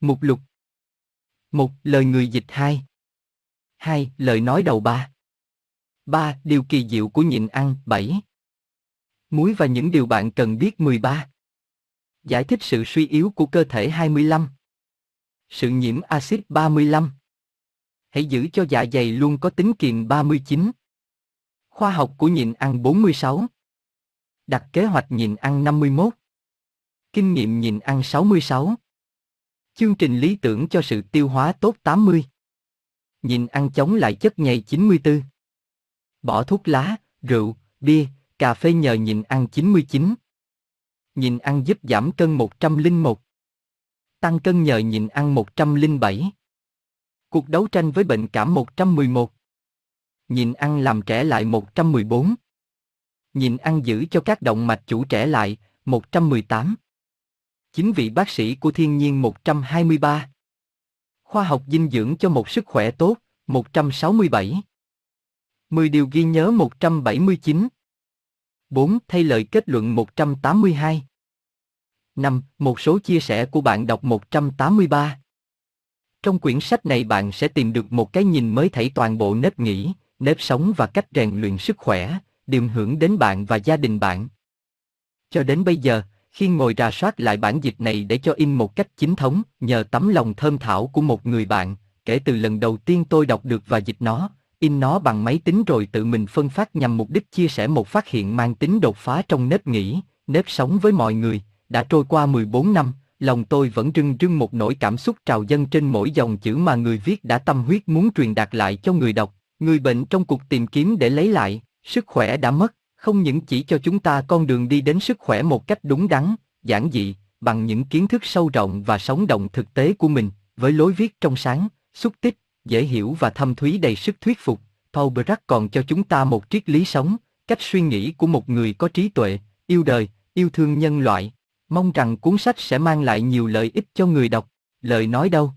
Mục lục. 1. Lời người dịch 2 2. Lời nói đầu 3 3. Điều kỳ diệu của nhịn ăn 7 Muối và những điều bạn cần biết 13 Giải thích sự suy yếu của cơ thể 25 Sự nhiễm axit 35 Hãy giữ cho dạ dày luôn có tính kiềm 39 Khoa học của nhịn ăn 46 Đặt kế hoạch nhịn ăn 51 Kinh nghiệm nhịn ăn 66 Chương trình lý tưởng cho sự tiêu hóa tốt 80 nhìn ăn chống lại chất nhầy 94 Bỏ thuốc lá, rượu, bia, cà phê nhờ nhìn ăn 99 nhìn ăn giúp giảm cân 101 Tăng cân nhờ nhìn ăn 107 Cuộc đấu tranh với bệnh cảm 111 nhìn ăn làm trẻ lại 114 nhìn ăn giữ cho các động mạch chủ trẻ lại 118 Chính vị bác sĩ của thiên nhiên 123 Khoa học dinh dưỡng cho một sức khỏe tốt 167 10 điều ghi nhớ 179 4. Thay lời kết luận 182 5. Một số chia sẻ của bạn đọc 183 Trong quyển sách này bạn sẽ tìm được một cái nhìn mới thảy toàn bộ nếp nghĩ, nếp sống và cách rèn luyện sức khỏe, điềm hưởng đến bạn và gia đình bạn. Cho đến bây giờ, khi ngồi rà soát lại bản dịch này để cho in một cách chính thống, nhờ tấm lòng thơm thảo của một người bạn, kể từ lần đầu tiên tôi đọc được và dịch nó, in nó bằng máy tính rồi tự mình phân phát nhằm mục đích chia sẻ một phát hiện mang tính đột phá trong nếp nghĩ, nếp sống với mọi người, đã trôi qua 14 năm, lòng tôi vẫn rưng rưng một nỗi cảm xúc trào dâng trên mỗi dòng chữ mà người viết đã tâm huyết muốn truyền đạt lại cho người đọc, người bệnh trong cuộc tìm kiếm để lấy lại, sức khỏe đã mất, không những chỉ cho chúng ta con đường đi đến sức khỏe một cách đúng đắn, giản dị, bằng những kiến thức sâu rộng và sống động thực tế của mình, với lối viết trong sáng, xúc tích, dễ hiểu và thâm thúy đầy sức thuyết phục, Paul Brack còn cho chúng ta một triết lý sống, cách suy nghĩ của một người có trí tuệ, yêu đời, yêu thương nhân loại. Mong rằng cuốn sách sẽ mang lại nhiều lợi ích cho người đọc. Lời nói đâu?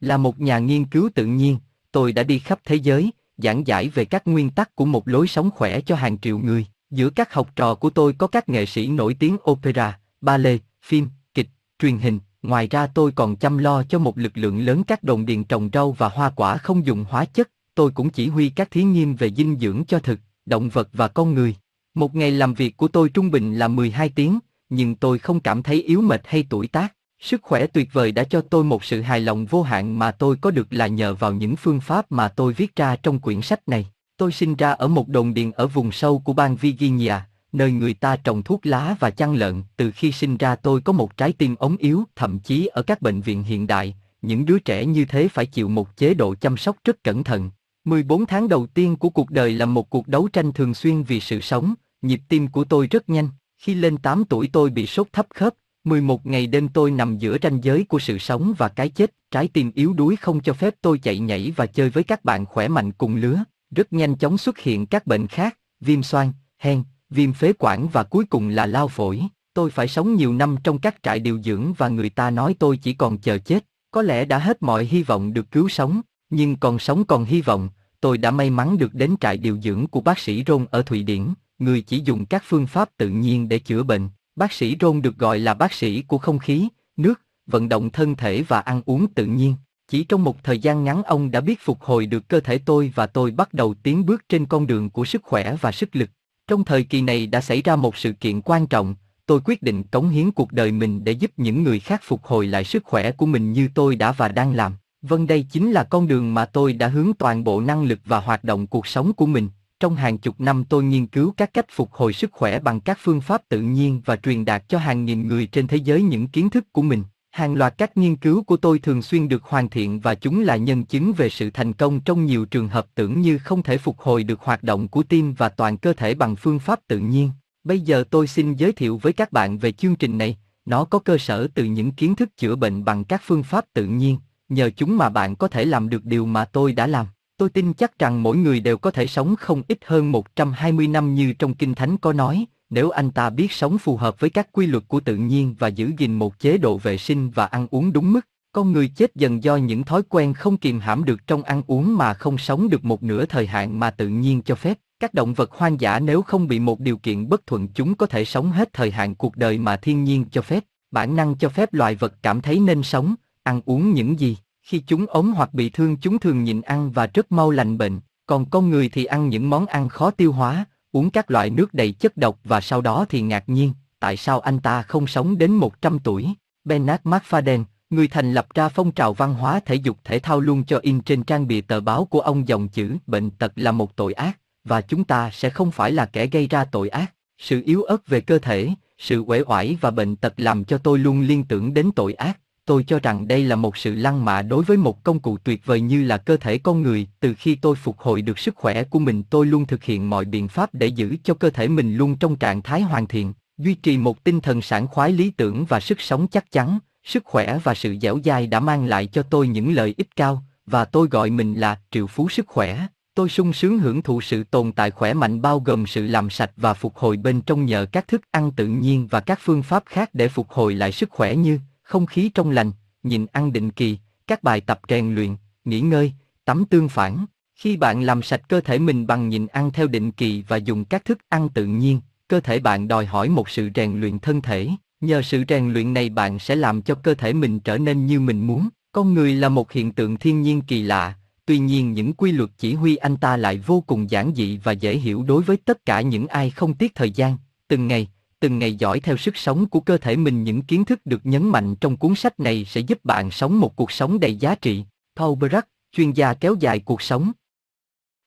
Là một nhà nghiên cứu tự nhiên, tôi đã đi khắp thế giới, giảng giải về các nguyên tắc của một lối sống khỏe cho hàng triệu người. Giữa các học trò của tôi có các nghệ sĩ nổi tiếng opera, ballet, phim, kịch, truyền hình. Ngoài ra tôi còn chăm lo cho một lực lượng lớn các đồng điền trồng rau và hoa quả không dùng hóa chất. Tôi cũng chỉ huy các thí nghiệm về dinh dưỡng cho thực, động vật và con người. Một ngày làm việc của tôi trung bình là 12 tiếng, nhưng tôi không cảm thấy yếu mệt hay tuổi tác. Sức khỏe tuyệt vời đã cho tôi một sự hài lòng vô hạn mà tôi có được là nhờ vào những phương pháp mà tôi viết ra trong quyển sách này. Tôi sinh ra ở một đồn điền ở vùng sâu của bang Virginia, nơi người ta trồng thuốc lá và chăn lợn. Từ khi sinh ra tôi có một trái tim ống yếu, thậm chí ở các bệnh viện hiện đại, những đứa trẻ như thế phải chịu một chế độ chăm sóc rất cẩn thận. 14 tháng đầu tiên của cuộc đời là một cuộc đấu tranh thường xuyên vì sự sống, nhịp tim của tôi rất nhanh. Khi lên 8 tuổi tôi bị sốt thấp khớp, 11 ngày đêm tôi nằm giữa ranh giới của sự sống và cái chết, trái tim yếu đuối không cho phép tôi chạy nhảy và chơi với các bạn khỏe mạnh cùng lứa. Rất nhanh chóng xuất hiện các bệnh khác, viêm xoang, hen, viêm phế quản và cuối cùng là lao phổi. Tôi phải sống nhiều năm trong các trại điều dưỡng và người ta nói tôi chỉ còn chờ chết. Có lẽ đã hết mọi hy vọng được cứu sống, nhưng còn sống còn hy vọng. Tôi đã may mắn được đến trại điều dưỡng của bác sĩ Rôn ở Thụy Điển, người chỉ dùng các phương pháp tự nhiên để chữa bệnh. Bác sĩ Rôn được gọi là bác sĩ của không khí, nước, vận động thân thể và ăn uống tự nhiên. Chỉ trong một thời gian ngắn ông đã biết phục hồi được cơ thể tôi và tôi bắt đầu tiến bước trên con đường của sức khỏe và sức lực. Trong thời kỳ này đã xảy ra một sự kiện quan trọng, tôi quyết định cống hiến cuộc đời mình để giúp những người khác phục hồi lại sức khỏe của mình như tôi đã và đang làm. Vâng đây chính là con đường mà tôi đã hướng toàn bộ năng lực và hoạt động cuộc sống của mình. Trong hàng chục năm tôi nghiên cứu các cách phục hồi sức khỏe bằng các phương pháp tự nhiên và truyền đạt cho hàng nghìn người trên thế giới những kiến thức của mình. Hàng loạt các nghiên cứu của tôi thường xuyên được hoàn thiện và chúng là nhân chứng về sự thành công trong nhiều trường hợp tưởng như không thể phục hồi được hoạt động của tim và toàn cơ thể bằng phương pháp tự nhiên. Bây giờ tôi xin giới thiệu với các bạn về chương trình này, nó có cơ sở từ những kiến thức chữa bệnh bằng các phương pháp tự nhiên, nhờ chúng mà bạn có thể làm được điều mà tôi đã làm. Tôi tin chắc rằng mỗi người đều có thể sống không ít hơn 120 năm như trong Kinh Thánh có nói, nếu anh ta biết sống phù hợp với các quy luật của tự nhiên và giữ gìn một chế độ vệ sinh và ăn uống đúng mức. Con người chết dần do những thói quen không kiềm hãm được trong ăn uống mà không sống được một nửa thời hạn mà tự nhiên cho phép. Các động vật hoang dã nếu không bị một điều kiện bất thuận chúng có thể sống hết thời hạn cuộc đời mà thiên nhiên cho phép. Bản năng cho phép loài vật cảm thấy nên sống, ăn uống những gì. Khi chúng ốm hoặc bị thương chúng thường nhịn ăn và rất mau lành bệnh, còn con người thì ăn những món ăn khó tiêu hóa, uống các loại nước đầy chất độc và sau đó thì ngạc nhiên, tại sao anh ta không sống đến 100 tuổi. Bernard McFadden, người thành lập ra phong trào văn hóa thể dục thể thao luôn cho in trên trang bìa tờ báo của ông dòng chữ bệnh tật là một tội ác, và chúng ta sẽ không phải là kẻ gây ra tội ác. Sự yếu ớt về cơ thể, sự uể oải và bệnh tật làm cho tôi luôn liên tưởng đến tội ác. Tôi cho rằng đây là một sự lăng mạ đối với một công cụ tuyệt vời như là cơ thể con người. Từ khi tôi phục hồi được sức khỏe của mình tôi luôn thực hiện mọi biện pháp để giữ cho cơ thể mình luôn trong trạng thái hoàn thiện, duy trì một tinh thần sảng khoái lý tưởng và sức sống chắc chắn. Sức khỏe và sự dẻo dai đã mang lại cho tôi những lợi ích cao, và tôi gọi mình là triệu phú sức khỏe. Tôi sung sướng hưởng thụ sự tồn tại khỏe mạnh bao gồm sự làm sạch và phục hồi bên trong nhờ các thức ăn tự nhiên và các phương pháp khác để phục hồi lại sức khỏe như không khí trong lành, nhịn ăn định kỳ, các bài tập rèn luyện, nghỉ ngơi, tắm tương phản. Khi bạn làm sạch cơ thể mình bằng nhịn ăn theo định kỳ và dùng các thức ăn tự nhiên, cơ thể bạn đòi hỏi một sự rèn luyện thân thể. Nhờ sự rèn luyện này bạn sẽ làm cho cơ thể mình trở nên như mình muốn. Con người là một hiện tượng thiên nhiên kỳ lạ, tuy nhiên những quy luật chỉ huy anh ta lại vô cùng giản dị và dễ hiểu đối với tất cả những ai không tiếc thời gian. Từng ngày, từng ngày dõi theo sức sống của cơ thể mình những kiến thức được nhấn mạnh trong cuốn sách này sẽ giúp bạn sống một cuộc sống đầy giá trị. Paul Brack, chuyên gia kéo dài cuộc sống.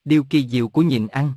Điều kỳ diệu của nhịn ăn.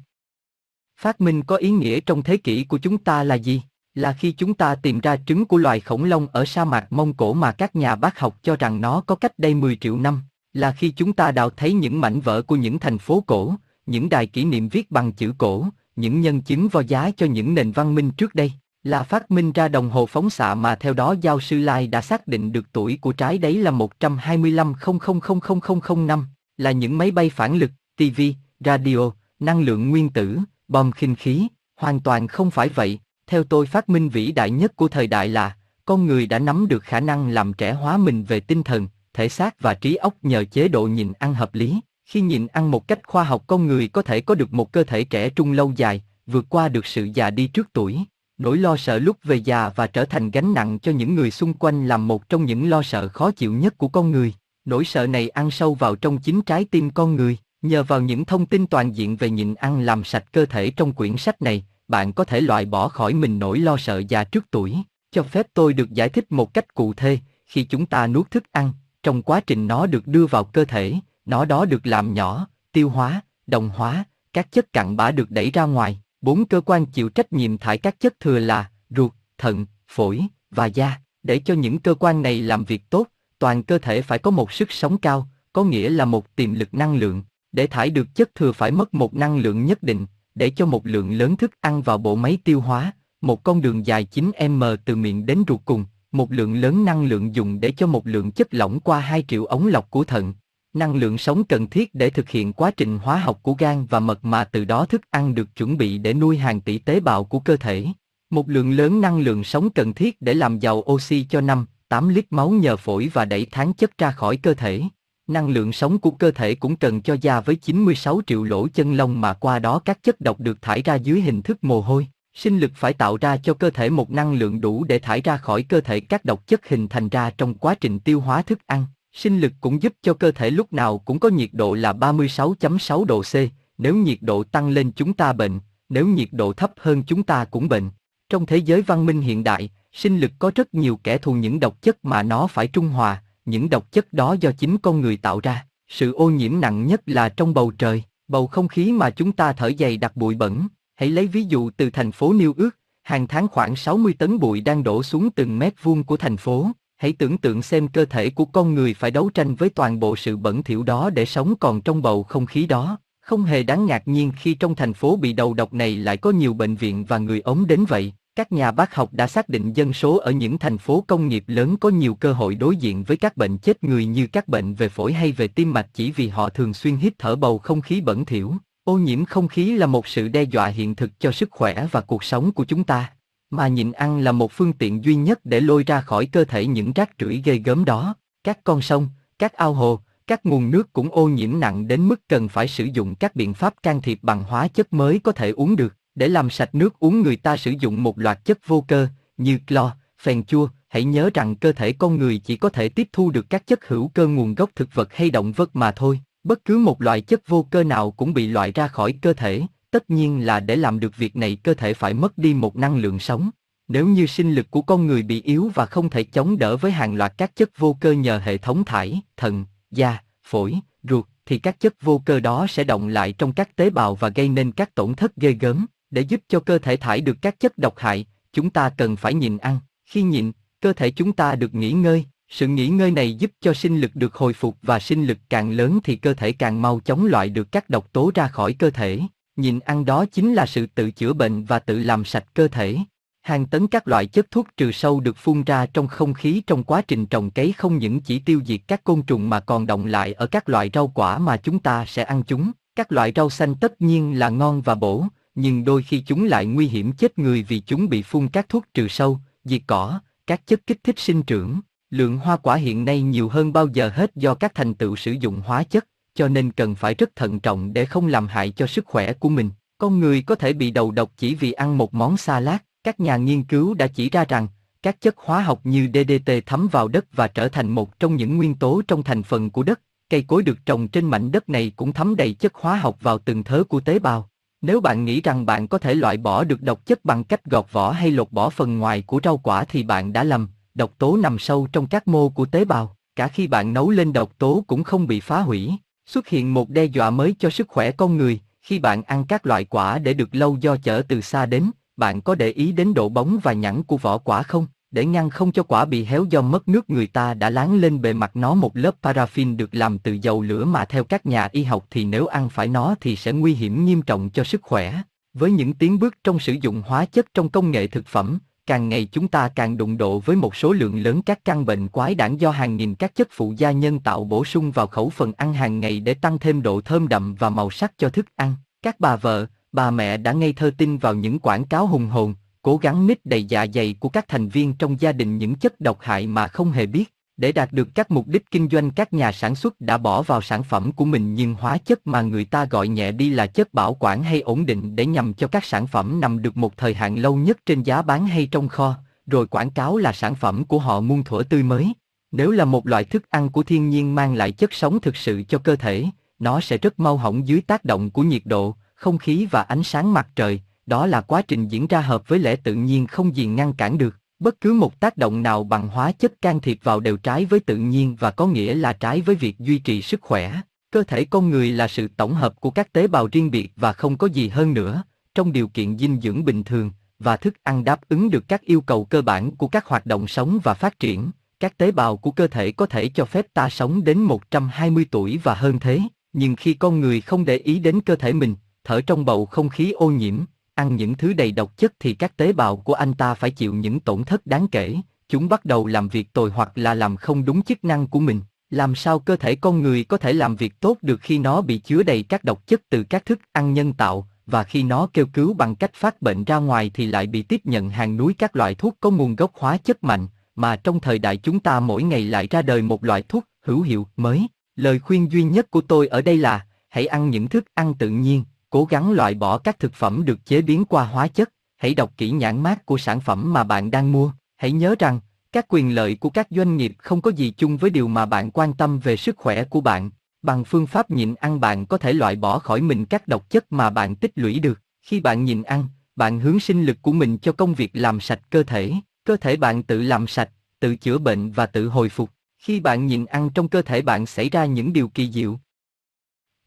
Phát minh có ý nghĩa trong thế kỷ của chúng ta là gì? Là khi chúng ta tìm ra trứng của loài khủng long ở sa mạc Mông Cổ mà các nhà bác học cho rằng nó có cách đây 10 triệu năm. Là khi chúng ta đào thấy những mảnh vỡ của những thành phố cổ, những đài kỷ niệm viết bằng chữ cổ, những nhân chứng vo giá cho những nền văn minh trước đây là phát minh ra đồng hồ phóng xạ mà theo đó Giao Sư Lai đã xác định được tuổi của trái đấy là 125,0000005, là những máy bay phản lực, TV, radio, năng lượng nguyên tử, bom khinh khí, hoàn toàn không phải vậy. Theo tôi phát minh vĩ đại nhất của thời đại là, con người đã nắm được khả năng làm trẻ hóa mình về tinh thần, thể xác và trí óc nhờ chế độ nhịn ăn hợp lý. Khi nhịn ăn một cách khoa học con người có thể có được một cơ thể trẻ trung lâu dài, vượt qua được sự già đi trước tuổi. Nỗi lo sợ lúc về già và trở thành gánh nặng cho những người xung quanh là một trong những lo sợ khó chịu nhất của con người. Nỗi sợ này ăn sâu vào trong chính trái tim con người. Nhờ vào những thông tin toàn diện về nhịn ăn làm sạch cơ thể trong quyển sách này, bạn có thể loại bỏ khỏi mình nỗi lo sợ già trước tuổi. Cho phép tôi được giải thích một cách cụ thể, khi chúng ta nuốt thức ăn, trong quá trình nó được đưa vào cơ thể, nó đó được làm nhỏ, tiêu hóa, đồng hóa, các chất cặn bã được đẩy ra ngoài. Bốn cơ quan chịu trách nhiệm thải các chất thừa là ruột, thận, phổi và da. Để cho những cơ quan này làm việc tốt, toàn cơ thể phải có một sức sống cao, có nghĩa là một tiềm lực năng lượng. Để thải được chất thừa phải mất một năng lượng nhất định, để cho một lượng lớn thức ăn vào bộ máy tiêu hóa, một con đường dài 9m từ miệng đến ruột cùng, một lượng lớn năng lượng dùng để cho một lượng chất lỏng qua 2 triệu ống lọc của thận, năng lượng sống cần thiết để thực hiện quá trình hóa học của gan và mật mà từ đó thức ăn được chuẩn bị để nuôi hàng tỷ tế bào của cơ thể. Một lượng lớn năng lượng sống cần thiết để làm giàu oxy cho 5, 8 lít máu nhờ phổi và đẩy tháng chất ra khỏi cơ thể. Năng lượng sống của cơ thể cũng cần cho da với 96 triệu lỗ chân lông mà qua đó các chất độc được thải ra dưới hình thức mồ hôi. Sinh lực phải tạo ra cho cơ thể một năng lượng đủ để thải ra khỏi cơ thể các độc chất hình thành ra trong quá trình tiêu hóa thức ăn. Sinh lực cũng giúp cho cơ thể lúc nào cũng có nhiệt độ là 36.6 độ C, nếu nhiệt độ tăng lên chúng ta bệnh, nếu nhiệt độ thấp hơn chúng ta cũng bệnh. Trong thế giới văn minh hiện đại, sinh lực có rất nhiều kẻ thù những độc chất mà nó phải trung hòa, những độc chất đó do chính con người tạo ra. Sự ô nhiễm nặng nhất là trong bầu trời, bầu không khí mà chúng ta thở dày đặc bụi bẩn. Hãy lấy ví dụ từ thành phố New York, hàng tháng khoảng 60 tấn bụi đang đổ xuống từng mét vuông của thành phố. Hãy tưởng tượng xem cơ thể của con người phải đấu tranh với toàn bộ sự bẩn thỉu đó để sống còn trong bầu không khí đó. Không hề đáng ngạc nhiên khi trong thành phố bị đầu độc này lại có nhiều bệnh viện và người ốm đến vậy. Các nhà bác học đã xác định dân số ở những thành phố công nghiệp lớn có nhiều cơ hội đối diện với các bệnh chết người như các bệnh về phổi hay về tim mạch chỉ vì họ thường xuyên hít thở bầu không khí bẩn thỉu. Ô nhiễm không khí là một sự đe dọa hiện thực cho sức khỏe và cuộc sống của chúng ta mà nhịn ăn là một phương tiện duy nhất để lôi ra khỏi cơ thể những rác rưởi ghê gớm đó. Các con sông, các ao hồ, các nguồn nước cũng ô nhiễm nặng đến mức cần phải sử dụng các biện pháp can thiệp bằng hóa chất mới có thể uống được. Để làm sạch nước uống người ta sử dụng một loạt chất vô cơ, như clo, phèn chua, hãy nhớ rằng cơ thể con người chỉ có thể tiếp thu được các chất hữu cơ nguồn gốc thực vật hay động vật mà thôi. Bất cứ một loại chất vô cơ nào cũng bị loại ra khỏi cơ thể, tất nhiên là để làm được việc này cơ thể phải mất đi một năng lượng sống. Nếu như sinh lực của con người bị yếu và không thể chống đỡ với hàng loạt các chất vô cơ nhờ hệ thống thải, thận, da, phổi, ruột, thì các chất vô cơ đó sẽ động lại trong các tế bào và gây nên các tổn thất ghê gớm. Để giúp cho cơ thể thải được các chất độc hại, chúng ta cần phải nhịn ăn. Khi nhịn, cơ thể chúng ta được nghỉ ngơi. Sự nghỉ ngơi này giúp cho sinh lực được hồi phục và sinh lực càng lớn thì cơ thể càng mau chống loại được các độc tố ra khỏi cơ thể. Nhịn ăn đó chính là sự tự chữa bệnh và tự làm sạch cơ thể. Hàng tấn các loại chất thuốc trừ sâu được phun ra trong không khí trong quá trình trồng cấy không những chỉ tiêu diệt các côn trùng mà còn động lại ở các loại rau quả mà chúng ta sẽ ăn chúng. Các loại rau xanh tất nhiên là ngon và bổ, nhưng đôi khi chúng lại nguy hiểm chết người vì chúng bị phun các thuốc trừ sâu, diệt cỏ, các chất kích thích sinh trưởng. Lượng hoa quả hiện nay nhiều hơn bao giờ hết do các thành tựu sử dụng hóa chất, cho nên cần phải rất thận trọng để không làm hại cho sức khỏe của mình. Con người có thể bị đầu độc chỉ vì ăn một món salad. Các nhà nghiên cứu đã chỉ ra rằng, các chất hóa học như DDT thấm vào đất và trở thành một trong những nguyên tố trong thành phần của đất. Cây cối được trồng trên mảnh đất này cũng thấm đầy chất hóa học vào từng thớ của tế bào. Nếu bạn nghĩ rằng bạn có thể loại bỏ được độc chất bằng cách gọt vỏ hay lột bỏ phần ngoài của rau quả thì bạn đã lầm, độc tố nằm sâu trong các mô của tế bào, cả khi bạn nấu lên độc tố cũng không bị phá hủy. Xuất hiện một đe dọa mới cho sức khỏe con người, khi bạn ăn các loại quả để được lâu do chở từ xa đến, bạn có để ý đến độ bóng và nhẵn của vỏ quả không? Để ngăn không cho quả bị héo do mất nước người ta đã láng lên bề mặt nó một lớp paraffin được làm từ dầu lửa mà theo các nhà y học thì nếu ăn phải nó thì sẽ nguy hiểm nghiêm trọng cho sức khỏe. Với những tiến bước trong sử dụng hóa chất trong công nghệ thực phẩm, càng ngày chúng ta càng đụng độ với một số lượng lớn các căn bệnh quái đản do hàng nghìn các chất phụ gia nhân tạo bổ sung vào khẩu phần ăn hàng ngày để tăng thêm độ thơm đậm và màu sắc cho thức ăn. Các bà vợ, bà mẹ đã ngây thơ tin vào những quảng cáo hùng hồn, cố gắng nít đầy dạ dày của các thành viên trong gia đình những chất độc hại mà không hề biết. Để đạt được các mục đích kinh doanh các nhà sản xuất đã bỏ vào sản phẩm của mình nhưng hóa chất mà người ta gọi nhẹ đi là chất bảo quản hay ổn định để nhằm cho các sản phẩm nằm được một thời hạn lâu nhất trên giá bán hay trong kho, rồi quảng cáo là sản phẩm của họ muôn thuở tươi mới. Nếu là một loại thức ăn của thiên nhiên mang lại chất sống thực sự cho cơ thể, nó sẽ rất mau hỏng dưới tác động của nhiệt độ, không khí và ánh sáng mặt trời, đó là quá trình diễn ra hợp với lẽ tự nhiên không gì ngăn cản được. Bất cứ một tác động nào bằng hóa chất can thiệp vào đều trái với tự nhiên và có nghĩa là trái với việc duy trì sức khỏe. Cơ thể con người là sự tổng hợp của các tế bào riêng biệt và không có gì hơn nữa. Trong điều kiện dinh dưỡng bình thường và thức ăn đáp ứng được các yêu cầu cơ bản của các hoạt động sống và phát triển, các tế bào của cơ thể có thể cho phép ta sống đến 120 tuổi và hơn thế. Nhưng khi con người không để ý đến cơ thể mình, thở trong bầu không khí ô nhiễm, ăn những thứ đầy độc chất thì các tế bào của anh ta phải chịu những tổn thất đáng kể, chúng bắt đầu làm việc tồi hoặc là làm không đúng chức năng của mình. Làm sao cơ thể con người có thể làm việc tốt được khi nó bị chứa đầy các độc chất từ các thức ăn nhân tạo, và khi nó kêu cứu bằng cách phát bệnh ra ngoài thì lại bị tiếp nhận hàng núi các loại thuốc có nguồn gốc hóa chất mạnh, mà trong thời đại chúng ta mỗi ngày lại ra đời một loại thuốc hữu hiệu mới. Lời khuyên duy nhất của tôi ở đây là, hãy ăn những thức ăn tự nhiên, cố gắng loại bỏ các thực phẩm được chế biến qua hóa chất, hãy đọc kỹ nhãn mác của sản phẩm mà bạn đang mua, hãy nhớ rằng, các quyền lợi của các doanh nghiệp không có gì chung với điều mà bạn quan tâm về sức khỏe của bạn. Bằng phương pháp nhịn ăn bạn có thể loại bỏ khỏi mình các độc chất mà bạn tích lũy được. Khi bạn nhịn ăn, bạn hướng sinh lực của mình cho công việc làm sạch cơ thể. Cơ thể bạn tự làm sạch, tự chữa bệnh và tự hồi phục. Khi bạn nhịn ăn trong cơ thể bạn xảy ra những điều kỳ diệu,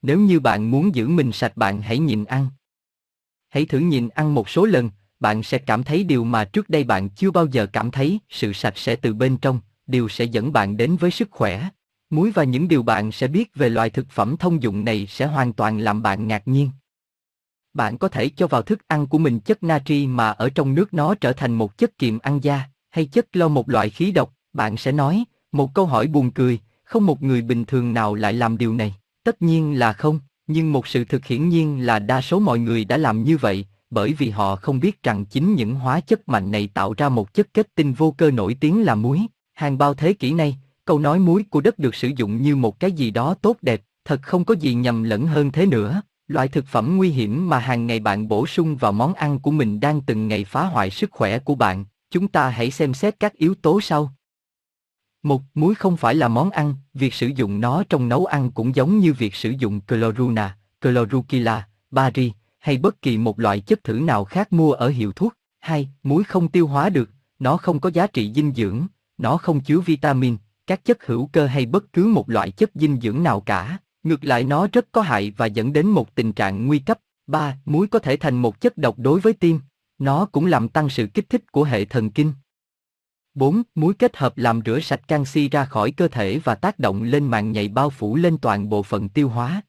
nếu như bạn muốn giữ mình sạch bạn hãy nhịn ăn. Hãy thử nhịn ăn một số lần, bạn sẽ cảm thấy điều mà trước đây bạn chưa bao giờ cảm thấy, sự sạch sẽ từ bên trong, điều sẽ dẫn bạn đến với sức khỏe. Muối và những điều bạn sẽ biết về loại thực phẩm thông dụng này sẽ hoàn toàn làm bạn ngạc nhiên. Bạn có thể cho vào thức ăn của mình chất natri mà ở trong nước nó trở thành một chất kiềm ăn da, hay chất lo một loại khí độc, bạn sẽ nói, một câu hỏi buồn cười, không một người bình thường nào lại làm điều này. Tất nhiên là không, nhưng một sự thực hiển nhiên là đa số mọi người đã làm như vậy, bởi vì họ không biết rằng chính những hóa chất mạnh này tạo ra một chất kết tinh vô cơ nổi tiếng là muối. Hàng bao thế kỷ nay, câu nói muối của đất được sử dụng như một cái gì đó tốt đẹp, thật không có gì nhầm lẫn hơn thế nữa. Loại thực phẩm nguy hiểm mà hàng ngày bạn bổ sung vào món ăn của mình đang từng ngày phá hoại sức khỏe của bạn. Chúng ta hãy xem xét các yếu tố sau. Một, muối không phải là món ăn, việc sử dụng nó trong nấu ăn cũng giống như việc sử dụng chloruna, chlorukila, bari, hay bất kỳ một loại chất thử nào khác mua ở hiệu thuốc. Hai, muối không tiêu hóa được, nó không có giá trị dinh dưỡng, nó không chứa vitamin, các chất hữu cơ hay bất cứ một loại chất dinh dưỡng nào cả. Ngược lại nó rất có hại và dẫn đến một tình trạng nguy cấp. Ba Muối có thể thành một chất độc đối với tim. Nó cũng làm tăng sự kích thích của hệ thần kinh. 4. Muối kết hợp làm rửa sạch canxi ra khỏi cơ thể và tác động lên màng nhạy bao phủ lên toàn bộ phần tiêu hóa.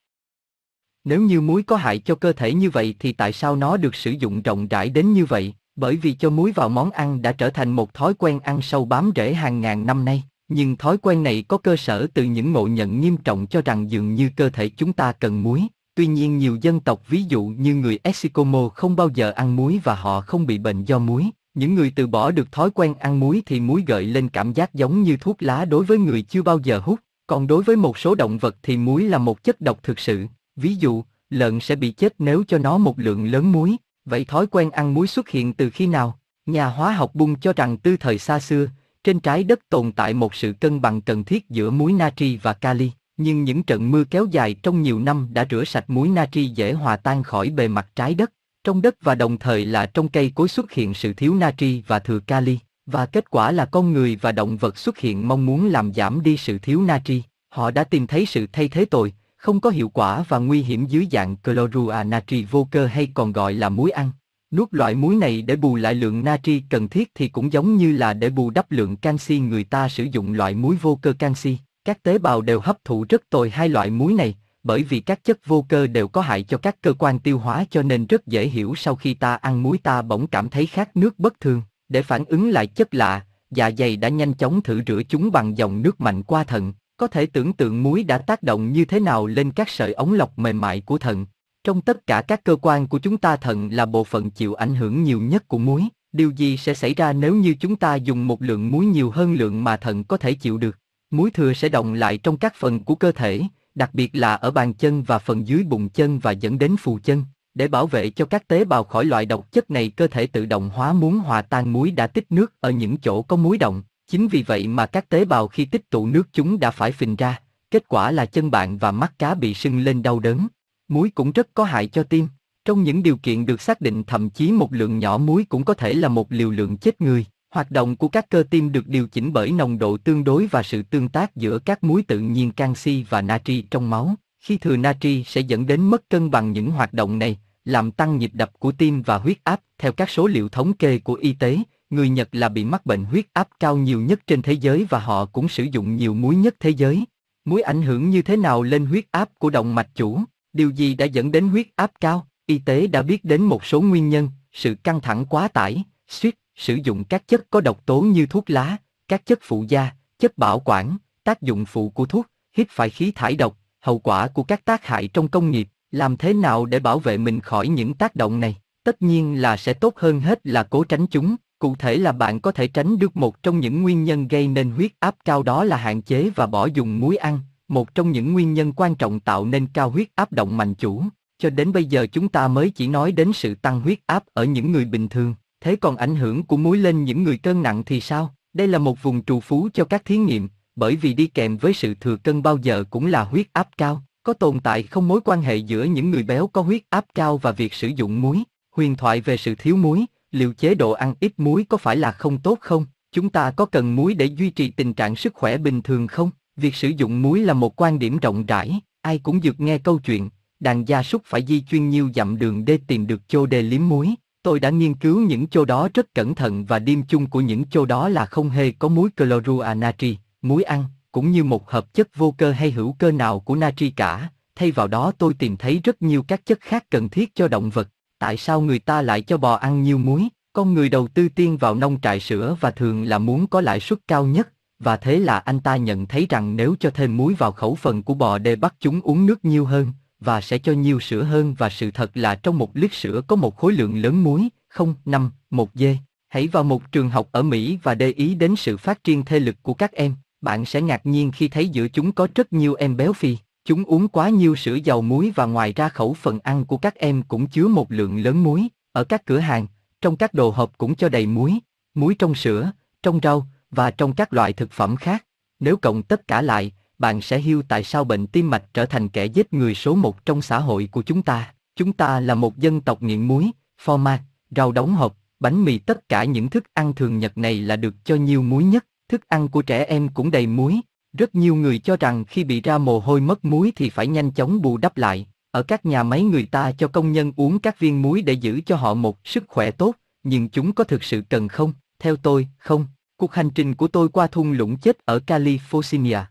Nếu như muối có hại cho cơ thể như vậy thì tại sao nó được sử dụng rộng rãi đến như vậy? Bởi vì cho muối vào món ăn đã trở thành một thói quen ăn sâu bám rễ hàng ngàn năm nay. Nhưng thói quen này có cơ sở từ những ngộ nhận nghiêm trọng cho rằng dường như cơ thể chúng ta cần muối. Tuy nhiên nhiều dân tộc ví dụ như người Eskimo không bao giờ ăn muối và họ không bị bệnh do muối. Những người từ bỏ được thói quen ăn muối thì muối gợi lên cảm giác giống như thuốc lá đối với người chưa bao giờ hút. Còn đối với một số động vật thì muối là một chất độc thực sự. Ví dụ, lợn sẽ bị chết nếu cho nó một lượng lớn muối. Vậy thói quen ăn muối xuất hiện từ khi nào? Nhà hóa học bung cho rằng từ thời xa xưa, trên trái đất tồn tại một sự cân bằng cần thiết giữa muối natri và kali, nhưng những trận mưa kéo dài trong nhiều năm đã rửa sạch muối natri dễ hòa tan khỏi bề mặt trái đất. Trong đất và đồng thời là trong cây cối xuất hiện sự thiếu natri và thừa kali, và kết quả là con người và động vật xuất hiện mong muốn làm giảm đi sự thiếu natri. Họ đã tìm thấy sự thay thế tồi, không có hiệu quả và nguy hiểm dưới dạng chlorua natri vô cơ hay còn gọi là muối ăn. Nuốt loại muối này để bù lại lượng natri cần thiết thì cũng giống như là để bù đắp lượng canxi người ta sử dụng loại muối vô cơ canxi. Các tế bào đều hấp thụ rất tồi hai loại muối này, bởi vì các chất vô cơ đều có hại cho các cơ quan tiêu hóa cho nên rất dễ hiểu sau khi ta ăn muối ta bỗng cảm thấy khát nước bất thường. Để phản ứng lại chất lạ, dạ dày đã nhanh chóng thử rửa chúng bằng dòng nước mạnh qua thận. Có thể tưởng tượng muối đã tác động như thế nào lên các sợi ống lọc mềm mại của thận. Trong tất cả các cơ quan của chúng ta thận là bộ phận chịu ảnh hưởng nhiều nhất của muối. Điều gì sẽ xảy ra nếu như chúng ta dùng một lượng muối nhiều hơn lượng mà thận có thể chịu được? Muối thừa sẽ động lại trong các phần của cơ thể, đặc biệt là ở bàn chân và phần dưới bụng chân và dẫn đến phù chân. Để bảo vệ cho các tế bào khỏi loại độc chất này, cơ thể tự động hóa muốn hòa tan muối đã tích nước ở những chỗ có muối động. Chính vì vậy mà các tế bào khi tích tụ nước chúng đã phải phình ra. Kết quả là chân bạn và mắt cá bị sưng lên đau đớn. Muối cũng rất có hại cho tim. Trong những điều kiện được xác định, thậm chí một lượng nhỏ muối cũng có thể là một liều lượng chết người. Hoạt động của các cơ tim được điều chỉnh bởi nồng độ tương đối và sự tương tác giữa các muối tự nhiên canxi và natri trong máu. Khi thừa natri sẽ dẫn đến mất cân bằng những hoạt động này, làm tăng nhịp đập của tim và huyết áp. Theo các số liệu thống kê của y tế, người Nhật là bị mắc bệnh huyết áp cao nhiều nhất trên thế giới và họ cũng sử dụng nhiều muối nhất thế giới. Muối ảnh hưởng như thế nào lên huyết áp của động mạch chủ? Điều gì đã dẫn đến huyết áp cao? Y tế đã biết đến một số nguyên nhân, sự căng thẳng quá tải, suýt, sử dụng các chất có độc tố như thuốc lá, các chất phụ gia, chất bảo quản, tác dụng phụ của thuốc, hít phải khí thải độc, hậu quả của các tác hại trong công nghiệp, làm thế nào để bảo vệ mình khỏi những tác động này? Tất nhiên là sẽ tốt hơn hết là cố tránh chúng. Cụ thể là bạn có thể tránh được một trong những nguyên nhân gây nên huyết áp cao đó là hạn chế và bỏ dùng muối ăn, một trong những nguyên nhân quan trọng tạo nên cao huyết áp động mạnh chủ. Cho đến bây giờ chúng ta mới chỉ nói đến sự tăng huyết áp ở những người bình thường, thế còn ảnh hưởng của muối lên những người cân nặng thì sao? Đây là một vùng trù phú cho các thí nghiệm, bởi vì đi kèm với sự thừa cân bao giờ cũng là huyết áp cao. Có tồn tại không mối quan hệ giữa những người béo có huyết áp cao và việc sử dụng muối. Huyền thoại về sự thiếu muối, liệu chế độ ăn ít muối có phải là không tốt không? Chúng ta có cần muối để duy trì tình trạng sức khỏe bình thường không? Việc sử dụng muối là một quan điểm rộng rãi, ai cũng dược nghe câu chuyện, đàn gia súc phải di chuyên nhiêu dặm đường để tìm được chô đề liếm muối. Tôi đã nghiên cứu những chô đó rất cẩn thận và điểm chung của những chô đó là không hề có muối chlorua natri, muối ăn, cũng như một hợp chất vô cơ hay hữu cơ nào của natri cả. Thay vào đó tôi tìm thấy rất nhiều các chất khác cần thiết cho động vật. Tại sao người ta lại cho bò ăn nhiều muối? Con người đầu tư tiên vào nông trại sữa và thường là muốn có lãi suất cao nhất, và thế là anh ta nhận thấy rằng nếu cho thêm muối vào khẩu phần của bò để bắt chúng uống nước nhiều hơn, và sẽ cho nhiều sữa hơn và sự thật là trong một lít sữa có một khối lượng lớn muối, không, năm, một dê. Hãy vào một trường học ở Mỹ và để ý đến sự phát triển thể lực của các em, bạn sẽ ngạc nhiên khi thấy giữa chúng có rất nhiều em béo phì. Chúng uống quá nhiều sữa giàu muối và ngoài ra khẩu phần ăn của các em cũng chứa một lượng lớn muối. Ở các cửa hàng, trong các đồ hộp cũng cho đầy muối. muối trong sữa, trong rau và trong các loại thực phẩm khác. Nếu cộng tất cả lại, bạn sẽ hiểu tại sao bệnh tim mạch trở thành kẻ giết người số một trong xã hội của chúng ta. Chúng ta là một dân tộc nghiện muối, format, rau đóng hộp, bánh mì tất cả những thức ăn thường nhật này là được cho nhiều muối nhất. Thức ăn của trẻ em cũng đầy muối. Rất nhiều người cho rằng khi bị ra mồ hôi mất muối thì phải nhanh chóng bù đắp lại. Ở các nhà máy người ta cho công nhân uống các viên muối để giữ cho họ một sức khỏe tốt, nhưng chúng có thực sự cần không? Theo tôi, không. Cuộc hành trình của tôi qua thung lũng chết ở California.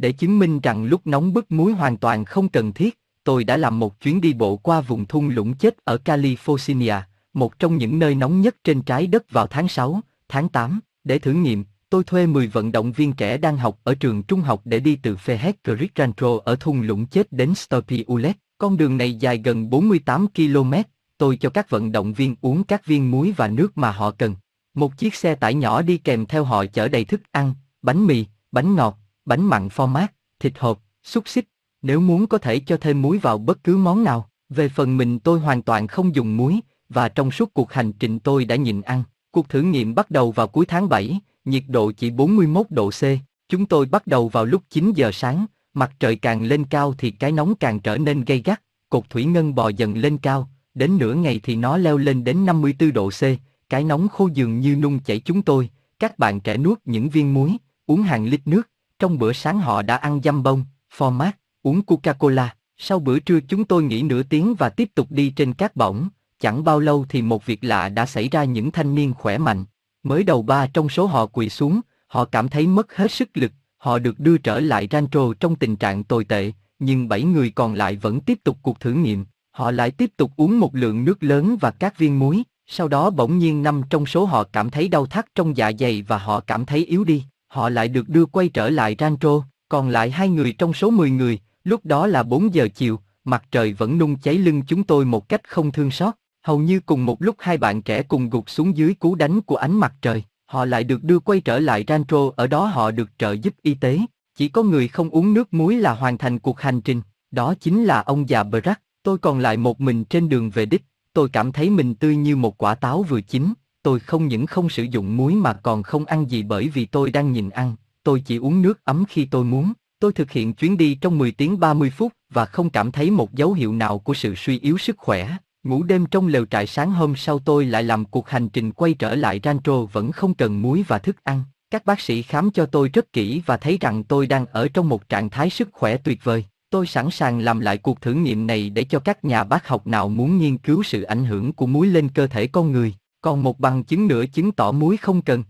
Để chứng minh rằng lúc nóng bức muối hoàn toàn không cần thiết, tôi đã làm một chuyến đi bộ qua vùng thung lũng chết ở California, một trong những nơi nóng nhất trên trái đất vào tháng 6, tháng 8. Để thử nghiệm, tôi thuê 10 vận động viên trẻ đang học ở trường trung học để đi từ Fairhead Creek Rancho ở thung lũng chết đến Stoppy Ulet. Con đường này dài gần 48 km, tôi cho các vận động viên uống các viên muối và nước mà họ cần. Một chiếc xe tải nhỏ đi kèm theo họ chở đầy thức ăn, bánh mì, bánh ngọt, bánh mặn format, thịt hộp, xúc xích. Nếu muốn có thể cho thêm muối vào bất cứ món nào. Về phần mình tôi hoàn toàn không dùng muối, và trong suốt cuộc hành trình tôi đã nhịn ăn. Cuộc thử nghiệm bắt đầu vào cuối tháng 7, nhiệt độ chỉ 41 độ C. Chúng tôi bắt đầu vào lúc 9 giờ sáng, mặt trời càng lên cao thì cái nóng càng trở nên gay gắt, cột thủy ngân bò dần lên cao, đến nửa ngày thì nó leo lên đến 54 độ C, cái nóng khô dường như nung chảy chúng tôi, các bạn trẻ nuốt những viên muối, uống hàng lít nước, trong bữa sáng họ đã ăn dăm bông, format, uống Coca-Cola, sau bữa trưa chúng tôi nghỉ nửa tiếng và tiếp tục đi trên cát bỏng, chẳng bao lâu thì một việc lạ đã xảy ra những thanh niên khỏe mạnh, mới đầu ba trong số họ quỳ xuống, họ cảm thấy mất hết sức lực, họ được đưa trở lại Rancho trong tình trạng tồi tệ, nhưng bảy người còn lại vẫn tiếp tục cuộc thử nghiệm, họ lại tiếp tục uống một lượng nước lớn và các viên muối, sau đó bỗng nhiên năm trong số họ cảm thấy đau thắt trong dạ dày và họ cảm thấy yếu đi, họ lại được đưa quay trở lại Rancho, còn lại hai người trong số 10 người, lúc đó là 4 giờ chiều, mặt trời vẫn nung cháy lưng chúng tôi một cách không thương xót. Hầu như cùng một lúc hai bạn trẻ cùng gục xuống dưới cú đánh của ánh mặt trời, họ lại được đưa quay trở lại Rancho ở đó họ được trợ giúp y tế. Chỉ có người không uống nước muối là hoàn thành cuộc hành trình, đó chính là ông già Brack. Tôi còn lại một mình trên đường về đích, tôi cảm thấy mình tươi như một quả táo vừa chín, tôi không những không sử dụng muối mà còn không ăn gì bởi vì tôi đang nhìn ăn, tôi chỉ uống nước ấm khi tôi muốn. Tôi thực hiện chuyến đi trong 10 tiếng 30 phút và không cảm thấy một dấu hiệu nào của sự suy yếu sức khỏe. Ngủ đêm trong lều trại sáng hôm sau tôi lại làm cuộc hành trình quay trở lại Rancho vẫn không cần muối và thức ăn. Các bác sĩ khám cho tôi rất kỹ và thấy rằng tôi đang ở trong một trạng thái sức khỏe tuyệt vời. Tôi sẵn sàng làm lại cuộc thử nghiệm này để cho các nhà bác học nào muốn nghiên cứu sự ảnh hưởng của muối lên cơ thể con người, còn một bằng chứng nữa chứng tỏ muối không cần.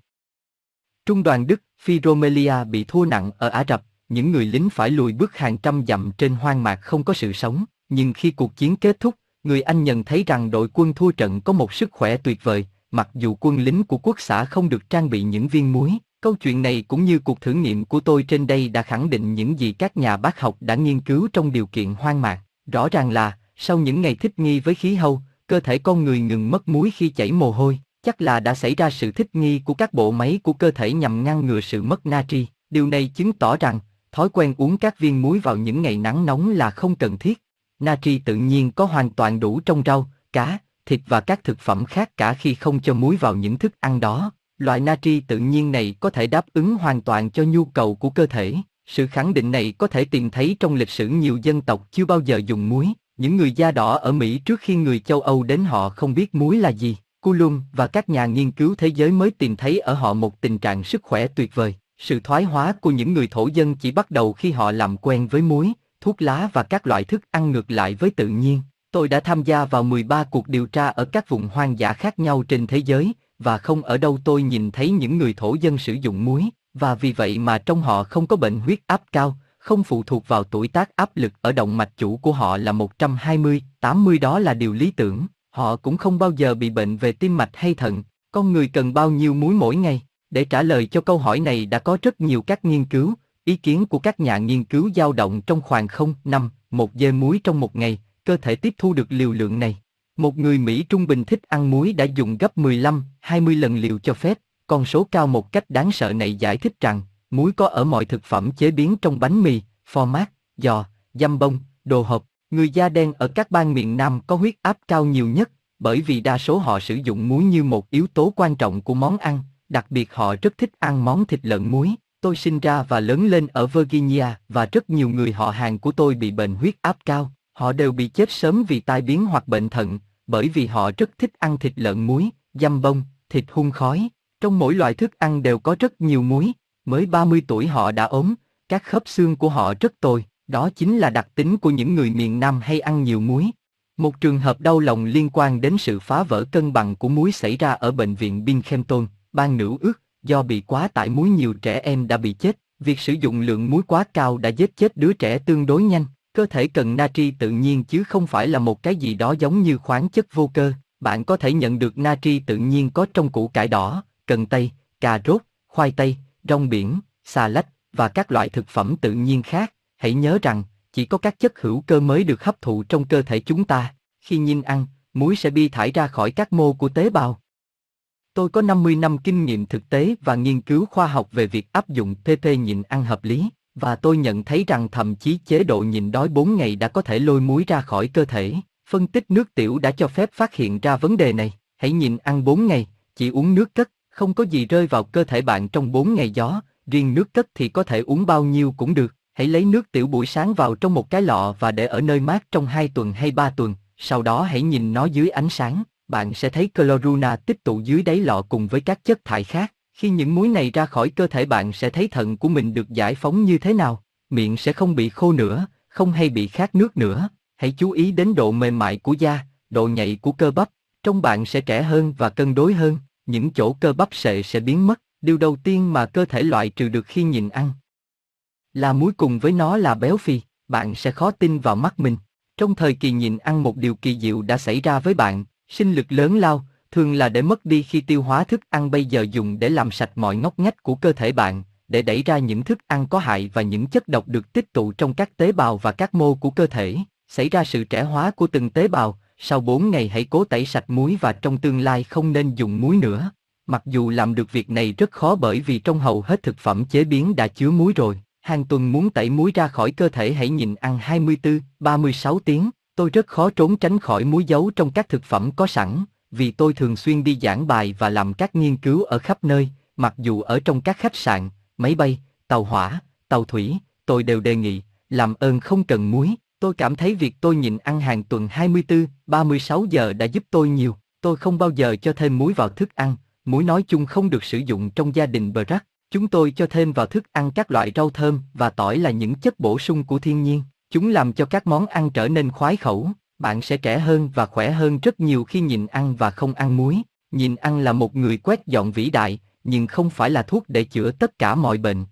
Trung đoàn Đức, Phyromelia bị thua nặng ở Ả Rập, những người lính phải lùi bước hàng trăm dặm trên hoang mạc không có sự sống, nhưng khi cuộc chiến kết thúc, người Anh nhận thấy rằng đội quân thua trận có một sức khỏe tuyệt vời, mặc dù quân lính của quốc xã không được trang bị những viên muối. Câu chuyện này cũng như cuộc thử nghiệm của tôi trên đây đã khẳng định những gì các nhà bác học đã nghiên cứu trong điều kiện hoang mạc. Rõ ràng là, sau những ngày thích nghi với khí hậu, cơ thể con người ngừng mất muối khi chảy mồ hôi. Chắc là đã xảy ra sự thích nghi của các bộ máy của cơ thể nhằm ngăn ngừa sự mất natri. Điều này chứng tỏ rằng, thói quen uống các viên muối vào những ngày nắng nóng là không cần thiết. Natri tự nhiên có hoàn toàn đủ trong rau, cá, thịt và các thực phẩm khác cả khi không cho muối vào những thức ăn đó. Loại natri tự nhiên này có thể đáp ứng hoàn toàn cho nhu cầu của cơ thể. Sự khẳng định này có thể tìm thấy trong lịch sử nhiều dân tộc chưa bao giờ dùng muối. Những người da đỏ ở Mỹ trước khi người châu Âu đến họ không biết muối là gì. Coulomb và các nhà nghiên cứu thế giới mới tìm thấy ở họ một tình trạng sức khỏe tuyệt vời. Sự thoái hóa của những người thổ dân chỉ bắt đầu khi họ làm quen với muối, thuốc lá và các loại thức ăn ngược lại với tự nhiên. Tôi đã tham gia vào 13 cuộc điều tra ở các vùng hoang dã khác nhau trên thế giới, và không ở đâu tôi nhìn thấy những người thổ dân sử dụng muối, và vì vậy mà trong họ không có bệnh huyết áp cao, không phụ thuộc vào tuổi tác áp lực ở động mạch chủ của họ là 120, 80 đó là điều lý tưởng. Họ cũng không bao giờ bị bệnh về tim mạch hay thận. Con người cần bao nhiêu muối mỗi ngày? Để trả lời cho câu hỏi này đã có rất nhiều các nghiên cứu, Ý kiến của các nhà nghiên cứu dao động trong khoảng 0, 5, một dê muối trong một ngày, cơ thể tiếp thu được liều lượng này. Một người Mỹ trung bình thích ăn muối đã dùng gấp 15, 20 lần liều cho phép, con số cao một cách đáng sợ này giải thích rằng, muối có ở mọi thực phẩm chế biến trong bánh mì, format, giò, dăm bông, đồ hộp. Người da đen ở các bang miền Nam có huyết áp cao nhiều nhất, bởi vì đa số họ sử dụng muối như một yếu tố quan trọng của món ăn, đặc biệt họ rất thích ăn món thịt lợn muối. Tôi sinh ra và lớn lên ở Virginia và rất nhiều người họ hàng của tôi bị bệnh huyết áp cao. Họ đều bị chết sớm vì tai biến hoặc bệnh thận, bởi vì họ rất thích ăn thịt lợn muối, dăm bông, thịt hun khói. Trong mỗi loại thức ăn đều có rất nhiều muối. Mới 30 tuổi họ đã ốm, các khớp xương của họ rất tồi. Đó chính là đặc tính của những người miền Nam hay ăn nhiều muối. Một trường hợp đau lòng liên quan đến sự phá vỡ cân bằng của muối xảy ra ở bệnh viện Binghamton, bang Nữ ước, do bị quá tải muối nhiều trẻ em đã bị chết. Việc sử dụng lượng muối quá cao đã giết chết đứa trẻ tương đối nhanh. Cơ thể cần natri tự nhiên chứ không phải là một cái gì đó giống như khoáng chất vô cơ. Bạn có thể nhận được natri tự nhiên có trong củ cải đỏ, cần tây, cà rốt, khoai tây, rong biển, xà lách và các loại thực phẩm tự nhiên khác. Hãy nhớ rằng, chỉ có các chất hữu cơ mới được hấp thụ trong cơ thể chúng ta. Khi nhìn ăn, muối sẽ bị thải ra khỏi các mô của tế bào. Tôi có 50 năm kinh nghiệm thực tế và nghiên cứu khoa học về việc áp dụng PP nhịn ăn hợp lý, và tôi nhận thấy rằng thậm chí chế độ nhịn đói 4 ngày đã có thể lôi muối ra khỏi cơ thể. Phân tích nước tiểu đã cho phép phát hiện ra vấn đề này. Hãy nhịn ăn 4 ngày, chỉ uống nước cất, không có gì rơi vào cơ thể bạn trong 4 ngày gió, riêng nước cất thì có thể uống bao nhiêu cũng được. Hãy lấy nước tiểu buổi sáng vào trong một cái lọ và để ở nơi mát trong 2 tuần hay 3 tuần, sau đó hãy nhìn nó dưới ánh sáng, bạn sẽ thấy chloruna tích tụ dưới đáy lọ cùng với các chất thải khác. Khi những muối này ra khỏi cơ thể bạn sẽ thấy thận của mình được giải phóng như thế nào, miệng sẽ không bị khô nữa, không hay bị khát nước nữa. Hãy chú ý đến độ mềm mại của da, độ nhạy của cơ bắp, trong bạn sẽ trẻ hơn và cân đối hơn, những chỗ cơ bắp sệ sẽ biến mất. Điều đầu tiên mà cơ thể loại trừ được khi nhịn ăn là muối cùng với nó là béo phì, bạn sẽ khó tin vào mắt mình. Trong thời kỳ nhịn ăn một điều kỳ diệu đã xảy ra với bạn, sinh lực lớn lao, thường là để mất đi khi tiêu hóa thức ăn bây giờ dùng để làm sạch mọi ngóc ngách của cơ thể bạn, để đẩy ra những thức ăn có hại và những chất độc được tích tụ trong các tế bào và các mô của cơ thể, xảy ra sự trẻ hóa của từng tế bào, sau 4 ngày hãy cố tẩy sạch muối và trong tương lai không nên dùng muối nữa. Mặc dù làm được việc này rất khó bởi vì trong hầu hết thực phẩm chế biến đã chứa muối rồi. Hàng tuần muốn tẩy muối ra khỏi cơ thể hãy nhịn ăn 24, 36 tiếng. Tôi rất khó trốn tránh khỏi muối giấu trong các thực phẩm có sẵn, vì tôi thường xuyên đi giảng bài và làm các nghiên cứu ở khắp nơi, mặc dù ở trong các khách sạn, máy bay, tàu hỏa, tàu thủy, tôi đều đề nghị, làm ơn không cần muối. Tôi cảm thấy việc tôi nhịn ăn hàng tuần 24, 36 giờ đã giúp tôi nhiều. Tôi không bao giờ cho thêm muối vào thức ăn, muối nói chung không được sử dụng trong gia đình Brack. Chúng tôi cho thêm vào thức ăn các loại rau thơm và tỏi là những chất bổ sung của thiên nhiên. Chúng làm cho các món ăn trở nên khoái khẩu. Bạn sẽ trẻ hơn và khỏe hơn rất nhiều khi nhịn ăn và không ăn muối. Nhìn ăn là một người quét dọn vĩ đại, nhưng không phải là thuốc để chữa tất cả mọi bệnh.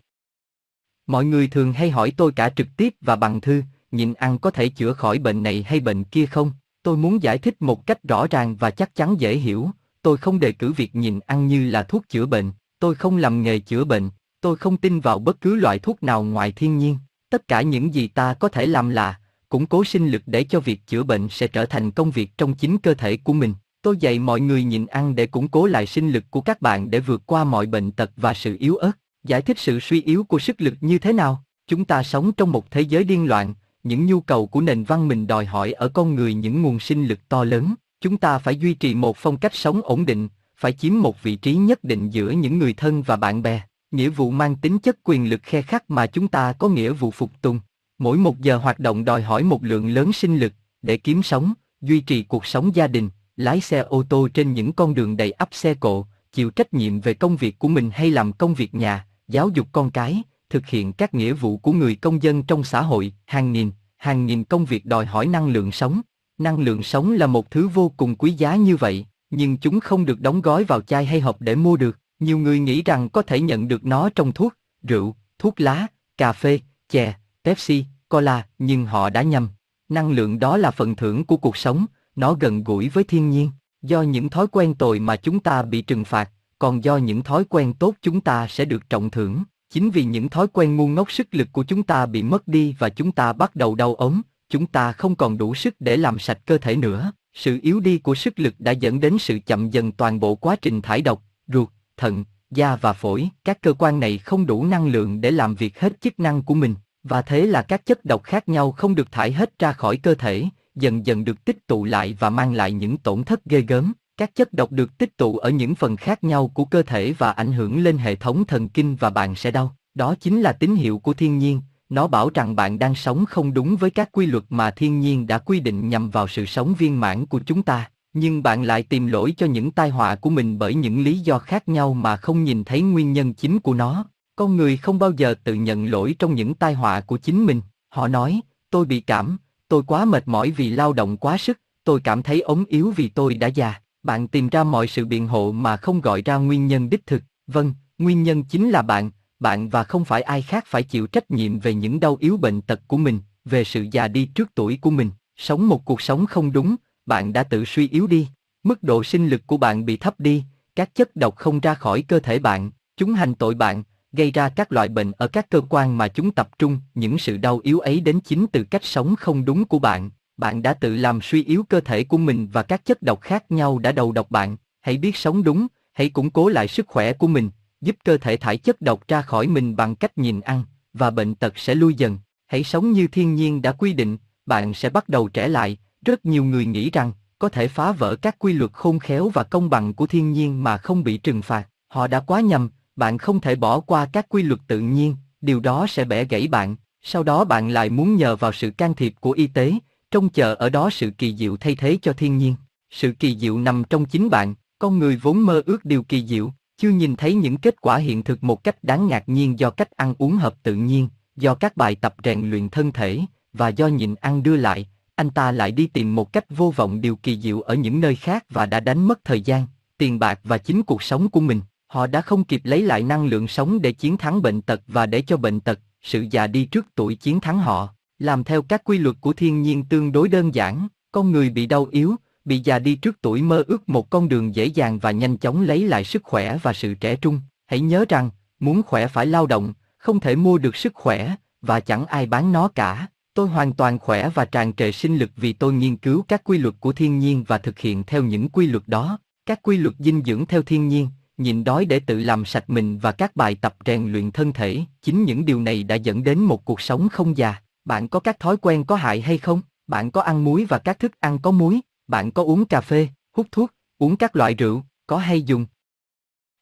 Mọi người thường hay hỏi tôi cả trực tiếp và bằng thư, nhìn ăn có thể chữa khỏi bệnh này hay bệnh kia không? Tôi muốn giải thích một cách rõ ràng và chắc chắn dễ hiểu. Tôi không đề cử việc nhìn ăn như là thuốc chữa bệnh. Tôi không làm nghề chữa bệnh. Tôi không tin vào bất cứ loại thuốc nào ngoài thiên nhiên. Tất cả những gì ta có thể làm là củng cố sinh lực để cho việc chữa bệnh sẽ trở thành công việc trong chính cơ thể của mình. Tôi dạy mọi người nhịn ăn để củng cố lại sinh lực của các bạn để vượt qua mọi bệnh tật và sự yếu ớt. Giải thích sự suy yếu của sức lực như thế nào? Chúng ta sống trong một thế giới điên loạn, những nhu cầu của nền văn minh đòi hỏi ở con người những nguồn sinh lực to lớn. Chúng ta phải duy trì một phong cách sống ổn định, phải chiếm một vị trí nhất định giữa những người thân và bạn bè. Nghĩa vụ mang tính chất quyền lực khe khắc mà chúng ta có nghĩa vụ phục tùng. Mỗi một giờ hoạt động đòi hỏi một lượng lớn sinh lực, để kiếm sống, duy trì cuộc sống gia đình, lái xe ô tô trên những con đường đầy ắp xe cộ, chịu trách nhiệm về công việc của mình hay làm công việc nhà, giáo dục con cái, thực hiện các nghĩa vụ của người công dân trong xã hội, hàng nghìn, hàng nghìn công việc đòi hỏi năng lượng sống. Năng lượng sống là một thứ vô cùng quý giá như vậy, nhưng chúng không được đóng gói vào chai hay hộp để mua được. Nhiều người nghĩ rằng có thể nhận được nó trong thuốc, rượu, thuốc lá, cà phê, chè, Pepsi, cola, nhưng họ đã nhầm. Năng lượng đó là phần thưởng của cuộc sống, nó gần gũi với thiên nhiên. Do những thói quen tồi mà chúng ta bị trừng phạt, còn do những thói quen tốt chúng ta sẽ được trọng thưởng. Chính vì những thói quen ngu ngốc sức lực của chúng ta bị mất đi và chúng ta bắt đầu đau ốm, chúng ta không còn đủ sức để làm sạch cơ thể nữa. Sự yếu đi của sức lực đã dẫn đến sự chậm dần toàn bộ quá trình thải độc, ruột, thận, da và phổi. Các cơ quan này không đủ năng lượng để làm việc hết chức năng của mình, và thế là các chất độc khác nhau không được thải hết ra khỏi cơ thể, dần dần được tích tụ lại và mang lại những tổn thất ghê gớm. Các chất độc được tích tụ ở những phần khác nhau của cơ thể và ảnh hưởng lên hệ thống thần kinh và bạn sẽ đau. Đó chính là tín hiệu của thiên nhiên, nó bảo rằng bạn đang sống không đúng với các quy luật mà thiên nhiên đã quy định nhằm vào sự sống viên mãn của chúng ta, nhưng bạn lại tìm lỗi cho những tai họa của mình bởi những lý do khác nhau mà không nhìn thấy nguyên nhân chính của nó. Con người không bao giờ tự nhận lỗi trong những tai họa của chính mình. Họ nói, tôi bị cảm, tôi quá mệt mỏi vì lao động quá sức, tôi cảm thấy ống yếu vì tôi đã già. Bạn tìm ra mọi sự biện hộ mà không gọi ra nguyên nhân đích thực. Vâng, nguyên nhân chính là bạn, bạn và không phải ai khác phải chịu trách nhiệm về những đau yếu bệnh tật của mình, về sự già đi trước tuổi của mình. Sống một cuộc sống không đúng, bạn đã tự suy yếu đi. Mức độ sinh lực của bạn bị thấp đi, các chất độc không ra khỏi cơ thể bạn, chúng hành tội bạn, gây ra các loại bệnh ở các cơ quan mà chúng tập trung, những sự đau yếu ấy đến chính từ cách sống không đúng của bạn. Bạn đã tự làm suy yếu cơ thể của mình và các chất độc khác nhau đã đầu độc bạn. Hãy biết sống đúng, hãy củng cố lại sức khỏe của mình, giúp cơ thể thải chất độc ra khỏi mình bằng cách nhìn ăn, và bệnh tật sẽ lui dần. Hãy sống như thiên nhiên đã quy định, bạn sẽ bắt đầu trẻ lại. Rất nhiều người nghĩ rằng, có thể phá vỡ các quy luật khôn khéo và công bằng của thiên nhiên mà không bị trừng phạt. Họ đã quá nhầm, bạn không thể bỏ qua các quy luật tự nhiên, điều đó sẽ bẻ gãy bạn. Sau đó bạn lại muốn nhờ vào sự can thiệp của y tế, trông chờ ở đó sự kỳ diệu thay thế cho thiên nhiên. Sự kỳ diệu nằm trong chính bạn, con người vốn mơ ước điều kỳ diệu, chưa nhìn thấy những kết quả hiện thực một cách đáng ngạc nhiên do cách ăn uống hợp tự nhiên, do các bài tập rèn luyện thân thể, và do nhịn ăn đưa lại, anh ta lại đi tìm một cách vô vọng điều kỳ diệu ở những nơi khác và đã đánh mất thời gian, tiền bạc và chính cuộc sống của mình. Họ đã không kịp lấy lại năng lượng sống để chiến thắng bệnh tật và để cho bệnh tật, sự già đi trước tuổi chiến thắng họ. Làm theo các quy luật của thiên nhiên tương đối đơn giản, con người bị đau yếu, bị già đi trước tuổi mơ ước một con đường dễ dàng và nhanh chóng lấy lại sức khỏe và sự trẻ trung. Hãy nhớ rằng, muốn khỏe phải lao động, không thể mua được sức khỏe, và chẳng ai bán nó cả. Tôi hoàn toàn khỏe và tràn trề sinh lực vì tôi nghiên cứu các quy luật của thiên nhiên và thực hiện theo những quy luật đó. Các quy luật dinh dưỡng theo thiên nhiên, nhịn đói để tự làm sạch mình và các bài tập rèn luyện thân thể, chính những điều này đã dẫn đến một cuộc sống không già. Bạn có các thói quen có hại hay không? Bạn có ăn muối và các thức ăn có muối? Bạn có uống cà phê, hút thuốc, uống các loại rượu, có hay dùng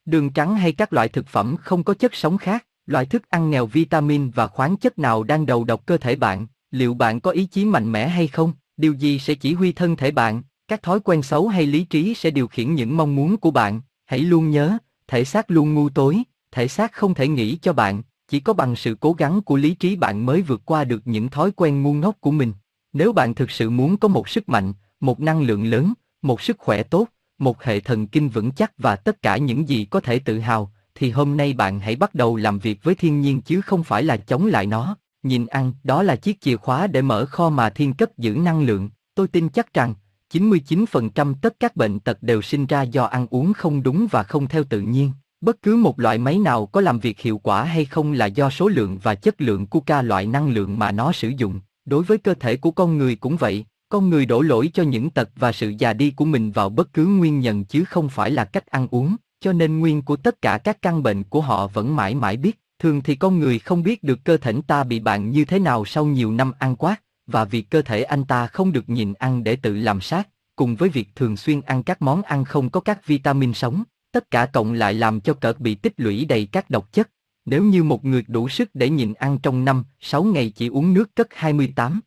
đường trắng hay các loại thực phẩm không có chất sống khác, loại thức ăn nghèo vitamin và khoáng chất nào đang đầu độc cơ thể bạn, liệu bạn có ý chí mạnh mẽ hay không, điều gì sẽ chỉ huy thân thể bạn, các thói quen xấu hay lý trí sẽ điều khiển những mong muốn của bạn, hãy luôn nhớ, thể xác luôn ngu tối, thể xác không thể nghĩ cho bạn, chỉ có bằng sự cố gắng của lý trí bạn mới vượt qua được những thói quen ngu ngốc của mình. Nếu bạn thực sự muốn có một sức mạnh, một năng lượng lớn, một sức khỏe tốt, một hệ thần kinh vững chắc và tất cả những gì có thể tự hào, thì hôm nay bạn hãy bắt đầu làm việc với thiên nhiên chứ không phải là chống lại nó. Nhìn ăn, đó là chiếc chìa khóa để mở kho mà thiên cất giữ năng lượng. Tôi tin chắc rằng, 99% tất các bệnh tật đều sinh ra do ăn uống không đúng và không theo tự nhiên. Bất cứ một loại máy nào có làm việc hiệu quả hay không là do số lượng và chất lượng của ca loại năng lượng mà nó sử dụng. Đối với cơ thể của con người cũng vậy, con người đổ lỗi cho những tật và sự già đi của mình vào bất cứ nguyên nhân chứ không phải là cách ăn uống, cho nên nguyên của tất cả các căn bệnh của họ vẫn mãi mãi biết. Thường thì con người không biết được cơ thể ta bị bạn như thế nào sau nhiều năm ăn quát, và việc cơ thể anh ta không được nhìn ăn để tự làm sát, cùng với việc thường xuyên ăn các món ăn không có các vitamin sống, tất cả cộng lại làm cho cợt bị tích lũy đầy các độc chất. Nếu như một người đủ sức để nhịn ăn trong năm, 6 ngày chỉ uống nước cất 28,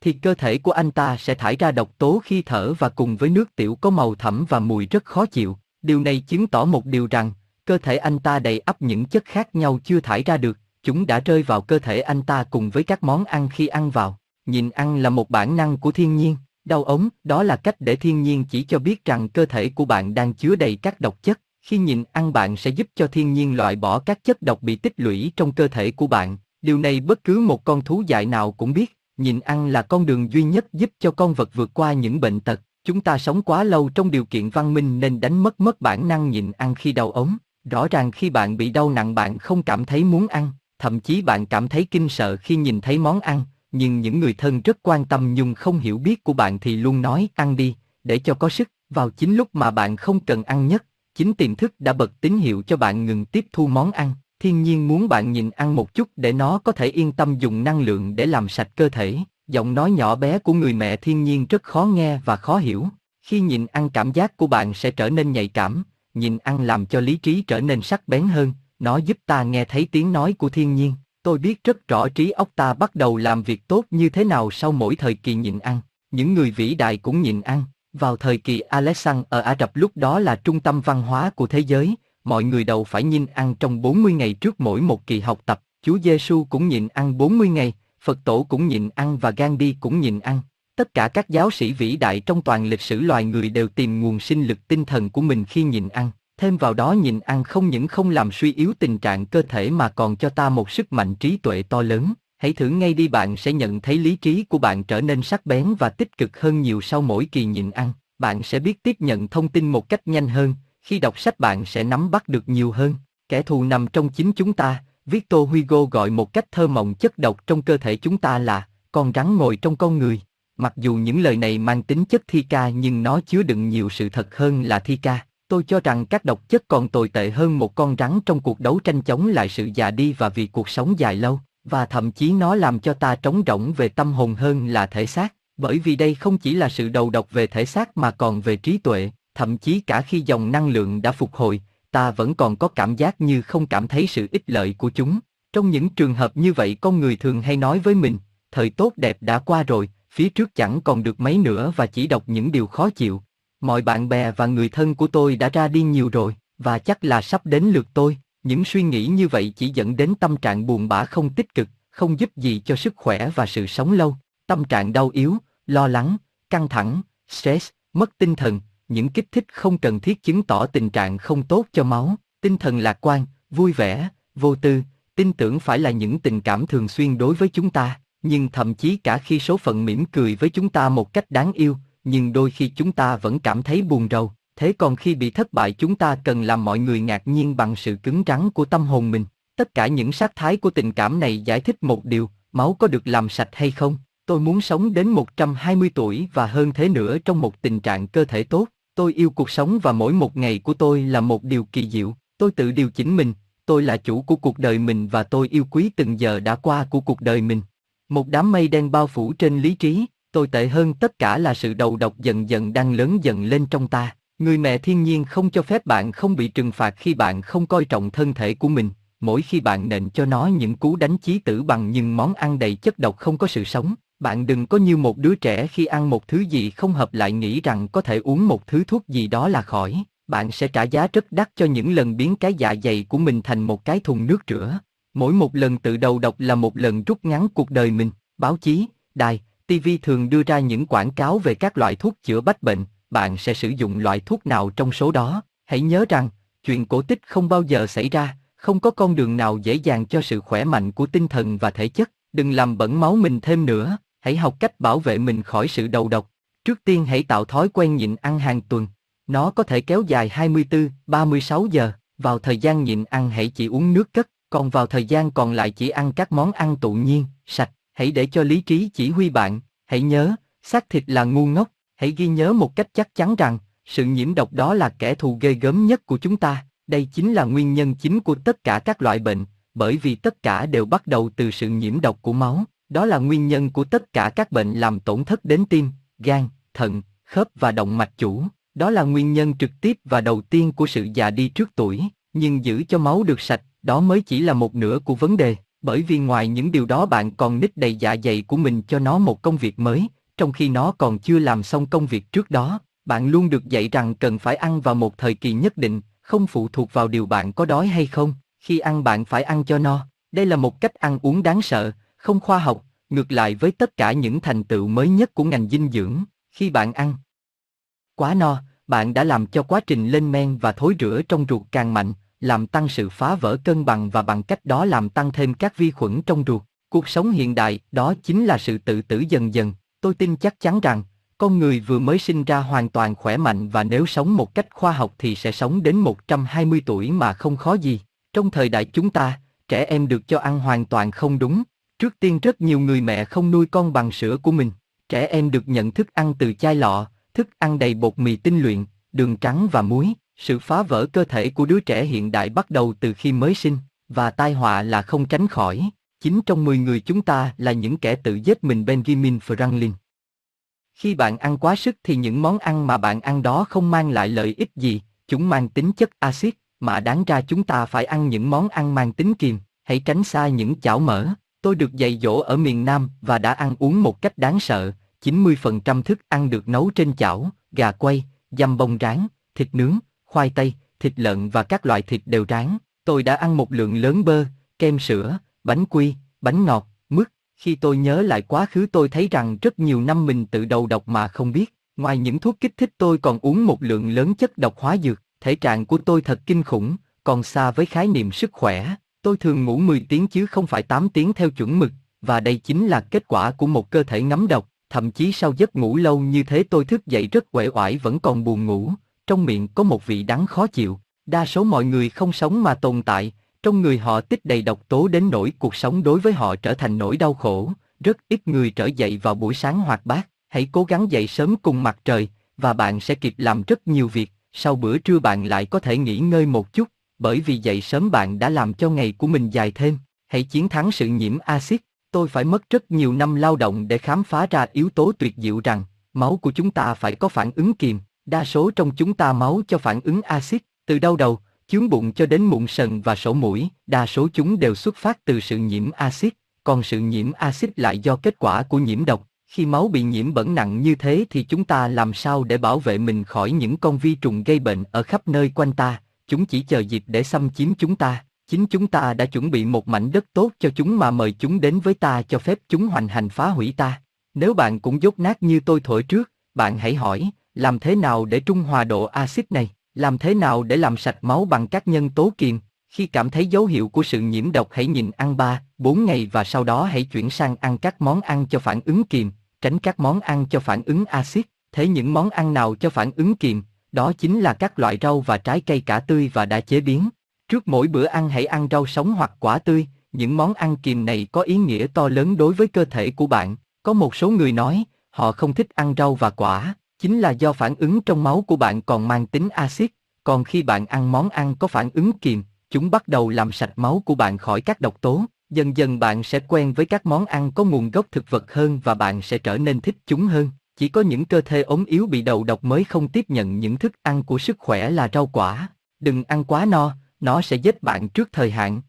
thì cơ thể của anh ta sẽ thải ra độc tố khi thở và cùng với nước tiểu có màu thẫm và mùi rất khó chịu. Điều này chứng tỏ một điều rằng, cơ thể anh ta đầy ắp những chất khác nhau chưa thải ra được, chúng đã rơi vào cơ thể anh ta cùng với các món ăn khi ăn vào. Nhìn ăn là một bản năng của thiên nhiên, đau ống, đó là cách để thiên nhiên chỉ cho biết rằng cơ thể của bạn đang chứa đầy các độc chất. Khi nhìn ăn bạn sẽ giúp cho thiên nhiên loại bỏ các chất độc bị tích lũy trong cơ thể của bạn. Điều này bất cứ một con thú dại nào cũng biết, nhìn ăn là con đường duy nhất giúp cho con vật vượt qua những bệnh tật. Chúng ta sống quá lâu trong điều kiện văn minh nên đánh mất mất bản năng nhịn ăn khi đau ống. Rõ ràng khi bạn bị đau nặng bạn không cảm thấy muốn ăn, thậm chí bạn cảm thấy kinh sợ khi nhìn thấy món ăn, nhưng những người thân rất quan tâm nhung không hiểu biết của bạn thì luôn nói ăn đi, để cho có sức, vào chính lúc mà bạn không cần ăn nhất, chính tiềm thức đã bật tín hiệu cho bạn ngừng tiếp thu món ăn. Thiên nhiên muốn bạn nhìn ăn một chút để nó có thể yên tâm dùng năng lượng để làm sạch cơ thể. Giọng nói nhỏ bé của người mẹ thiên nhiên rất khó nghe và khó hiểu. Khi nhìn ăn cảm giác của bạn sẽ trở nên nhạy cảm, nhìn ăn làm cho lý trí trở nên sắc bén hơn, nó giúp ta nghe thấy tiếng nói của thiên nhiên. Tôi biết rất rõ trí óc ta bắt đầu làm việc tốt như thế nào sau mỗi thời kỳ nhịn ăn. Những người vĩ đại cũng nhịn ăn. Vào thời kỳ Alexander ở Ả Rập lúc đó là trung tâm văn hóa của thế giới, mọi người đầu phải nhịn ăn trong 40 ngày trước mỗi một kỳ học tập. Chúa Giêsu cũng nhịn ăn 40 ngày, Phật tổ cũng nhịn ăn và Gandhi cũng nhịn ăn. Tất cả các giáo sĩ vĩ đại trong toàn lịch sử loài người đều tìm nguồn sinh lực tinh thần của mình khi nhịn ăn. Thêm vào đó nhịn ăn không những không làm suy yếu tình trạng cơ thể mà còn cho ta một sức mạnh trí tuệ to lớn. Hãy thử ngay đi bạn sẽ nhận thấy lý trí của bạn trở nên sắc bén và tích cực hơn nhiều sau mỗi kỳ nhịn ăn. Bạn sẽ biết tiếp nhận thông tin một cách nhanh hơn, khi đọc sách bạn sẽ nắm bắt được nhiều hơn. Kẻ thù nằm trong chính chúng ta, Victor Hugo gọi một cách thơ mộng chất độc trong cơ thể chúng ta là con rắn ngồi trong con người. Mặc dù những lời này mang tính chất thi ca nhưng nó chứa đựng nhiều sự thật hơn là thi ca. Tôi cho rằng các độc chất còn tồi tệ hơn một con rắn trong cuộc đấu tranh chống lại sự già đi và vì cuộc sống dài lâu, và thậm chí nó làm cho ta trống rỗng về tâm hồn hơn là thể xác, bởi vì đây không chỉ là sự đầu độc về thể xác mà còn về trí tuệ, thậm chí cả khi dòng năng lượng đã phục hồi, ta vẫn còn có cảm giác như không cảm thấy sự ích lợi của chúng. Trong những trường hợp như vậy con người thường hay nói với mình, thời tốt đẹp đã qua rồi, phía trước chẳng còn được mấy nữa và chỉ đọc những điều khó chịu. Mọi bạn bè và người thân của tôi đã ra đi nhiều rồi, và chắc là sắp đến lượt tôi. Những suy nghĩ như vậy chỉ dẫn đến tâm trạng buồn bã không tích cực, không giúp gì cho sức khỏe và sự sống lâu. Tâm trạng đau yếu, lo lắng, căng thẳng, stress, mất tinh thần, những kích thích không cần thiết chứng tỏ tình trạng không tốt cho máu. Tinh thần lạc quan, vui vẻ, vô tư, tin tưởng phải là những tình cảm thường xuyên đối với chúng ta, nhưng thậm chí cả khi số phận mỉm cười với chúng ta một cách đáng yêu, nhưng đôi khi chúng ta vẫn cảm thấy buồn rầu. Thế còn khi bị thất bại chúng ta cần làm mọi người ngạc nhiên bằng sự cứng rắn của tâm hồn mình. Tất cả những sắc thái của tình cảm này giải thích một điều, máu có được làm sạch hay không? Tôi muốn sống đến 120 tuổi và hơn thế nữa trong một tình trạng cơ thể tốt. Tôi yêu cuộc sống và mỗi một ngày của tôi là một điều kỳ diệu. Tôi tự điều chỉnh mình, tôi là chủ của cuộc đời mình và tôi yêu quý từng giờ đã qua của cuộc đời mình. Một đám mây đen bao phủ trên lý trí, tôi tệ hơn tất cả là sự đầu độc dần dần đang lớn dần lên trong ta. Người mẹ thiên nhiên không cho phép bạn không bị trừng phạt khi bạn không coi trọng thân thể của mình, mỗi khi bạn nện cho nó những cú đánh chí tử bằng những món ăn đầy chất độc không có sự sống. Bạn đừng có như một đứa trẻ khi ăn một thứ gì không hợp lại nghĩ rằng có thể uống một thứ thuốc gì đó là khỏi. Bạn sẽ trả giá rất đắt cho những lần biến cái dạ dày của mình thành một cái thùng nước rửa. Mỗi một lần tự đầu độc là một lần rút ngắn cuộc đời mình. Báo chí, đài, TV thường đưa ra những quảng cáo về các loại thuốc chữa bách bệnh. Bạn sẽ sử dụng loại thuốc nào trong số đó? Hãy nhớ rằng, chuyện cổ tích không bao giờ xảy ra, không có con đường nào dễ dàng cho sự khỏe mạnh của tinh thần và thể chất. Đừng làm bẩn máu mình thêm nữa hãy học cách bảo vệ mình khỏi sự đầu độc. Trước tiên hãy tạo thói quen nhịn ăn hàng tuần. Nó có thể kéo dài 24, 36 giờ. Vào thời gian nhịn ăn hãy chỉ uống nước cất, còn vào thời gian còn lại chỉ ăn các món ăn tự nhiên, sạch. Hãy để cho lý trí chỉ huy bạn. Hãy nhớ, xác thịt là ngu ngốc. Hãy ghi nhớ một cách chắc chắn rằng, sự nhiễm độc đó là kẻ thù ghê gớm nhất của chúng ta. Đây chính là nguyên nhân chính của tất cả các loại bệnh, bởi vì tất cả đều bắt đầu từ sự nhiễm độc của máu. Đó là nguyên nhân của tất cả các bệnh làm tổn thất đến tim, gan, thận, khớp và động mạch chủ. Đó là nguyên nhân trực tiếp và đầu tiên của sự già đi trước tuổi, nhưng giữ cho máu được sạch, đó mới chỉ là một nửa của vấn đề, bởi vì ngoài những điều đó bạn còn nít đầy dạ dày của mình cho nó một công việc mới, trong khi nó còn chưa làm xong công việc trước đó. Bạn luôn được dạy rằng cần phải ăn vào một thời kỳ nhất định, không phụ thuộc vào điều bạn có đói hay không. Khi ăn bạn phải ăn cho no. Đây là một cách ăn uống đáng sợ, không khoa học, ngược lại với tất cả những thành tựu mới nhất của ngành dinh dưỡng, khi bạn ăn quá no, bạn đã làm cho quá trình lên men và thối rữa trong ruột càng mạnh, làm tăng sự phá vỡ cân bằng và bằng cách đó làm tăng thêm các vi khuẩn trong ruột. Cuộc sống hiện đại, đó chính là sự tự tử dần dần. Tôi tin chắc chắn rằng, con người vừa mới sinh ra hoàn toàn khỏe mạnh và nếu sống một cách khoa học thì sẽ sống đến 120 tuổi mà không khó gì. Trong thời đại chúng ta, trẻ em được cho ăn hoàn toàn không đúng, Trước tiên rất nhiều người mẹ không nuôi con bằng sữa của mình. Trẻ em được nhận thức ăn từ chai lọ, thức ăn đầy bột mì tinh luyện, đường trắng và muối. Sự phá vỡ cơ thể của đứa trẻ hiện đại bắt đầu từ khi mới sinh, và tai họa là không tránh khỏi. Chín trong 10 người chúng ta là những kẻ tự giết mình Benjamin Franklin. Khi bạn ăn quá sức thì những món ăn mà bạn ăn đó không mang lại lợi ích gì, chúng mang tính chất axit, mà đáng ra chúng ta phải ăn những món ăn mang tính kiềm, hãy tránh xa những chảo mỡ. Tôi được dạy dỗ ở miền Nam và đã ăn uống một cách đáng sợ, 90% thức ăn được nấu trên chảo, gà quay, dăm bông rán, thịt nướng, khoai tây, thịt lợn và các loại thịt đều rán. Tôi đã ăn một lượng lớn bơ, kem sữa, bánh quy, bánh ngọt, mứt. Khi tôi nhớ lại quá khứ tôi thấy rằng rất nhiều năm mình tự đầu độc mà không biết. Ngoài những thuốc kích thích tôi còn uống một lượng lớn chất độc hóa dược. Thể trạng của tôi thật kinh khủng, còn xa với khái niệm sức khỏe. Tôi thường ngủ 10 tiếng chứ không phải 8 tiếng theo chuẩn mực, và đây chính là kết quả của một cơ thể ngấm độc. Thậm chí sau giấc ngủ lâu như thế tôi thức dậy rất uể oải vẫn còn buồn ngủ, trong miệng có một vị đắng khó chịu. Đa số mọi người không sống mà tồn tại, trong người họ tích đầy độc tố đến nỗi cuộc sống đối với họ trở thành nỗi đau khổ. Rất ít người trở dậy vào buổi sáng hoạt bát, hãy cố gắng dậy sớm cùng mặt trời, và bạn sẽ kịp làm rất nhiều việc, sau bữa trưa bạn lại có thể nghỉ ngơi một chút, bởi vì dậy sớm bạn đã làm cho ngày của mình dài thêm. Hãy chiến thắng sự nhiễm axit. Tôi phải mất rất nhiều năm lao động để khám phá ra yếu tố tuyệt diệu rằng máu của chúng ta phải có phản ứng kiềm. Đa số trong chúng ta máu cho phản ứng axit, từ đau đầu, chướng bụng cho đến mụn sần và sổ mũi, đa số chúng đều xuất phát từ sự nhiễm axit, còn sự nhiễm axit lại do kết quả của nhiễm độc. Khi máu bị nhiễm bẩn nặng như thế thì chúng ta làm sao để bảo vệ mình khỏi những con vi trùng gây bệnh ở khắp nơi quanh ta, chúng chỉ chờ dịp để xâm chiếm chúng ta. Chính chúng ta đã chuẩn bị một mảnh đất tốt cho chúng mà mời chúng đến với ta cho phép chúng hoành hành phá hủy ta. Nếu bạn cũng dốt nát như tôi thổi trước, bạn hãy hỏi, làm thế nào để trung hòa độ axit này? Làm thế nào để làm sạch máu bằng các nhân tố kiềm? Khi cảm thấy dấu hiệu của sự nhiễm độc hãy nhìn ăn 3, 4 ngày và sau đó hãy chuyển sang ăn các món ăn cho phản ứng kiềm, tránh các món ăn cho phản ứng axit. Thế những món ăn nào cho phản ứng kiềm? Đó chính là các loại rau và trái cây cả tươi và đã chế biến. Trước mỗi bữa ăn hãy ăn rau sống hoặc quả tươi, những món ăn kiềm này có ý nghĩa to lớn đối với cơ thể của bạn. Có một số người nói, họ không thích ăn rau và quả, chính là do phản ứng trong máu của bạn còn mang tính axit, còn khi bạn ăn món ăn có phản ứng kiềm, chúng bắt đầu làm sạch máu của bạn khỏi các độc tố. Dần dần bạn sẽ quen với các món ăn có nguồn gốc thực vật hơn và bạn sẽ trở nên thích chúng hơn. Chỉ có những cơ thể ốm yếu bị đầu độc mới không tiếp nhận những thức ăn của sức khỏe là rau quả. Đừng ăn quá no, nó sẽ giết bạn trước thời hạn.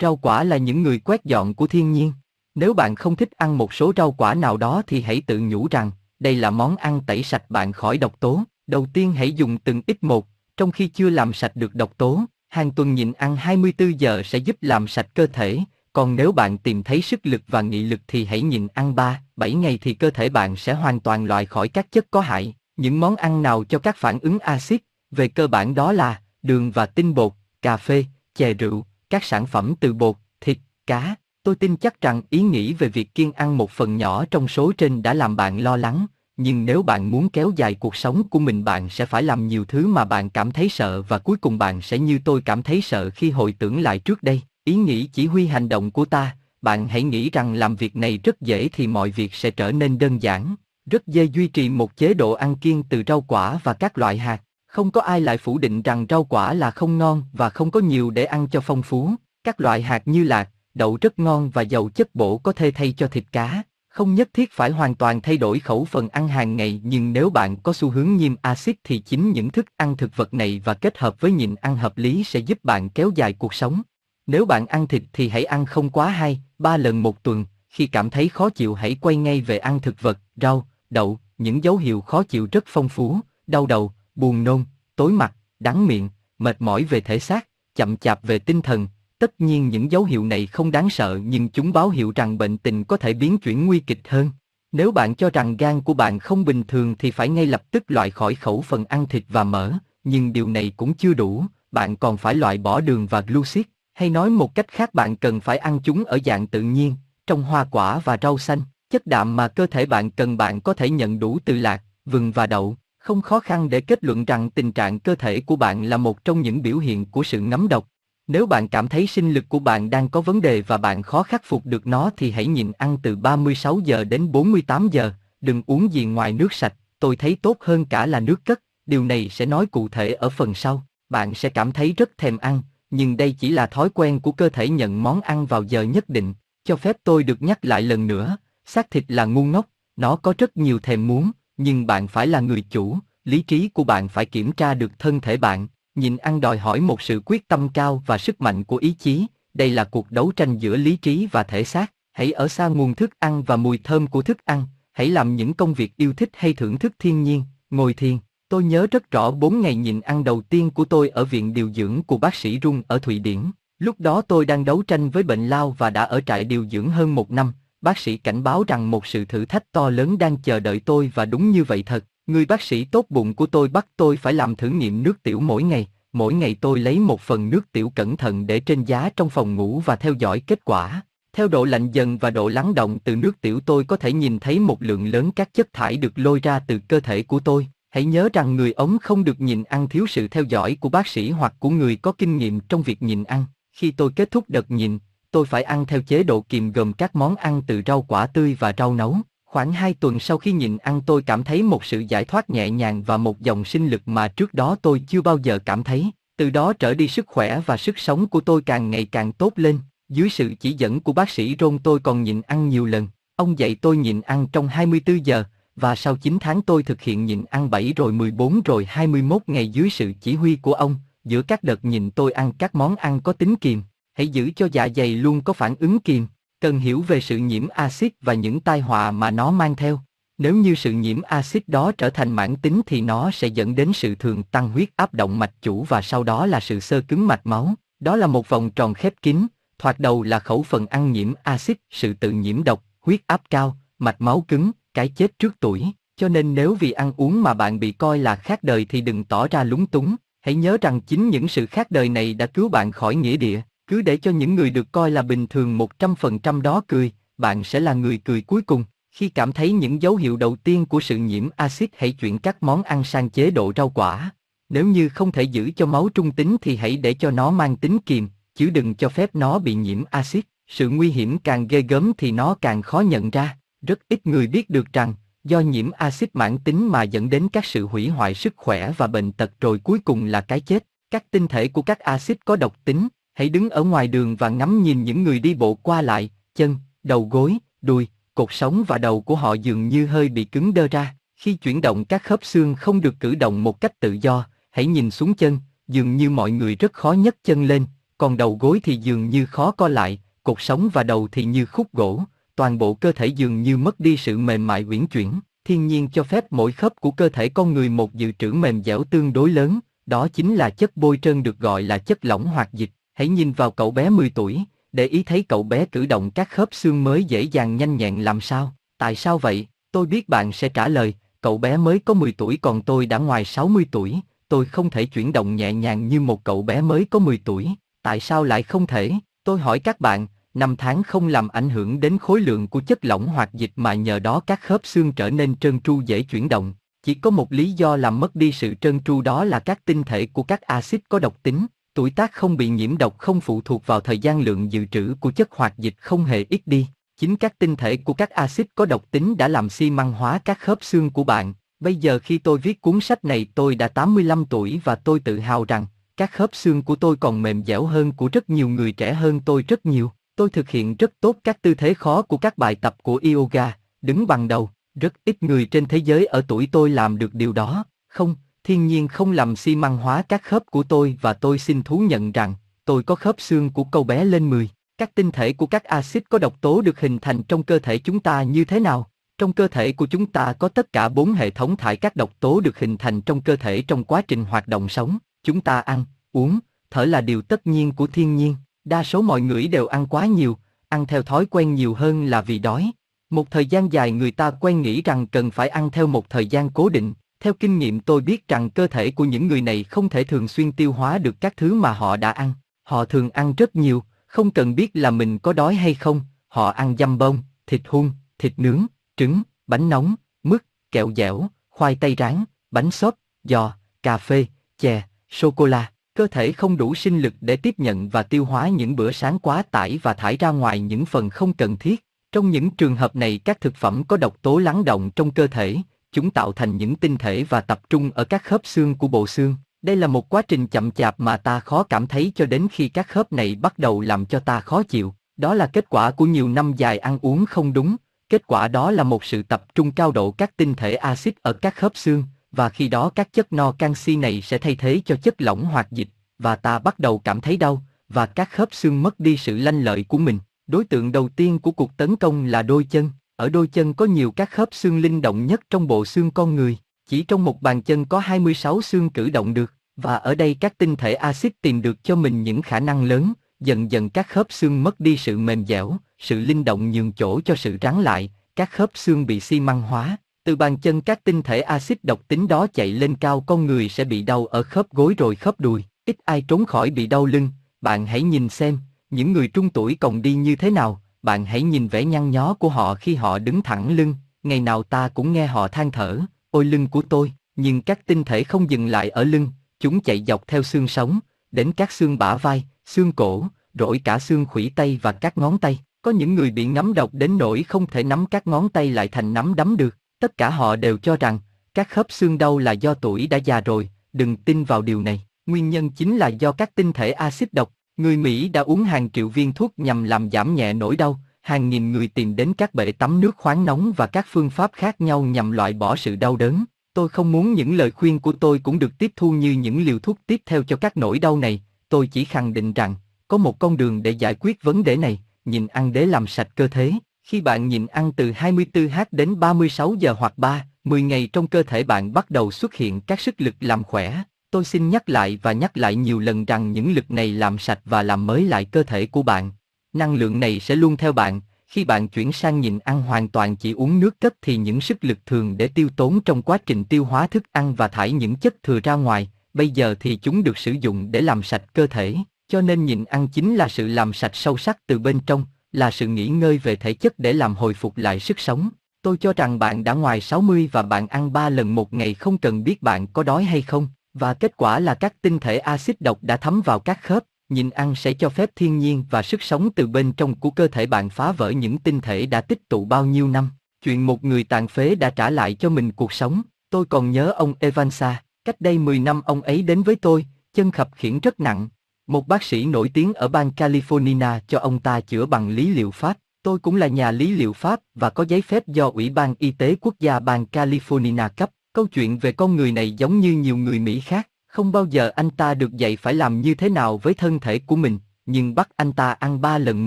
Rau quả là những người quét dọn của thiên nhiên. Nếu bạn không thích ăn một số rau quả nào đó thì hãy tự nhủ rằng, đây là món ăn tẩy sạch bạn khỏi độc tố. Đầu tiên hãy dùng từng ít một, trong khi chưa làm sạch được độc tố. Hàng tuần nhịn ăn 24 giờ sẽ giúp làm sạch cơ thể, còn nếu bạn tìm thấy sức lực và nghị lực thì hãy nhịn ăn 3, 7 ngày thì cơ thể bạn sẽ hoàn toàn loại khỏi các chất có hại. Những món ăn nào cho các phản ứng axit, về cơ bản đó là đường và tinh bột, cà phê, chè rượu, các sản phẩm từ bột, thịt, cá. Tôi tin chắc rằng ý nghĩ về việc kiêng ăn một phần nhỏ trong số trên đã làm bạn lo lắng, nhưng nếu bạn muốn kéo dài cuộc sống của mình bạn sẽ phải làm nhiều thứ mà bạn cảm thấy sợ và cuối cùng bạn sẽ như tôi cảm thấy sợ khi hồi tưởng lại trước đây. Ý nghĩ chỉ huy hành động của ta, bạn hãy nghĩ rằng làm việc này rất dễ thì mọi việc sẽ trở nên đơn giản. Rất dễ duy trì một chế độ ăn kiêng từ rau quả và các loại hạt. Không có ai lại phủ định rằng rau quả là không ngon và không có nhiều để ăn cho phong phú. Các loại hạt như lạc, đậu rất ngon và giàu chất bổ có thể thay cho thịt cá. Không nhất thiết phải hoàn toàn thay đổi khẩu phần ăn hàng ngày nhưng nếu bạn có xu hướng nhiễm axit thì chính những thức ăn thực vật này và kết hợp với nhịn ăn hợp lý sẽ giúp bạn kéo dài cuộc sống. Nếu bạn ăn thịt thì hãy ăn không quá 2, 3 lần một tuần, khi cảm thấy khó chịu hãy quay ngay về ăn thực vật, rau, đậu, những dấu hiệu khó chịu rất phong phú, đau đầu, buồn nôn, tối mặt, đắng miệng, mệt mỏi về thể xác, chậm chạp về tinh thần. Tất nhiên những dấu hiệu này không đáng sợ nhưng chúng báo hiệu rằng bệnh tình có thể biến chuyển nguy kịch hơn. Nếu bạn cho rằng gan của bạn không bình thường thì phải ngay lập tức loại khỏi khẩu phần ăn thịt và mỡ, nhưng điều này cũng chưa đủ, bạn còn phải loại bỏ đường và glucid, hay nói một cách khác bạn cần phải ăn chúng ở dạng tự nhiên, trong hoa quả và rau xanh, chất đạm mà cơ thể bạn cần bạn có thể nhận đủ từ lạc, vừng và đậu. Không khó khăn để kết luận rằng tình trạng cơ thể của bạn là một trong những biểu hiện của sự ngấm độc. Nếu bạn cảm thấy sinh lực của bạn đang có vấn đề và bạn khó khắc phục được nó thì hãy nhịn ăn từ 36 giờ đến 48 giờ, đừng uống gì ngoài nước sạch, tôi thấy tốt hơn cả là nước cất, điều này sẽ nói cụ thể ở phần sau. Bạn sẽ cảm thấy rất thèm ăn, nhưng đây chỉ là thói quen của cơ thể nhận món ăn vào giờ nhất định, cho phép tôi được nhắc lại lần nữa, xác thịt là ngu ngốc, nó có rất nhiều thèm muốn, nhưng bạn phải là người chủ, lý trí của bạn phải kiểm tra được thân thể bạn, nhìn ăn đòi hỏi một sự quyết tâm cao và sức mạnh của ý chí, đây là cuộc đấu tranh giữa lý trí và thể xác, hãy ở xa nguồn thức ăn và mùi thơm của thức ăn, hãy làm những công việc yêu thích hay thưởng thức thiên nhiên, ngồi thiền. Tôi nhớ rất rõ 4 ngày nhịn ăn đầu tiên của tôi ở viện điều dưỡng của bác sĩ Rung ở Thụy Điển. Lúc đó tôi đang đấu tranh với bệnh lao và đã ở trại điều dưỡng hơn một năm. Bác sĩ cảnh báo rằng một sự thử thách to lớn đang chờ đợi tôi và đúng như vậy thật. Người bác sĩ tốt bụng của tôi bắt tôi phải làm thử nghiệm nước tiểu mỗi ngày. Mỗi ngày tôi lấy một phần nước tiểu cẩn thận để trên giá trong phòng ngủ và theo dõi kết quả. Theo độ lạnh dần và độ lắng động từ nước tiểu tôi có thể nhìn thấy một lượng lớn các chất thải được lôi ra từ cơ thể của tôi. Hãy nhớ rằng người ống không được nhìn ăn thiếu sự theo dõi của bác sĩ hoặc của người có kinh nghiệm trong việc nhìn ăn. Khi tôi kết thúc đợt nhìn, tôi phải ăn theo chế độ kiềm gồm các món ăn từ rau quả tươi và rau nấu. Khoảng 2 tuần sau khi nhịn ăn tôi cảm thấy một sự giải thoát nhẹ nhàng và một dòng sinh lực mà trước đó tôi chưa bao giờ cảm thấy. Từ đó trở đi sức khỏe và sức sống của tôi càng ngày càng tốt lên. Dưới sự chỉ dẫn của bác sĩ Rôn tôi còn nhịn ăn nhiều lần. Ông dạy tôi nhịn ăn trong 24 giờ, và sau 9 tháng tôi thực hiện nhịn ăn 7 rồi 14 rồi 21 ngày dưới sự chỉ huy của ông, giữa các đợt nhịn tôi ăn các món ăn có tính kiềm, hãy giữ cho dạ dày luôn có phản ứng kiềm, cần hiểu về sự nhiễm axit và những tai họa mà nó mang theo. Nếu như sự nhiễm axit đó trở thành mãn tính thì nó sẽ dẫn đến sự thường tăng huyết áp động mạch chủ và sau đó là sự sơ cứng mạch máu. Đó là một vòng tròn khép kín, thoạt đầu là khẩu phần ăn nhiễm axit, sự tự nhiễm độc, huyết áp cao, mạch máu cứng, cái chết trước tuổi, cho nên nếu vì ăn uống mà bạn bị coi là khác đời thì đừng tỏ ra lúng túng, hãy nhớ rằng chính những sự khác đời này đã cứu bạn khỏi nghĩa địa, cứ để cho những người được coi là bình thường 100% đó cười, bạn sẽ là người cười cuối cùng. Khi cảm thấy những dấu hiệu đầu tiên của sự nhiễm axit hãy chuyển các món ăn sang chế độ rau quả. Nếu như không thể giữ cho máu trung tính thì hãy để cho nó mang tính kiềm, chứ đừng cho phép nó bị nhiễm axit. Sự nguy hiểm càng ghê gớm thì nó càng khó nhận ra. Rất ít người biết được rằng, do nhiễm axit mãn tính mà dẫn đến các sự hủy hoại sức khỏe và bệnh tật rồi cuối cùng là cái chết. Các tinh thể của các axit có độc tính, hãy đứng ở ngoài đường và ngắm nhìn những người đi bộ qua lại, chân, đầu gối, đùi, cột sống và đầu của họ dường như hơi bị cứng đơ ra. Khi chuyển động các khớp xương không được cử động một cách tự do, hãy nhìn xuống chân, dường như mọi người rất khó nhấc chân lên, còn đầu gối thì dường như khó co lại, cột sống và đầu thì như khúc gỗ, toàn bộ cơ thể dường như mất đi sự mềm mại uyển chuyển. Thiên nhiên cho phép mỗi khớp của cơ thể con người một dự trữ mềm dẻo tương đối lớn, đó chính là chất bôi trơn được gọi là chất lỏng hoạt dịch. Hãy nhìn vào cậu bé 10 tuổi, để ý thấy cậu bé cử động các khớp xương mới dễ dàng nhanh nhẹn làm sao. Tại sao vậy? Tôi biết bạn sẽ trả lời, cậu bé mới có 10 tuổi còn tôi đã ngoài 60 tuổi, tôi không thể chuyển động nhẹ nhàng như một cậu bé mới có 10 tuổi. Tại sao lại không thể? Tôi hỏi các bạn, năm tháng không làm ảnh hưởng đến khối lượng của chất lỏng hoặc dịch mà nhờ đó các khớp xương trở nên trơn tru dễ chuyển động. Chỉ có một lý do làm mất đi sự trơn tru đó là các tinh thể của các axit có độc tính. Tuổi tác không bị nhiễm độc không phụ thuộc vào thời gian lượng dự trữ của chất hoạt dịch không hề ít đi. Chính các tinh thể của các axit có độc tính đã làm xi măng hóa các khớp xương của bạn. Bây giờ khi tôi viết cuốn sách này tôi đã 85 tuổi và tôi tự hào rằng các khớp xương của tôi còn mềm dẻo hơn của rất nhiều người trẻ hơn tôi rất nhiều. Tôi thực hiện rất tốt các tư thế khó của các bài tập của yoga, đứng bằng đầu. Rất ít người trên thế giới ở tuổi tôi làm được điều đó. Không, thiên nhiên không làm xi măng hóa các khớp của tôi và tôi xin thú nhận rằng, tôi có khớp xương của câu bé lên 10. Các tinh thể của các axit có độc tố được hình thành trong cơ thể chúng ta như thế nào? Trong cơ thể của chúng ta có tất cả bốn hệ thống thải các độc tố được hình thành trong cơ thể trong quá trình hoạt động sống. Chúng ta ăn, uống, thở là điều tất nhiên của thiên nhiên. Đa số mọi người đều ăn quá nhiều, ăn theo thói quen nhiều hơn là vì đói. Một thời gian dài người ta quen nghĩ rằng cần phải ăn theo một thời gian cố định. Theo kinh nghiệm tôi biết rằng cơ thể của những người này không thể thường xuyên tiêu hóa được các thứ mà họ đã ăn. Họ thường ăn rất nhiều, không cần biết là mình có đói hay không. Họ ăn dăm bông, thịt hun, thịt nướng, trứng, bánh nóng, mứt, kẹo dẻo, khoai tây rán, bánh xốp, giò, cà phê, chè, sô cô la cơ thể không đủ sinh lực để tiếp nhận và tiêu hóa những bữa sáng quá tải và thải ra ngoài những phần không cần thiết. Trong những trường hợp này các thực phẩm có độc tố lắng động trong cơ thể, chúng tạo thành những tinh thể và tập trung ở các khớp xương của bộ xương. Đây là một quá trình chậm chạp mà ta khó cảm thấy cho đến khi các khớp này bắt đầu làm cho ta khó chịu. Đó là kết quả của nhiều năm dài ăn uống không đúng, kết quả đó là một sự tập trung cao độ các tinh thể axit ở các khớp xương, và khi đó các chất no canxi này sẽ thay thế cho chất lỏng hoạt dịch, và ta bắt đầu cảm thấy đau, và các khớp xương mất đi sự lanh lợi của mình. Đối tượng đầu tiên của cuộc tấn công là đôi chân. Ở đôi chân có nhiều các khớp xương linh động nhất trong bộ xương con người. Chỉ trong một bàn chân có 26 xương cử động được, và ở đây các tinh thể axit tìm được cho mình những khả năng lớn, dần dần các khớp xương mất đi sự mềm dẻo, sự linh động nhường chỗ cho sự rắn lại, các khớp xương bị xi măng hóa. Từ bàn chân các tinh thể axit độc tính đó chạy lên cao con người sẽ bị đau ở khớp gối rồi khớp đùi, ít ai trốn khỏi bị đau lưng, bạn hãy nhìn xem, những người trung tuổi còn đi như thế nào, bạn hãy nhìn vẻ nhăn nhó của họ khi họ đứng thẳng lưng, ngày nào ta cũng nghe họ than thở, ôi lưng của tôi, nhưng các tinh thể không dừng lại ở lưng, chúng chạy dọc theo xương sống, đến các xương bả vai, xương cổ, rỗi cả xương khuỷu tay và các ngón tay. Có những người bị ngấm độc đến nỗi không thể nắm các ngón tay lại thành nắm đấm được. Tất cả họ đều cho rằng, các khớp xương đau là do tuổi đã già rồi, đừng tin vào điều này. Nguyên nhân chính là do các tinh thể axit độc. Người Mỹ đã uống hàng triệu viên thuốc nhằm làm giảm nhẹ nỗi đau, hàng nghìn người tìm đến các bể tắm nước khoáng nóng và các phương pháp khác nhau nhằm loại bỏ sự đau đớn. Tôi không muốn những lời khuyên của tôi cũng được tiếp thu như những liều thuốc tiếp theo cho các nỗi đau này, tôi chỉ khẳng định rằng, có một con đường để giải quyết vấn đề này, nhìn ăn để làm sạch cơ thể. Khi bạn nhịn ăn từ 24h đến 36 giờ hoặc 3, 10 ngày trong cơ thể bạn bắt đầu xuất hiện các sức lực làm khỏe. Tôi xin nhắc lại và nhắc lại nhiều lần rằng những lực này làm sạch và làm mới lại cơ thể của bạn. Năng lượng này sẽ luôn theo bạn, khi bạn chuyển sang nhịn ăn hoàn toàn chỉ uống nước cất thì những sức lực thường để tiêu tốn trong quá trình tiêu hóa thức ăn và thải những chất thừa ra ngoài, bây giờ thì chúng được sử dụng để làm sạch cơ thể, cho nên nhịn ăn chính là sự làm sạch sâu sắc từ bên trong, là sự nghỉ ngơi về thể chất để làm hồi phục lại sức sống. Tôi cho rằng bạn đã ngoài 60 và bạn ăn 3 lần một ngày không cần biết bạn có đói hay không, và kết quả là các tinh thể axit độc đã thấm vào các khớp, nhịn ăn sẽ cho phép thiên nhiên và sức sống từ bên trong của cơ thể bạn phá vỡ những tinh thể đã tích tụ bao nhiêu năm. Chuyện một người tàn phế đã trả lại cho mình cuộc sống. Tôi còn nhớ ông Evansa, cách đây 10 năm ông ấy đến với tôi, chân khập khiển rất nặng. Một bác sĩ nổi tiếng ở bang California cho ông ta chữa bằng lý liệu Pháp. Tôi cũng là nhà lý liệu Pháp và có giấy phép do Ủy ban Y tế Quốc gia bang California cấp. Câu chuyện về con người này giống như nhiều người Mỹ khác. Không bao giờ anh ta được dạy phải làm như thế nào với thân thể của mình, nhưng bắt anh ta ăn ba lần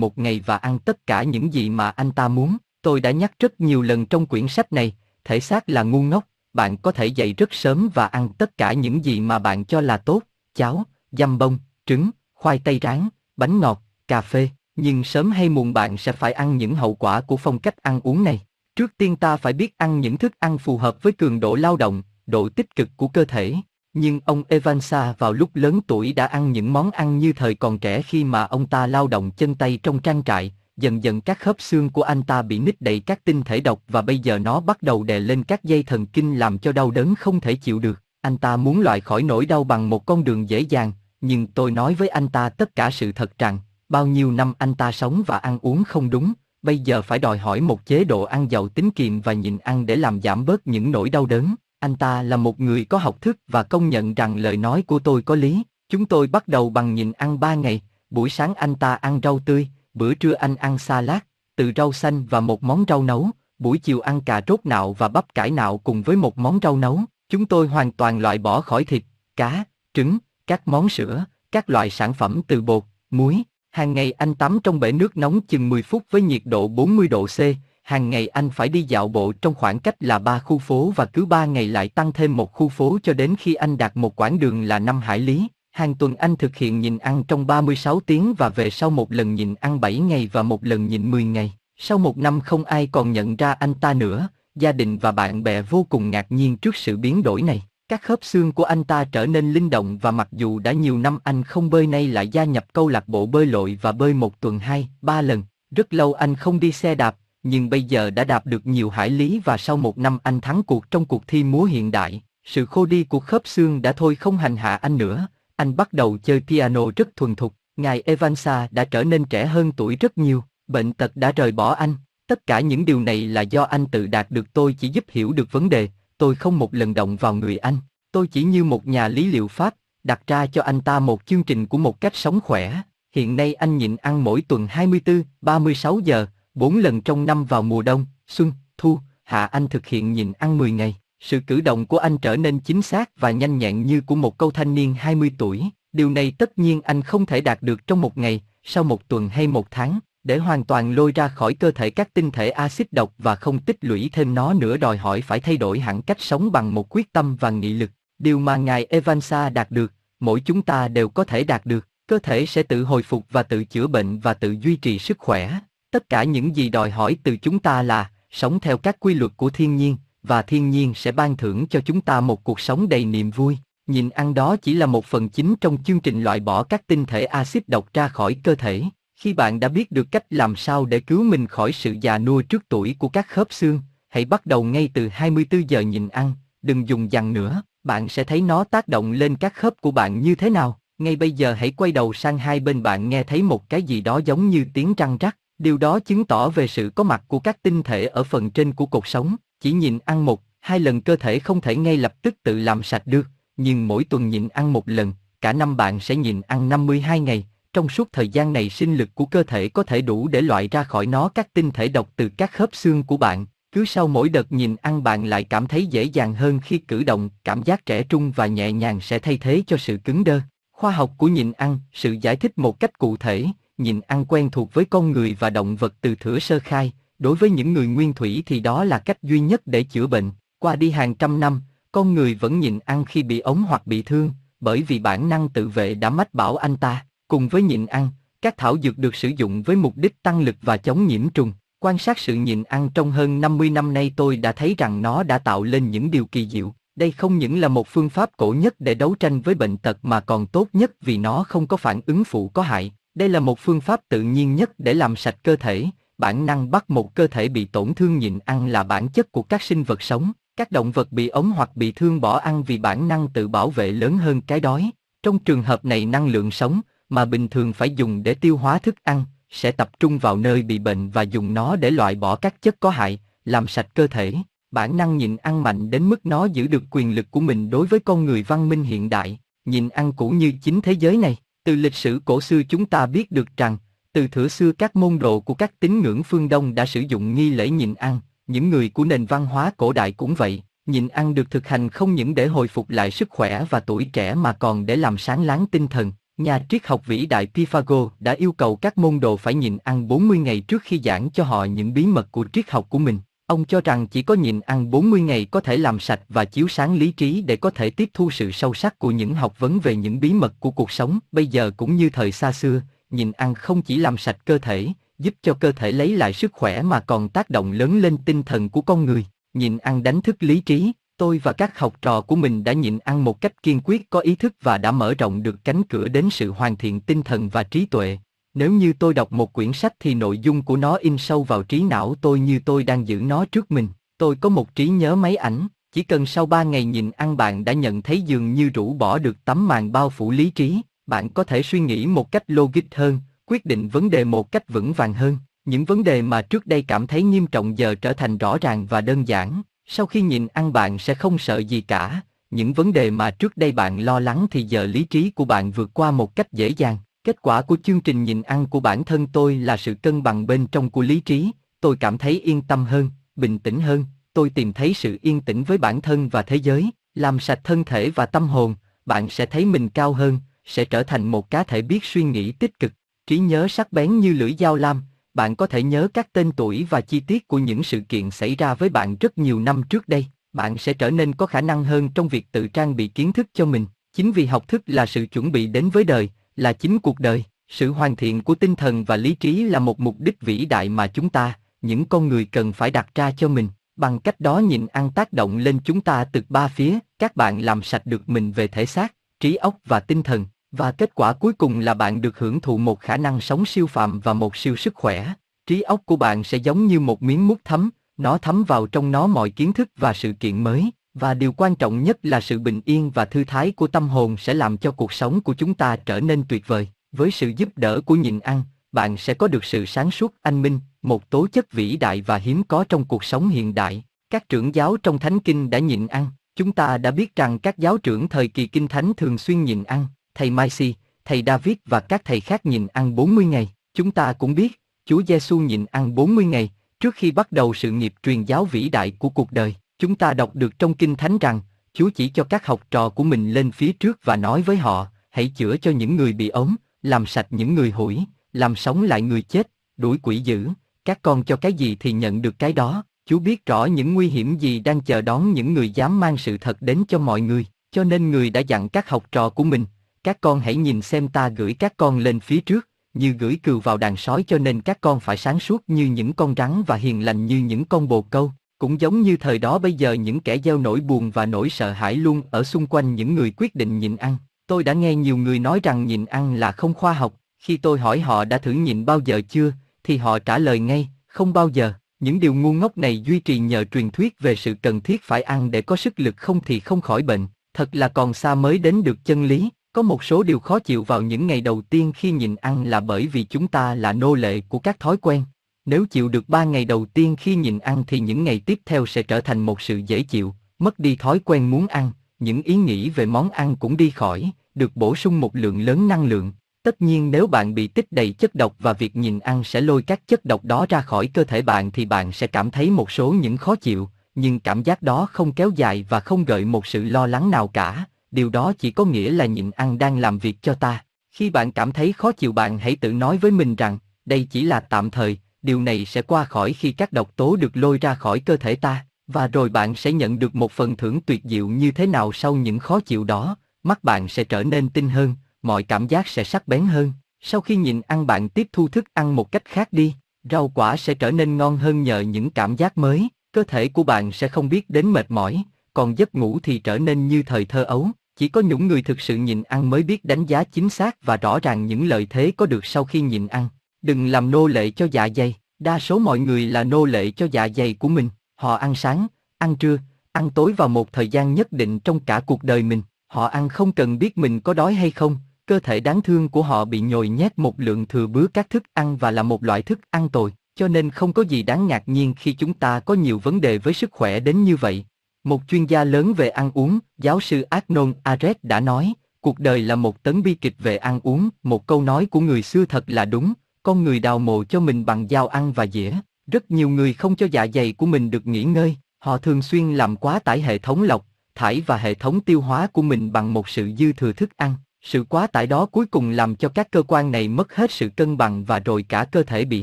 một ngày và ăn tất cả những gì mà anh ta muốn. Tôi đã nhắc rất nhiều lần trong quyển sách này, thể xác là ngu ngốc, bạn có thể dậy rất sớm và ăn tất cả những gì mà bạn cho là tốt, cháo, dăm bông, trứng, khoai tây rán, bánh ngọt, cà phê, nhưng sớm hay muộn bạn sẽ phải ăn những hậu quả của phong cách ăn uống này. Trước tiên ta phải biết ăn những thức ăn phù hợp với cường độ lao động, độ tích cực của cơ thể. Nhưng ông Evansa vào lúc lớn tuổi đã ăn những món ăn như thời còn trẻ khi mà ông ta lao động chân tay trong trang trại, dần dần các khớp xương của anh ta bị nít đầy các tinh thể độc và bây giờ nó bắt đầu đè lên các dây thần kinh làm cho đau đớn không thể chịu được. Anh ta muốn loại khỏi nỗi đau bằng một con đường dễ dàng, nhưng tôi nói với anh ta tất cả sự thật rằng, bao nhiêu năm anh ta sống và ăn uống không đúng, bây giờ phải đòi hỏi một chế độ ăn giàu tính kiệm và nhịn ăn để làm giảm bớt những nỗi đau đớn. Anh ta là một người có học thức và công nhận rằng lời nói của tôi có lý. Chúng tôi bắt đầu bằng nhịn ăn ba ngày, buổi sáng anh ta ăn rau tươi, bữa trưa anh ăn salad, từ rau xanh và một món rau nấu, buổi chiều ăn cà rốt nạo và bắp cải nạo cùng với một món rau nấu. Chúng tôi hoàn toàn loại bỏ khỏi thịt, cá, trứng, các món sữa, các loại sản phẩm từ bột, muối. Hàng ngày anh tắm trong bể nước nóng chừng 10 phút với nhiệt độ 40 độ C, hàng ngày anh phải đi dạo bộ trong khoảng cách là ba khu phố và cứ ba ngày lại tăng thêm một khu phố cho đến khi anh đạt một quãng đường là 5 hải lý. Hàng tuần anh thực hiện nhịn ăn trong 36 tiếng và về sau một lần nhịn ăn 7 ngày và một lần nhịn 10 ngày. Sau một năm không ai còn nhận ra anh ta nữa, gia đình và bạn bè vô cùng ngạc nhiên trước sự biến đổi này. Các khớp xương của anh ta trở nên linh động và mặc dù đã nhiều năm anh không bơi nay lại gia nhập câu lạc bộ bơi lội và bơi một tuần hai, ba lần. Rất lâu anh không đi xe đạp, nhưng bây giờ đã đạp được nhiều hải lý và sau một năm anh thắng cuộc trong cuộc thi múa hiện đại, sự khô đi của khớp xương đã thôi không hành hạ anh nữa, anh bắt đầu chơi piano rất thuần thục, ngài Evansa đã trở nên trẻ hơn tuổi rất nhiều, bệnh tật đã rời bỏ anh, tất cả những điều này là do anh tự đạt được tôi chỉ giúp hiểu được vấn đề, tôi không một lần động vào người anh, tôi chỉ như một nhà lý liệu Pháp, đặt ra cho anh ta một chương trình của một cách sống khỏe. Hiện nay anh nhịn ăn mỗi tuần 24, 36 giờ, 4 lần trong năm vào mùa đông, xuân, thu, hạ anh thực hiện nhịn ăn 10 ngày. Sự cử động của anh trở nên chính xác và nhanh nhẹn như của một câu thanh niên 20 tuổi. Điều này tất nhiên anh không thể đạt được trong một ngày, sau một tuần hay một tháng, để hoàn toàn lôi ra khỏi cơ thể các tinh thể axit độc và không tích lũy thêm nó nữa đòi hỏi phải thay đổi hẳn cách sống bằng một quyết tâm và nghị lực. Điều mà ngài Evansa đạt được, mỗi chúng ta đều có thể đạt được. Cơ thể sẽ tự hồi phục và tự chữa bệnh và tự duy trì sức khỏe. Tất cả những gì đòi hỏi từ chúng ta là sống theo các quy luật của thiên nhiên và thiên nhiên sẽ ban thưởng cho chúng ta một cuộc sống đầy niềm vui. Nhìn ăn đó chỉ là một phần chính trong chương trình loại bỏ các tinh thể axit độc ra khỏi cơ thể. Khi bạn đã biết được cách làm sao để cứu mình khỏi sự già nua trước tuổi của các khớp xương, hãy bắt đầu ngay từ 24 giờ nhìn ăn, đừng dùng dằn nữa, bạn sẽ thấy nó tác động lên các khớp của bạn như thế nào. Ngay bây giờ hãy quay đầu sang hai bên bạn nghe thấy một cái gì đó giống như tiếng răng rắc, điều đó chứng tỏ về sự có mặt của các tinh thể ở phần trên của cột sống, chỉ nhìn ăn một, hai lần cơ thể không thể ngay lập tức tự làm sạch được, nhưng mỗi tuần nhịn ăn một lần, cả năm bạn sẽ nhịn ăn 52 ngày, trong suốt thời gian này sinh lực của cơ thể có thể đủ để loại ra khỏi nó các tinh thể độc từ các khớp xương của bạn. Cứ sau mỗi đợt nhìn ăn bạn lại cảm thấy dễ dàng hơn khi cử động, cảm giác trẻ trung và nhẹ nhàng sẽ thay thế cho sự cứng đơ. Khoa học của nhịn ăn, sự giải thích một cách cụ thể, nhịn ăn quen thuộc với con người và động vật từ thửa sơ khai, đối với những người nguyên thủy thì đó là cách duy nhất để chữa bệnh. Qua đi hàng trăm năm, con người vẫn nhịn ăn khi bị ống hoặc bị thương, bởi vì bản năng tự vệ đã mách bảo anh ta. Cùng với nhịn ăn, các thảo dược được sử dụng với mục đích tăng lực và chống nhiễm trùng. Quan sát sự nhịn ăn trong hơn 50 năm nay tôi đã thấy rằng nó đã tạo lên những điều kỳ diệu. Đây không những là một phương pháp cổ nhất để đấu tranh với bệnh tật mà còn tốt nhất vì nó không có phản ứng phụ có hại. Đây là một phương pháp tự nhiên nhất để làm sạch cơ thể. Bản năng bắt một cơ thể bị tổn thương nhịn ăn là bản chất của các sinh vật sống. Các động vật bị ống hoặc bị thương bỏ ăn vì bản năng tự bảo vệ lớn hơn cái đói. Trong trường hợp này năng lượng sống, mà bình thường phải dùng để tiêu hóa thức ăn, sẽ tập trung vào nơi bị bệnh và dùng nó để loại bỏ các chất có hại, làm sạch cơ thể. Bản năng nhịn ăn mạnh đến mức nó giữ được quyền lực của mình đối với con người văn minh hiện đại, nhịn ăn cũ như chính thế giới này. Từ lịch sử cổ xưa chúng ta biết được rằng, từ thửa xưa các môn đồ của các tín ngưỡng phương Đông đã sử dụng nghi lễ nhịn ăn, những người của nền văn hóa cổ đại cũng vậy. Nhịn ăn được thực hành không những để hồi phục lại sức khỏe và tuổi trẻ mà còn để làm sáng láng tinh thần. Nhà triết học vĩ đại Pythagoras đã yêu cầu các môn đồ phải nhịn ăn 40 ngày trước khi giảng cho họ những bí mật của triết học của mình. Ông cho rằng chỉ có nhịn ăn 40 ngày có thể làm sạch và chiếu sáng lý trí để có thể tiếp thu sự sâu sắc của những học vấn về những bí mật của cuộc sống. Bây giờ cũng như thời xa xưa, nhịn ăn không chỉ làm sạch cơ thể, giúp cho cơ thể lấy lại sức khỏe mà còn tác động lớn lên tinh thần của con người. Nhịn ăn đánh thức lý trí, Tôi và các học trò của mình đã nhịn ăn một cách kiên quyết có ý thức và đã mở rộng được cánh cửa đến sự hoàn thiện tinh thần và trí tuệ. Nếu như tôi đọc một quyển sách thì nội dung của nó in sâu vào trí não tôi như tôi đang giữ nó trước mình. Tôi có một trí nhớ máy ảnh, chỉ cần sau 3 ngày nhịn ăn bạn đã nhận thấy dường như rũ bỏ được tấm màn bao phủ lý trí, bạn có thể suy nghĩ một cách logic hơn, quyết định vấn đề một cách vững vàng hơn. Những vấn đề mà trước đây cảm thấy nghiêm trọng giờ trở thành rõ ràng và đơn giản. Sau khi nhìn ăn bạn sẽ không sợ gì cả, những vấn đề mà trước đây bạn lo lắng thì giờ lý trí của bạn vượt qua một cách dễ dàng. Kết quả của chương trình nhìn ăn của bản thân tôi là sự cân bằng bên trong của lý trí, tôi cảm thấy yên tâm hơn, bình tĩnh hơn, tôi tìm thấy sự yên tĩnh với bản thân và thế giới, làm sạch thân thể và tâm hồn, bạn sẽ thấy mình cao hơn, sẽ trở thành một cá thể biết suy nghĩ tích cực, trí nhớ sắc bén như lưỡi dao lam, bạn có thể nhớ các tên tuổi và chi tiết của những sự kiện xảy ra với bạn rất nhiều năm trước đây. Bạn sẽ trở nên có khả năng hơn trong việc tự trang bị kiến thức cho mình. Chính vì học thức là sự chuẩn bị đến với đời, là chính cuộc đời, sự hoàn thiện của tinh thần và lý trí là một mục đích vĩ đại mà chúng ta, những con người cần phải đặt ra cho mình. Bằng cách đó nhìn ăn tác động lên chúng ta từ ba phía, các bạn làm sạch được mình về thể xác, trí óc và tinh thần và kết quả cuối cùng là bạn được hưởng thụ một khả năng sống siêu phàm và một siêu sức khỏe. Trí óc của bạn sẽ giống như một miếng mút thấm, nó thấm vào trong nó mọi kiến thức và sự kiện mới. Và điều quan trọng nhất là sự bình yên và thư thái của tâm hồn sẽ làm cho cuộc sống của chúng ta trở nên tuyệt vời. Với sự giúp đỡ của nhịn ăn, bạn sẽ có được sự sáng suốt anh minh, một tố chất vĩ đại và hiếm có trong cuộc sống hiện đại. Các trưởng giáo trong Thánh Kinh đã nhịn ăn, Chúng ta đã biết rằng các giáo trưởng thời kỳ kinh thánh thường xuyên nhịn ăn, thầy Maisi, thầy David và các thầy khác nhịn ăn 40 ngày. Chúng ta cũng biết, Chúa Giêsu nhịn ăn 40 ngày, trước khi bắt đầu sự nghiệp truyền giáo vĩ đại của cuộc đời. Chúng ta đọc được trong Kinh Thánh rằng, Chúa chỉ cho các học trò của mình lên phía trước và nói với họ, hãy chữa cho những người bị ốm, làm sạch những người hủi, làm sống lại người chết, đuổi quỷ dữ, các con cho cái gì thì nhận được cái đó. Chúa biết rõ những nguy hiểm gì đang chờ đón những người dám mang sự thật đến cho mọi người, cho nên người đã dặn các học trò của mình, các con hãy nhìn xem ta gửi các con lên phía trước, như gửi cừu vào đàn sói cho nên các con phải sáng suốt như những con rắn và hiền lành như những con bồ câu. Cũng giống như thời đó bây giờ những kẻ gieo nỗi buồn và nỗi sợ hãi luôn ở xung quanh những người quyết định nhịn ăn. Tôi đã nghe nhiều người nói rằng nhịn ăn là không khoa học, khi tôi hỏi họ đã thử nhịn bao giờ chưa, thì họ trả lời ngay, không bao giờ. Những điều ngu ngốc này duy trì nhờ truyền thuyết về sự cần thiết phải ăn để có sức lực không thì không khỏi bệnh, thật là còn xa mới đến được chân lý. Có một số điều khó chịu vào những ngày đầu tiên khi nhịn ăn là bởi vì chúng ta là nô lệ của các thói quen. Nếu chịu được ba ngày đầu tiên khi nhịn ăn thì những ngày tiếp theo sẽ trở thành một sự dễ chịu, mất đi thói quen muốn ăn, những ý nghĩ về món ăn cũng đi khỏi, được bổ sung một lượng lớn năng lượng. Tất nhiên nếu bạn bị tích đầy chất độc và việc nhìn ăn sẽ lôi các chất độc đó ra khỏi cơ thể bạn thì bạn sẽ cảm thấy một số những khó chịu, nhưng cảm giác đó không kéo dài và không gợi một sự lo lắng nào cả, điều đó chỉ có nghĩa là nhịn ăn đang làm việc cho ta. Khi bạn cảm thấy khó chịu bạn hãy tự nói với mình rằng, đây chỉ là tạm thời, điều này sẽ qua khỏi khi các độc tố được lôi ra khỏi cơ thể ta, và rồi bạn sẽ nhận được một phần thưởng tuyệt diệu như thế nào sau những khó chịu đó, mắt bạn sẽ trở nên tinh hơn, mọi cảm giác sẽ sắc bén hơn. Sau khi nhịn ăn bạn tiếp thu thức ăn một cách khác đi, rau quả sẽ trở nên ngon hơn nhờ những cảm giác mới, cơ thể của bạn sẽ không biết đến mệt mỏi, còn giấc ngủ thì trở nên như thời thơ ấu. Chỉ có những người thực sự nhịn ăn mới biết đánh giá chính xác và rõ ràng những lợi thế có được sau khi nhịn ăn. Đừng làm nô lệ cho dạ dày, đa số mọi người là nô lệ cho dạ dày của mình. Họ ăn sáng, ăn trưa, ăn tối vào một thời gian nhất định trong cả cuộc đời mình. Họ ăn không cần biết mình có đói hay không, cơ thể đáng thương của họ bị nhồi nhét một lượng thừa bứa các thức ăn và là một loại thức ăn tồi, cho nên không có gì đáng ngạc nhiên khi chúng ta có nhiều vấn đề với sức khỏe đến như vậy. Một chuyên gia lớn về ăn uống, giáo sư Agnon Aret đã nói, cuộc đời là một tấn bi kịch về ăn uống, một câu nói của người xưa thật là đúng, con người đào mộ cho mình bằng dao ăn và dĩa. Rất nhiều người không cho dạ dày của mình được nghỉ ngơi, họ thường xuyên làm quá tải hệ thống lọc, thải và hệ thống tiêu hóa của mình bằng một sự dư thừa thức ăn. Sự quá tải đó cuối cùng làm cho các cơ quan này mất hết sự cân bằng và rồi cả cơ thể bị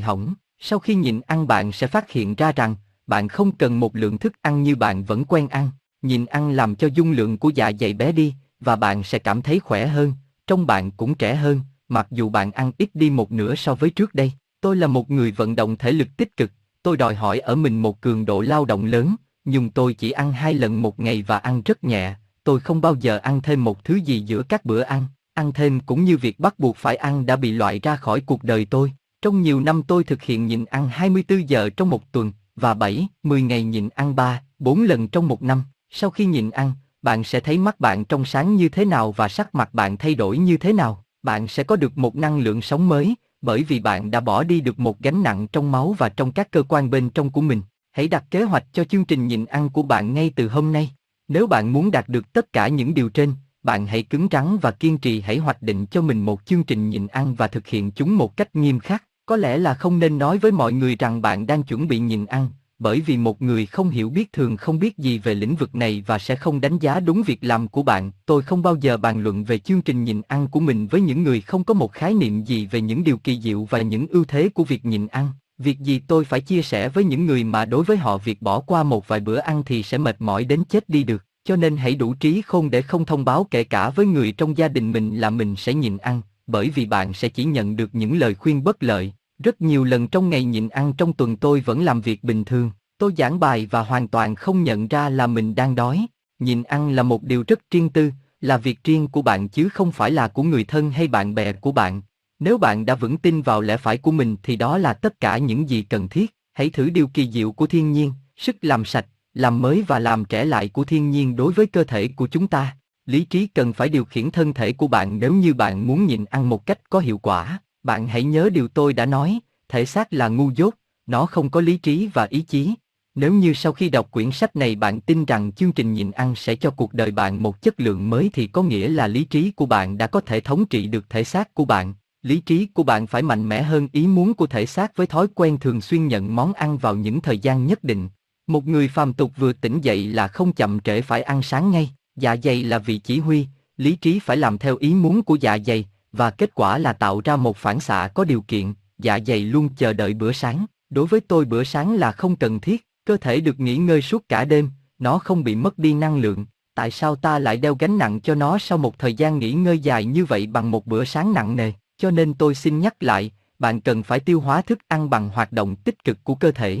hỏng. Sau khi nhịn ăn bạn sẽ phát hiện ra rằng, bạn không cần một lượng thức ăn như bạn vẫn quen ăn. nhìn ăn làm cho dung lượng của dạ dày bé đi, và bạn sẽ cảm thấy khỏe hơn, trong bạn cũng trẻ hơn, mặc dù bạn ăn ít đi một nửa so với trước đây. Tôi là một người vận động thể lực tích cực, tôi đòi hỏi ở mình một cường độ lao động lớn, nhưng tôi chỉ ăn hai lần một ngày và ăn rất nhẹ, tôi không bao giờ ăn thêm một thứ gì giữa các bữa ăn. Ăn thêm cũng như việc bắt buộc phải ăn đã bị loại ra khỏi cuộc đời tôi. Trong nhiều năm tôi thực hiện nhịn ăn 24 giờ trong một tuần, và 7, 10 ngày nhịn ăn 3, 4 lần trong một năm. Sau khi nhịn ăn, bạn sẽ thấy mắt bạn trong sáng như thế nào và sắc mặt bạn thay đổi như thế nào. Bạn sẽ có được một năng lượng sống mới, bởi vì bạn đã bỏ đi được một gánh nặng trong máu và trong các cơ quan bên trong của mình. Hãy đặt kế hoạch cho chương trình nhịn ăn của bạn ngay từ hôm nay. Nếu bạn muốn đạt được tất cả những điều trên, bạn hãy cứng rắn và kiên trì hãy hoạch định cho mình một chương trình nhịn ăn và thực hiện chúng một cách nghiêm khắc. Có lẽ là không nên nói với mọi người rằng bạn đang chuẩn bị nhịn ăn, bởi vì một người không hiểu biết thường không biết gì về lĩnh vực này và sẽ không đánh giá đúng việc làm của bạn. Tôi không bao giờ bàn luận về chương trình nhịn ăn của mình với những người không có một khái niệm gì về những điều kỳ diệu và những ưu thế của việc nhịn ăn. Việc gì tôi phải chia sẻ với những người mà đối với họ việc bỏ qua một vài bữa ăn thì sẽ mệt mỏi đến chết đi được. Cho nên hãy đủ trí khôn để không thông báo kể cả với người trong gia đình mình là mình sẽ nhịn ăn, bởi vì bạn sẽ chỉ nhận được những lời khuyên bất lợi. Rất nhiều lần trong ngày nhịn ăn trong tuần tôi vẫn làm việc bình thường, tôi giảng bài và hoàn toàn không nhận ra là mình đang đói. Nhịn ăn là một điều rất riêng tư, là việc riêng của bạn chứ không phải là của người thân hay bạn bè của bạn. Nếu bạn đã vững tin vào lẽ phải của mình thì đó là tất cả những gì cần thiết. Hãy thử điều kỳ diệu của thiên nhiên, sức làm sạch, làm mới và làm trẻ lại của thiên nhiên đối với cơ thể của chúng ta. Lý trí cần phải điều khiển thân thể của bạn nếu như bạn muốn nhịn ăn một cách có hiệu quả. Bạn hãy nhớ điều tôi đã nói, thể xác là ngu dốt, nó không có lý trí và ý chí. Nếu như sau khi đọc quyển sách này bạn tin rằng chương trình nhịn ăn sẽ cho cuộc đời bạn một chất lượng mới thì có nghĩa là lý trí của bạn đã có thể thống trị được thể xác của bạn. Lý trí của bạn phải mạnh mẽ hơn ý muốn của thể xác với thói quen thường xuyên nhận món ăn vào những thời gian nhất định. Một người phàm tục vừa tỉnh dậy là không chậm trễ phải ăn sáng ngay, dạ dày là vị chỉ huy, lý trí phải làm theo ý muốn của dạ dày, và kết quả là tạo ra một phản xạ có điều kiện, dạ dày luôn chờ đợi bữa sáng. Đối với tôi bữa sáng là không cần thiết, cơ thể được nghỉ ngơi suốt cả đêm, nó không bị mất đi năng lượng. Tại sao ta lại đeo gánh nặng cho nó sau một thời gian nghỉ ngơi dài như vậy bằng một bữa sáng nặng nề? Cho nên tôi xin nhắc lại, bạn cần phải tiêu hóa thức ăn bằng hoạt động tích cực của cơ thể.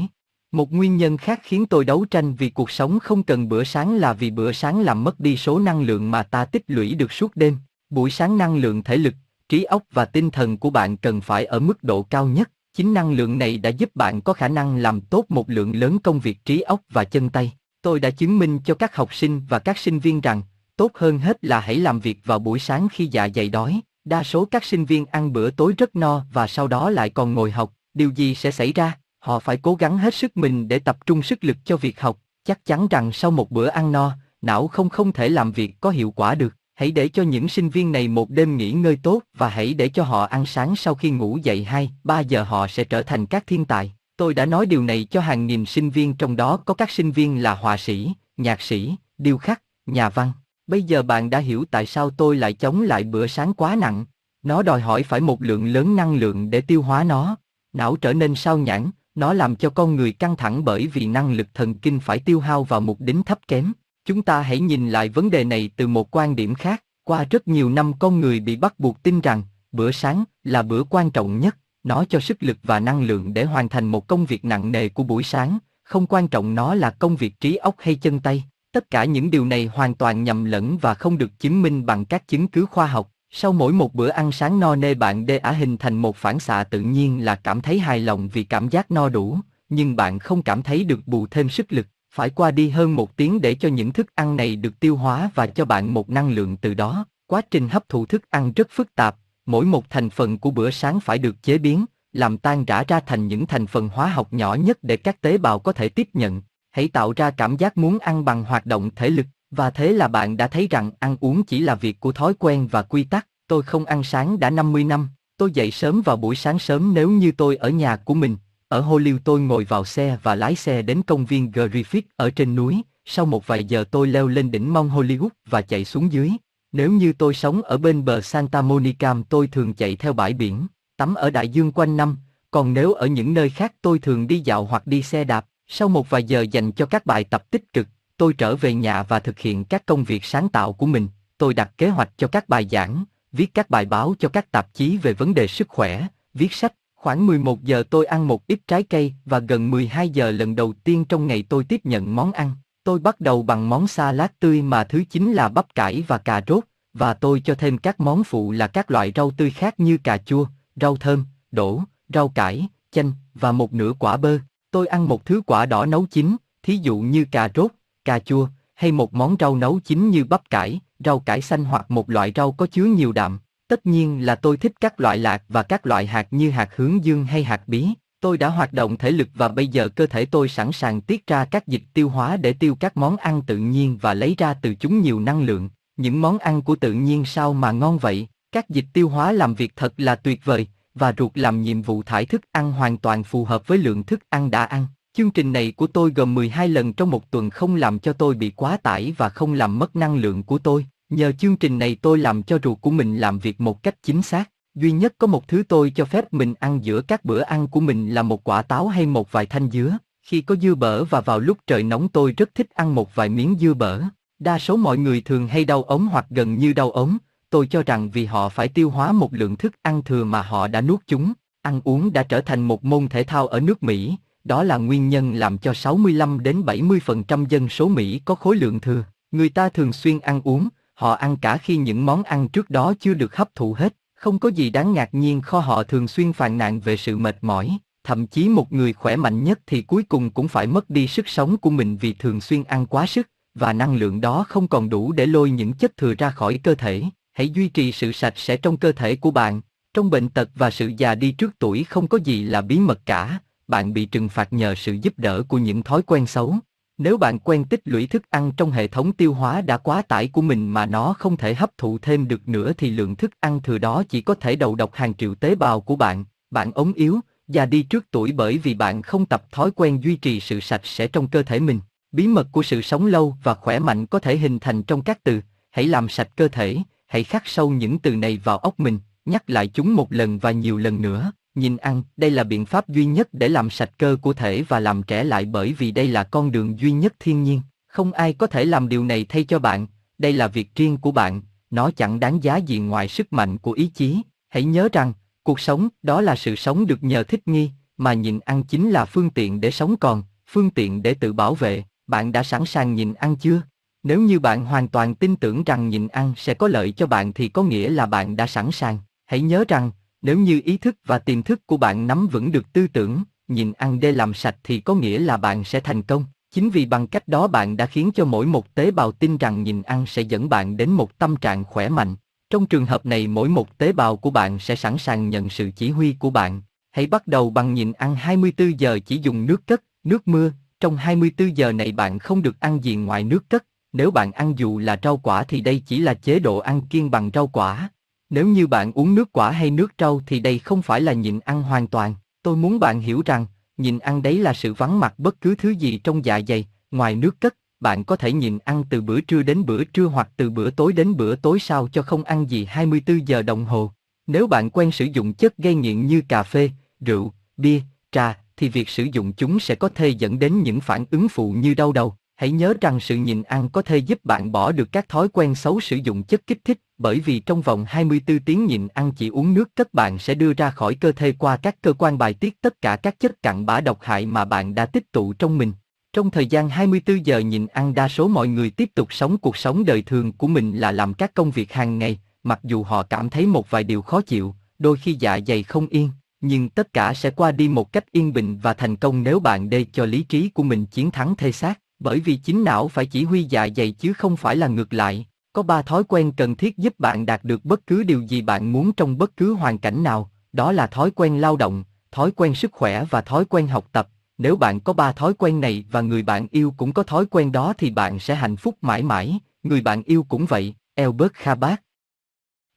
Một nguyên nhân khác khiến tôi đấu tranh vì cuộc sống không cần bữa sáng là vì bữa sáng làm mất đi số năng lượng mà ta tích lũy được suốt đêm. Buổi sáng năng lượng thể lực, trí óc và tinh thần của bạn cần phải ở mức độ cao nhất. Chính năng lượng này đã giúp bạn có khả năng làm tốt một lượng lớn công việc trí óc và chân tay. Tôi đã chứng minh cho các học sinh và các sinh viên rằng, tốt hơn hết là hãy làm việc vào buổi sáng khi dạ dày đói. Đa số các sinh viên ăn bữa tối rất no và sau đó lại còn ngồi học, điều gì sẽ xảy ra? Họ phải cố gắng hết sức mình để tập trung sức lực cho việc học, chắc chắn rằng sau một bữa ăn no, não không không thể làm việc có hiệu quả được. Hãy để cho những sinh viên này một đêm nghỉ ngơi tốt và hãy để cho họ ăn sáng sau khi ngủ dậy 2, 3 giờ họ sẽ trở thành các thiên tài. Tôi đã nói điều này cho hàng nghìn sinh viên trong đó có các sinh viên là họa sĩ, nhạc sĩ, điêu khắc, nhà văn. Bây giờ bạn đã hiểu tại sao tôi lại chống lại bữa sáng quá nặng. Nó đòi hỏi phải một lượng lớn năng lượng để tiêu hóa nó. Não trở nên sao nhãn, nó làm cho con người căng thẳng bởi vì năng lực thần kinh phải tiêu hao vào mục đích thấp kém. Chúng ta hãy nhìn lại vấn đề này từ một quan điểm khác. Qua rất nhiều năm con người bị bắt buộc tin rằng bữa sáng là bữa quan trọng nhất, nó cho sức lực và năng lượng để hoàn thành một công việc nặng nề của buổi sáng, không quan trọng nó là công việc trí óc hay chân tay. Tất cả những điều này hoàn toàn nhầm lẫn và không được chứng minh bằng các chứng cứ khoa học. Sau mỗi một bữa ăn sáng no nê bạn đê ả hình thành một phản xạ tự nhiên là cảm thấy hài lòng vì cảm giác no đủ, nhưng bạn không cảm thấy được bù thêm sức lực. Phải qua đi hơn một tiếng để cho những thức ăn này được tiêu hóa và cho bạn một năng lượng từ đó. Quá trình hấp thụ thức ăn rất phức tạp, mỗi một thành phần của bữa sáng phải được chế biến, làm tan rã ra thành những thành phần hóa học nhỏ nhất để các tế bào có thể tiếp nhận. Hãy tạo ra cảm giác muốn ăn bằng hoạt động thể lực, và thế là bạn đã thấy rằng ăn uống chỉ là việc của thói quen và quy tắc. Tôi không ăn sáng đã 50 năm, tôi dậy sớm vào buổi sáng sớm nếu như tôi ở nhà của mình. Ở Hollywood tôi ngồi vào xe và lái xe đến công viên Griffith ở trên núi, sau một vài giờ tôi leo lên đỉnh Mount Hollywood và chạy xuống dưới. Nếu như tôi sống ở bên bờ Santa Monica tôi thường chạy theo bãi biển, tắm ở đại dương quanh năm, còn nếu ở những nơi khác tôi thường đi dạo hoặc đi xe đạp. Sau một vài giờ dành cho các bài tập tích cực, tôi trở về nhà và thực hiện các công việc sáng tạo của mình. Tôi đặt kế hoạch cho các bài giảng, viết các bài báo cho các tạp chí về vấn đề sức khỏe, viết sách. Khoảng 11 giờ tôi ăn một ít trái cây và gần 12 giờ lần đầu tiên trong ngày tôi tiếp nhận món ăn. Tôi bắt đầu bằng món salad tươi mà thứ chính là bắp cải và cà rốt, và tôi cho thêm các món phụ là các loại rau tươi khác như cà chua, rau thơm, đổ, rau cải, chanh và một nửa quả bơ. Tôi ăn một thứ quả đỏ nấu chín, thí dụ như cà rốt, cà chua, hay một món rau nấu chín như bắp cải, rau cải xanh hoặc một loại rau có chứa nhiều đạm. Tất nhiên là tôi thích các loại lạc và các loại hạt như hạt hướng dương hay hạt bí. Tôi đã hoạt động thể lực và bây giờ cơ thể tôi sẵn sàng tiết ra các dịch tiêu hóa để tiêu các món ăn tự nhiên và lấy ra từ chúng nhiều năng lượng. Những món ăn của tự nhiên sao mà ngon vậy? Các dịch tiêu hóa làm việc thật là tuyệt vời, và ruột làm nhiệm vụ thải thức ăn hoàn toàn phù hợp với lượng thức ăn đã ăn. Chương trình này của tôi gồm 12 lần trong một tuần không làm cho tôi bị quá tải và không làm mất năng lượng của tôi. Nhờ chương trình này tôi làm cho ruột của mình làm việc một cách chính xác. Duy nhất có một thứ tôi cho phép mình ăn giữa các bữa ăn của mình là một quả táo hay một vài thanh dứa. Khi có dưa bở và vào lúc trời nóng tôi rất thích ăn một vài miếng dưa bở. Đa số mọi người thường hay đau ống hoặc gần như đau ống, tôi cho rằng vì họ phải tiêu hóa một lượng thức ăn thừa mà họ đã nuốt chúng. Ăn uống đã trở thành một môn thể thao ở nước Mỹ, đó là nguyên nhân làm cho 65 đến 70% dân số Mỹ có khối lượng thừa. Người ta thường xuyên ăn uống, họ ăn cả khi những món ăn trước đó chưa được hấp thụ hết. Không có gì đáng ngạc nhiên kho họ thường xuyên phàn nàn về sự mệt mỏi. Thậm chí một người khỏe mạnh nhất thì cuối cùng cũng phải mất đi sức sống của mình vì thường xuyên ăn quá sức, và năng lượng đó không còn đủ để lôi những chất thừa ra khỏi cơ thể. Hãy duy trì sự sạch sẽ trong cơ thể của bạn. Trong bệnh tật và sự già đi trước tuổi không có gì là bí mật cả bạn bị trừng phạt nhờ sự giúp đỡ của những thói quen xấu. Nếu bạn quen tích lũy thức ăn trong hệ thống tiêu hóa đã quá tải của mình mà nó không thể hấp thụ thêm được nữa thì lượng thức ăn thừa đó chỉ có thể đầu độc hàng triệu tế bào của bạn. Bạn ống yếu, già đi trước tuổi bởi vì bạn không tập thói quen duy trì sự sạch sẽ trong cơ thể mình. Bí mật của sự sống lâu và khỏe mạnh có thể hình thành trong các từ, hãy làm sạch cơ thể, hãy khắc sâu những từ này vào óc mình, nhắc lại chúng một lần và nhiều lần nữa. Nhìn ăn, đây là biện pháp duy nhất để làm sạch cơ của thể và làm trẻ lại bởi vì đây là con đường duy nhất thiên nhiên. Không ai có thể làm điều này thay cho bạn, đây là việc riêng của bạn, nó chẳng đáng giá gì ngoài sức mạnh của ý chí. Hãy nhớ rằng, cuộc sống đó là sự sống được nhờ thích nghi, mà nhìn ăn chính là phương tiện để sống còn, phương tiện để tự bảo vệ. Bạn đã sẵn sàng nhìn ăn chưa? Nếu như bạn hoàn toàn tin tưởng rằng nhịn ăn sẽ có lợi cho bạn thì có nghĩa là bạn đã sẵn sàng. Hãy nhớ rằng, nếu như ý thức và tiềm thức của bạn nắm vững được tư tưởng, nhìn ăn để làm sạch thì có nghĩa là bạn sẽ thành công. Chính vì bằng cách đó bạn đã khiến cho mỗi một tế bào tin rằng nhìn ăn sẽ dẫn bạn đến một tâm trạng khỏe mạnh. Trong trường hợp này mỗi một tế bào của bạn sẽ sẵn sàng nhận sự chỉ huy của bạn. Hãy bắt đầu bằng nhìn ăn 24 giờ chỉ dùng nước cất, nước mưa. Trong 24 giờ này bạn không được ăn gì ngoài nước cất. Nếu bạn ăn dù là rau quả thì đây chỉ là chế độ ăn kiêng bằng rau quả. Nếu như bạn uống nước quả hay nước trâu thì đây không phải là nhịn ăn hoàn toàn. Tôi muốn bạn hiểu rằng, nhịn ăn đấy là sự vắng mặt bất cứ thứ gì trong dạ dày, ngoài nước cất. Bạn có thể nhịn ăn từ bữa trưa đến bữa trưa hoặc từ bữa tối đến bữa tối sau cho không ăn gì 24 giờ đồng hồ. Nếu bạn quen sử dụng chất gây nghiện như cà phê, rượu, bia, trà, thì việc sử dụng chúng sẽ có thể dẫn đến những phản ứng phụ như đau đầu, Hãy nhớ rằng sự nhịn ăn có thể giúp bạn bỏ được các thói quen xấu sử dụng chất kích thích, bởi vì trong vòng 24 tiếng nhịn ăn chỉ uống nước các bạn sẽ đưa ra khỏi cơ thể qua các cơ quan bài tiết tất cả các chất cặn bã độc hại mà bạn đã tích tụ trong mình. Trong thời gian 24 giờ nhịn ăn đa số mọi người tiếp tục sống cuộc sống đời thường của mình là làm các công việc hàng ngày, mặc dù họ cảm thấy một vài điều khó chịu, đôi khi dạ dày không yên, nhưng tất cả sẽ qua đi một cách yên bình và thành công nếu bạn để cho lý trí của mình chiến thắng thê xác bởi vì chính não phải chỉ huy dạ dày chứ không phải là ngược lại. Có ba thói quen cần thiết giúp bạn đạt được bất cứ điều gì bạn muốn trong bất cứ hoàn cảnh nào, đó là thói quen lao động, thói quen sức khỏe và thói quen học tập. Nếu bạn có ba thói quen này và người bạn yêu cũng có thói quen đó thì bạn sẽ hạnh phúc mãi mãi, người bạn yêu cũng vậy, Albert Khabat.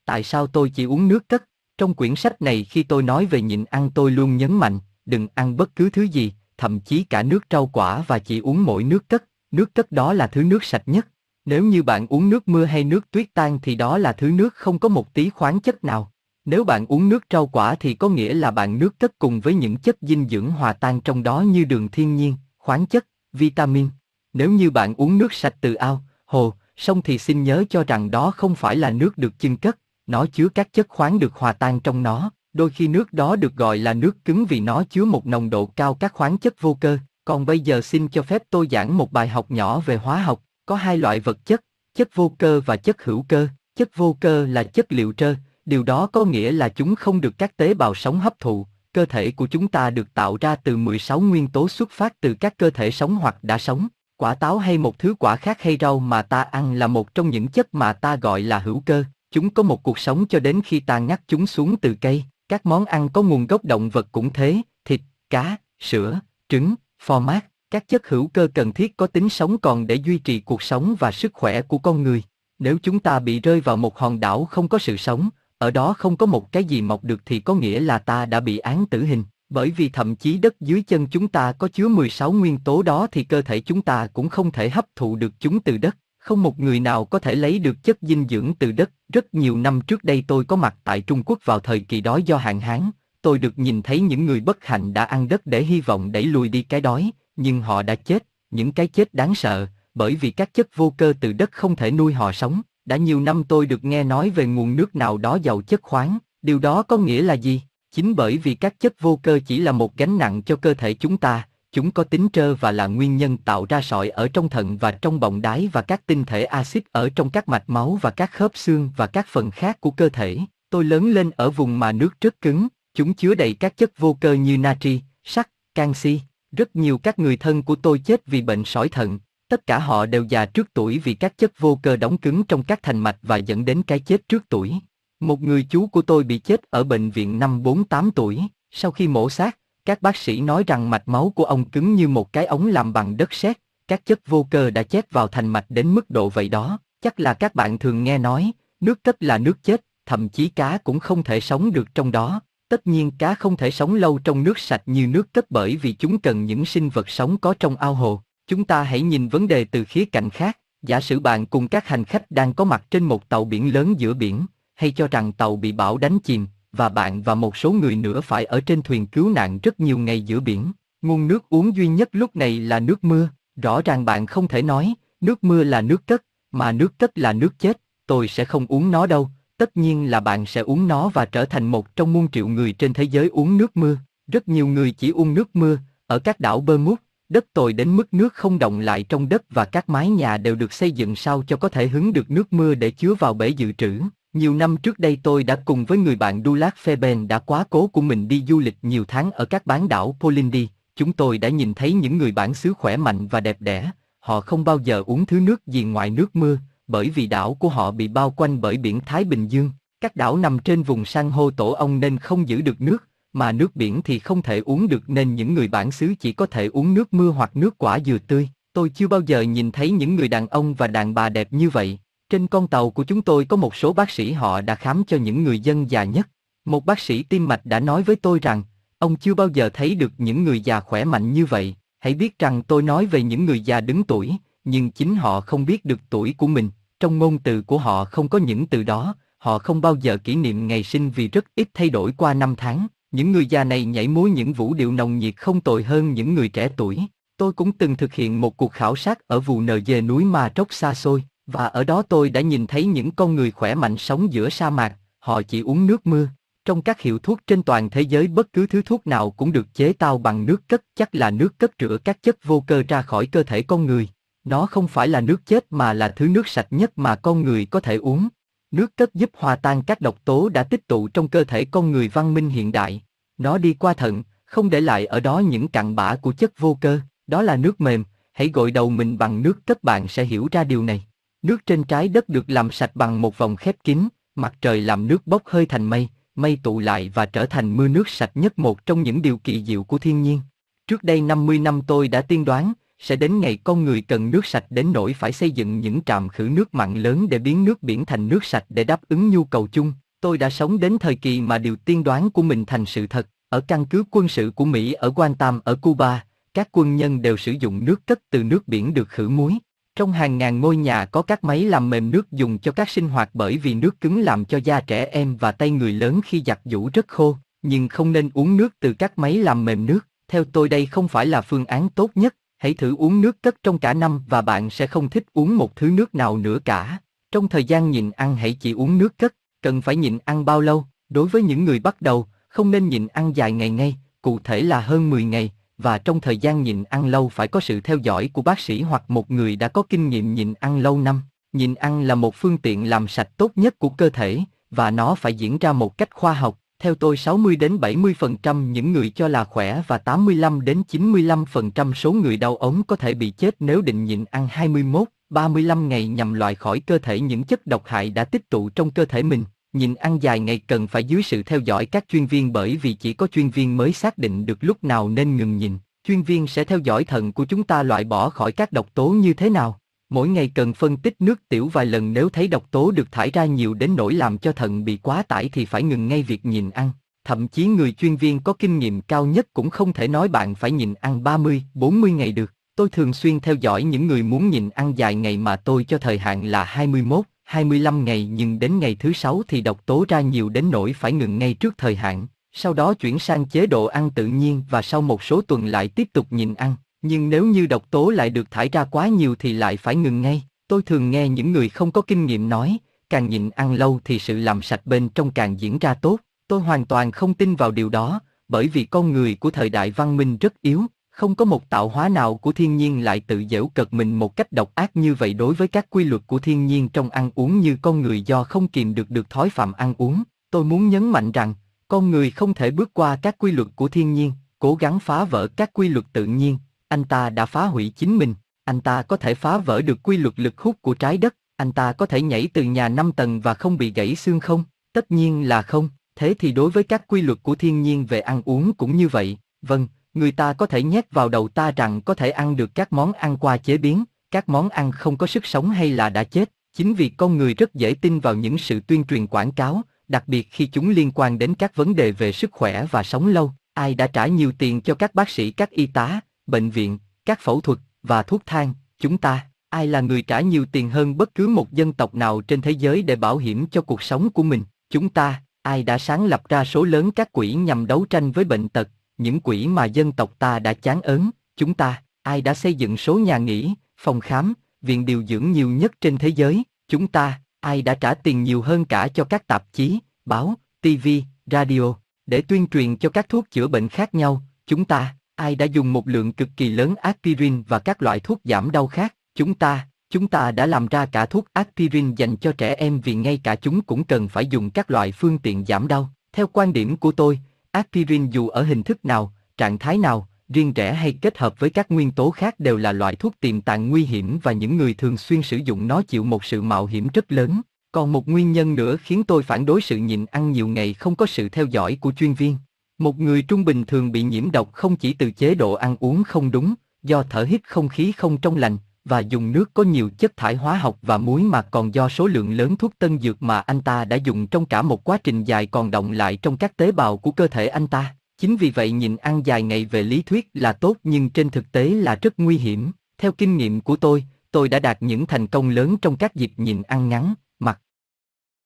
Tại sao tôi chỉ uống nước cất? Trong quyển sách này khi tôi nói về nhịn ăn tôi luôn nhấn mạnh, đừng ăn bất cứ thứ gì, thậm chí cả nước rau quả và chỉ uống mỗi nước cất, nước cất đó là thứ nước sạch nhất. Nếu như bạn uống nước mưa hay nước tuyết tan thì đó là thứ nước không có một tí khoáng chất nào. Nếu bạn uống nước rau quả thì có nghĩa là bạn nước cất cùng với những chất dinh dưỡng hòa tan trong đó như đường thiên nhiên, khoáng chất, vitamin. Nếu như bạn uống nước sạch từ ao, hồ, sông thì xin nhớ cho rằng đó không phải là nước được chưng cất, nó chứa các chất khoáng được hòa tan trong nó. Đôi khi nước đó được gọi là nước cứng vì nó chứa một nồng độ cao các khoáng chất vô cơ. Còn bây giờ xin cho phép tôi giảng một bài học nhỏ về hóa học. Có hai loại vật chất, chất vô cơ và chất hữu cơ. Chất vô cơ là chất liệu trơ, điều đó có nghĩa là chúng không được các tế bào sống hấp thụ. Cơ thể của chúng ta được tạo ra từ 16 nguyên tố xuất phát từ các cơ thể sống hoặc đã sống. Quả táo hay một thứ quả khác hay rau mà ta ăn là một trong những chất mà ta gọi là hữu cơ. Chúng có một cuộc sống cho đến khi ta ngắt chúng xuống từ cây. Các món ăn có nguồn gốc động vật cũng thế, thịt, cá, sữa, trứng, format, các chất hữu cơ cần thiết có tính sống còn để duy trì cuộc sống và sức khỏe của con người. Nếu chúng ta bị rơi vào một hòn đảo không có sự sống, ở đó không có một cái gì mọc được thì có nghĩa là ta đã bị án tử hình, bởi vì thậm chí đất dưới chân chúng ta có chứa 16 nguyên tố đó thì cơ thể chúng ta cũng không thể hấp thụ được chúng từ đất. Không một người nào có thể lấy được chất dinh dưỡng từ đất. Rất nhiều năm trước đây tôi có mặt tại Trung Quốc vào thời kỳ đói do hạn hán. Tôi được nhìn thấy những người bất hạnh đã ăn đất để hy vọng đẩy lùi đi cái đói, nhưng họ đã chết, những cái chết đáng sợ, bởi vì các chất vô cơ từ đất không thể nuôi họ sống. Đã nhiều năm tôi được nghe nói về nguồn nước nào đó giàu chất khoáng, điều đó có nghĩa là gì? Chính bởi vì các chất vô cơ chỉ là một gánh nặng cho cơ thể chúng ta, Chúng có tính trơ và là nguyên nhân tạo ra sỏi ở trong thận và trong bọng đái và các tinh thể axit ở trong các mạch máu và các khớp xương và các phần khác của cơ thể. Tôi lớn lên ở vùng mà nước rất cứng, chúng chứa đầy các chất vô cơ như natri, sắt, canxi. Rất nhiều các người thân của tôi chết vì bệnh sỏi thận. Tất cả họ đều già trước tuổi vì các chất vô cơ đóng cứng trong các thành mạch và dẫn đến cái chết trước tuổi. Một người chú của tôi bị chết ở bệnh viện năm 48 tuổi. Sau khi mổ xác, Các bác sĩ nói rằng mạch máu của ông cứng như một cái ống làm bằng đất sét, các chất vô cơ đã chét vào thành mạch đến mức độ vậy đó. Chắc là các bạn thường nghe nói, nước cất là nước chết, thậm chí cá cũng không thể sống được trong đó. Tất nhiên cá không thể sống lâu trong nước sạch như nước cất bởi vì chúng cần những sinh vật sống có trong ao hồ. Chúng ta hãy nhìn vấn đề từ khía cạnh khác. Giả sử bạn cùng các hành khách đang có mặt trên một tàu biển lớn giữa biển, hay cho rằng tàu bị bão đánh chìm, và bạn và một số người nữa phải ở trên thuyền cứu nạn rất nhiều ngày giữa biển. Nguồn nước uống duy nhất lúc này là nước mưa. Rõ ràng bạn không thể nói, nước mưa là nước cất, mà nước cất là nước chết, tôi sẽ không uống nó đâu. Tất nhiên là bạn sẽ uống nó và trở thành một trong muôn triệu người trên thế giới uống nước mưa. Rất nhiều người chỉ uống nước mưa, ở các đảo bơ mút, đất tồi đến mức nước không động lại trong đất và các mái nhà đều được xây dựng sao cho có thể hứng được nước mưa để chứa vào bể dự trữ. Nhiều năm trước đây tôi đã cùng với người bạn Dulac Feben đã quá cố của mình đi du lịch nhiều tháng ở các bán đảo Polindi. Chúng tôi đã nhìn thấy những người bản xứ khỏe mạnh và đẹp đẽ. Họ không bao giờ uống thứ nước gì ngoài nước mưa, bởi vì đảo của họ bị bao quanh bởi biển Thái Bình Dương. Các đảo nằm trên vùng san hô tổ ong nên không giữ được nước, mà nước biển thì không thể uống được nên những người bản xứ chỉ có thể uống nước mưa hoặc nước quả dừa tươi. Tôi chưa bao giờ nhìn thấy những người đàn ông và đàn bà đẹp như vậy. Trên con tàu của chúng tôi có một số bác sĩ họ đã khám cho những người dân già nhất. Một bác sĩ tim mạch đã nói với tôi rằng, ông chưa bao giờ thấy được những người già khỏe mạnh như vậy. Hãy biết rằng tôi nói về những người già đứng tuổi, nhưng chính họ không biết được tuổi của mình. Trong ngôn từ của họ không có những từ đó, họ không bao giờ kỷ niệm ngày sinh vì rất ít thay đổi qua năm tháng. Những người già này nhảy múa những vũ điệu nồng nhiệt không tồi hơn những người trẻ tuổi. Tôi cũng từng thực hiện một cuộc khảo sát ở vụ nờ về núi Ma Trốc xa xôi. Và ở đó tôi đã nhìn thấy những con người khỏe mạnh sống giữa sa mạc, họ chỉ uống nước mưa. Trong các hiệu thuốc trên toàn thế giới bất cứ thứ thuốc nào cũng được chế tạo bằng nước cất chắc là nước cất rửa các chất vô cơ ra khỏi cơ thể con người. Nó không phải là nước chết mà là thứ nước sạch nhất mà con người có thể uống. Nước cất giúp hòa tan các độc tố đã tích tụ trong cơ thể con người văn minh hiện đại. Nó đi qua thận, không để lại ở đó những cặn bã của chất vô cơ. Đó là nước mềm, hãy gội đầu mình bằng nước cất bạn sẽ hiểu ra điều này. Nước trên trái đất được làm sạch bằng một vòng khép kín, mặt trời làm nước bốc hơi thành mây, mây tụ lại và trở thành mưa nước sạch nhất một trong những điều kỳ diệu của thiên nhiên. Trước đây 50 năm tôi đã tiên đoán, sẽ đến ngày con người cần nước sạch đến nỗi phải xây dựng những trạm khử nước mặn lớn để biến nước biển thành nước sạch để đáp ứng nhu cầu chung. Tôi đã sống đến thời kỳ mà điều tiên đoán của mình thành sự thật. Ở căn cứ quân sự của Mỹ ở Guantam ở Cuba, các quân nhân đều sử dụng nước cất từ nước biển được khử muối. Trong hàng ngàn ngôi nhà có các máy làm mềm nước dùng cho các sinh hoạt bởi vì nước cứng làm cho da trẻ em và tay người lớn khi giặt giũ rất khô, nhưng không nên uống nước từ các máy làm mềm nước. Theo tôi đây không phải là phương án tốt nhất, hãy thử uống nước cất trong cả năm và bạn sẽ không thích uống một thứ nước nào nữa cả. Trong thời gian nhịn ăn hãy chỉ uống nước cất, cần phải nhịn ăn bao lâu? Đối với những người bắt đầu, không nên nhịn ăn dài ngày ngay, cụ thể là hơn 10 ngày, và trong thời gian nhịn ăn lâu phải có sự theo dõi của bác sĩ hoặc một người đã có kinh nghiệm nhịn ăn lâu năm. Nhịn ăn là một phương tiện làm sạch tốt nhất của cơ thể và nó phải diễn ra một cách khoa học. Theo tôi 60 đến 70% những người cho là khỏe và 85 đến 95% số người đau ống có thể bị chết nếu định nhịn ăn 21, 35 ngày nhằm loại khỏi cơ thể những chất độc hại đã tích tụ trong cơ thể mình. nhịn ăn dài ngày cần phải dưới sự theo dõi các chuyên viên bởi vì chỉ có chuyên viên mới xác định được lúc nào nên ngừng nhịn Chuyên viên sẽ theo dõi thận của chúng ta loại bỏ khỏi các độc tố như thế nào. Mỗi ngày cần phân tích nước tiểu vài lần nếu thấy độc tố được thải ra nhiều đến nỗi làm cho thận bị quá tải thì phải ngừng ngay việc nhìn ăn. Thậm chí người chuyên viên có kinh nghiệm cao nhất cũng không thể nói bạn phải nhìn ăn 30, 40 ngày được. Tôi thường xuyên theo dõi những người muốn nhìn ăn dài ngày mà tôi cho thời hạn là 21, 25 ngày nhưng đến ngày thứ sáu thì độc tố ra nhiều đến nỗi phải ngừng ngay trước thời hạn, sau đó chuyển sang chế độ ăn tự nhiên và sau một số tuần lại tiếp tục nhịn ăn. Nhưng nếu như độc tố lại được thải ra quá nhiều thì lại phải ngừng ngay. Tôi thường nghe những người không có kinh nghiệm nói, càng nhịn ăn lâu thì sự làm sạch bên trong càng diễn ra tốt. Tôi hoàn toàn không tin vào điều đó, bởi vì con người của thời đại văn minh rất yếu, không có một tạo hóa nào của thiên nhiên lại tự dễu cợt mình một cách độc ác như vậy đối với các quy luật của thiên nhiên trong ăn uống như con người do không kìm được được thói phạm ăn uống. Tôi muốn nhấn mạnh rằng, con người không thể bước qua các quy luật của thiên nhiên, cố gắng phá vỡ các quy luật tự nhiên, anh ta đã phá hủy chính mình, anh ta có thể phá vỡ được quy luật lực hút của trái đất, anh ta có thể nhảy từ nhà năm tầng và không bị gãy xương không? Tất nhiên là không, thế thì đối với các quy luật của thiên nhiên về ăn uống cũng như vậy, Vâng, người ta có thể nhét vào đầu ta rằng có thể ăn được các món ăn qua chế biến, các món ăn không có sức sống hay là đã chết. Chính vì con người rất dễ tin vào những sự tuyên truyền quảng cáo, đặc biệt khi chúng liên quan đến các vấn đề về sức khỏe và sống lâu. Ai đã trả nhiều tiền cho các bác sĩ, các y tá, bệnh viện, các phẫu thuật và thuốc thang? Chúng ta. Ai là người trả nhiều tiền hơn bất cứ một dân tộc nào trên thế giới để bảo hiểm cho cuộc sống của mình? Chúng ta. Ai đã sáng lập ra số lớn các quỹ nhằm đấu tranh với bệnh tật, những quỹ mà dân tộc ta đã chán ớn? Chúng ta. Ai đã xây dựng số nhà nghỉ, phòng khám, viện điều dưỡng nhiều nhất trên thế giới? Chúng ta. Ai đã trả tiền nhiều hơn cả cho các tạp chí, báo, TV, radio, để tuyên truyền cho các thuốc chữa bệnh khác nhau? Chúng ta. Ai đã dùng một lượng cực kỳ lớn aspirin và các loại thuốc giảm đau khác? Chúng ta, chúng ta đã làm ra cả thuốc aspirin dành cho trẻ em vì ngay cả chúng cũng cần phải dùng các loại phương tiện giảm đau. Theo quan điểm của tôi, aspirin dù ở hình thức nào, trạng thái nào, riêng rẽ hay kết hợp với các nguyên tố khác đều là loại thuốc tiềm tàng nguy hiểm và những người thường xuyên sử dụng nó chịu một sự mạo hiểm rất lớn. Còn một nguyên nhân nữa khiến tôi phản đối sự nhịn ăn nhiều ngày không có sự theo dõi của chuyên viên. Một người trung bình thường bị nhiễm độc không chỉ từ chế độ ăn uống không đúng, do thở hít không khí không trong lành, và dùng nước có nhiều chất thải hóa học và muối mà còn do số lượng lớn thuốc tân dược mà anh ta đã dùng trong cả một quá trình dài còn động lại trong các tế bào của cơ thể anh ta. Chính vì vậy nhịn ăn dài ngày về lý thuyết là tốt nhưng trên thực tế là rất nguy hiểm. Theo kinh nghiệm của tôi, tôi đã đạt những thành công lớn trong các dịp nhịn ăn ngắn, mặc.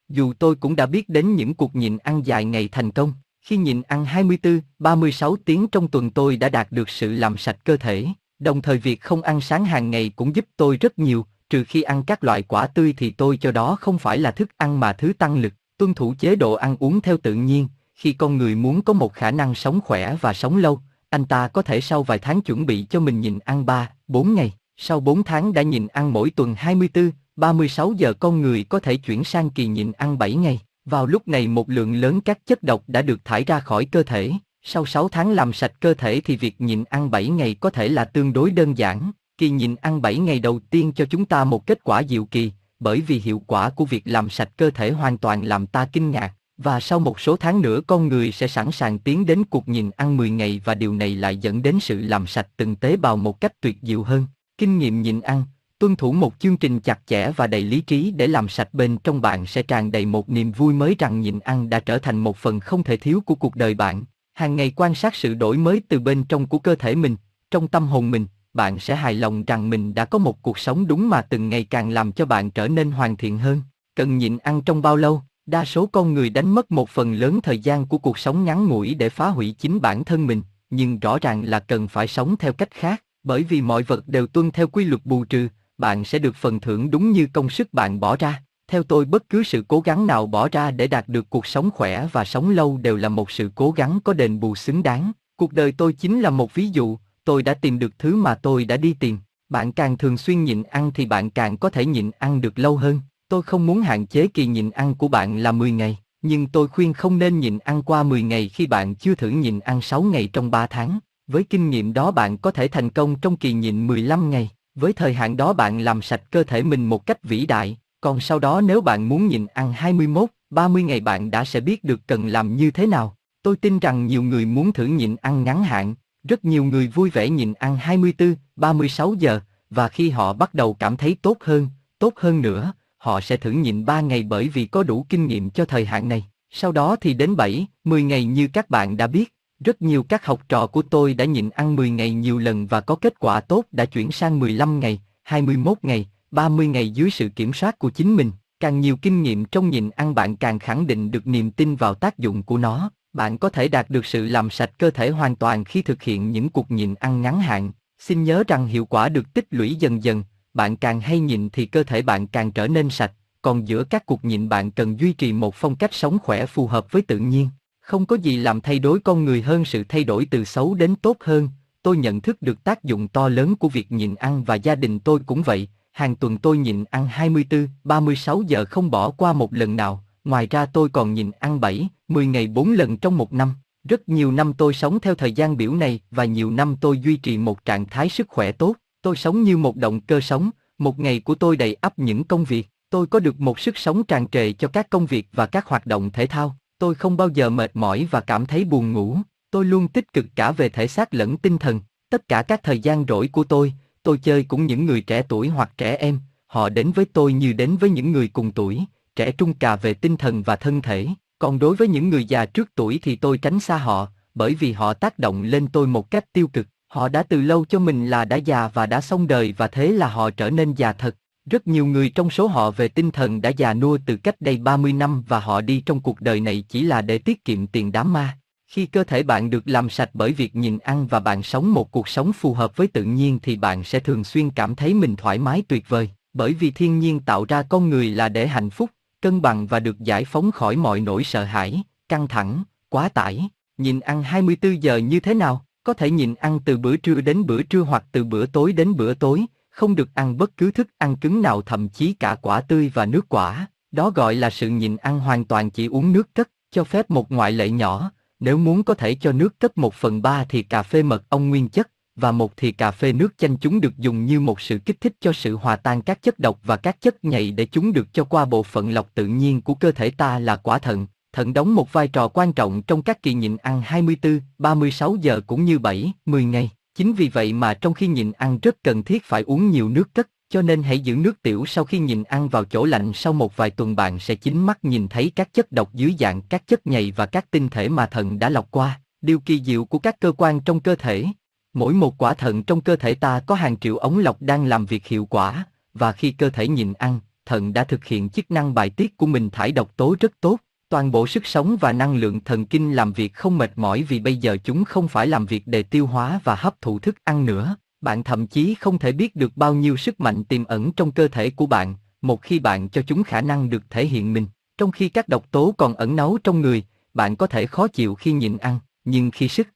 Dù tôi cũng đã biết đến những cuộc nhịn ăn dài ngày thành công, khi nhịn ăn 24, 36 tiếng trong tuần tôi đã đạt được sự làm sạch cơ thể, đồng thời việc không ăn sáng hàng ngày cũng giúp tôi rất nhiều, trừ khi ăn các loại quả tươi thì tôi cho đó không phải là thức ăn mà thứ tăng lực, tuân thủ chế độ ăn uống theo tự nhiên, khi con người muốn có một khả năng sống khỏe và sống lâu, anh ta có thể sau vài tháng chuẩn bị cho mình nhịn ăn 3, 4 ngày, sau 4 tháng đã nhịn ăn mỗi tuần 24, 36 giờ con người có thể chuyển sang kỳ nhịn ăn 7 ngày. Vào lúc này một lượng lớn các chất độc đã được thải ra khỏi cơ thể. Sau 6 tháng làm sạch cơ thể thì việc nhịn ăn 7 ngày có thể là tương đối đơn giản. Kỳ nhịn ăn 7 ngày đầu tiên cho chúng ta một kết quả diệu kỳ, bởi vì hiệu quả của việc làm sạch cơ thể hoàn toàn làm ta kinh ngạc. Và sau một số tháng nữa con người sẽ sẵn sàng tiến đến cuộc nhịn ăn 10 ngày và điều này lại dẫn đến sự làm sạch từng tế bào một cách tuyệt diệu hơn. Kinh nghiệm nhịn ăn, tuân thủ một chương trình chặt chẽ và đầy lý trí để làm sạch bên trong bạn sẽ tràn đầy một niềm vui mới rằng nhịn ăn đã trở thành một phần không thể thiếu của cuộc đời bạn. Hàng ngày quan sát sự đổi mới từ bên trong của cơ thể mình, trong tâm hồn mình, bạn sẽ hài lòng rằng mình đã có một cuộc sống đúng mà từng ngày càng làm cho bạn trở nên hoàn thiện hơn. Cần nhịn ăn trong bao lâu? Đa số con người đánh mất một phần lớn thời gian của cuộc sống ngắn ngủi để phá hủy chính bản thân mình, nhưng rõ ràng là cần phải sống theo cách khác, bởi vì mọi vật đều tuân theo quy luật bù trừ, bạn sẽ được phần thưởng đúng như công sức bạn bỏ ra. Theo tôi bất cứ sự cố gắng nào bỏ ra để đạt được cuộc sống khỏe và sống lâu đều là một sự cố gắng có đền bù xứng đáng. Cuộc đời tôi chính là một ví dụ, tôi đã tìm được thứ mà tôi đã đi tìm. Bạn càng thường xuyên nhịn ăn thì bạn càng có thể nhịn ăn được lâu hơn. Tôi không muốn hạn chế kỳ nhịn ăn của bạn là 10 ngày, nhưng tôi khuyên không nên nhịn ăn qua 10 ngày khi bạn chưa thử nhịn ăn 6 ngày trong 3 tháng. Với kinh nghiệm đó bạn có thể thành công trong kỳ nhịn 15 ngày. Với thời hạn đó bạn làm sạch cơ thể mình một cách vĩ đại, còn sau đó nếu bạn muốn nhịn ăn 21, 30 ngày bạn đã sẽ biết được cần làm như thế nào. Tôi tin rằng nhiều người muốn thử nhịn ăn ngắn hạn, rất nhiều người vui vẻ nhịn ăn 24, 36 giờ, và khi họ bắt đầu cảm thấy tốt hơn, tốt hơn nữa, họ sẽ thử nhịn 3 ngày bởi vì có đủ kinh nghiệm cho thời hạn này. Sau đó thì đến 7, 10 ngày như các bạn đã biết, rất nhiều các học trò của tôi đã nhịn ăn 10 ngày nhiều lần và có kết quả tốt đã chuyển sang 15 ngày, 21 ngày, 30 ngày dưới sự kiểm soát của chính mình. Càng nhiều kinh nghiệm trong nhịn ăn bạn càng khẳng định được niềm tin vào tác dụng của nó. Bạn có thể đạt được sự làm sạch cơ thể hoàn toàn khi thực hiện những cuộc nhịn ăn ngắn hạn. Xin nhớ rằng hiệu quả được tích lũy dần dần, bạn càng hay nhịn thì cơ thể bạn càng trở nên sạch, còn giữa các cuộc nhịn bạn cần duy trì một phong cách sống khỏe phù hợp với tự nhiên. Không có gì làm thay đổi con người hơn sự thay đổi từ xấu đến tốt hơn. Tôi nhận thức được tác dụng to lớn của việc nhịn ăn và gia đình tôi cũng vậy. Hàng tuần tôi nhịn ăn 24, 36 giờ không bỏ qua một lần nào. Ngoài ra tôi còn nhịn ăn 7, 10 ngày 4 lần trong một năm. Rất nhiều năm tôi sống theo thời gian biểu này và nhiều năm tôi duy trì một trạng thái sức khỏe tốt. Tôi sống như một động cơ sống, một ngày của tôi đầy ắp những công việc. Tôi có được một sức sống tràn trề cho các công việc và các hoạt động thể thao. Tôi không bao giờ mệt mỏi và cảm thấy buồn ngủ. Tôi luôn tích cực cả về thể xác lẫn tinh thần, tất cả các thời gian rỗi của tôi, tôi chơi cùng những người trẻ tuổi hoặc trẻ em, họ đến với tôi như đến với những người cùng tuổi, trẻ trung cả về tinh thần và thân thể, còn đối với những người già trước tuổi thì tôi tránh xa họ, bởi vì họ tác động lên tôi một cách tiêu cực. Họ đã từ lâu cho mình là đã già và đã xong đời và thế là họ trở nên già thật. Rất nhiều người trong số họ về tinh thần đã già nua từ cách đây 30 năm và họ đi trong cuộc đời này chỉ là để tiết kiệm tiền đám ma. Khi cơ thể bạn được làm sạch bởi việc nhìn ăn và bạn sống một cuộc sống phù hợp với tự nhiên thì bạn sẽ thường xuyên cảm thấy mình thoải mái tuyệt vời, bởi vì thiên nhiên tạo ra con người là để hạnh phúc, cân bằng và được giải phóng khỏi mọi nỗi sợ hãi, căng thẳng, quá tải. Nhìn ăn 24 giờ như thế nào? Có thể nhìn ăn từ bữa trưa đến bữa trưa hoặc từ bữa tối đến bữa tối, không được ăn bất cứ thức ăn cứng nào thậm chí cả quả tươi và nước quả. Đó gọi là sự nhịn ăn hoàn toàn chỉ uống nước cất, cho phép một ngoại lệ nhỏ, nếu muốn có thể cho nước cất một phần ba thì cà phê mật ong nguyên chất, và một thì cà phê nước chanh chúng được dùng như một sự kích thích cho sự hòa tan các chất độc và các chất nhầy để chúng được cho qua bộ phận lọc tự nhiên của cơ thể ta là quả thận. Thận đóng một vai trò quan trọng trong các kỳ nhịn ăn 24, 36 giờ cũng như 7, 10 ngày. Chính vì vậy mà trong khi nhịn ăn rất cần thiết phải uống nhiều nước cất, cho nên hãy giữ nước tiểu sau khi nhịn ăn vào chỗ lạnh sau một vài tuần bạn sẽ chính mắt nhìn thấy các chất độc dưới dạng các chất nhầy và các tinh thể mà thận đã lọc qua. Điều kỳ diệu của các cơ quan trong cơ thể. Mỗi một quả thận trong cơ thể ta có hàng triệu ống lọc đang làm việc hiệu quả, và khi cơ thể nhịn ăn, thận đã thực hiện chức năng bài tiết của mình thải độc tố rất tốt Toàn bộ sức sống và năng lượng thần kinh làm việc không mệt mỏi vì bây giờ chúng không phải làm việc để tiêu hóa và hấp thụ thức ăn nữa. Bạn thậm chí không thể biết được bao nhiêu sức mạnh tiềm ẩn trong cơ thể của bạn, một khi bạn cho chúng khả năng được thể hiện mình. Trong khi các độc tố còn ẩn nấu trong người, bạn có thể khó chịu khi nhịn ăn, nhưng khi sức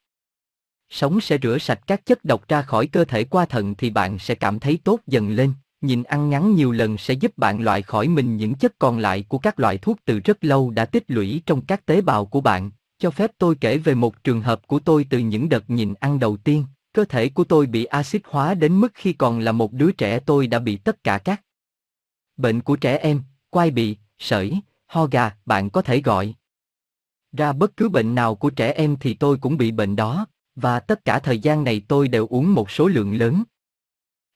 sống sẽ rửa sạch các chất độc ra khỏi cơ thể qua thận thì bạn sẽ cảm thấy tốt dần lên. Nhìn ăn ngắn nhiều lần sẽ giúp bạn loại khỏi mình những chất còn lại của các loại thuốc từ rất lâu đã tích lũy trong các tế bào của bạn. Cho phép tôi kể về một trường hợp của tôi từ những đợt nhìn ăn đầu tiên. Cơ thể của tôi bị axit hóa đến mức khi còn là một đứa trẻ tôi đã bị tất cả các bệnh của trẻ em, quai bị, sởi, ho gà, bạn có thể gọi. Ra bất cứ bệnh nào của trẻ em thì tôi cũng bị bệnh đó, và tất cả thời gian này tôi đều uống một số lượng lớn.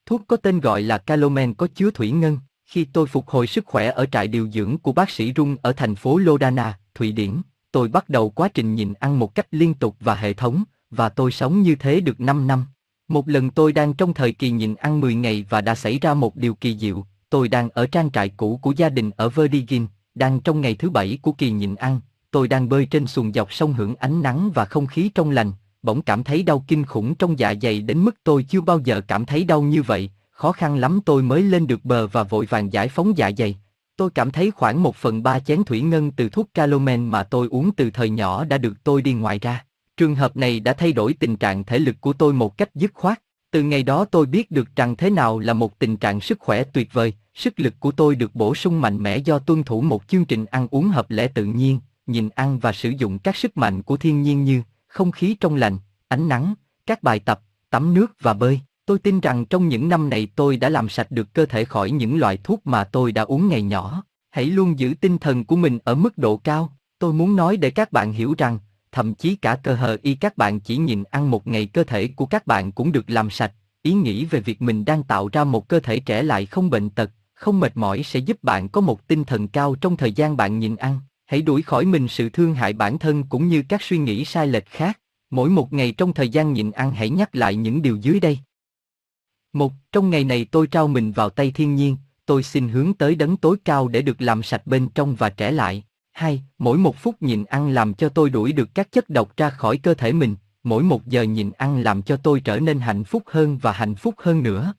Thuốc có tên gọi là Calomen có chứa thủy ngân. Khi tôi phục hồi sức khỏe ở trại điều dưỡng của bác sĩ Rung ở thành phố Lodana, Thụy Điển, tôi bắt đầu quá trình nhịn ăn một cách liên tục và hệ thống, và tôi sống như thế được 5 năm. Một lần tôi đang trong thời kỳ nhịn ăn 10 ngày và đã xảy ra một điều kỳ diệu, tôi đang ở trang trại cũ của gia đình ở Verdigin, đang trong ngày thứ bảy của kỳ nhịn ăn, tôi đang bơi trên xuồng dọc sông hưởng ánh nắng và không khí trong lành, bỗng cảm thấy đau kinh khủng trong dạ dày đến mức tôi chưa bao giờ cảm thấy đau như vậy, khó khăn lắm tôi mới lên được bờ và vội vàng giải phóng dạ dày. Tôi cảm thấy khoảng một phần ba chén thủy ngân từ thuốc Calomen mà tôi uống từ thời nhỏ đã được tôi đi ngoài ra. Trường hợp này đã thay đổi tình trạng thể lực của tôi một cách dứt khoát. Từ ngày đó tôi biết được rằng thế nào là một tình trạng sức khỏe tuyệt vời, sức lực của tôi được bổ sung mạnh mẽ do tuân thủ một chương trình ăn uống hợp lẽ tự nhiên, nhìn ăn và sử dụng các sức mạnh của thiên nhiên như không khí trong lành, ánh nắng, các bài tập, tắm nước và bơi. Tôi tin rằng trong những năm này tôi đã làm sạch được cơ thể khỏi những loại thuốc mà tôi đã uống ngày nhỏ. Hãy luôn giữ tinh thần của mình ở mức độ cao. Tôi muốn nói để các bạn hiểu rằng, thậm chí cả cơ hờ y các bạn chỉ nhìn ăn một ngày cơ thể của các bạn cũng được làm sạch. Ý nghĩ về việc mình đang tạo ra một cơ thể trẻ lại không bệnh tật, không mệt mỏi sẽ giúp bạn có một tinh thần cao trong thời gian bạn nhìn ăn. Hãy đuổi khỏi mình sự thương hại bản thân cũng như các suy nghĩ sai lệch khác. Mỗi một ngày trong thời gian nhịn ăn hãy nhắc lại những điều dưới đây. Một, trong ngày này tôi trao mình vào tay thiên nhiên, tôi xin hướng tới đấng tối cao để được làm sạch bên trong và trẻ lại. Hai, mỗi một phút nhịn ăn làm cho tôi đuổi được các chất độc ra khỏi cơ thể mình, mỗi một giờ nhịn ăn làm cho tôi trở nên hạnh phúc hơn và hạnh phúc hơn nữa.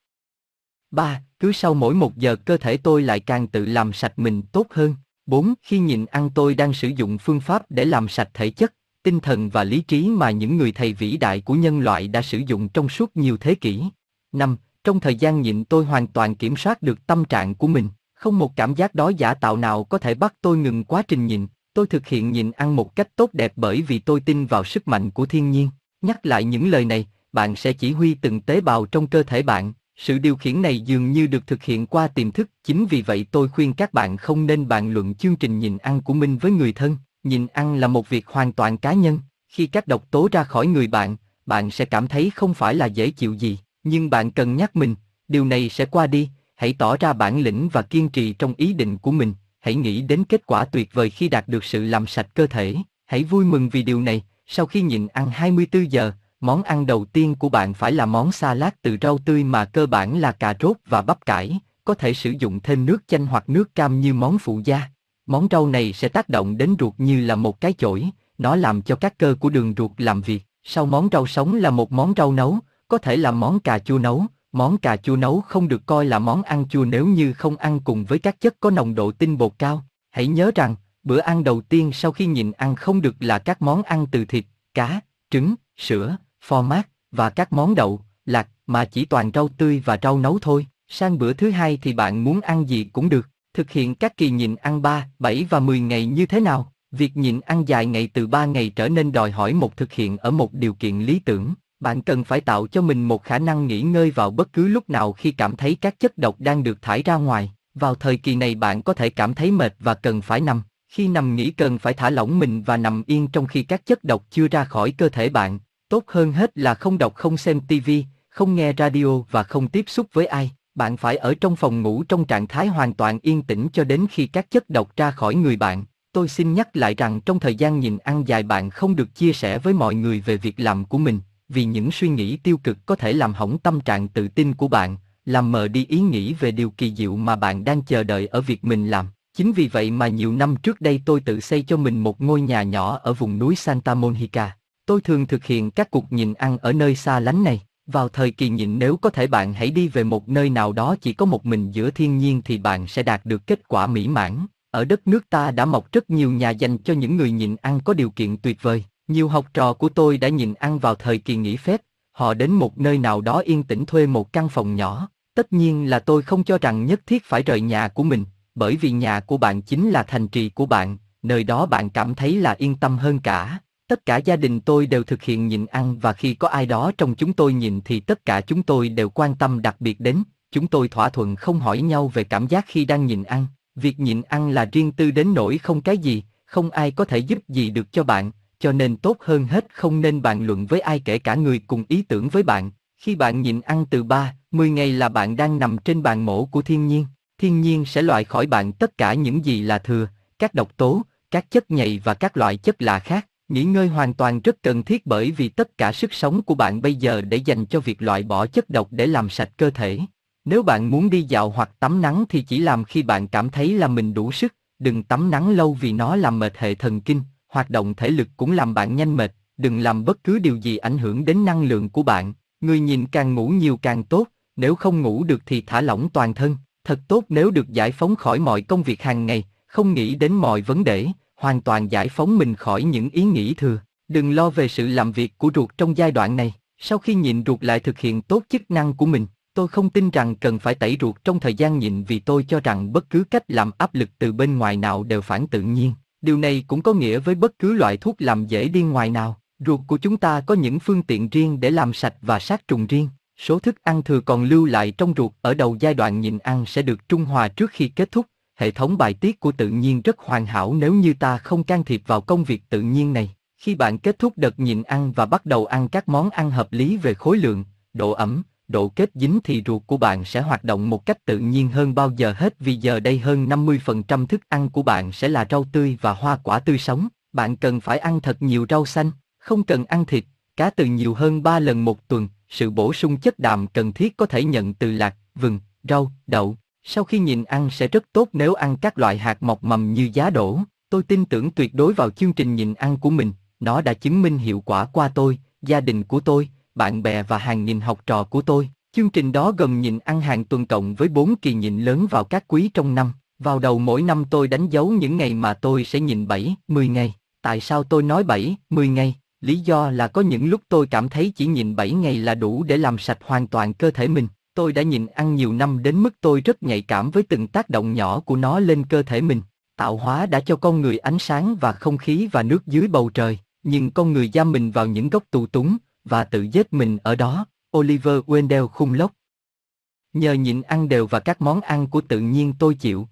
Ba, cứ sau mỗi một giờ cơ thể tôi lại càng tự làm sạch mình tốt hơn. Bốn, khi nhịn ăn tôi đang sử dụng phương pháp để làm sạch thể chất, tinh thần và lý trí mà những người thầy vĩ đại của nhân loại đã sử dụng trong suốt nhiều thế kỷ. 5. Trong thời gian nhịn tôi hoàn toàn kiểm soát được tâm trạng của mình, không một cảm giác đó giả tạo nào có thể bắt tôi ngừng quá trình nhịn. Tôi thực hiện nhịn ăn một cách tốt đẹp bởi vì tôi tin vào sức mạnh của thiên nhiên. Nhắc lại những lời này, bạn sẽ chỉ huy từng tế bào trong cơ thể bạn. Sự điều khiển này dường như được thực hiện qua tiềm thức, chính vì vậy tôi khuyên các bạn không nên bàn luận chương trình nhịn ăn của mình với người thân. Nhìn ăn là một việc hoàn toàn cá nhân, Khi các độc tố ra khỏi người bạn, bạn sẽ cảm thấy không phải là dễ chịu gì, nhưng bạn cần nhắc mình, điều này sẽ qua đi, hãy tỏ ra bản lĩnh và kiên trì trong ý định của mình, hãy nghĩ đến kết quả tuyệt vời khi đạt được sự làm sạch cơ thể, hãy vui mừng vì điều này, sau khi nhịn ăn 24 giờ, món ăn đầu tiên của bạn phải là món salad từ rau tươi mà cơ bản là cà rốt và bắp cải, có thể sử dụng thêm nước chanh hoặc nước cam như món phụ gia. Món rau này sẽ tác động đến ruột như là một cái chổi, nó làm cho các cơ của đường ruột làm việc. Sau món rau sống là một món rau nấu, có thể là món cà chua nấu. Món cà chua nấu không được coi là món ăn chua nếu như không ăn cùng với các chất có nồng độ tinh bột cao. Hãy nhớ rằng, bữa ăn đầu tiên sau khi nhịn ăn không được là các món ăn từ thịt, cá, trứng, sữa, phô mát và các món đậu, lạc mà chỉ toàn rau tươi và rau nấu thôi. Sang bữa thứ hai thì bạn muốn ăn gì cũng được. Thực hiện các kỳ nhịn ăn 3, 7 và 10 ngày như thế nào? Việc nhịn ăn dài ngày từ 3 ngày trở nên đòi hỏi một thực hiện ở một điều kiện lý tưởng. Bạn cần phải tạo cho mình một khả năng nghỉ ngơi vào bất cứ lúc nào khi cảm thấy các chất độc đang được thải ra ngoài. Vào thời kỳ này bạn có thể cảm thấy mệt và cần phải nằm. Khi nằm nghỉ cần phải thả lỏng mình và nằm yên trong khi các chất độc chưa ra khỏi cơ thể bạn. Tốt hơn hết là không đọc không xem TV, không nghe radio và không tiếp xúc với ai. Bạn phải ở trong phòng ngủ trong trạng thái hoàn toàn yên tĩnh cho đến khi các chất độc ra khỏi người bạn. Tôi xin nhắc lại rằng trong thời gian nhìn ăn dài bạn không được chia sẻ với mọi người về việc làm của mình, vì những suy nghĩ tiêu cực có thể làm hỏng tâm trạng tự tin của bạn, làm mờ đi ý nghĩ về điều kỳ diệu mà bạn đang chờ đợi ở việc mình làm. Chính vì vậy mà nhiều năm trước đây tôi tự xây cho mình một ngôi nhà nhỏ ở vùng núi Santa Monica. Tôi thường thực hiện các cuộc nhìn ăn ở nơi xa lánh này. Vào thời kỳ nhịn nếu có thể bạn hãy đi về một nơi nào đó chỉ có một mình giữa thiên nhiên thì bạn sẽ đạt được kết quả mỹ mãn. Ở đất nước ta đã mọc rất nhiều nhà dành cho những người nhịn ăn có điều kiện tuyệt vời. Nhiều học trò của tôi đã nhịn ăn vào thời kỳ nghỉ phép, họ đến một nơi nào đó yên tĩnh thuê một căn phòng nhỏ. Tất nhiên là tôi không cho rằng nhất thiết phải rời nhà của mình, bởi vì nhà của bạn chính là thành trì của bạn, nơi đó bạn cảm thấy là yên tâm hơn cả. Tất cả gia đình tôi đều thực hiện nhịn ăn và khi có ai đó trong chúng tôi nhịn thì tất cả chúng tôi đều quan tâm đặc biệt đến, chúng tôi thỏa thuận không hỏi nhau về cảm giác khi đang nhịn ăn. Việc nhịn ăn là riêng tư đến nỗi không cái gì, không ai có thể giúp gì được cho bạn, cho nên tốt hơn hết không nên bàn luận với ai kể cả người cùng ý tưởng với bạn. Khi bạn nhịn ăn từ 3, 10 ngày là bạn đang nằm trên bàn mổ của thiên nhiên. Thiên nhiên sẽ loại khỏi bạn tất cả những gì là thừa, các độc tố, các chất nhầy và các loại chất lạ khác. Nghỉ ngơi hoàn toàn rất cần thiết bởi vì tất cả sức sống của bạn bây giờ để dành cho việc loại bỏ chất độc để làm sạch cơ thể. Nếu bạn muốn đi dạo hoặc tắm nắng thì chỉ làm khi bạn cảm thấy là mình đủ sức, đừng tắm nắng lâu vì nó làm mệt hệ thần kinh, hoạt động thể lực cũng làm bạn nhanh mệt, đừng làm bất cứ điều gì ảnh hưởng đến năng lượng của bạn. Người nhìn càng ngủ nhiều càng tốt, nếu không ngủ được thì thả lỏng toàn thân, thật tốt nếu được giải phóng khỏi mọi công việc hàng ngày, không nghĩ đến mọi vấn đề, hoàn toàn giải phóng mình khỏi những ý nghĩ thừa. Đừng lo về sự làm việc của ruột trong giai đoạn này, sau khi nhịn ruột lại thực hiện tốt chức năng của mình. Tôi không tin rằng cần phải tẩy ruột trong thời gian nhịn vì tôi cho rằng bất cứ cách làm áp lực từ bên ngoài nào đều phản tự nhiên. Điều này cũng có nghĩa với bất cứ loại thuốc làm dễ điên ngoài nào. Ruột của chúng ta có những phương tiện riêng để làm sạch và sát trùng riêng. Số thức ăn thừa còn lưu lại trong ruột ở đầu giai đoạn nhịn ăn sẽ được trung hòa trước khi kết thúc. Hệ thống bài tiết của tự nhiên rất hoàn hảo nếu như ta không can thiệp vào công việc tự nhiên này. Khi bạn kết thúc đợt nhịn ăn và bắt đầu ăn các món ăn hợp lý về khối lượng, độ ẩm, độ kết dính thì ruột của bạn sẽ hoạt động một cách tự nhiên hơn bao giờ hết vì giờ đây hơn 50% thức ăn của bạn sẽ là rau tươi và hoa quả tươi sống. Bạn cần phải ăn thật nhiều rau xanh, không cần ăn thịt, cá từ nhiều hơn 3 lần một tuần. Sự bổ sung chất đạm cần thiết có thể nhận từ lạc, vừng, rau, đậu. Sau khi nhìn ăn sẽ rất tốt nếu ăn các loại hạt mọc mầm như giá đỗ. Tôi tin tưởng tuyệt đối vào chương trình nhìn ăn của mình, nó đã chứng minh hiệu quả qua tôi, gia đình của tôi, bạn bè và hàng nghìn học trò của tôi. Chương trình đó gồm nhìn ăn hàng tuần cộng với 4 kỳ nhìn lớn vào các quý trong năm. Vào đầu mỗi năm tôi đánh dấu những ngày mà tôi sẽ nhìn 7, 10 ngày. Tại sao tôi nói 7, 10 ngày? Lý do là có những lúc tôi cảm thấy chỉ nhìn 7 ngày là đủ để làm sạch hoàn toàn cơ thể mình. Tôi đã nhịn ăn nhiều năm đến mức tôi rất nhạy cảm với từng tác động nhỏ của nó lên cơ thể mình. Tạo hóa đã cho con người ánh sáng và không khí và nước dưới bầu trời, nhưng con người giam mình vào những góc tù túng, và tự giết mình ở đó. Oliver Wendell khung lốc. Nhờ nhịn ăn đều và các món ăn của tự nhiên tôi chịu.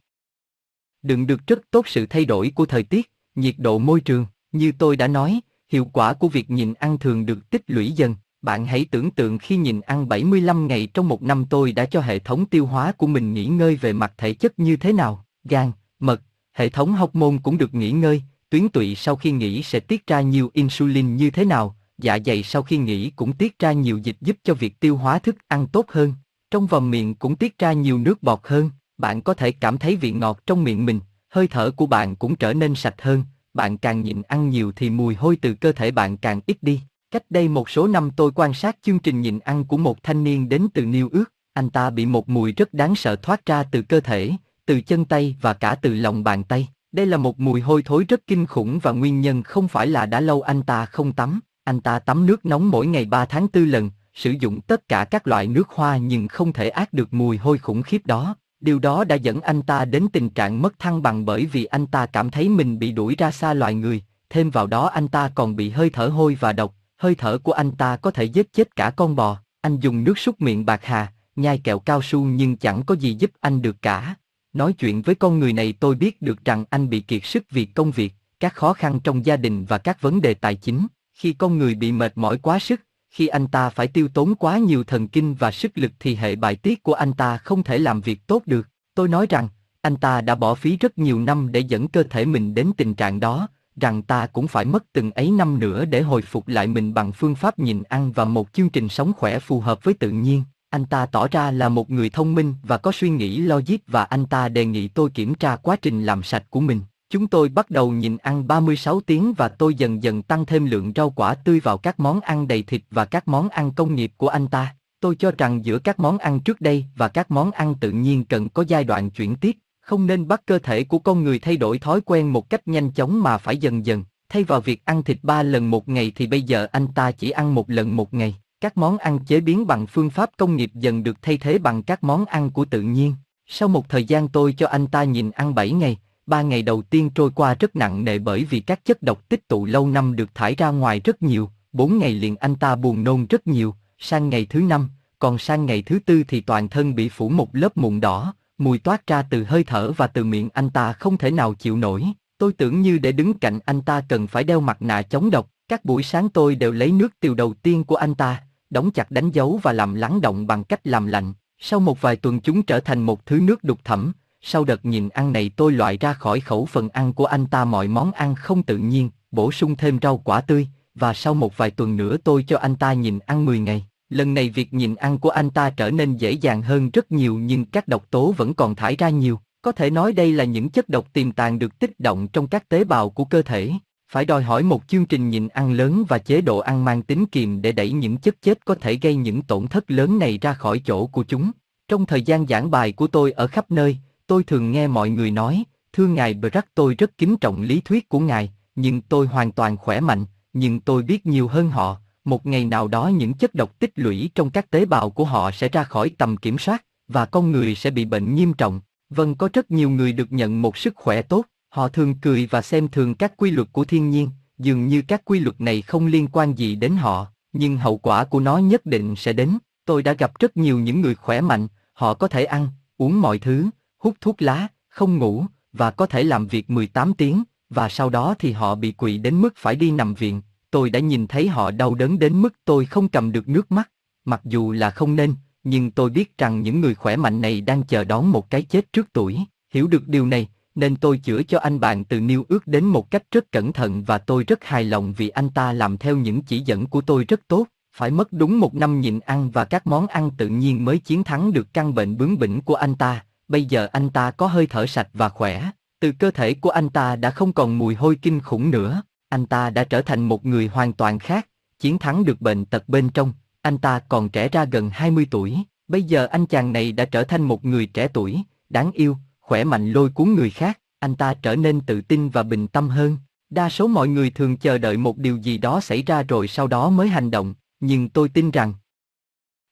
Đừng được rất tốt sự thay đổi của thời tiết, nhiệt độ môi trường, như tôi đã nói, Hiệu quả của việc nhịn ăn thường được tích lũy dần. Bạn hãy tưởng tượng khi nhìn ăn 75 ngày trong một năm tôi đã cho hệ thống tiêu hóa của mình nghỉ ngơi về mặt thể chất như thế nào. Gan, mật, hệ thống hormone cũng được nghỉ ngơi, tuyến tụy sau khi nghỉ sẽ tiết ra nhiều insulin như thế nào, dạ dày sau khi nghỉ cũng tiết ra nhiều dịch giúp cho việc tiêu hóa thức ăn tốt hơn. Trong vòng miệng cũng tiết ra nhiều nước bọt hơn, bạn có thể cảm thấy vị ngọt trong miệng mình, hơi thở của bạn cũng trở nên sạch hơn, bạn càng nhịn ăn nhiều thì mùi hôi từ cơ thể bạn càng ít đi. Cách đây một số năm tôi quan sát chương trình nhịn ăn của một thanh niên đến từ New York. anh ta bị một mùi rất đáng sợ thoát ra từ cơ thể, từ chân tay và cả từ lòng bàn tay. Đây là một mùi hôi thối rất kinh khủng và nguyên nhân không phải là đã lâu anh ta không tắm, anh ta tắm nước nóng mỗi ngày 3 tháng 4 lần, sử dụng tất cả các loại nước hoa nhưng không thể át được mùi hôi khủng khiếp đó. Điều đó đã dẫn anh ta đến tình trạng mất thăng bằng bởi vì anh ta cảm thấy mình bị đuổi ra xa loài người, thêm vào đó anh ta còn bị hơi thở hôi và độc, hơi thở của anh ta có thể giết chết cả con bò. Anh dùng nước súc miệng bạc hà, nhai kẹo cao su nhưng chẳng có gì giúp anh được cả. Nói chuyện với con người này tôi biết được rằng anh bị kiệt sức vì công việc, các khó khăn trong gia đình và các vấn đề tài chính. Khi con người bị mệt mỏi quá sức, khi anh ta phải tiêu tốn quá nhiều thần kinh và sức lực thì hệ bài tiết của anh ta không thể làm việc tốt được. Tôi nói rằng, anh ta đã bỏ phí rất nhiều năm để dẫn cơ thể mình đến tình trạng đó, rằng ta cũng phải mất từng ấy năm nữa để hồi phục lại mình bằng phương pháp nhịn ăn và một chương trình sống khỏe phù hợp với tự nhiên. Anh ta tỏ ra là một người thông minh và có suy nghĩ logic và anh ta đề nghị tôi kiểm tra quá trình làm sạch của mình. Chúng tôi bắt đầu nhịn ăn 36 tiếng và tôi dần dần tăng thêm lượng rau quả tươi vào các món ăn đầy thịt và các món ăn công nghiệp của anh ta. Tôi cho rằng giữa các món ăn trước đây và các món ăn tự nhiên cần có giai đoạn chuyển tiếp, không nên bắt cơ thể của con người thay đổi thói quen một cách nhanh chóng mà phải dần dần. Thay vào việc ăn thịt 3 lần một ngày thì bây giờ anh ta chỉ ăn một lần một ngày. Các món ăn chế biến bằng phương pháp công nghiệp dần được thay thế bằng các món ăn của tự nhiên. Sau một thời gian tôi cho anh ta nhìn ăn 7 ngày, ba ngày đầu tiên trôi qua rất nặng nề bởi vì các chất độc tích tụ lâu năm được thải ra ngoài rất nhiều, bốn ngày liền anh ta buồn nôn rất nhiều, sang ngày thứ năm, còn sang ngày thứ tư thì toàn thân bị phủ một lớp mụn đỏ, mùi toát ra từ hơi thở và từ miệng anh ta không thể nào chịu nổi. Tôi tưởng như để đứng cạnh anh ta cần phải đeo mặt nạ chống độc, các buổi sáng tôi đều lấy nước tiêu đầu tiên của anh ta, đóng chặt đánh dấu và làm lắng động bằng cách làm lạnh. Sau một vài tuần chúng trở thành một thứ nước đục thẫm, sau đợt nhìn ăn này tôi loại ra khỏi khẩu phần ăn của anh ta mọi món ăn không tự nhiên, bổ sung thêm rau quả tươi, và sau một vài tuần nữa tôi cho anh ta nhìn ăn 10 ngày. Lần này việc nhịn ăn của anh ta trở nên dễ dàng hơn rất nhiều nhưng các độc tố vẫn còn thải ra nhiều. Có thể nói đây là những chất độc tiềm tàng được tích động trong các tế bào của cơ thể. Phải đòi hỏi một chương trình nhịn ăn lớn và chế độ ăn mang tính kiềm để đẩy những chất chết có thể gây những tổn thất lớn này ra khỏi chỗ của chúng. Trong thời gian giảng bài của tôi ở khắp nơi, tôi thường nghe mọi người nói, thưa ngài Brack tôi rất kính trọng lý thuyết của ngài, nhưng tôi hoàn toàn khỏe mạnh, nhưng tôi biết nhiều hơn họ, một ngày nào đó những chất độc tích lũy trong các tế bào của họ sẽ ra khỏi tầm kiểm soát, và con người sẽ bị bệnh nghiêm trọng. Vâng có rất nhiều người được nhận một sức khỏe tốt, họ thường cười và xem thường các quy luật của thiên nhiên, dường như các quy luật này không liên quan gì đến họ, nhưng hậu quả của nó nhất định sẽ đến. Tôi đã gặp rất nhiều những người khỏe mạnh, họ có thể ăn, uống mọi thứ, hút thuốc lá, không ngủ, và có thể làm việc 18 tiếng, và sau đó thì họ bị quỵ đến mức phải đi nằm viện. Tôi đã nhìn thấy họ đau đớn đến mức tôi không cầm được nước mắt, mặc dù là không nên, nhưng tôi biết rằng những người khỏe mạnh này đang chờ đón một cái chết trước tuổi. Hiểu được điều này, nên tôi chữa cho anh bạn từ New ước đến một cách rất cẩn thận và tôi rất hài lòng vì anh ta làm theo những chỉ dẫn của tôi rất tốt. Phải mất đúng một năm nhịn ăn và các món ăn tự nhiên mới chiến thắng được căn bệnh bướng bỉnh của anh ta. Bây giờ anh ta có hơi thở sạch và khỏe. Từ cơ thể của anh ta đã không còn mùi hôi kinh khủng nữa. Anh ta đã trở thành một người hoàn toàn khác, chiến thắng được bệnh tật bên trong. Anh ta còn trẻ ra gần 20 tuổi. Bây giờ anh chàng này đã trở thành một người trẻ tuổi, đáng yêu, khỏe mạnh lôi cuốn người khác. Anh ta trở nên tự tin và bình tâm hơn. Đa số mọi người thường chờ đợi một điều gì đó xảy ra rồi sau đó mới hành động, nhưng tôi tin rằng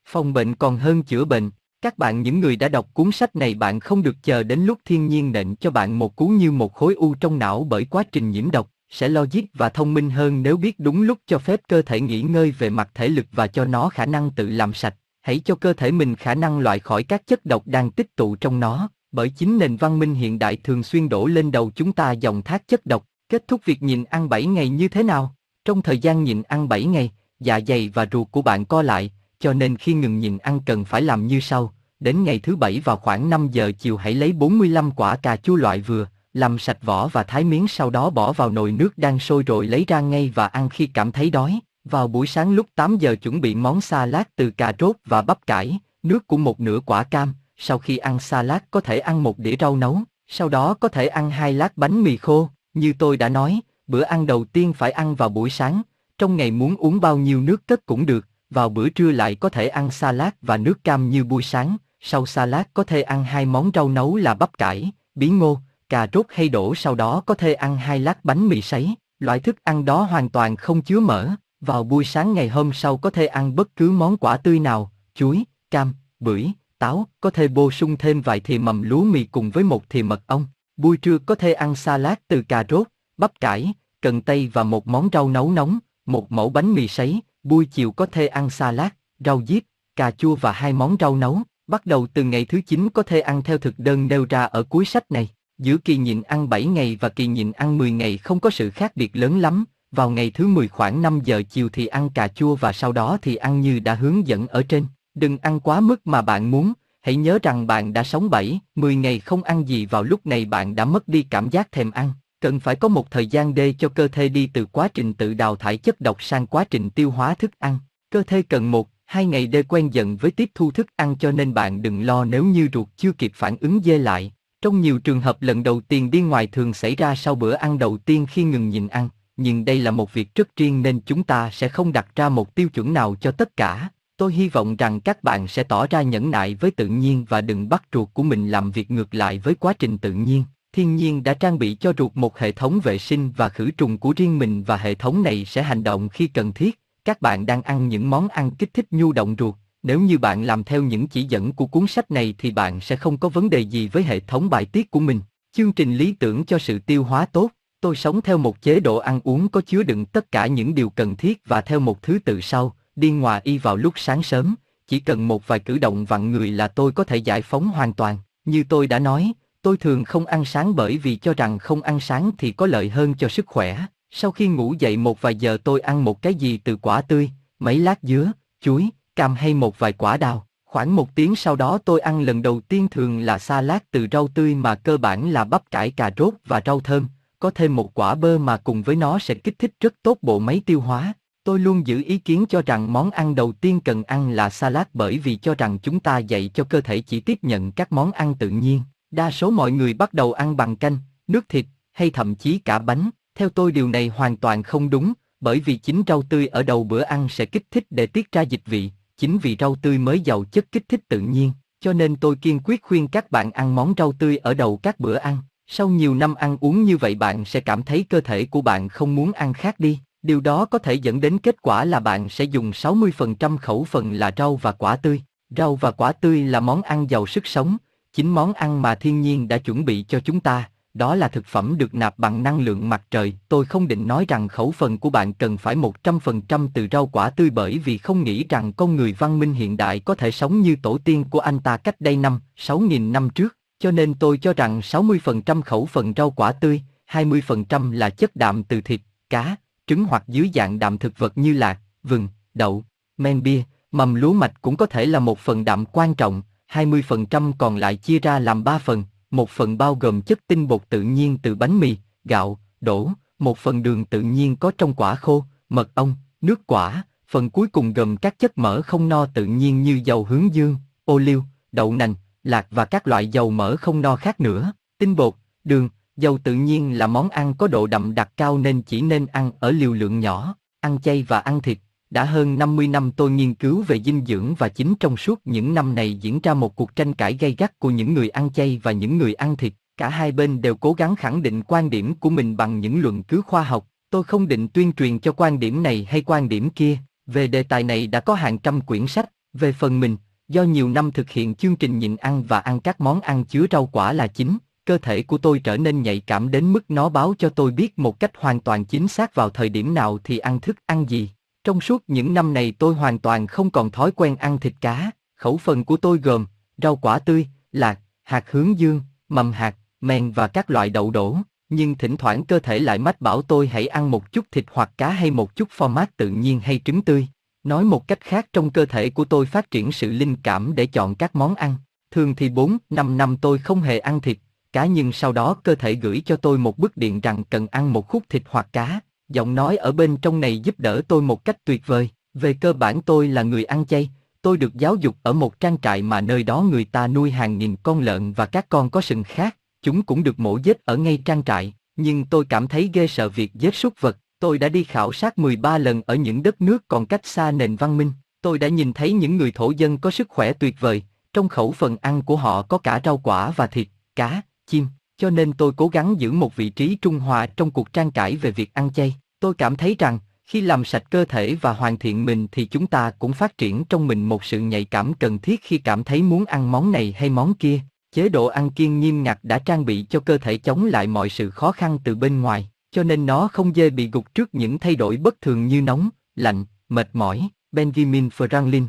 phòng bệnh còn hơn chữa bệnh. Các bạn những người đã đọc cuốn sách này bạn không được chờ đến lúc thiên nhiên nện cho bạn một cú như một khối u trong não bởi quá trình nhiễm độc, sẽ logic và thông minh hơn nếu biết đúng lúc cho phép cơ thể nghỉ ngơi về mặt thể lực và cho nó khả năng tự làm sạch. Hãy cho cơ thể mình khả năng loại khỏi các chất độc đang tích tụ trong nó, bởi chính nền văn minh hiện đại thường xuyên đổ lên đầu chúng ta dòng thác chất độc. Kết thúc việc nhìn ăn 7 ngày như thế nào? Trong thời gian nhịn ăn 7 ngày, dạ dày và ruột của bạn co lại, cho nên khi ngừng nhịn ăn cần phải làm như sau. Đến ngày thứ bảy vào khoảng 5 giờ chiều hãy lấy 45 quả cà chua loại vừa, làm sạch vỏ và thái miếng sau đó bỏ vào nồi nước đang sôi rồi lấy ra ngay và ăn khi cảm thấy đói. Vào buổi sáng lúc 8 giờ chuẩn bị món salad từ cà rốt và bắp cải, nước của một nửa quả cam, sau khi ăn salad có thể ăn một đĩa rau nấu, sau đó có thể ăn hai lát bánh mì khô, như tôi đã nói, bữa ăn đầu tiên phải ăn vào buổi sáng, trong ngày muốn uống bao nhiêu nước cất cũng được, vào bữa trưa lại có thể ăn salad và nước cam như buổi sáng, sau salad có thể ăn hai món rau nấu là bắp cải, bí ngô, cà rốt hay đổ sau đó có thể ăn hai lát bánh mì sấy, loại thức ăn đó hoàn toàn không chứa mỡ. Vào buổi sáng ngày hôm sau có thể ăn bất cứ món quả tươi nào, chuối, cam, bưởi, táo, có thể bổ sung thêm vài thìa mầm lúa mì cùng với một thìa mật ong. Buổi trưa có thể ăn salad từ cà rốt, bắp cải, cần tây và một món rau nấu nóng, một mẫu bánh mì sấy. Buổi chiều có thể ăn salad, rau diếp, cà chua và hai món rau nấu. Bắt đầu từ ngày thứ 9 có thể ăn theo thực đơn nêu ra ở cuối sách này. Giữa kỳ nhịn ăn 7 ngày và kỳ nhịn ăn 10 ngày không có sự khác biệt lớn lắm, vào ngày thứ 10 khoảng 5 giờ chiều thì ăn cà chua và sau đó thì ăn như đã hướng dẫn ở trên. Đừng ăn quá mức mà bạn muốn, hãy nhớ rằng bạn đã sống 7, 10 ngày không ăn gì vào lúc này bạn đã mất đi cảm giác thèm ăn. Cần phải có một thời gian để cho cơ thể đi từ quá trình tự đào thải chất độc sang quá trình tiêu hóa thức ăn. Cơ thể cần một, hai ngày để quen dần với tiếp thu thức ăn cho nên bạn đừng lo nếu như ruột chưa kịp phản ứng dê lại. Trong nhiều trường hợp lần đầu tiên đi ngoài thường xảy ra sau bữa ăn đầu tiên khi ngừng nhịn ăn, nhưng đây là một việc rất riêng nên chúng ta sẽ không đặt ra một tiêu chuẩn nào cho tất cả. Tôi hy vọng rằng các bạn sẽ tỏ ra nhẫn nại với tự nhiên và đừng bắt ruột của mình làm việc ngược lại với quá trình tự nhiên. Thiên nhiên đã trang bị cho ruột một hệ thống vệ sinh và khử trùng của riêng mình và hệ thống này sẽ hành động khi cần thiết. Các bạn đang ăn những món ăn kích thích nhu động ruột. Nếu như bạn làm theo những chỉ dẫn của cuốn sách này thì bạn sẽ không có vấn đề gì với hệ thống bài tiết của mình. Chương trình lý tưởng cho sự tiêu hóa tốt. Tôi sống theo một chế độ ăn uống có chứa đựng tất cả những điều cần thiết và theo một thứ tự sau, đi ngoài y vào lúc sáng sớm, chỉ cần một vài cử động vặn người là tôi có thể giải phóng hoàn toàn. Như tôi đã nói, tôi thường không ăn sáng bởi vì cho rằng không ăn sáng thì có lợi hơn cho sức khỏe. Sau khi ngủ dậy một vài giờ tôi ăn một cái gì từ quả tươi, mấy lát dứa, chuối, cam hay một vài quả đào. Khoảng một tiếng sau đó tôi ăn lần đầu tiên thường là salad từ rau tươi mà cơ bản là bắp cải cà rốt và rau thơm, có thêm một quả bơ mà cùng với nó sẽ kích thích rất tốt bộ máy tiêu hóa. Tôi luôn giữ ý kiến cho rằng món ăn đầu tiên cần ăn là salad bởi vì cho rằng chúng ta dạy cho cơ thể chỉ tiếp nhận các món ăn tự nhiên. Đa số mọi người bắt đầu ăn bằng canh, nước thịt, hay thậm chí cả bánh. Theo tôi điều này hoàn toàn không đúng, bởi vì chính rau tươi ở đầu bữa ăn sẽ kích thích để tiết ra dịch vị, chính vì rau tươi mới giàu chất kích thích tự nhiên, cho nên tôi kiên quyết khuyên các bạn ăn món rau tươi ở đầu các bữa ăn. Sau nhiều năm ăn uống như vậy bạn sẽ cảm thấy cơ thể của bạn không muốn ăn khác đi. Điều đó có thể dẫn đến kết quả là bạn sẽ dùng 60% khẩu phần là rau và quả tươi. Rau và quả tươi là món ăn giàu sức sống, chính món ăn mà thiên nhiên đã chuẩn bị cho chúng ta, đó là thực phẩm được nạp bằng năng lượng mặt trời. Tôi không định nói rằng khẩu phần của bạn cần phải 100% từ rau quả tươi bởi vì không nghĩ rằng con người văn minh hiện đại có thể sống như tổ tiên của anh ta cách đây năm, 6.000 năm trước. Cho nên tôi cho rằng 60% khẩu phần rau quả tươi, 20% là chất đạm từ thịt, cá, trứng hoặc dưới dạng đạm thực vật như lạc, vừng, đậu, men bia, mầm lúa mạch cũng có thể là một phần đạm quan trọng, 20% còn lại chia ra làm 3 phần, một phần bao gồm chất tinh bột tự nhiên từ bánh mì, gạo, đổ, một phần đường tự nhiên có trong quả khô, mật ong, nước quả, phần cuối cùng gồm các chất mỡ không no tự nhiên như dầu hướng dương, ô liu, đậu nành, lạc và các loại dầu mỡ không no khác nữa. Tinh bột, đường, dầu tự nhiên là món ăn có độ đậm đặc cao nên chỉ nên ăn ở liều lượng nhỏ, ăn chay và ăn thịt. Đã hơn 50 năm tôi nghiên cứu về dinh dưỡng và chính trong suốt những năm này diễn ra một cuộc tranh cãi gay gắt của những người ăn chay và những người ăn thịt. Cả hai bên đều cố gắng khẳng định quan điểm của mình bằng những luận cứ khoa học. Tôi không định tuyên truyền cho quan điểm này hay quan điểm kia. Về đề tài này đã có hàng trăm quyển sách. Về phần mình, Do nhiều năm thực hiện chương trình nhịn ăn và ăn các món ăn chứa rau quả là chính, cơ thể của tôi trở nên nhạy cảm đến mức nó báo cho tôi biết một cách hoàn toàn chính xác vào thời điểm nào thì ăn thức ăn gì. Trong suốt những năm này tôi hoàn toàn không còn thói quen ăn thịt cá, khẩu phần của tôi gồm rau quả tươi, lạc, hạt hướng dương, mầm hạt, men và các loại đậu đổ. nhưng thỉnh thoảng cơ thể lại mách bảo tôi hãy ăn một chút thịt hoặc cá hay một chút format tự nhiên hay trứng tươi. Nói một cách khác trong cơ thể của tôi phát triển sự linh cảm để chọn các món ăn. Thường thì 4, 5 năm tôi không hề ăn thịt, cá nhưng sau đó cơ thể gửi cho tôi một bức điện rằng cần ăn một khúc thịt hoặc cá. Giọng nói ở bên trong này giúp đỡ tôi một cách tuyệt vời. Về cơ bản tôi là người ăn chay, tôi được giáo dục ở một trang trại mà nơi đó người ta nuôi hàng nghìn con lợn và các con có sừng khác, chúng cũng được mổ giết ở ngay trang trại, nhưng tôi cảm thấy ghê sợ việc giết súc vật. Tôi đã đi khảo sát 13 lần ở những đất nước còn cách xa nền văn minh. Tôi đã nhìn thấy những người thổ dân có sức khỏe tuyệt vời, trong khẩu phần ăn của họ có cả rau quả và thịt, cá, chim, cho nên tôi cố gắng giữ một vị trí trung hòa trong cuộc tranh cãi về việc ăn chay. Tôi cảm thấy rằng, khi làm sạch cơ thể và hoàn thiện mình thì chúng ta cũng phát triển trong mình một sự nhạy cảm cần thiết khi cảm thấy muốn ăn món này hay món kia. Chế độ ăn kiêng nghiêm ngặt đã trang bị cho cơ thể chống lại mọi sự khó khăn từ bên ngoài, cho nên nó không dễ bị gục trước những thay đổi bất thường như nóng, lạnh, mệt mỏi. Benjamin Franklin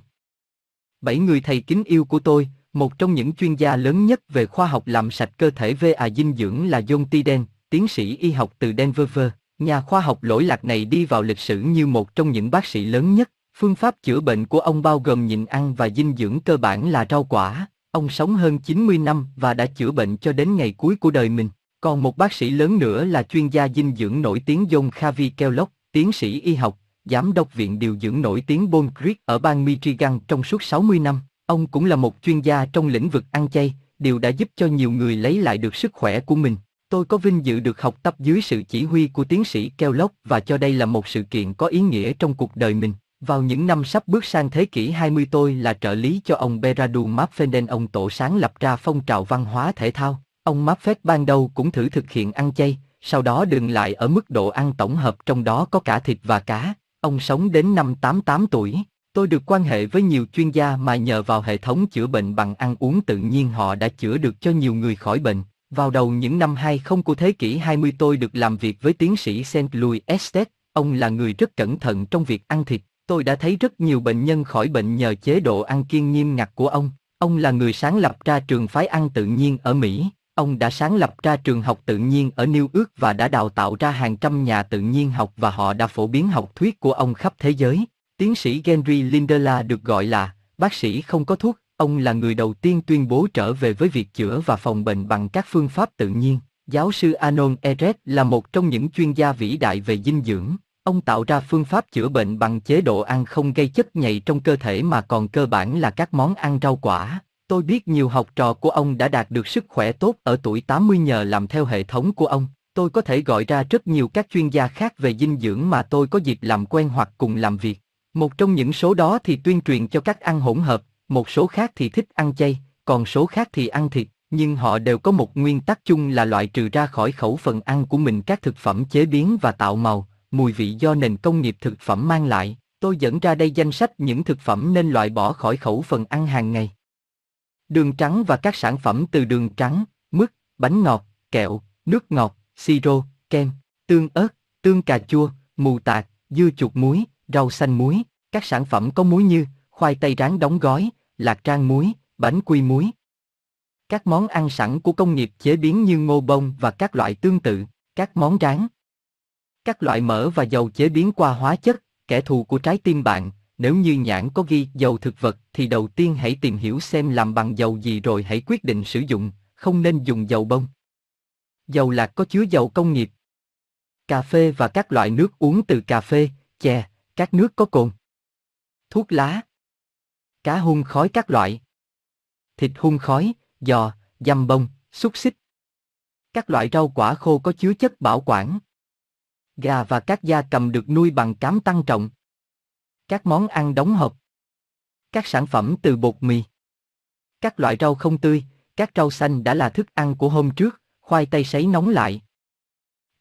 Bảy người thầy kính yêu của tôi, một trong những chuyên gia lớn nhất về khoa học làm sạch cơ thể và dinh dưỡng là John Tiden, tiến sĩ y học từ Denver. Nhà khoa học lỗi lạc này đi vào lịch sử như một trong những bác sĩ lớn nhất. Phương pháp chữa bệnh của ông bao gồm nhịn ăn và dinh dưỡng cơ bản là rau quả. Ông sống hơn 90 năm và đã chữa bệnh cho đến ngày cuối của đời mình. Còn một bác sĩ lớn nữa là chuyên gia dinh dưỡng nổi tiếng John Harvey Kellogg, tiến sĩ y học, giám đốc viện điều dưỡng nổi tiếng Bone Creek ở bang Michigan trong suốt 60 năm. Ông cũng là một chuyên gia trong lĩnh vực ăn chay, điều đã giúp cho nhiều người lấy lại được sức khỏe của mình. Tôi có vinh dự được học tập dưới sự chỉ huy của tiến sĩ Kellogg và cho đây là một sự kiện có ý nghĩa trong cuộc đời mình. Vào những năm sắp bước sang thế kỷ 20 tôi là trợ lý cho ông Beradu Mapfenden ông tổ sáng lập ra phong trào văn hóa thể thao. Ông Mapfet ban đầu cũng thử thực hiện ăn chay, sau đó đừng lại ở mức độ ăn tổng hợp trong đó có cả thịt và cá. Ông sống đến năm 88 tuổi. Tôi được quan hệ với nhiều chuyên gia mà nhờ vào hệ thống chữa bệnh bằng ăn uống tự nhiên họ đã chữa được cho nhiều người khỏi bệnh. Vào đầu những năm 20 của thế kỷ 20 tôi được làm việc với tiến sĩ St. Louis Estes, ông là người rất cẩn thận trong việc ăn thịt. Tôi đã thấy rất nhiều bệnh nhân khỏi bệnh nhờ chế độ ăn kiêng nghiêm ngặt của ông. Ông là người sáng lập ra trường phái ăn tự nhiên ở Mỹ. Ông đã sáng lập ra trường học tự nhiên ở New York và đã đào tạo ra hàng trăm nhà tự nhiên học và họ đã phổ biến học thuyết của ông khắp thế giới. Tiến sĩ Henry Lindela được gọi là bác sĩ không có thuốc, ông là người đầu tiên tuyên bố trở về với việc chữa và phòng bệnh bằng các phương pháp tự nhiên. Giáo sư Anon Eret là một trong những chuyên gia vĩ đại về dinh dưỡng. Ông tạo ra phương pháp chữa bệnh bằng chế độ ăn không gây chất nhầy trong cơ thể mà còn cơ bản là các món ăn rau quả. Tôi biết nhiều học trò của ông đã đạt được sức khỏe tốt ở tuổi 80 nhờ làm theo hệ thống của ông. Tôi có thể gọi ra rất nhiều các chuyên gia khác về dinh dưỡng mà tôi có dịp làm quen hoặc cùng làm việc. Một trong những số đó thì tuyên truyền cho các ăn hỗn hợp, một số khác thì thích ăn chay, còn số khác thì ăn thịt, nhưng họ đều có một nguyên tắc chung là loại trừ ra khỏi khẩu phần ăn của mình các thực phẩm chế biến và tạo màu, mùi vị do nền công nghiệp thực phẩm mang lại. Tôi dẫn ra đây danh sách những thực phẩm nên loại bỏ khỏi khẩu phần ăn hàng ngày. Đường trắng và các sản phẩm từ đường trắng, mứt, bánh ngọt, kẹo, nước ngọt, siro, kem, tương ớt, tương cà chua, mù tạt, dưa chuột muối, rau xanh muối, các sản phẩm có muối như khoai tây rán đóng gói, lạc rang muối, bánh quy muối. Các món ăn sẵn của công nghiệp chế biến như ngô bông và các loại tương tự, các món rán. Các loại mỡ và dầu chế biến qua hóa chất, kẻ thù của trái tim bạn, nếu như nhãn có ghi dầu thực vật thì đầu tiên hãy tìm hiểu xem làm bằng dầu gì rồi hãy quyết định sử dụng, không nên dùng dầu bông. Dầu lạc có chứa dầu công nghiệp. Cà phê và các loại nước uống từ cà phê, chè, các nước có cồn. Thuốc lá. Cá hun khói các loại. Thịt hun khói, giò, dăm bông, xúc xích. Các loại rau quả khô có chứa chất bảo quản. Gà và các gia cầm được nuôi bằng cám tăng trọng. Các món ăn đóng hộp. Các sản phẩm từ bột mì. Các loại rau không tươi, các rau xanh đã là thức ăn của hôm trước, khoai tây sấy nóng lại.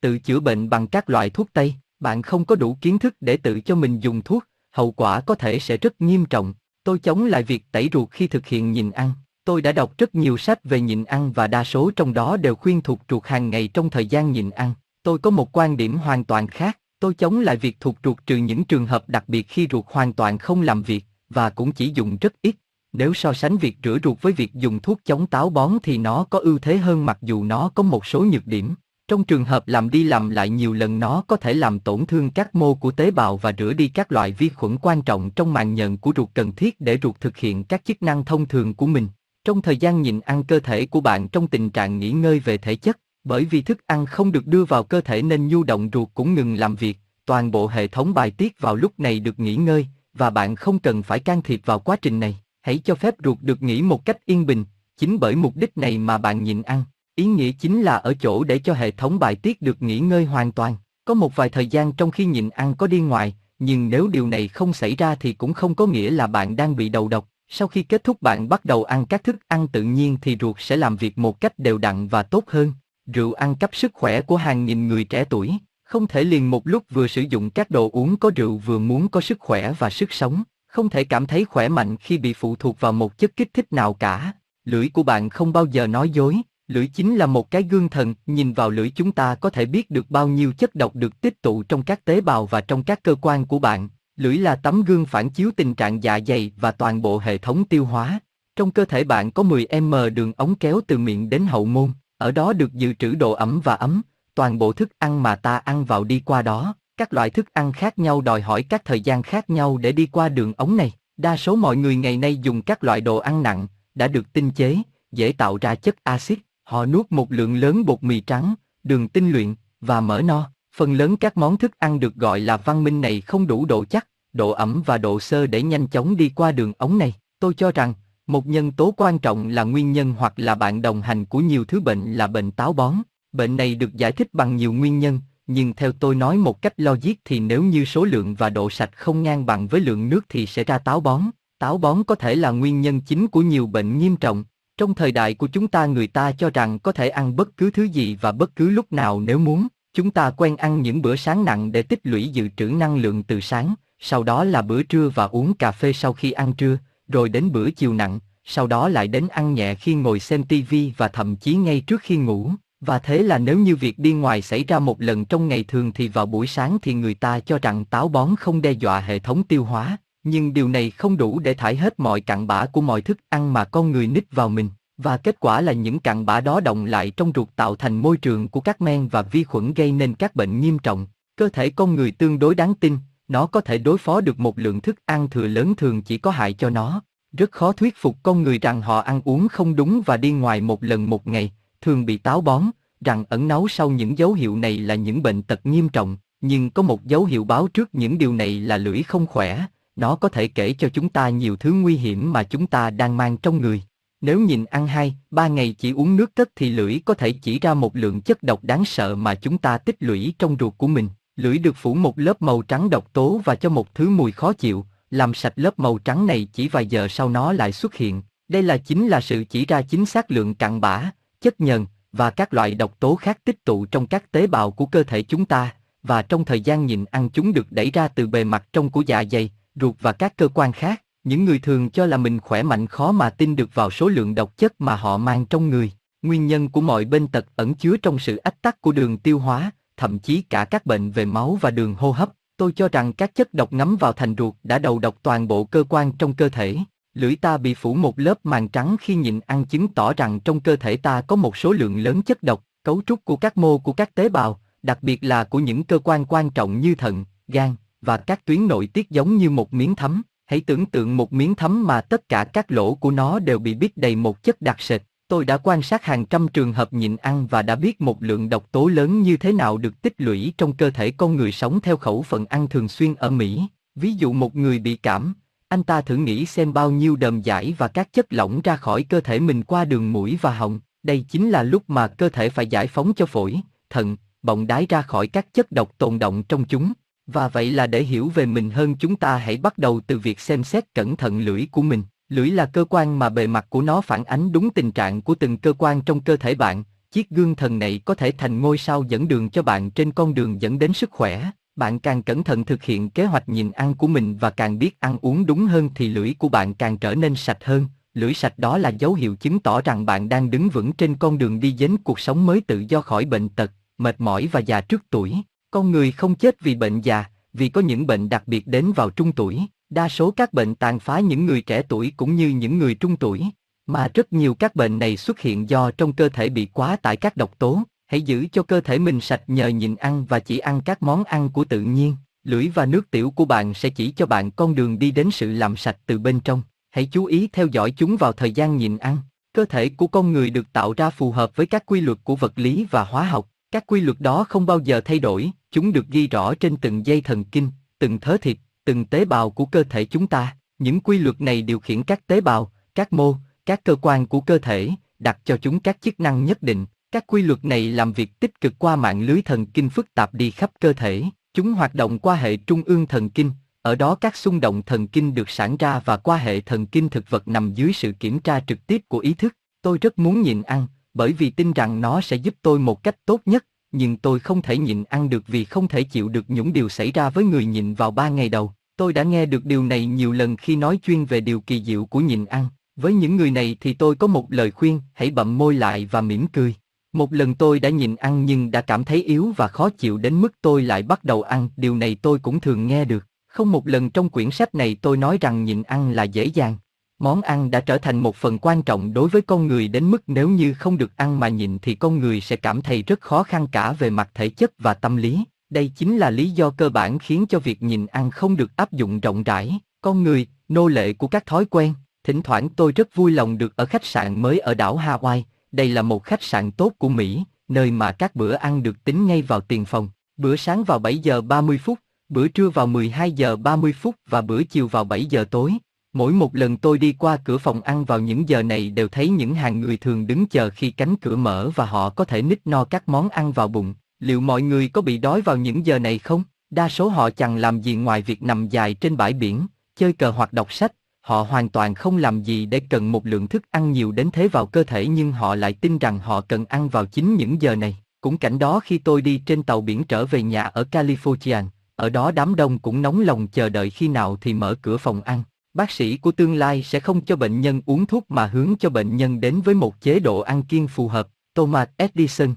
Tự chữa bệnh bằng các loại thuốc tây, bạn không có đủ kiến thức để tự cho mình dùng thuốc, hậu quả có thể sẽ rất nghiêm trọng. Tôi chống lại việc tẩy ruột khi thực hiện nhịn ăn. Tôi đã đọc rất nhiều sách về nhịn ăn và đa số trong đó đều khuyên thuộc ruột hàng ngày trong thời gian nhịn ăn. Tôi có một quan điểm hoàn toàn khác. Tôi chống lại việc thuộc ruột trừ những trường hợp đặc biệt khi ruột hoàn toàn không làm việc và cũng chỉ dùng rất ít. Nếu so sánh việc rửa ruột với việc dùng thuốc chống táo bón thì nó có ưu thế hơn mặc dù nó có một số nhược điểm. Trong trường hợp làm đi làm lại nhiều lần nó có thể làm tổn thương các mô của tế bào và rửa đi các loại vi khuẩn quan trọng trong màng nhận của ruột cần thiết để ruột thực hiện các chức năng thông thường của mình. Trong thời gian nhịn ăn cơ thể của bạn trong tình trạng nghỉ ngơi về thể chất, bởi vì thức ăn không được đưa vào cơ thể nên nhu động ruột cũng ngừng làm việc, toàn bộ hệ thống bài tiết vào lúc này được nghỉ ngơi, và bạn không cần phải can thiệp vào quá trình này. Hãy cho phép ruột được nghỉ một cách yên bình, chính bởi mục đích này mà bạn nhịn ăn. Ý nghĩa chính là ở chỗ để cho hệ thống bài tiết được nghỉ ngơi hoàn toàn. Có một vài thời gian trong khi nhịn ăn có đi ngoài, nhưng nếu điều này không xảy ra thì cũng không có nghĩa là bạn đang bị đầu độc. Sau khi kết thúc bạn bắt đầu ăn các thức ăn tự nhiên thì ruột sẽ làm việc một cách đều đặn và tốt hơn. Rượu ăn cắp sức khỏe của hàng nghìn người trẻ tuổi, không thể liền một lúc vừa sử dụng các đồ uống có rượu vừa muốn có sức khỏe và sức sống, không thể cảm thấy khỏe mạnh khi bị phụ thuộc vào một chất kích thích nào cả. Lưỡi của bạn không bao giờ nói dối, lưỡi chính là một cái gương thần, nhìn vào lưỡi chúng ta có thể biết được bao nhiêu chất độc được tích tụ trong các tế bào và trong các cơ quan của bạn. Lưỡi là tấm gương phản chiếu tình trạng dạ dày và toàn bộ hệ thống tiêu hóa. Trong cơ thể bạn có 10m đường ống kéo từ miệng đến hậu môn, ở đó được dự trữ độ ẩm và ấm, toàn bộ thức ăn mà ta ăn vào đi qua đó. Các loại thức ăn khác nhau đòi hỏi các thời gian khác nhau để đi qua đường ống này. Đa số mọi người ngày nay dùng các loại đồ ăn nặng, đã được tinh chế, dễ tạo ra chất axit. Họ nuốt một lượng lớn bột mì trắng, đường tinh luyện và mỡ no. Phần lớn các món thức ăn được gọi là văn minh này không đủ độ chắc, độ ẩm và độ sơ để nhanh chóng đi qua đường ống này. Tôi cho rằng, một nhân tố quan trọng là nguyên nhân hoặc là bạn đồng hành của nhiều thứ bệnh là bệnh táo bón. Bệnh này được giải thích bằng nhiều nguyên nhân, nhưng theo tôi nói một cách logic thì nếu như số lượng và độ sạch không ngang bằng với lượng nước thì sẽ ra táo bón. Táo bón có thể là nguyên nhân chính của nhiều bệnh nghiêm trọng. Trong thời đại của chúng ta người ta cho rằng có thể ăn bất cứ thứ gì và bất cứ lúc nào nếu muốn. Chúng ta quen ăn những bữa sáng nặng để tích lũy dự trữ năng lượng từ sáng, sau đó là bữa trưa và uống cà phê sau khi ăn trưa, rồi đến bữa chiều nặng, sau đó lại đến ăn nhẹ khi ngồi xem tivi và thậm chí ngay trước khi ngủ. Và thế là nếu như việc đi ngoài xảy ra một lần trong ngày thường thì vào buổi sáng thì người ta cho rằng táo bón không đe dọa hệ thống tiêu hóa, nhưng điều này không đủ để thải hết mọi cặn bã của mọi thức ăn mà con người nít vào mình, và kết quả là những cặn bã đó động lại trong ruột tạo thành môi trường của các men và vi khuẩn gây nên các bệnh nghiêm trọng. Cơ thể con người tương đối đáng tin, nó có thể đối phó được một lượng thức ăn thừa lớn thường chỉ có hại cho nó. Rất khó thuyết phục con người rằng họ ăn uống không đúng và đi ngoài một lần một ngày, thường bị táo bón, rằng ẩn náu sau những dấu hiệu này là những bệnh tật nghiêm trọng, nhưng có một dấu hiệu báo trước những điều này là lưỡi không khỏe, nó có thể kể cho chúng ta nhiều thứ nguy hiểm mà chúng ta đang mang trong người. Nếu nhìn ăn hai, ba ngày chỉ uống nước tất thì lưỡi có thể chỉ ra một lượng chất độc đáng sợ mà chúng ta tích lũy trong ruột của mình. Lưỡi được phủ một lớp màu trắng độc tố và cho một thứ mùi khó chịu, làm sạch lớp màu trắng này chỉ vài giờ sau nó lại xuất hiện. Đây là chính là sự chỉ ra chính xác lượng cặn bã, chất nhờn và các loại độc tố khác tích tụ trong các tế bào của cơ thể chúng ta, và trong thời gian nhịn ăn chúng được đẩy ra từ bề mặt trong của dạ dày, ruột và các cơ quan khác. Những người thường cho là mình khỏe mạnh khó mà tin được vào số lượng độc chất mà họ mang trong người. Nguyên nhân của mọi bệnh tật ẩn chứa trong sự ách tắc của đường tiêu hóa, thậm chí cả các bệnh về máu và đường hô hấp. Tôi cho rằng các chất độc ngấm vào thành ruột đã đầu độc toàn bộ cơ quan trong cơ thể. Lưỡi ta bị phủ một lớp màng trắng khi nhịn ăn chứng tỏ rằng trong cơ thể ta có một số lượng lớn chất độc, cấu trúc của các mô của các tế bào, đặc biệt là của những cơ quan quan trọng như thận, gan và các tuyến nội tiết giống như một miếng thấm. Hãy tưởng tượng một miếng thấm mà tất cả các lỗ của nó đều bị bít đầy một chất đặc sệt. Tôi đã quan sát hàng trăm trường hợp nhịn ăn và đã biết một lượng độc tố lớn như thế nào được tích lũy trong cơ thể con người sống theo khẩu phần ăn thường xuyên ở Mỹ. Ví dụ một người bị cảm, anh ta thử nghĩ xem bao nhiêu đờm giải và các chất lỏng ra khỏi cơ thể mình qua đường mũi và họng. Đây chính là lúc mà cơ thể phải giải phóng cho phổi, thận, bọng đái ra khỏi các chất độc tồn động trong chúng. Và vậy là để hiểu về mình hơn chúng ta hãy bắt đầu từ việc xem xét cẩn thận lưỡi của mình. Lưỡi là cơ quan mà bề mặt của nó phản ánh đúng tình trạng của từng cơ quan trong cơ thể bạn. Chiếc gương thần này có thể thành ngôi sao dẫn đường cho bạn trên con đường dẫn đến sức khỏe. Bạn càng cẩn thận thực hiện kế hoạch nhìn ăn của mình và càng biết ăn uống đúng hơn thì lưỡi của bạn càng trở nên sạch hơn. Lưỡi sạch đó là dấu hiệu chứng tỏ rằng bạn đang đứng vững trên con đường đi đến cuộc sống mới tự do khỏi bệnh tật, mệt mỏi và già trước tuổi. Con người không chết vì bệnh già, vì có những bệnh đặc biệt đến vào trung tuổi. Đa số các bệnh tàn phá những người trẻ tuổi cũng như những người trung tuổi, mà rất nhiều các bệnh này xuất hiện do trong cơ thể bị quá tải các độc tố. Hãy giữ cho cơ thể mình sạch nhờ nhịn ăn và chỉ ăn các món ăn của tự nhiên. Lưỡi và nước tiểu của bạn sẽ chỉ cho bạn con đường đi đến sự làm sạch từ bên trong. Hãy chú ý theo dõi chúng vào thời gian nhịn ăn. Cơ thể của con người được tạo ra phù hợp với các quy luật của vật lý và hóa học. Các quy luật đó không bao giờ thay đổi, chúng được ghi rõ trên từng dây thần kinh, từng thớ thịt, từng tế bào của cơ thể chúng ta. Những quy luật này điều khiển các tế bào, các mô, các cơ quan của cơ thể, đặt cho chúng các chức năng nhất định. Các quy luật này làm việc tích cực qua mạng lưới thần kinh phức tạp đi khắp cơ thể. Chúng hoạt động qua hệ trung ương thần kinh, ở đó các xung động thần kinh được sản ra và qua hệ thần kinh thực vật nằm dưới sự kiểm tra trực tiếp của ý thức. Tôi rất muốn nhịn ăn, bởi vì tin rằng nó sẽ giúp tôi một cách tốt nhất, nhưng tôi không thể nhịn ăn được vì không thể chịu được những điều xảy ra với người nhịn vào ba ngày đầu. Tôi đã nghe được điều này nhiều lần khi nói chuyên về điều kỳ diệu của nhịn ăn. Với những người này thì tôi có một lời khuyên, hãy bậm môi lại và mỉm cười. Một lần tôi đã nhịn ăn nhưng đã cảm thấy yếu và khó chịu đến mức tôi lại bắt đầu ăn, điều này tôi cũng thường nghe được. Không một lần trong quyển sách này tôi nói rằng nhịn ăn là dễ dàng. Món ăn đã trở thành một phần quan trọng đối với con người đến mức nếu như không được ăn mà nhịn thì con người sẽ cảm thấy rất khó khăn cả về mặt thể chất và tâm lý. Đây chính là lý do cơ bản khiến cho việc nhịn ăn không được áp dụng rộng rãi. Con người, nô lệ của các thói quen. Thỉnh thoảng tôi rất vui lòng được ở khách sạn mới ở đảo Hawaii. Đây là một khách sạn tốt của Mỹ, nơi mà các bữa ăn được tính ngay vào tiền phòng. Bữa sáng vào 7 giờ 30 phút, bữa trưa vào 12 giờ 30 phút và bữa chiều vào 7 giờ tối. Mỗi một lần tôi đi qua cửa phòng ăn vào những giờ này đều thấy những hàng người thường đứng chờ khi cánh cửa mở và họ có thể nít no các món ăn vào bụng. Liệu mọi người có bị đói vào những giờ này không? Đa số họ chẳng làm gì ngoài việc nằm dài trên bãi biển, chơi cờ hoặc đọc sách. Họ hoàn toàn không làm gì để cần một lượng thức ăn nhiều đến thế vào cơ thể nhưng họ lại tin rằng họ cần ăn vào chính những giờ này. Cũng cảnh đó khi tôi đi trên tàu biển trở về nhà ở California, ở đó đám đông cũng nóng lòng chờ đợi khi nào thì mở cửa phòng ăn. Bác sĩ của tương lai sẽ không cho bệnh nhân uống thuốc mà hướng cho bệnh nhân đến với một chế độ ăn kiêng phù hợp. Thomas Edison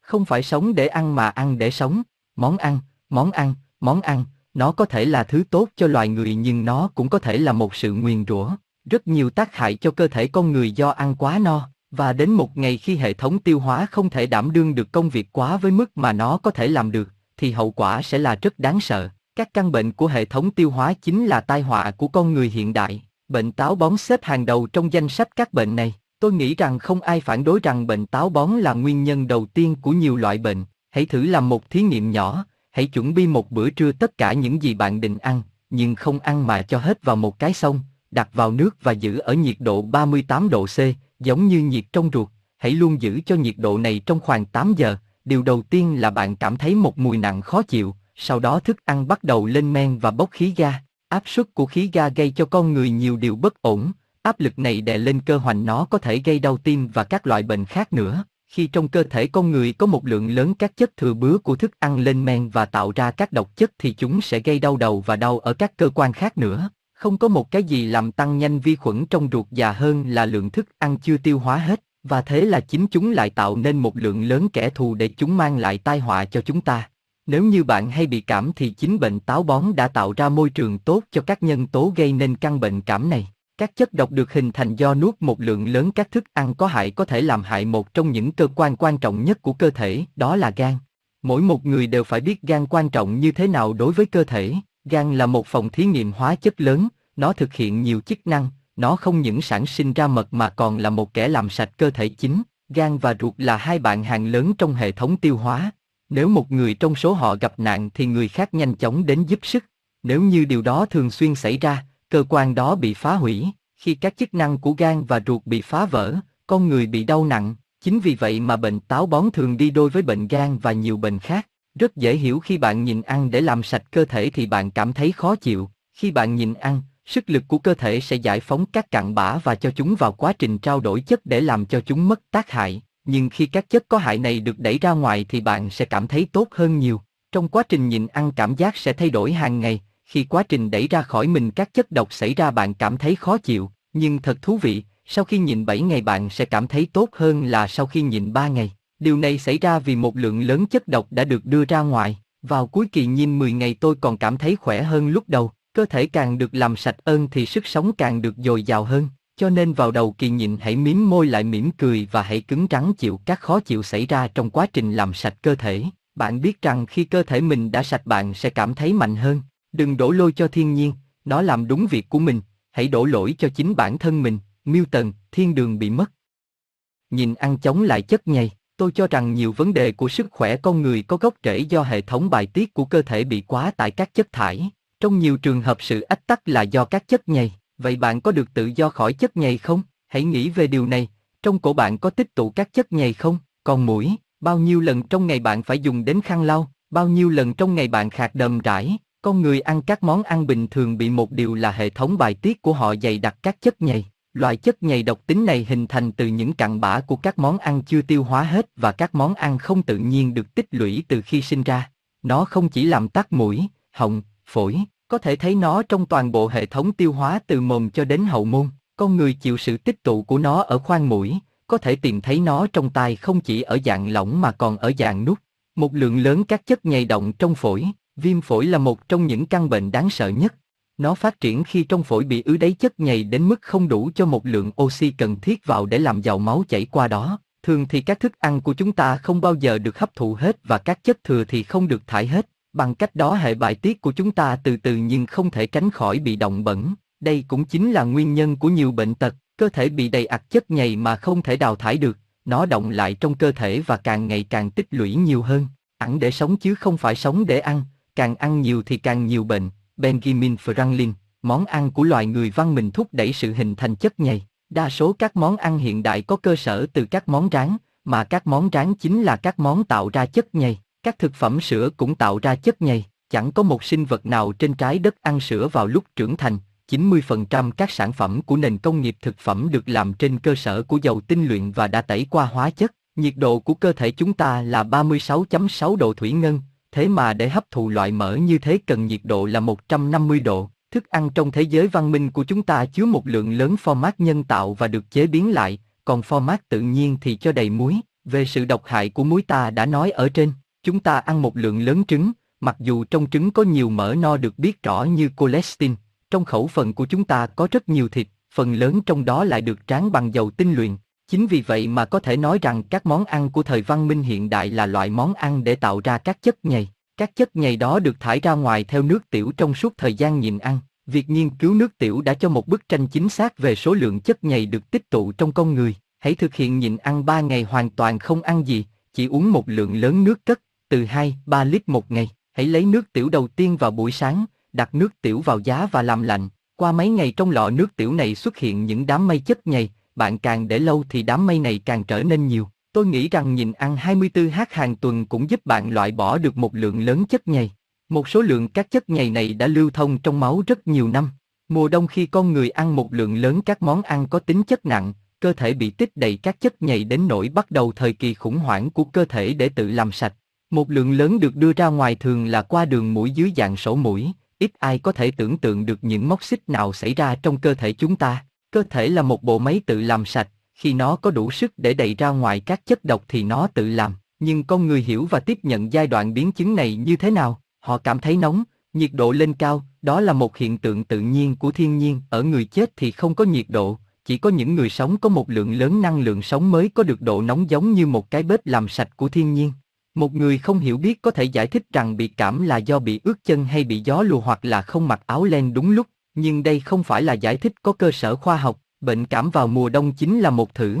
Không phải sống để ăn mà ăn để sống. Món ăn, món ăn, món ăn, nó có thể là thứ tốt cho loài người nhưng nó cũng có thể là một sự nguyền rủa. Rất nhiều tác hại cho cơ thể con người do ăn quá no, và đến một ngày khi hệ thống tiêu hóa không thể đảm đương được công việc quá với mức mà nó có thể làm được, thì hậu quả sẽ là rất đáng sợ. Các căn bệnh của hệ thống tiêu hóa chính là tai họa của con người hiện đại. Bệnh táo bón xếp hàng đầu trong danh sách các bệnh này. Tôi nghĩ rằng không ai phản đối rằng bệnh táo bón là nguyên nhân đầu tiên của nhiều loại bệnh. Hãy thử làm một thí nghiệm nhỏ, hãy chuẩn bị một bữa trưa tất cả những gì bạn định ăn, nhưng không ăn mà cho hết vào một cái xong, đặt vào nước và giữ ở nhiệt độ 38 độ C, giống như nhiệt trong ruột. Hãy luôn giữ cho nhiệt độ này trong khoảng 8 giờ. Điều đầu tiên là bạn cảm thấy một mùi nặng khó chịu, sau đó thức ăn bắt đầu lên men và bốc khí ga. Áp suất của khí ga gây cho con người nhiều điều bất ổn, áp lực này đè lên cơ hoành nó có thể gây đau tim và các loại bệnh khác nữa. Khi trong cơ thể con người có một lượng lớn các chất thừa bứa của thức ăn lên men và tạo ra các độc chất thì chúng sẽ gây đau đầu và đau ở các cơ quan khác nữa. Không có một cái gì làm tăng nhanh vi khuẩn trong ruột già hơn là lượng thức ăn chưa tiêu hóa hết, và thế là chính chúng lại tạo nên một lượng lớn kẻ thù để chúng mang lại tai họa cho chúng ta. Nếu như bạn hay bị cảm thì chính bệnh táo bón đã tạo ra môi trường tốt cho các nhân tố gây nên căn bệnh cảm này. Các chất độc được hình thành do nuốt một lượng lớn các thức ăn có hại có thể làm hại một trong những cơ quan quan trọng nhất của cơ thể, đó là gan. Mỗi một người đều phải biết gan quan trọng như thế nào đối với cơ thể. Gan là một phòng thí nghiệm hóa chất lớn, nó thực hiện nhiều chức năng, nó không những sản sinh ra mật mà còn là một kẻ làm sạch cơ thể chính. Gan và ruột là hai bạn hàng lớn trong hệ thống tiêu hóa. Nếu một người trong số họ gặp nạn thì người khác nhanh chóng đến giúp sức. Nếu như điều đó thường xuyên xảy ra, cơ quan đó bị phá hủy, khi các chức năng của gan và ruột bị phá vỡ, con người bị đau nặng, chính vì vậy mà bệnh táo bón thường đi đôi với bệnh gan và nhiều bệnh khác. Rất dễ hiểu khi bạn nhìn ăn để làm sạch cơ thể thì bạn cảm thấy khó chịu, khi bạn nhìn ăn, sức lực của cơ thể sẽ giải phóng các cặn bã và cho chúng vào quá trình trao đổi chất để làm cho chúng mất tác hại, nhưng khi các chất có hại này được đẩy ra ngoài thì bạn sẽ cảm thấy tốt hơn nhiều. Trong quá trình nhịn ăn cảm giác sẽ thay đổi hàng ngày, khi quá trình đẩy ra khỏi mình các chất độc xảy ra bạn cảm thấy khó chịu, nhưng thật thú vị, sau khi nhịn 7 ngày bạn sẽ cảm thấy tốt hơn là sau khi nhịn 3 ngày. Điều này xảy ra vì một lượng lớn chất độc đã được đưa ra ngoài. Vào cuối kỳ nhịn 10 ngày tôi còn cảm thấy khỏe hơn lúc đầu, cơ thể càng được làm sạch ơn thì sức sống càng được dồi dào hơn. Cho nên vào đầu kỳ nhịn hãy mím môi lại mỉm cười và hãy cứng rắn chịu các khó chịu xảy ra trong quá trình làm sạch cơ thể. Bạn biết rằng khi cơ thể mình đã sạch bạn sẽ cảm thấy mạnh hơn. Đừng đổ lôi cho thiên nhiên, nó làm đúng việc của mình, hãy đổ lỗi cho chính bản thân mình, Milton, thiên đường bị mất. Nhìn ăn chống lại chất nhầy, tôi cho rằng nhiều vấn đề của sức khỏe con người có gốc rễ do hệ thống bài tiết của cơ thể bị quá tải các chất thải. Trong nhiều trường hợp sự ách tắc là do các chất nhầy, vậy bạn có được tự do khỏi chất nhầy không? Hãy nghĩ về điều này, trong cổ bạn có tích tụ các chất nhầy không? Còn mũi, bao nhiêu lần trong ngày bạn phải dùng đến khăn lau, bao nhiêu lần trong ngày bạn khạc đờm rãi, con người ăn các món ăn bình thường bị một điều là hệ thống bài tiết của họ dày đặc các chất nhầy. Loại chất nhầy độc tính này hình thành từ những cặn bã của các món ăn chưa tiêu hóa hết và các món ăn không tự nhiên được tích lũy từ khi sinh ra. Nó không chỉ làm tắc mũi, họng, phổi, có thể thấy nó trong toàn bộ hệ thống tiêu hóa từ mồm cho đến hậu môn. Con người chịu sự tích tụ của nó ở khoang mũi, có thể tìm thấy nó trong tai không chỉ ở dạng lỏng mà còn ở dạng nút. Một lượng lớn các chất nhầy động trong phổi, viêm phổi là một trong những căn bệnh đáng sợ nhất. Nó phát triển khi trong phổi bị ứ đáy chất nhầy đến mức không đủ cho một lượng oxy cần thiết vào để làm giàu máu chảy qua đó. Thường thì các thức ăn của chúng ta không bao giờ được hấp thụ hết và các chất thừa thì không được thải hết. Bằng cách đó hệ bài tiết của chúng ta từ từ nhưng không thể tránh khỏi bị động bẩn. Đây cũng chính là nguyên nhân của nhiều bệnh tật, cơ thể bị đầy ặc chất nhầy mà không thể đào thải được, nó động lại trong cơ thể và càng ngày càng tích lũy nhiều hơn. Ăn để sống chứ không phải sống để ăn, càng ăn nhiều thì càng nhiều bệnh. Benjamin Franklin, món ăn của loài người văn minh thúc đẩy sự hình thành chất nhầy. Đa số các món ăn hiện đại có cơ sở từ các món rán, mà các món rán chính là các món tạo ra chất nhầy. Các thực phẩm sữa cũng tạo ra chất nhầy. Chẳng có một sinh vật nào trên trái đất ăn sữa vào lúc trưởng thành. 90% các sản phẩm của nền công nghiệp thực phẩm được làm trên cơ sở của dầu tinh luyện và đã tẩy qua hóa chất. Nhiệt độ của cơ thể chúng ta là 36.6 độ thủy ngân, thế mà để hấp thụ loại mỡ như thế cần nhiệt độ là 150 độ. Thức ăn trong thế giới văn minh của chúng ta chứa một lượng lớn format nhân tạo và được chế biến lại, còn format tự nhiên thì cho đầy muối. Về sự độc hại của muối ta đã nói ở trên, chúng ta ăn một lượng lớn trứng, mặc dù trong trứng có nhiều mỡ no được biết rõ như cholesterol, trong khẩu phần của chúng ta có rất nhiều thịt, phần lớn trong đó lại được tráng bằng dầu tinh luyện. Chính vì vậy mà có thể nói rằng các món ăn của thời văn minh hiện đại là loại món ăn để tạo ra các chất nhầy. Các chất nhầy đó được thải ra ngoài theo nước tiểu trong suốt thời gian nhịn ăn. Việc nghiên cứu nước tiểu đã cho một bức tranh chính xác về số lượng chất nhầy được tích tụ trong con người. Hãy thực hiện nhịn ăn 3 ngày hoàn toàn không ăn gì, chỉ uống một lượng lớn nước cất, từ 2-3 lít một ngày. Hãy lấy nước tiểu đầu tiên vào buổi sáng, đặt nước tiểu vào giá và làm lạnh. Qua mấy ngày trong lọ nước tiểu này xuất hiện những đám mây chất nhầy, bạn càng để lâu thì đám mây này càng trở nên nhiều. Tôi nghĩ rằng nhìn ăn 24h hàng tuần cũng giúp bạn loại bỏ được một lượng lớn chất nhầy. Một số lượng các chất nhầy này đã lưu thông trong máu rất nhiều năm. Mùa đông khi con người ăn một lượng lớn các món ăn có tính chất nặng, cơ thể bị tích đầy các chất nhầy đến nỗi bắt đầu thời kỳ khủng hoảng của cơ thể để tự làm sạch. Một lượng lớn được đưa ra ngoài thường là qua đường mũi dưới dạng sổ mũi, ít ai có thể tưởng tượng được những móc xích nào xảy ra trong cơ thể chúng ta. Cơ thể là một bộ máy tự làm sạch, khi nó có đủ sức để đẩy ra ngoài các chất độc thì nó tự làm. Nhưng con người hiểu và tiếp nhận giai đoạn biến chứng này như thế nào? Họ cảm thấy nóng, nhiệt độ lên cao, đó là một hiện tượng tự nhiên của thiên nhiên. Ở người chết thì không có nhiệt độ, chỉ có những người sống có một lượng lớn năng lượng sống mới có được độ nóng giống như một cái bếp làm sạch của thiên nhiên. Một người không hiểu biết có thể giải thích rằng bị cảm là do bị ướt chân hay bị gió lùa hoặc là không mặc áo len đúng lúc, nhưng đây không phải là giải thích có cơ sở khoa học, bệnh cảm vào mùa đông chính là một thử.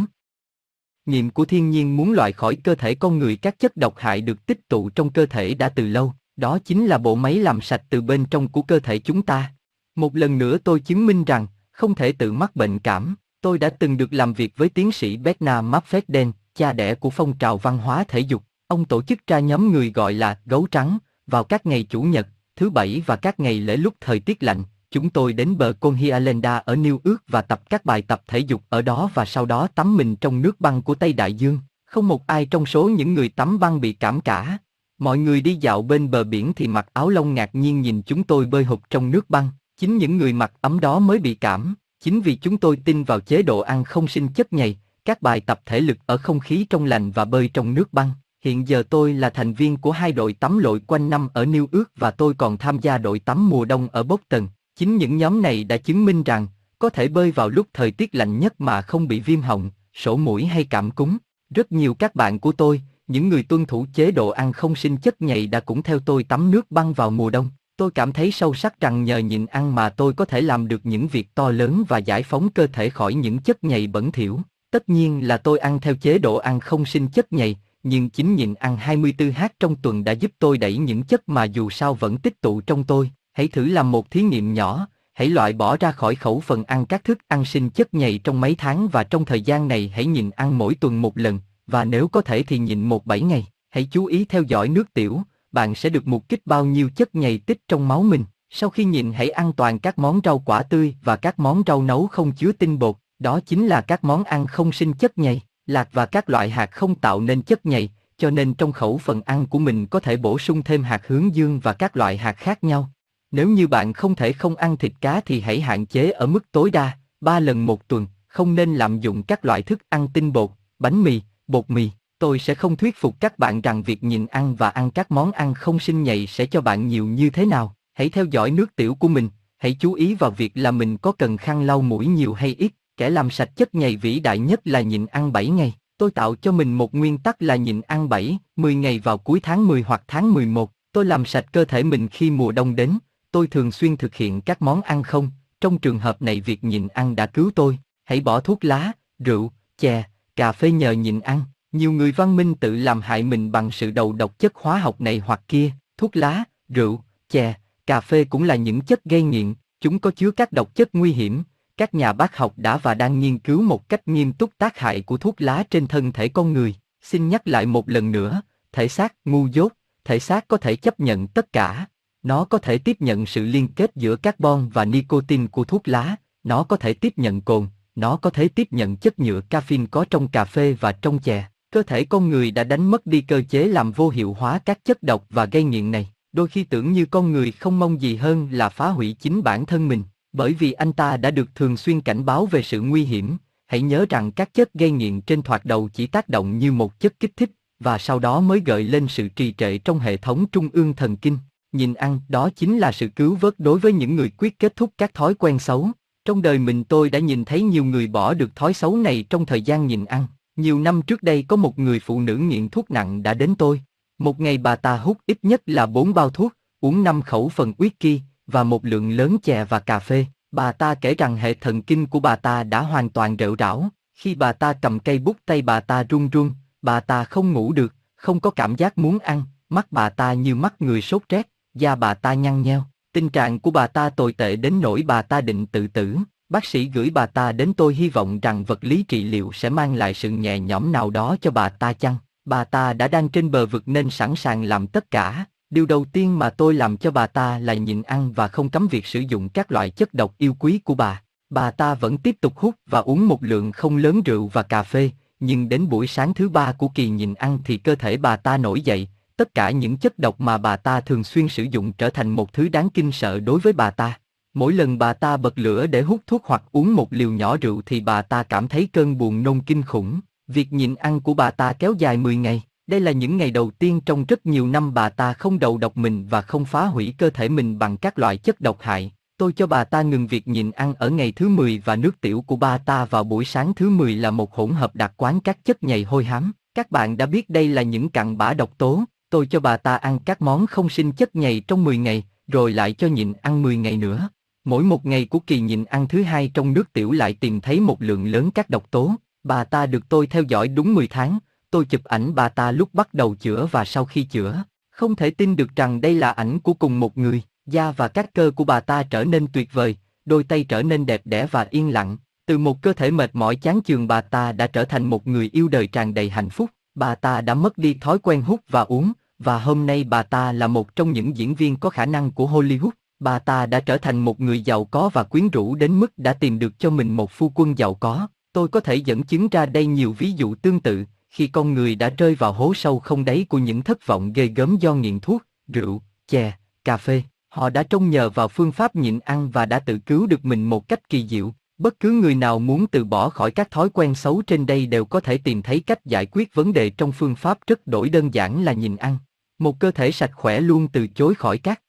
Nghiệm của thiên nhiên muốn loại khỏi cơ thể con người các chất độc hại được tích tụ trong cơ thể đã từ lâu, đó chính là bộ máy làm sạch từ bên trong của cơ thể chúng ta. Một lần nữa tôi chứng minh rằng, không thể tự mắc bệnh cảm. Tôi đã từng được làm việc với tiến sĩ Bernard Mapfredden, cha đẻ của phong trào văn hóa thể dục. Ông tổ chức ra nhóm người gọi là gấu trắng, vào các ngày chủ nhật, thứ bảy và các ngày lễ lúc thời tiết lạnh, Chúng tôi đến bờ Con Hialenda ở New York và tập các bài tập thể dục ở đó và sau đó tắm mình trong nước băng của Tây Đại Dương. Không một ai trong số những người tắm băng bị cảm cả. Mọi người đi dạo bên bờ biển thì mặc áo lông ngạc nhiên nhìn chúng tôi bơi hụt trong nước băng. Chính những người mặc ấm đó mới bị cảm. Chính vì chúng tôi tin vào chế độ ăn không sinh chất nhầy, các bài tập thể lực ở không khí trong lành và bơi trong nước băng. Hiện giờ tôi là thành viên của hai đội tắm lội quanh năm ở New York và tôi còn tham gia đội tắm mùa đông ở Boston. Chính những nhóm này đã chứng minh rằng, có thể bơi vào lúc thời tiết lạnh nhất mà không bị viêm họng, sổ mũi hay cảm cúm. Rất nhiều các bạn của tôi, những người tuân thủ chế độ ăn không sinh chất nhầy đã cũng theo tôi tắm nước băng vào mùa đông. Tôi cảm thấy sâu sắc rằng nhờ nhịn ăn mà tôi có thể làm được những việc to lớn và giải phóng cơ thể khỏi những chất nhầy bẩn thỉu. Tất nhiên là tôi ăn theo chế độ ăn không sinh chất nhầy, nhưng chính nhịn ăn 24h trong tuần đã giúp tôi đẩy những chất mà dù sao vẫn tích tụ trong tôi. Hãy thử làm một thí nghiệm nhỏ, hãy loại bỏ ra khỏi khẩu phần ăn các thức ăn sinh chất nhầy trong mấy tháng và trong thời gian này hãy nhịn ăn mỗi tuần một lần, và nếu có thể thì nhịn một bảy ngày. Hãy chú ý theo dõi nước tiểu, bạn sẽ được mục kích bao nhiêu chất nhầy tích trong máu mình. Sau khi nhịn hãy ăn toàn các món rau quả tươi và các món rau nấu không chứa tinh bột, đó chính là các món ăn không sinh chất nhầy, lạc và các loại hạt không tạo nên chất nhầy, cho nên trong khẩu phần ăn của mình có thể bổ sung thêm hạt hướng dương và các loại hạt khác nhau. Nếu như bạn không thể không ăn thịt cá thì hãy hạn chế ở mức tối đa, 3 lần một tuần, không nên lạm dụng các loại thức ăn tinh bột, bánh mì, bột mì. Tôi sẽ không thuyết phục các bạn rằng việc nhịn ăn và ăn các món ăn không sinh nhầy sẽ cho bạn nhiều như thế nào. Hãy theo dõi nước tiểu của mình, hãy chú ý vào việc là mình có cần khăn lau mũi nhiều hay ít. Kẻ làm sạch chất nhầy vĩ đại nhất là nhịn ăn 7 ngày. Tôi tạo cho mình một nguyên tắc là nhịn ăn 7, 10 ngày vào cuối tháng 10 hoặc tháng 11. Tôi làm sạch cơ thể mình khi mùa đông đến. Tôi thường xuyên thực hiện các món ăn không. Trong trường hợp này việc nhịn ăn đã cứu tôi. Hãy bỏ thuốc lá, rượu, chè, cà phê nhờ nhịn ăn. Nhiều người văn minh tự làm hại mình bằng sự đầu độc chất hóa học này hoặc kia, thuốc lá, rượu, chè, cà phê cũng là những chất gây nghiện, chúng có chứa các độc chất nguy hiểm. Các nhà bác học đã và đang nghiên cứu một cách nghiêm túc tác hại của thuốc lá trên thân thể con người. Xin nhắc lại một lần nữa, thể xác ngu dốt, thể xác có thể chấp nhận tất cả. Nó có thể tiếp nhận sự liên kết giữa carbon và nicotine của thuốc lá, nó có thể tiếp nhận cồn, nó có thể tiếp nhận chất nhựa caffeine có trong cà phê và trong chè. Cơ thể con người đã đánh mất đi cơ chế làm vô hiệu hóa các chất độc và gây nghiện này. Đôi khi tưởng như con người không mong gì hơn là phá hủy chính bản thân mình, bởi vì anh ta đã được thường xuyên cảnh báo về sự nguy hiểm. Hãy nhớ rằng các chất gây nghiện trên thoạt đầu chỉ tác động như một chất kích thích, và sau đó mới gợi lên sự trì trệ trong hệ thống trung ương thần kinh. Nhìn ăn, đó chính là sự cứu vớt đối với những người quyết kết thúc các thói quen xấu. Trong đời mình tôi đã nhìn thấy nhiều người bỏ được thói xấu này trong thời gian nhìn ăn. Nhiều năm trước đây có một người phụ nữ nghiện thuốc nặng đã đến tôi. Một ngày bà ta hút ít nhất là 4 bao thuốc, uống 5 khẩu phần whisky và một lượng lớn chè và cà phê. Bà ta kể rằng hệ thần kinh của bà ta đã hoàn toàn rệu rảo, Khi bà ta cầm cây bút tay bà ta run run, bà ta không ngủ được, không có cảm giác muốn ăn, mắt bà ta như mắt người sốt rét, da bà ta nhăn nheo. Tình trạng của bà ta tồi tệ đến nỗi bà ta định tự tử. Bác sĩ gửi bà ta đến tôi hy vọng rằng vật lý trị liệu sẽ mang lại sự nhẹ nhõm nào đó cho bà ta chăng? Bà ta đã đang trên bờ vực nên sẵn sàng làm tất cả. Điều đầu tiên mà tôi làm cho bà ta là nhịn ăn và không cấm việc sử dụng các loại chất độc yêu quý của bà. Bà ta vẫn tiếp tục hút và uống một lượng không lớn rượu và cà phê, nhưng đến buổi sáng thứ ba của kỳ nhịn ăn thì cơ thể bà ta nổi dậy, tất cả những chất độc mà bà ta thường xuyên sử dụng trở thành một thứ đáng kinh sợ đối với bà ta. Mỗi lần bà ta bật lửa để hút thuốc hoặc uống một liều nhỏ rượu thì bà ta cảm thấy cơn buồn nôn kinh khủng. Việc nhịn ăn của bà ta kéo dài 10 ngày. Đây là những ngày đầu tiên trong rất nhiều năm bà ta không đầu độc mình và không phá hủy cơ thể mình bằng các loại chất độc hại. Tôi cho bà ta ngừng việc nhịn ăn ở ngày thứ 10 và nước tiểu của bà ta vào buổi sáng thứ 10 là một hỗn hợp đặc quán các chất nhầy hôi hám. Các bạn đã biết đây là những cặn bã độc tố. Tôi cho bà ta ăn các món không sinh chất nhầy trong 10 ngày, rồi lại cho nhịn ăn 10 ngày nữa. Mỗi một ngày của kỳ nhịn ăn thứ hai trong nước tiểu lại tìm thấy một lượng lớn các độc tố. Bà ta được tôi theo dõi đúng 10 tháng, tôi chụp ảnh bà ta lúc bắt đầu chữa và sau khi chữa. Không thể tin được rằng đây là ảnh của cùng một người, da và các cơ của bà ta trở nên tuyệt vời, đôi tay trở nên đẹp đẽ và yên lặng. Từ một cơ thể mệt mỏi chán chường bà ta đã trở thành một người yêu đời tràn đầy hạnh phúc. Bà ta đã mất đi thói quen hút và uống, và hôm nay bà ta là một trong những diễn viên có khả năng của Hollywood. Bà ta đã trở thành một người giàu có và quyến rũ đến mức đã tìm được cho mình một phu quân giàu có. Tôi có thể dẫn chứng ra đây nhiều ví dụ tương tự, khi con người đã rơi vào hố sâu không đáy của những thất vọng ghê gớm do nghiện thuốc, rượu, chè, cà phê, họ đã trông nhờ vào phương pháp nhịn ăn và đã tự cứu được mình một cách kỳ diệu. Bất cứ người nào muốn từ bỏ khỏi các thói quen xấu trên đây đều có thể tìm thấy cách giải quyết vấn đề trong phương pháp rất đổi đơn giản là nhịn ăn. Một cơ thể sạch khỏe luôn từ chối khỏi các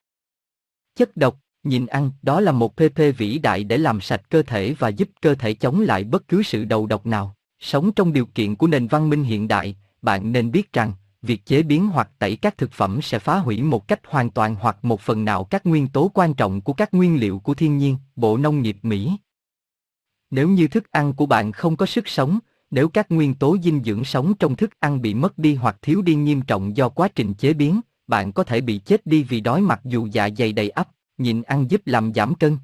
chất độc, Nhìn ăn, đó là một PP vĩ đại để làm sạch cơ thể và giúp cơ thể chống lại bất cứ sự đầu độc nào. Sống trong điều kiện của nền văn minh hiện đại, bạn nên biết rằng, việc chế biến hoặc tẩy các thực phẩm sẽ phá hủy một cách hoàn toàn hoặc một phần nào các nguyên tố quan trọng của các nguyên liệu của thiên nhiên, Bộ Nông nghiệp Mỹ. Nếu như thức ăn của bạn không có sức sống, nếu các nguyên tố dinh dưỡng sống trong thức ăn bị mất đi hoặc thiếu đi nghiêm trọng do quá trình chế biến, bạn có thể bị chết đi vì đói mặc dù dạ dày đầy ắp, nhịn ăn giúp làm giảm cân.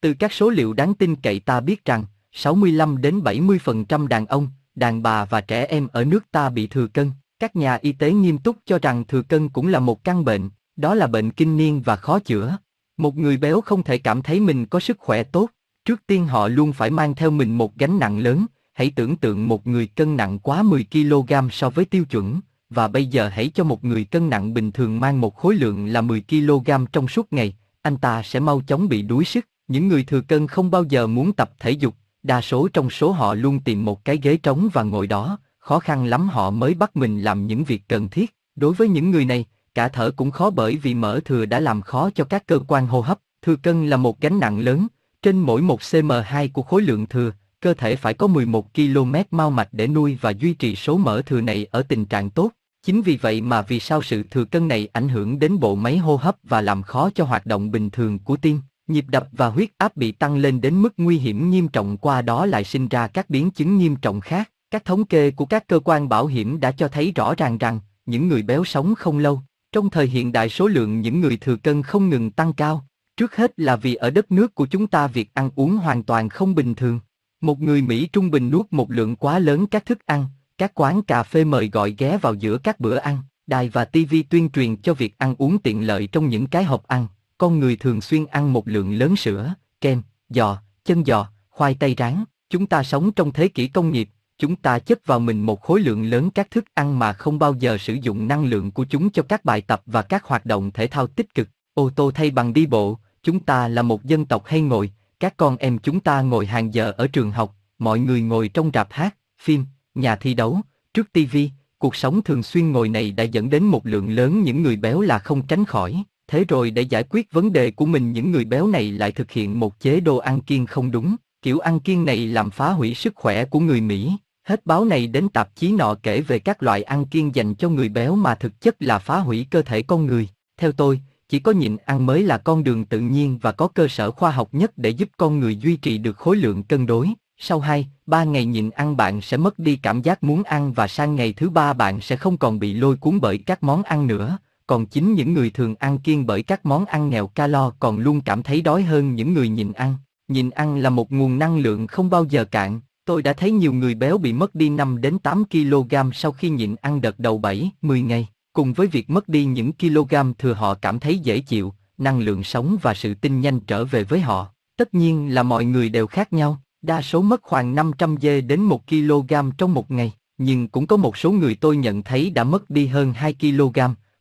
Từ các số liệu đáng tin cậy ta biết rằng, 65 đến 70% đàn ông, đàn bà và trẻ em ở nước ta bị thừa cân. Các nhà y tế nghiêm túc cho rằng thừa cân cũng là một căn bệnh, đó là bệnh kinh niên và khó chữa. Một người béo không thể cảm thấy mình có sức khỏe tốt, trước tiên họ luôn phải mang theo mình một gánh nặng lớn, hãy tưởng tượng một người cân nặng quá 10 kg so với tiêu chuẩn, và bây giờ hãy cho một người cân nặng bình thường mang một khối lượng là 10 kg trong suốt ngày, anh ta sẽ mau chóng bị đuối sức. Những người thừa cân không bao giờ muốn tập thể dục, đa số trong số họ luôn tìm một cái ghế trống và ngồi đó, khó khăn lắm họ mới bắt mình làm những việc cần thiết. Đối với những người này, cả thở cũng khó bởi vì mỡ thừa đã làm khó cho các cơ quan hô hấp. Thừa cân là một gánh nặng lớn, trên mỗi một cm2 của khối lượng thừa, cơ thể phải có 11 km mao mạch để nuôi và duy trì số mỡ thừa này ở tình trạng tốt. Chính vì vậy mà vì sao sự thừa cân này ảnh hưởng đến bộ máy hô hấp và làm khó cho hoạt động bình thường của tim, nhịp đập và huyết áp bị tăng lên đến mức nguy hiểm nghiêm trọng qua đó lại sinh ra các biến chứng nghiêm trọng khác. Các thống kê của các cơ quan bảo hiểm đã cho thấy rõ ràng rằng, những người béo sống không lâu. Trong thời hiện đại số lượng những người thừa cân không ngừng tăng cao, trước hết là vì ở đất nước của chúng ta việc ăn uống hoàn toàn không bình thường. Một người Mỹ trung bình nuốt một lượng quá lớn các thức ăn, các quán cà phê mời gọi ghé vào giữa các bữa ăn, đài và TV tuyên truyền cho việc ăn uống tiện lợi trong những cái hộp ăn. Con người thường xuyên ăn một lượng lớn sữa, kem, giò, chân giò, khoai tây rán. Chúng ta sống trong thế kỷ công nghiệp, chúng ta chất vào mình một khối lượng lớn các thức ăn mà không bao giờ sử dụng năng lượng của chúng cho các bài tập và các hoạt động thể thao tích cực. Ô tô thay bằng đi bộ, chúng ta là một dân tộc hay ngồi, các con em chúng ta ngồi hàng giờ ở trường học, mọi người ngồi trong rạp hát, phim, nhà thi đấu, trước tivi, cuộc sống thường xuyên ngồi này đã dẫn đến một lượng lớn những người béo là không tránh khỏi. Thế rồi để giải quyết vấn đề của mình những người béo này lại thực hiện một chế độ ăn kiêng không đúng, kiểu ăn kiêng này làm phá hủy sức khỏe của người Mỹ. Hết báo này đến tạp chí nọ kể về các loại ăn kiêng dành cho người béo mà thực chất là phá hủy cơ thể con người. Theo tôi, chỉ có nhịn ăn mới là con đường tự nhiên và có cơ sở khoa học nhất để giúp con người duy trì được khối lượng cân đối. Sau 2, 3 ngày nhịn ăn bạn sẽ mất đi cảm giác muốn ăn và sang ngày thứ ba bạn sẽ không còn bị lôi cuốn bởi các món ăn nữa. Còn chính những người thường ăn kiêng bởi các món ăn nghèo calo còn luôn cảm thấy đói hơn những người nhịn ăn. Nhịn ăn là một nguồn năng lượng không bao giờ cạn. Tôi đã thấy nhiều người béo bị mất đi 5 đến 8 kg sau khi nhịn ăn đợt đầu 7, 10 ngày. Cùng với việc mất đi những kg thừa họ cảm thấy dễ chịu, năng lượng sống và sự tinh nhanh trở về với họ. Tất nhiên là mọi người đều khác nhau, đa số mất khoảng 500 dê đến 1 kg trong một ngày, nhưng cũng có một số người tôi nhận thấy đã mất đi hơn 2 kg,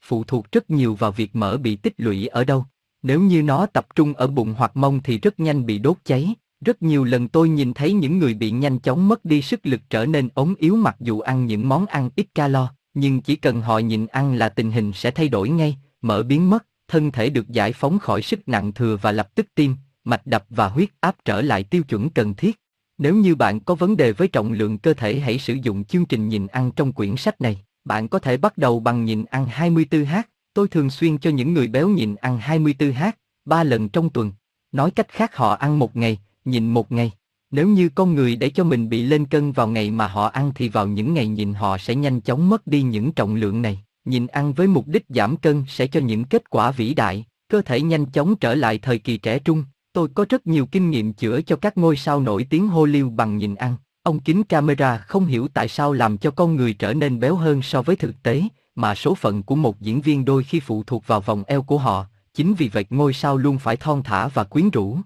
phụ thuộc rất nhiều vào việc mỡ bị tích lũy ở đâu. Nếu như nó tập trung ở bụng hoặc mông thì rất nhanh bị đốt cháy. Rất nhiều lần tôi nhìn thấy những người bị nhanh chóng mất đi sức lực trở nên ốm yếu mặc dù ăn những món ăn ít calo, nhưng chỉ cần họ nhịn ăn là tình hình sẽ thay đổi ngay, mỡ biến mất, thân thể được giải phóng khỏi sức nặng thừa và lập tức tim, mạch đập và huyết áp trở lại tiêu chuẩn cần thiết. Nếu như bạn có vấn đề với trọng lượng cơ thể hãy sử dụng chương trình nhìn ăn trong quyển sách này. Bạn có thể bắt đầu bằng nhịn ăn 24h. Tôi thường xuyên cho những người béo nhịn ăn 24h, 3 lần trong tuần. Nói cách khác họ ăn một ngày, nhịn một ngày. Nếu như con người để cho mình bị lên cân vào ngày mà họ ăn thì vào những ngày nhịn họ sẽ nhanh chóng mất đi những trọng lượng này. Nhịn ăn với mục đích giảm cân sẽ cho những kết quả vĩ đại, cơ thể nhanh chóng trở lại thời kỳ trẻ trung. Tôi có rất nhiều kinh nghiệm chữa cho các ngôi sao nổi tiếng Hollywood bằng nhịn ăn. Ông kính camera không hiểu tại sao làm cho con người trở nên béo hơn so với thực tế, mà số phận của một diễn viên đôi khi phụ thuộc vào vòng eo của họ, chính vì vậy ngôi sao luôn phải thon thả và quyến rũ.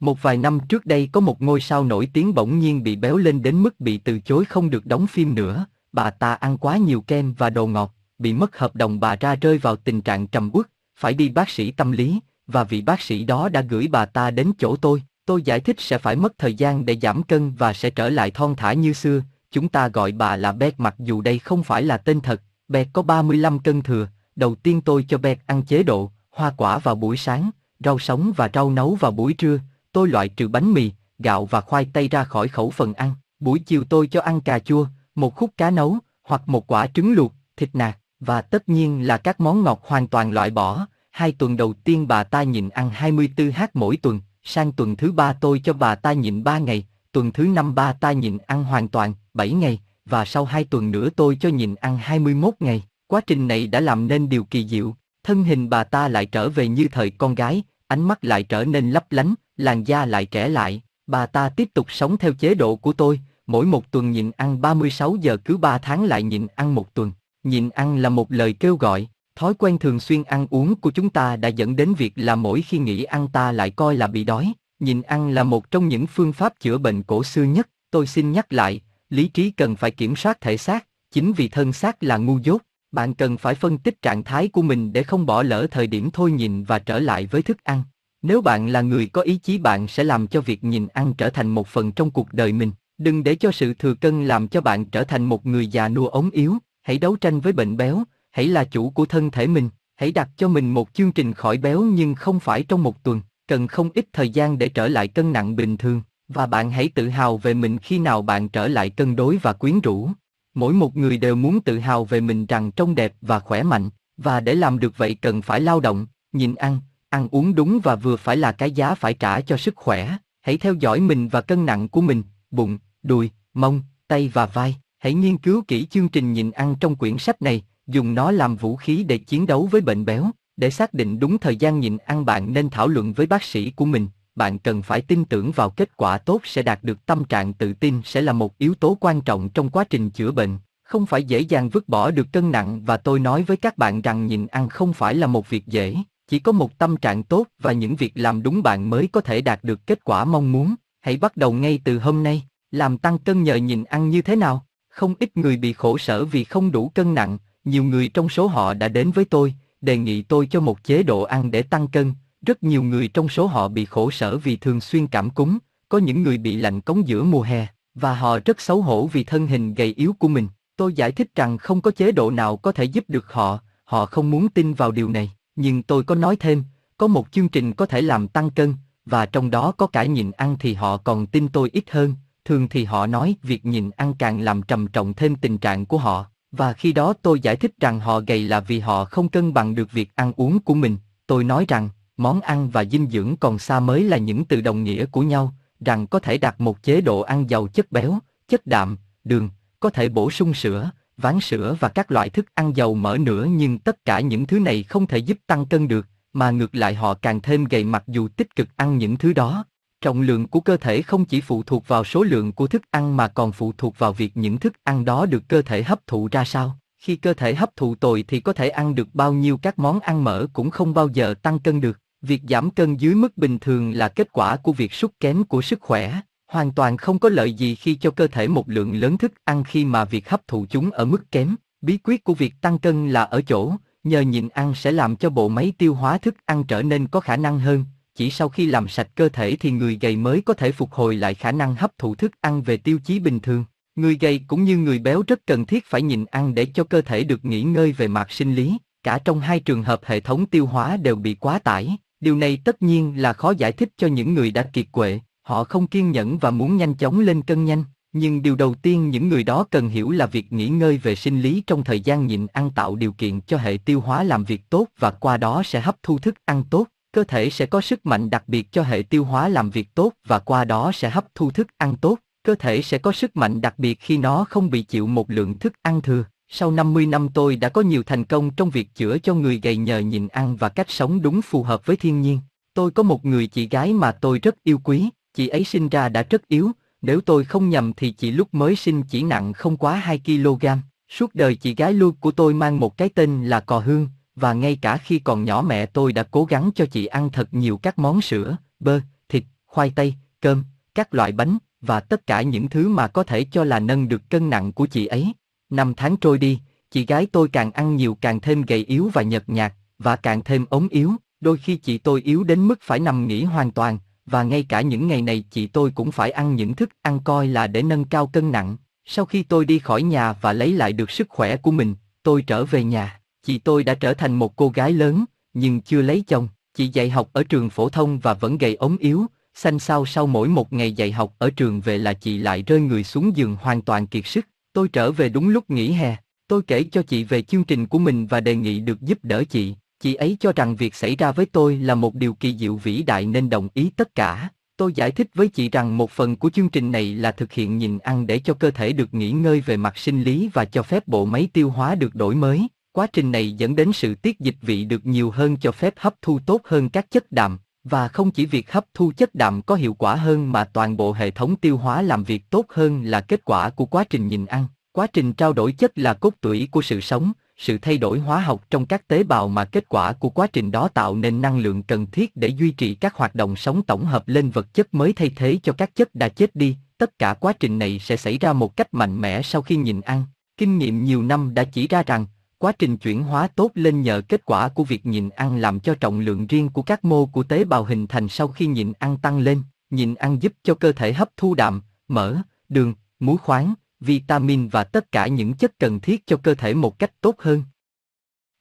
Một vài năm trước đây có một ngôi sao nổi tiếng bỗng nhiên bị béo lên đến mức bị từ chối không được đóng phim nữa, bà ta ăn quá nhiều kem và đồ ngọt, bị mất hợp đồng bà ra rơi vào tình trạng trầm uất, phải đi bác sĩ tâm lý, và vị bác sĩ đó đã gửi bà ta đến chỗ tôi. Tôi giải thích sẽ phải mất thời gian để giảm cân và sẽ trở lại thon thả như xưa. Chúng ta gọi bà là Beck mặc dù đây không phải là tên thật. Beck có 35 cân thừa. Đầu tiên tôi cho Beck ăn chế độ hoa quả vào buổi sáng, rau sống và rau nấu vào buổi trưa, tôi loại trừ bánh mì, gạo và khoai tây ra khỏi khẩu phần ăn. Buổi chiều tôi cho ăn cà chua, một khúc cá nấu, hoặc một quả trứng luộc, thịt nạc, và tất nhiên là các món ngọt hoàn toàn loại bỏ. Hai tuần đầu tiên bà ta nhịn ăn 24h mỗi tuần, sang tuần thứ ba tôi cho bà ta nhịn 3 ngày, tuần thứ năm bà ta nhịn ăn hoàn toàn, 7 ngày, và sau hai tuần nữa tôi cho nhịn ăn 21 ngày. Quá trình này đã làm nên điều kỳ diệu, thân hình bà ta lại trở về như thời con gái, ánh mắt lại trở nên lấp lánh, làn da lại trẻ lại. Bà ta tiếp tục sống theo chế độ của tôi, mỗi một tuần nhịn ăn 36 giờ cứ 3 tháng lại nhịn ăn một tuần. Nhịn ăn là một lời kêu gọi, thói quen thường xuyên ăn uống của chúng ta đã dẫn đến việc là mỗi khi nghĩ ăn ta lại coi là bị đói. Nhìn ăn là một trong những phương pháp chữa bệnh cổ xưa nhất, tôi xin nhắc lại, lý trí cần phải kiểm soát thể xác, chính vì thân xác là ngu dốt, bạn cần phải phân tích trạng thái của mình để không bỏ lỡ thời điểm thôi nhìn và trở lại với thức ăn. Nếu bạn là người có ý chí bạn sẽ làm cho việc nhìn ăn trở thành một phần trong cuộc đời mình. Đừng để cho sự thừa cân làm cho bạn trở thành một người già nua ống yếu, hãy đấu tranh với bệnh béo, hãy là chủ của thân thể mình, hãy đặt cho mình một chương trình khỏi béo nhưng không phải trong một tuần, cần không ít thời gian để trở lại cân nặng bình thường, và bạn hãy tự hào về mình khi nào bạn trở lại cân đối và quyến rũ. Mỗi một người đều muốn tự hào về mình rằng trông đẹp và khỏe mạnh, và để làm được vậy cần phải lao động, nhìn ăn, ăn uống đúng và vừa phải là cái giá phải trả cho sức khỏe. Hãy theo dõi mình và cân nặng của mình, bụng, đùi, mông, tay và vai. Hãy nghiên cứu kỹ chương trình nhìn ăn trong quyển sách này, dùng nó làm vũ khí để chiến đấu với bệnh béo. Để xác định đúng thời gian nhịn ăn bạn nên thảo luận với bác sĩ của mình. Bạn cần phải tin tưởng vào kết quả tốt sẽ đạt được tâm trạng tự tin sẽ là một yếu tố quan trọng trong quá trình chữa bệnh. Không phải dễ dàng vứt bỏ được cân nặng và tôi nói với các bạn rằng nhịn ăn không phải là một việc dễ. Chỉ có một tâm trạng tốt và những việc làm đúng bạn mới có thể đạt được kết quả mong muốn. Hãy bắt đầu ngay từ hôm nay. Làm tăng cân nhờ nhịn ăn như thế nào? Không ít người bị khổ sở vì không đủ cân nặng, nhiều người trong số họ đã đến với tôi, đề nghị tôi cho một chế độ ăn để tăng cân. Rất nhiều người trong số họ bị khổ sở vì thường xuyên cảm cúm, có những người bị lạnh cống giữa mùa hè, và họ rất xấu hổ vì thân hình gầy yếu của mình. Tôi giải thích rằng không có chế độ nào có thể giúp được họ, họ không muốn tin vào điều này, nhưng tôi có nói thêm, có một chương trình có thể làm tăng cân, và trong đó có cả nhịn ăn thì họ còn tin tôi ít hơn, thường thì họ nói việc nhịn ăn càng làm trầm trọng thêm tình trạng của họ, và khi đó tôi giải thích rằng họ gầy là vì họ không cân bằng được việc ăn uống của mình, tôi nói rằng, món ăn và dinh dưỡng còn xa mới là những từ đồng nghĩa của nhau, rằng có thể đặt một chế độ ăn giàu chất béo, chất đạm, đường, có thể bổ sung sữa, ván sữa và các loại thức ăn giàu mỡ nữa nhưng tất cả những thứ này không thể giúp tăng cân được, mà ngược lại họ càng thêm gầy mặc dù tích cực ăn những thứ đó. Trọng lượng của cơ thể không chỉ phụ thuộc vào số lượng của thức ăn mà còn phụ thuộc vào việc những thức ăn đó được cơ thể hấp thụ ra sao. Khi cơ thể hấp thụ tồi thì có thể ăn được bao nhiêu các món ăn mỡ cũng không bao giờ tăng cân được. Việc giảm cân dưới mức bình thường là kết quả của việc sút kém của sức khỏe. Hoàn toàn không có lợi gì khi cho cơ thể một lượng lớn thức ăn khi mà việc hấp thụ chúng ở mức kém. Bí quyết của việc tăng cân là ở chỗ, nhờ nhịn ăn sẽ làm cho bộ máy tiêu hóa thức ăn trở nên có khả năng hơn, chỉ sau khi làm sạch cơ thể thì người gầy mới có thể phục hồi lại khả năng hấp thụ thức ăn về tiêu chí bình thường. Người gầy cũng như người béo rất cần thiết phải nhịn ăn để cho cơ thể được nghỉ ngơi về mặt sinh lý, cả trong hai trường hợp hệ thống tiêu hóa đều bị quá tải. Điều này tất nhiên là khó giải thích cho những người đã kiệt quệ, họ không kiên nhẫn và muốn nhanh chóng lên cân nhanh. Nhưng điều đầu tiên những người đó cần hiểu là việc nghỉ ngơi về sinh lý trong thời gian nhịn ăn tạo điều kiện cho hệ tiêu hóa làm việc tốt và qua đó sẽ hấp thu thức ăn tốt cơ thể sẽ có sức mạnh đặc biệt cho hệ tiêu hóa làm việc tốt và qua đó sẽ hấp thu thức ăn tốt. Cơ thể sẽ có sức mạnh đặc biệt khi nó không bị chịu một lượng thức ăn thừa. Sau 50 năm tôi đã có nhiều thành công trong việc chữa cho người gầy nhờ nhịn ăn và cách sống đúng phù hợp với thiên nhiên. Tôi có một người chị gái mà tôi rất yêu quý, chị ấy sinh ra đã rất yếu, nếu tôi không nhầm thì chị lúc mới sinh chỉ nặng không quá 2 kg. Suốt đời chị gái luôn của tôi mang một cái tên là Cò Hương, và ngay cả khi còn nhỏ mẹ tôi đã cố gắng cho chị ăn thật nhiều các món sữa, bơ, thịt, khoai tây, cơm, các loại bánh, và tất cả những thứ mà có thể cho là nâng được cân nặng của chị ấy. Năm tháng trôi đi, chị gái tôi càng ăn nhiều càng thêm gầy yếu và nhợt nhạt, và càng thêm ốm yếu, đôi khi chị tôi yếu đến mức phải nằm nghỉ hoàn toàn, và ngay cả những ngày này chị tôi cũng phải ăn những thức ăn coi là để nâng cao cân nặng. Sau khi tôi đi khỏi nhà và lấy lại được sức khỏe của mình, tôi trở về nhà. Chị tôi đã trở thành một cô gái lớn, nhưng chưa lấy chồng. Chị dạy học ở trường phổ thông và vẫn gầy ốm yếu, xanh xao sau mỗi một ngày dạy học ở trường về là chị lại rơi người xuống giường hoàn toàn kiệt sức. Tôi trở về đúng lúc nghỉ hè. Tôi kể cho chị về chương trình của mình và đề nghị được giúp đỡ chị. Chị ấy cho rằng việc xảy ra với tôi là một điều kỳ diệu vĩ đại nên đồng ý tất cả. Tôi giải thích với chị rằng một phần của chương trình này là thực hiện nhịn ăn để cho cơ thể được nghỉ ngơi về mặt sinh lý và cho phép bộ máy tiêu hóa được đổi mới. Quá trình này dẫn đến sự tiết dịch vị được nhiều hơn cho phép hấp thu tốt hơn các chất đạm, và không chỉ việc hấp thu chất đạm có hiệu quả hơn mà toàn bộ hệ thống tiêu hóa làm việc tốt hơn là kết quả của quá trình nhịn ăn. Quá trình trao đổi chất là cốt tủy của sự sống, sự thay đổi hóa học trong các tế bào mà kết quả của quá trình đó tạo nên năng lượng cần thiết để duy trì các hoạt động sống tổng hợp lên vật chất mới thay thế cho các chất đã chết đi. Tất cả quá trình này sẽ xảy ra một cách mạnh mẽ sau khi nhịn ăn. Kinh nghiệm nhiều năm đã chỉ ra rằng, quá trình chuyển hóa tốt lên nhờ kết quả của việc nhịn ăn làm cho trọng lượng riêng của các mô của tế bào hình thành sau khi nhịn ăn tăng lên. Nhịn ăn giúp cho cơ thể hấp thu đạm, mỡ, đường, muối khoáng, vitamin và tất cả những chất cần thiết cho cơ thể một cách tốt hơn.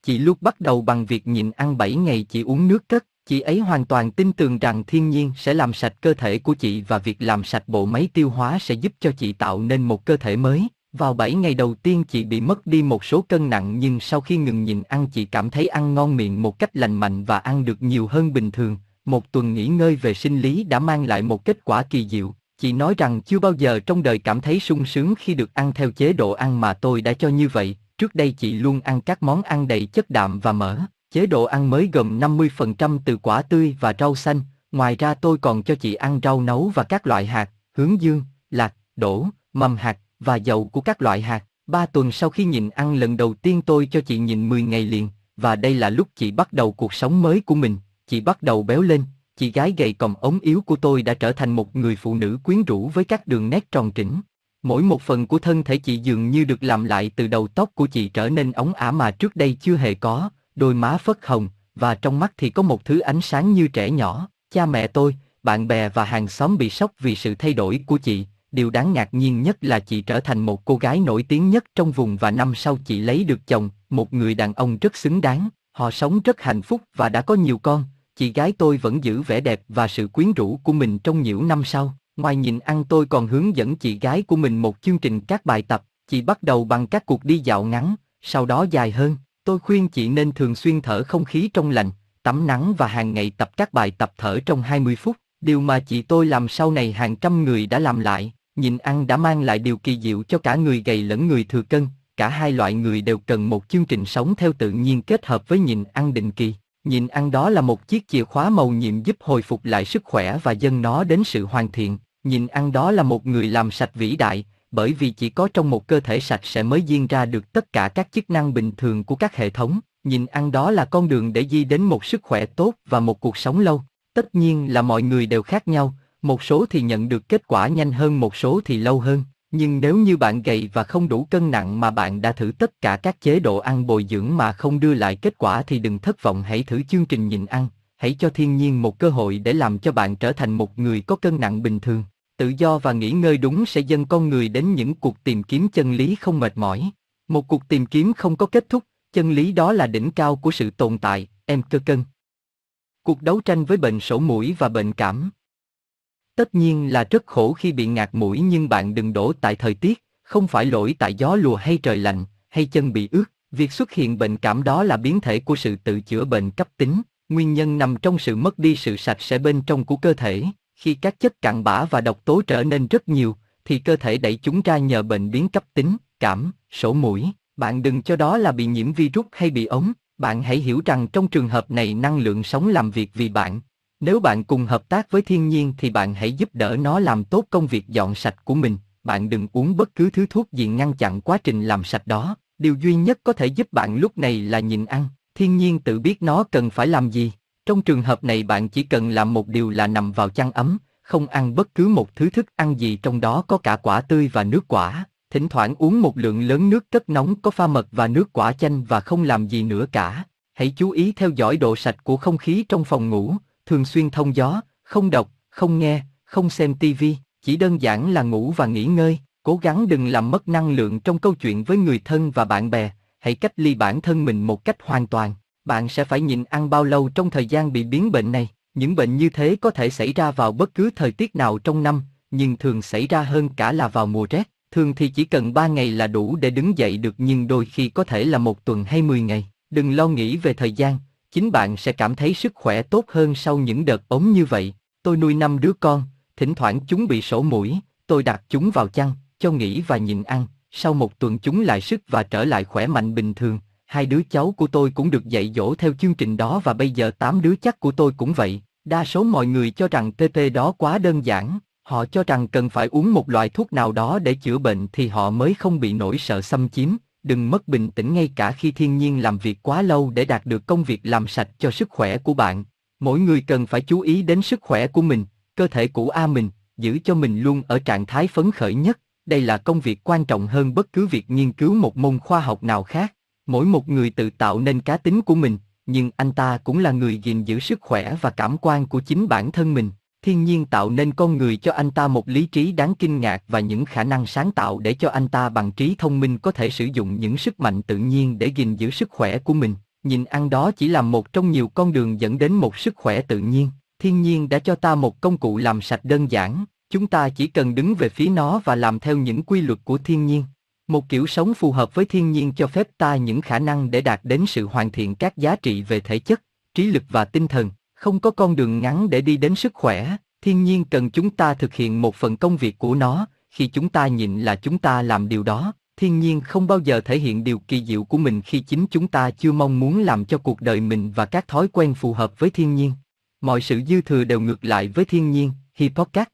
Chị lúc bắt đầu bằng việc nhịn ăn 7 ngày chỉ uống nước cất, chị ấy hoàn toàn tin tưởng rằng thiên nhiên sẽ làm sạch cơ thể của chị và việc làm sạch bộ máy tiêu hóa sẽ giúp cho chị tạo nên một cơ thể mới. Vào 7 ngày đầu tiên chị bị mất đi một số cân nặng nhưng sau khi ngừng nhịn ăn chị cảm thấy ăn ngon miệng một cách lành mạnh và ăn được nhiều hơn bình thường. Một tuần nghỉ ngơi về sinh lý đã mang lại một kết quả kỳ diệu. Chị nói rằng chưa bao giờ trong đời cảm thấy sung sướng khi được ăn theo chế độ ăn mà tôi đã cho như vậy. Trước đây chị luôn ăn các món ăn đầy chất đạm và mỡ. Chế độ ăn mới gồm 50% từ quả tươi và rau xanh. Ngoài ra tôi còn cho chị ăn rau nấu và các loại hạt, hướng dương, lạc, đổ, mầm hạt và dầu của các loại hạt. Ba tuần sau khi nhịn ăn lần đầu tiên tôi cho chị nhịn 10 ngày liền, và đây là lúc chị bắt đầu cuộc sống mới của mình. Chị bắt đầu béo lên, chị gái gầy còm ống yếu của tôi đã trở thành một người phụ nữ quyến rũ với các đường nét tròn trĩnh. Mỗi một phần của thân thể chị dường như được làm lại từ đầu tóc của chị trở nên ống ả mà trước đây chưa hề có, đôi má phất hồng, và trong mắt thì có một thứ ánh sáng như trẻ nhỏ. Cha mẹ tôi, bạn bè và hàng xóm bị sốc vì sự thay đổi của chị. Điều đáng ngạc nhiên nhất là chị trở thành một cô gái nổi tiếng nhất trong vùng và năm sau chị lấy được chồng, một người đàn ông rất xứng đáng. Họ sống rất hạnh phúc và đã có nhiều con, chị gái tôi vẫn giữ vẻ đẹp và sự quyến rũ của mình trong nhiều năm sau. Ngoài nhìn ăn tôi còn hướng dẫn chị gái của mình một chương trình các bài tập, chị bắt đầu bằng các cuộc đi dạo ngắn, sau đó dài hơn. Tôi khuyên chị nên thường xuyên thở không khí trong lành, tắm nắng và hàng ngày tập các bài tập thở trong 20 phút. Điều mà chị tôi làm sau này hàng trăm người đã làm lại. nhìn ăn đã mang lại điều kỳ diệu cho cả người gầy lẫn người thừa cân. Cả hai loại người đều cần một chương trình sống theo tự nhiên kết hợp với nhìn ăn định kỳ. nhìn ăn đó là một chiếc chìa khóa màu nhiệm giúp hồi phục lại sức khỏe và dâng nó đến sự hoàn thiện. nhìn ăn đó là một người làm sạch vĩ đại, bởi vì chỉ có trong một cơ thể sạch sẽ mới diễn ra được tất cả các chức năng bình thường của các hệ thống. nhìn ăn đó là con đường để di đến một sức khỏe tốt và một cuộc sống lâu. Tất nhiên là mọi người đều khác nhau, một số thì nhận được kết quả nhanh hơn một số thì lâu hơn. Nhưng nếu như bạn gầy và không đủ cân nặng mà bạn đã thử tất cả các chế độ ăn bồi dưỡng mà không đưa lại kết quả thì đừng thất vọng hãy thử chương trình nhịn ăn, hãy cho thiên nhiên một cơ hội để làm cho bạn trở thành một người có cân nặng bình thường. Tự do và nghỉ ngơi đúng sẽ dâng con người đến những cuộc tìm kiếm chân lý không mệt mỏi. Một cuộc tìm kiếm không có kết thúc, chân lý đó là đỉnh cao của sự tồn tại, em cơ cân. Cuộc đấu tranh với bệnh sổ mũi và bệnh cảm Tất nhiên là rất khổ khi bị ngạt mũi nhưng bạn đừng đổ tại thời tiết, không phải lỗi tại gió lùa hay trời lạnh, hay chân bị ướt. Việc xuất hiện bệnh cảm đó là biến thể của sự tự chữa bệnh cấp tính, nguyên nhân nằm trong sự mất đi sự sạch sẽ bên trong của cơ thể. Khi các chất cặn bã và độc tố trở nên rất nhiều, thì cơ thể đẩy chúng ra nhờ bệnh biến cấp tính, cảm, sổ mũi. Bạn đừng cho đó là bị nhiễm virus hay bị ống. Bạn hãy hiểu rằng trong trường hợp này năng lượng sống làm việc vì bạn, nếu bạn cùng hợp tác với thiên nhiên thì bạn hãy giúp đỡ nó làm tốt công việc dọn sạch của mình. Bạn đừng uống bất cứ thứ thuốc gì ngăn chặn quá trình làm sạch đó. Điều duy nhất có thể giúp bạn lúc này là nhịn ăn. Thiên nhiên tự biết nó cần phải làm gì. Trong trường hợp này bạn chỉ cần làm một điều là nằm vào chăn ấm, không ăn bất cứ một thứ thức ăn gì trong đó có cả quả tươi và nước quả. Thỉnh thoảng uống một lượng lớn nước cất nóng có pha mật và nước quả chanh và không làm gì nữa cả. Hãy chú ý theo dõi độ sạch của không khí trong phòng ngủ, thường xuyên thông gió, không đọc, không nghe, không xem tivi, chỉ đơn giản là ngủ và nghỉ ngơi, cố gắng đừng làm mất năng lượng trong câu chuyện với người thân và bạn bè, hãy cách ly bản thân mình một cách hoàn toàn. bạn sẽ phải nhịn ăn bao lâu trong thời gian bị biến bệnh này. Những bệnh như thế có thể xảy ra vào bất cứ thời tiết nào trong năm, nhưng thường xảy ra hơn cả là vào mùa rét. Thường thì chỉ cần 3 ngày là đủ để đứng dậy được nhưng đôi khi có thể là một tuần hay 10 ngày. Đừng lo nghĩ về thời gian, chính bạn sẽ cảm thấy sức khỏe tốt hơn sau những đợt ốm như vậy. Tôi nuôi năm đứa con, thỉnh thoảng chúng bị sổ mũi, tôi đặt chúng vào chăn, cho nghỉ và nhịn ăn, sau một tuần chúng lại sức và trở lại khỏe mạnh bình thường. Hai đứa cháu của tôi cũng được dạy dỗ theo chương trình đó và bây giờ tám đứa chắc của tôi cũng vậy. Đa số mọi người cho rằng TT đó quá đơn giản, họ cho rằng cần phải uống một loại thuốc nào đó để chữa bệnh thì họ mới không bị nỗi sợ xâm chiếm, đừng mất bình tĩnh ngay cả khi thiên nhiên làm việc quá lâu để đạt được công việc làm sạch cho sức khỏe của bạn. Mỗi người cần phải chú ý đến sức khỏe của mình, cơ thể của A mình, giữ cho mình luôn ở trạng thái phấn khởi nhất. Đây là công việc quan trọng hơn bất cứ việc nghiên cứu một môn khoa học nào khác. Mỗi một người tự tạo nên cá tính của mình, nhưng anh ta cũng là người gìn giữ sức khỏe và cảm quan của chính bản thân mình. Thiên nhiên tạo nên con người cho anh ta một lý trí đáng kinh ngạc và những khả năng sáng tạo để cho anh ta bằng trí thông minh có thể sử dụng những sức mạnh tự nhiên để gìn giữ sức khỏe của mình. Nhìn ăn đó chỉ là một trong nhiều con đường dẫn đến một sức khỏe tự nhiên. Thiên nhiên đã cho ta một công cụ làm sạch đơn giản, chúng ta chỉ cần đứng về phía nó và làm theo những quy luật của thiên nhiên. Một kiểu sống phù hợp với thiên nhiên cho phép ta những khả năng để đạt đến sự hoàn thiện các giá trị về thể chất, trí lực và tinh thần, không có con đường ngắn để đi đến sức khỏe, thiên nhiên cần chúng ta thực hiện một phần công việc của nó, khi chúng ta nhìn là chúng ta làm điều đó, thiên nhiên không bao giờ thể hiện điều kỳ diệu của mình khi chính chúng ta chưa mong muốn làm cho cuộc đời mình và các thói quen phù hợp với thiên nhiên. Mọi sự dư thừa đều ngược lại với thiên nhiên, Hippocrates.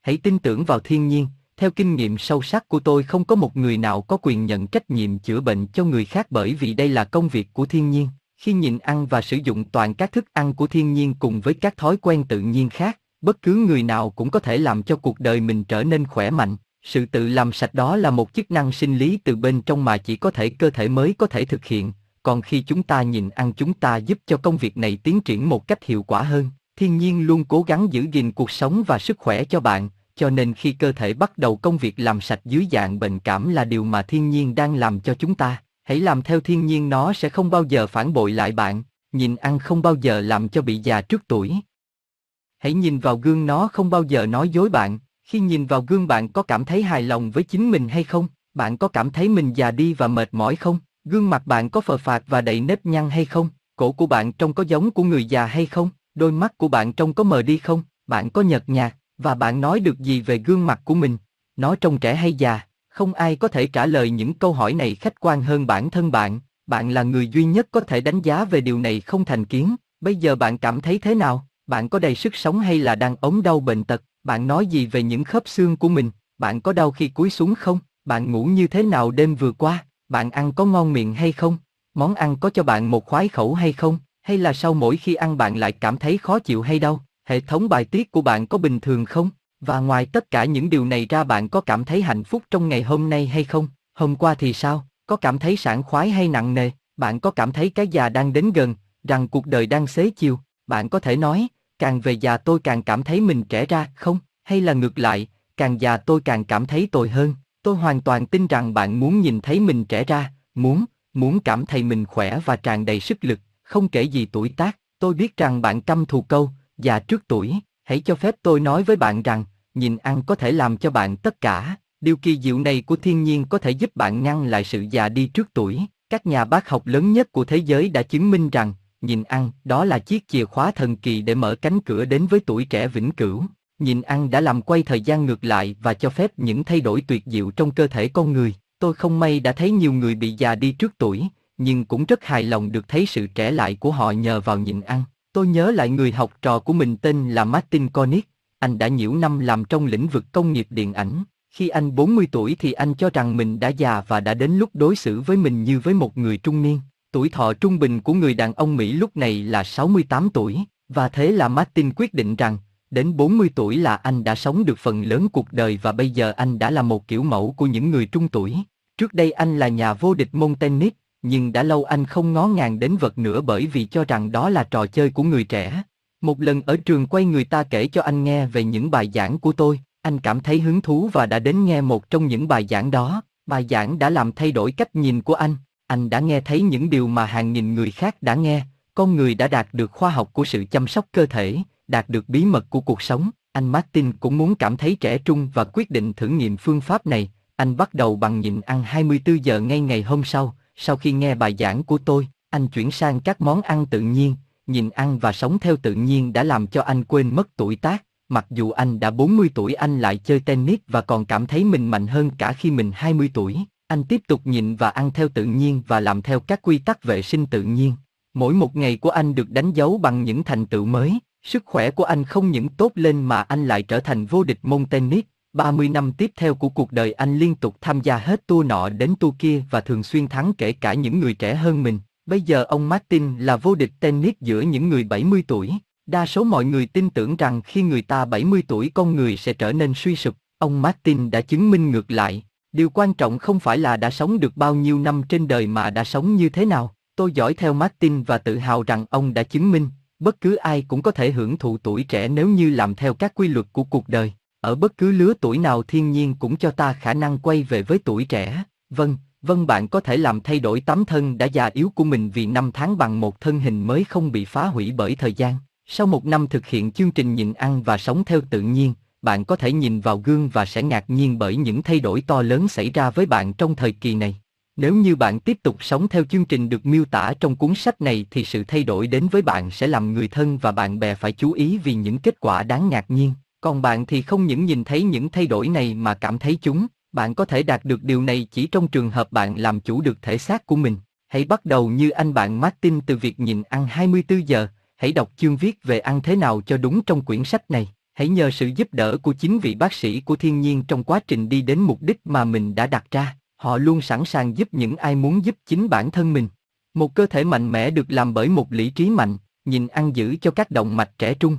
Hãy tin tưởng vào thiên nhiên, theo kinh nghiệm sâu sắc của tôi không có một người nào có quyền nhận trách nhiệm chữa bệnh cho người khác bởi vì đây là công việc của thiên nhiên. Khi nhịn ăn và sử dụng toàn các thức ăn của thiên nhiên cùng với các thói quen tự nhiên khác, bất cứ người nào cũng có thể làm cho cuộc đời mình trở nên khỏe mạnh. Sự tự làm sạch đó là một chức năng sinh lý từ bên trong mà chỉ có thể cơ thể mới có thể thực hiện, còn khi chúng ta nhịn ăn chúng ta giúp cho công việc này tiến triển một cách hiệu quả hơn. Thiên nhiên luôn cố gắng giữ gìn cuộc sống và sức khỏe cho bạn, cho nên khi cơ thể bắt đầu công việc làm sạch dưới dạng bệnh cảm là điều mà thiên nhiên đang làm cho chúng ta. Hãy làm theo thiên nhiên nó sẽ không bao giờ phản bội lại bạn, nhìn ăn không bao giờ làm cho bị già trước tuổi. Hãy nhìn vào gương nó không bao giờ nói dối bạn, khi nhìn vào gương bạn có cảm thấy hài lòng với chính mình hay không? Bạn có cảm thấy mình già đi và mệt mỏi không? Gương mặt bạn có phờ phạc và đầy nếp nhăn hay không? Cổ của bạn trông có giống của người già hay không? Đôi mắt của bạn trông có mờ đi không? Bạn có nhợt nhạt? Và bạn nói được gì về gương mặt của mình? Nó trông trẻ hay già? Không ai có thể trả lời những câu hỏi này khách quan hơn bản thân bạn. Bạn là người duy nhất có thể đánh giá về điều này không thành kiến. Bây giờ bạn cảm thấy thế nào? Bạn có đầy sức sống hay là đang ốm đau bệnh tật? Bạn nói gì về những khớp xương của mình? Bạn có đau khi cúi xuống không? Bạn ngủ như thế nào đêm vừa qua? Bạn ăn có ngon miệng hay không? Món ăn có cho bạn một khoái khẩu hay không? Hay là sau mỗi khi ăn bạn lại cảm thấy khó chịu hay đau? Hệ thống bài tiết của bạn có bình thường không? Và ngoài tất cả những điều này ra bạn có cảm thấy hạnh phúc trong ngày hôm nay hay không? Hôm qua thì sao? Có cảm thấy sảng khoái hay nặng nề? Bạn có cảm thấy cái già đang đến gần, rằng cuộc đời đang xế chiều? Bạn có thể nói, càng về già tôi càng cảm thấy mình trẻ ra, không? Hay là ngược lại, càng già tôi càng cảm thấy tồi hơn? Tôi hoàn toàn tin rằng bạn muốn nhìn thấy mình trẻ ra, muốn, muốn cảm thấy mình khỏe và tràn đầy sức lực, không kể gì tuổi tác. Tôi biết rằng bạn căm thù câu, già trước tuổi, hãy cho phép tôi nói với bạn rằng, nhìn ăn có thể làm cho bạn tất cả. Điều kỳ diệu này của thiên nhiên có thể giúp bạn ngăn lại sự già đi trước tuổi. Các nhà bác học lớn nhất của thế giới đã chứng minh rằng, nhìn ăn, đó là chiếc chìa khóa thần kỳ để mở cánh cửa đến với tuổi trẻ vĩnh cửu. Nhìn ăn đã làm quay thời gian ngược lại và cho phép những thay đổi tuyệt diệu trong cơ thể con người. Tôi không may đã thấy nhiều người bị già đi trước tuổi, nhưng cũng rất hài lòng được thấy sự trẻ lại của họ nhờ vào nhịn ăn. Tôi nhớ lại người học trò của mình tên là Martin Cornick, anh đã nhiều năm làm trong lĩnh vực công nghiệp điện ảnh. Khi anh 40 tuổi thì anh cho rằng mình đã già và đã đến lúc đối xử với mình như với một người trung niên. Tuổi thọ trung bình của người đàn ông Mỹ lúc này là 68 tuổi, và thế là Martin quyết định rằng, đến 40 tuổi là anh đã sống được phần lớn cuộc đời và bây giờ anh đã là một kiểu mẫu của những người trung tuổi. Trước đây anh là nhà vô địch môn tennis, nhưng đã lâu anh không ngó ngàng đến vật nữa bởi vì cho rằng đó là trò chơi của người trẻ. Một lần ở trường quay người ta kể cho anh nghe về những bài giảng của tôi, anh cảm thấy hứng thú và đã đến nghe một trong những bài giảng đó. Bài giảng đã làm thay đổi cách nhìn của anh. anh đã nghe thấy những điều mà hàng nghìn người khác đã nghe, con người đã đạt được khoa học của sự chăm sóc cơ thể, đạt được bí mật của cuộc sống. Anh Martin cũng muốn cảm thấy trẻ trung và quyết định thử nghiệm phương pháp này. Anh bắt đầu bằng nhịn ăn 24 giờ ngay ngày hôm sau, sau khi nghe bài giảng của tôi, anh chuyển sang các món ăn tự nhiên, nhìn ăn và sống theo tự nhiên đã làm cho anh quên mất tuổi tác. Mặc dù anh đã 40 tuổi anh lại chơi tennis và còn cảm thấy mình mạnh hơn cả khi mình 20 tuổi. Anh tiếp tục nhịn và ăn theo tự nhiên và làm theo các quy tắc vệ sinh tự nhiên. Mỗi một ngày của anh được đánh dấu bằng những thành tựu mới. Sức khỏe của anh không những tốt lên mà anh lại trở thành vô địch môn tennis. 30 năm tiếp theo của cuộc đời anh liên tục tham gia hết tour nọ đến tour kia và thường xuyên thắng kể cả những người trẻ hơn mình. Bây giờ ông Martin là vô địch tennis giữa những người 70 tuổi. Đa số mọi người tin tưởng rằng khi người ta 70 tuổi con người sẽ trở nên suy sụp. Ông Martin đã chứng minh ngược lại. Điều quan trọng không phải là đã sống được bao nhiêu năm trên đời mà đã sống như thế nào. Tôi dõi theo Martin và tự hào rằng ông đã chứng minh, bất cứ ai cũng có thể hưởng thụ tuổi trẻ nếu như làm theo các quy luật của cuộc đời. Ở bất cứ lứa tuổi nào thiên nhiên cũng cho ta khả năng quay về với tuổi trẻ. Vâng, vâng bạn có thể làm thay đổi tấm thân đã già yếu của mình vì năm tháng bằng một thân hình mới không bị phá hủy bởi thời gian. Sau một năm thực hiện chương trình nhịn ăn và sống theo tự nhiên, bạn có thể nhìn vào gương và sẽ ngạc nhiên bởi những thay đổi to lớn xảy ra với bạn trong thời kỳ này. Nếu như bạn tiếp tục sống theo chương trình được miêu tả trong cuốn sách này thì sự thay đổi đến với bạn sẽ làm người thân và bạn bè phải chú ý vì những kết quả đáng ngạc nhiên. Còn bạn thì không những nhìn thấy những thay đổi này mà cảm thấy chúng, bạn có thể đạt được điều này chỉ trong trường hợp bạn làm chủ được thể xác của mình. Hãy bắt đầu như anh bạn Martin từ việc nhìn ăn 24 giờ, hãy đọc chương viết về ăn thế nào cho đúng trong quyển sách này. Hãy nhờ sự giúp đỡ của chính vị bác sĩ của thiên nhiên trong quá trình đi đến mục đích mà mình đã đặt ra. Họ luôn sẵn sàng giúp những ai muốn giúp chính bản thân mình. Một cơ thể mạnh mẽ được làm bởi một lý trí mạnh, nhìn ăn giữ cho các động mạch trẻ trung.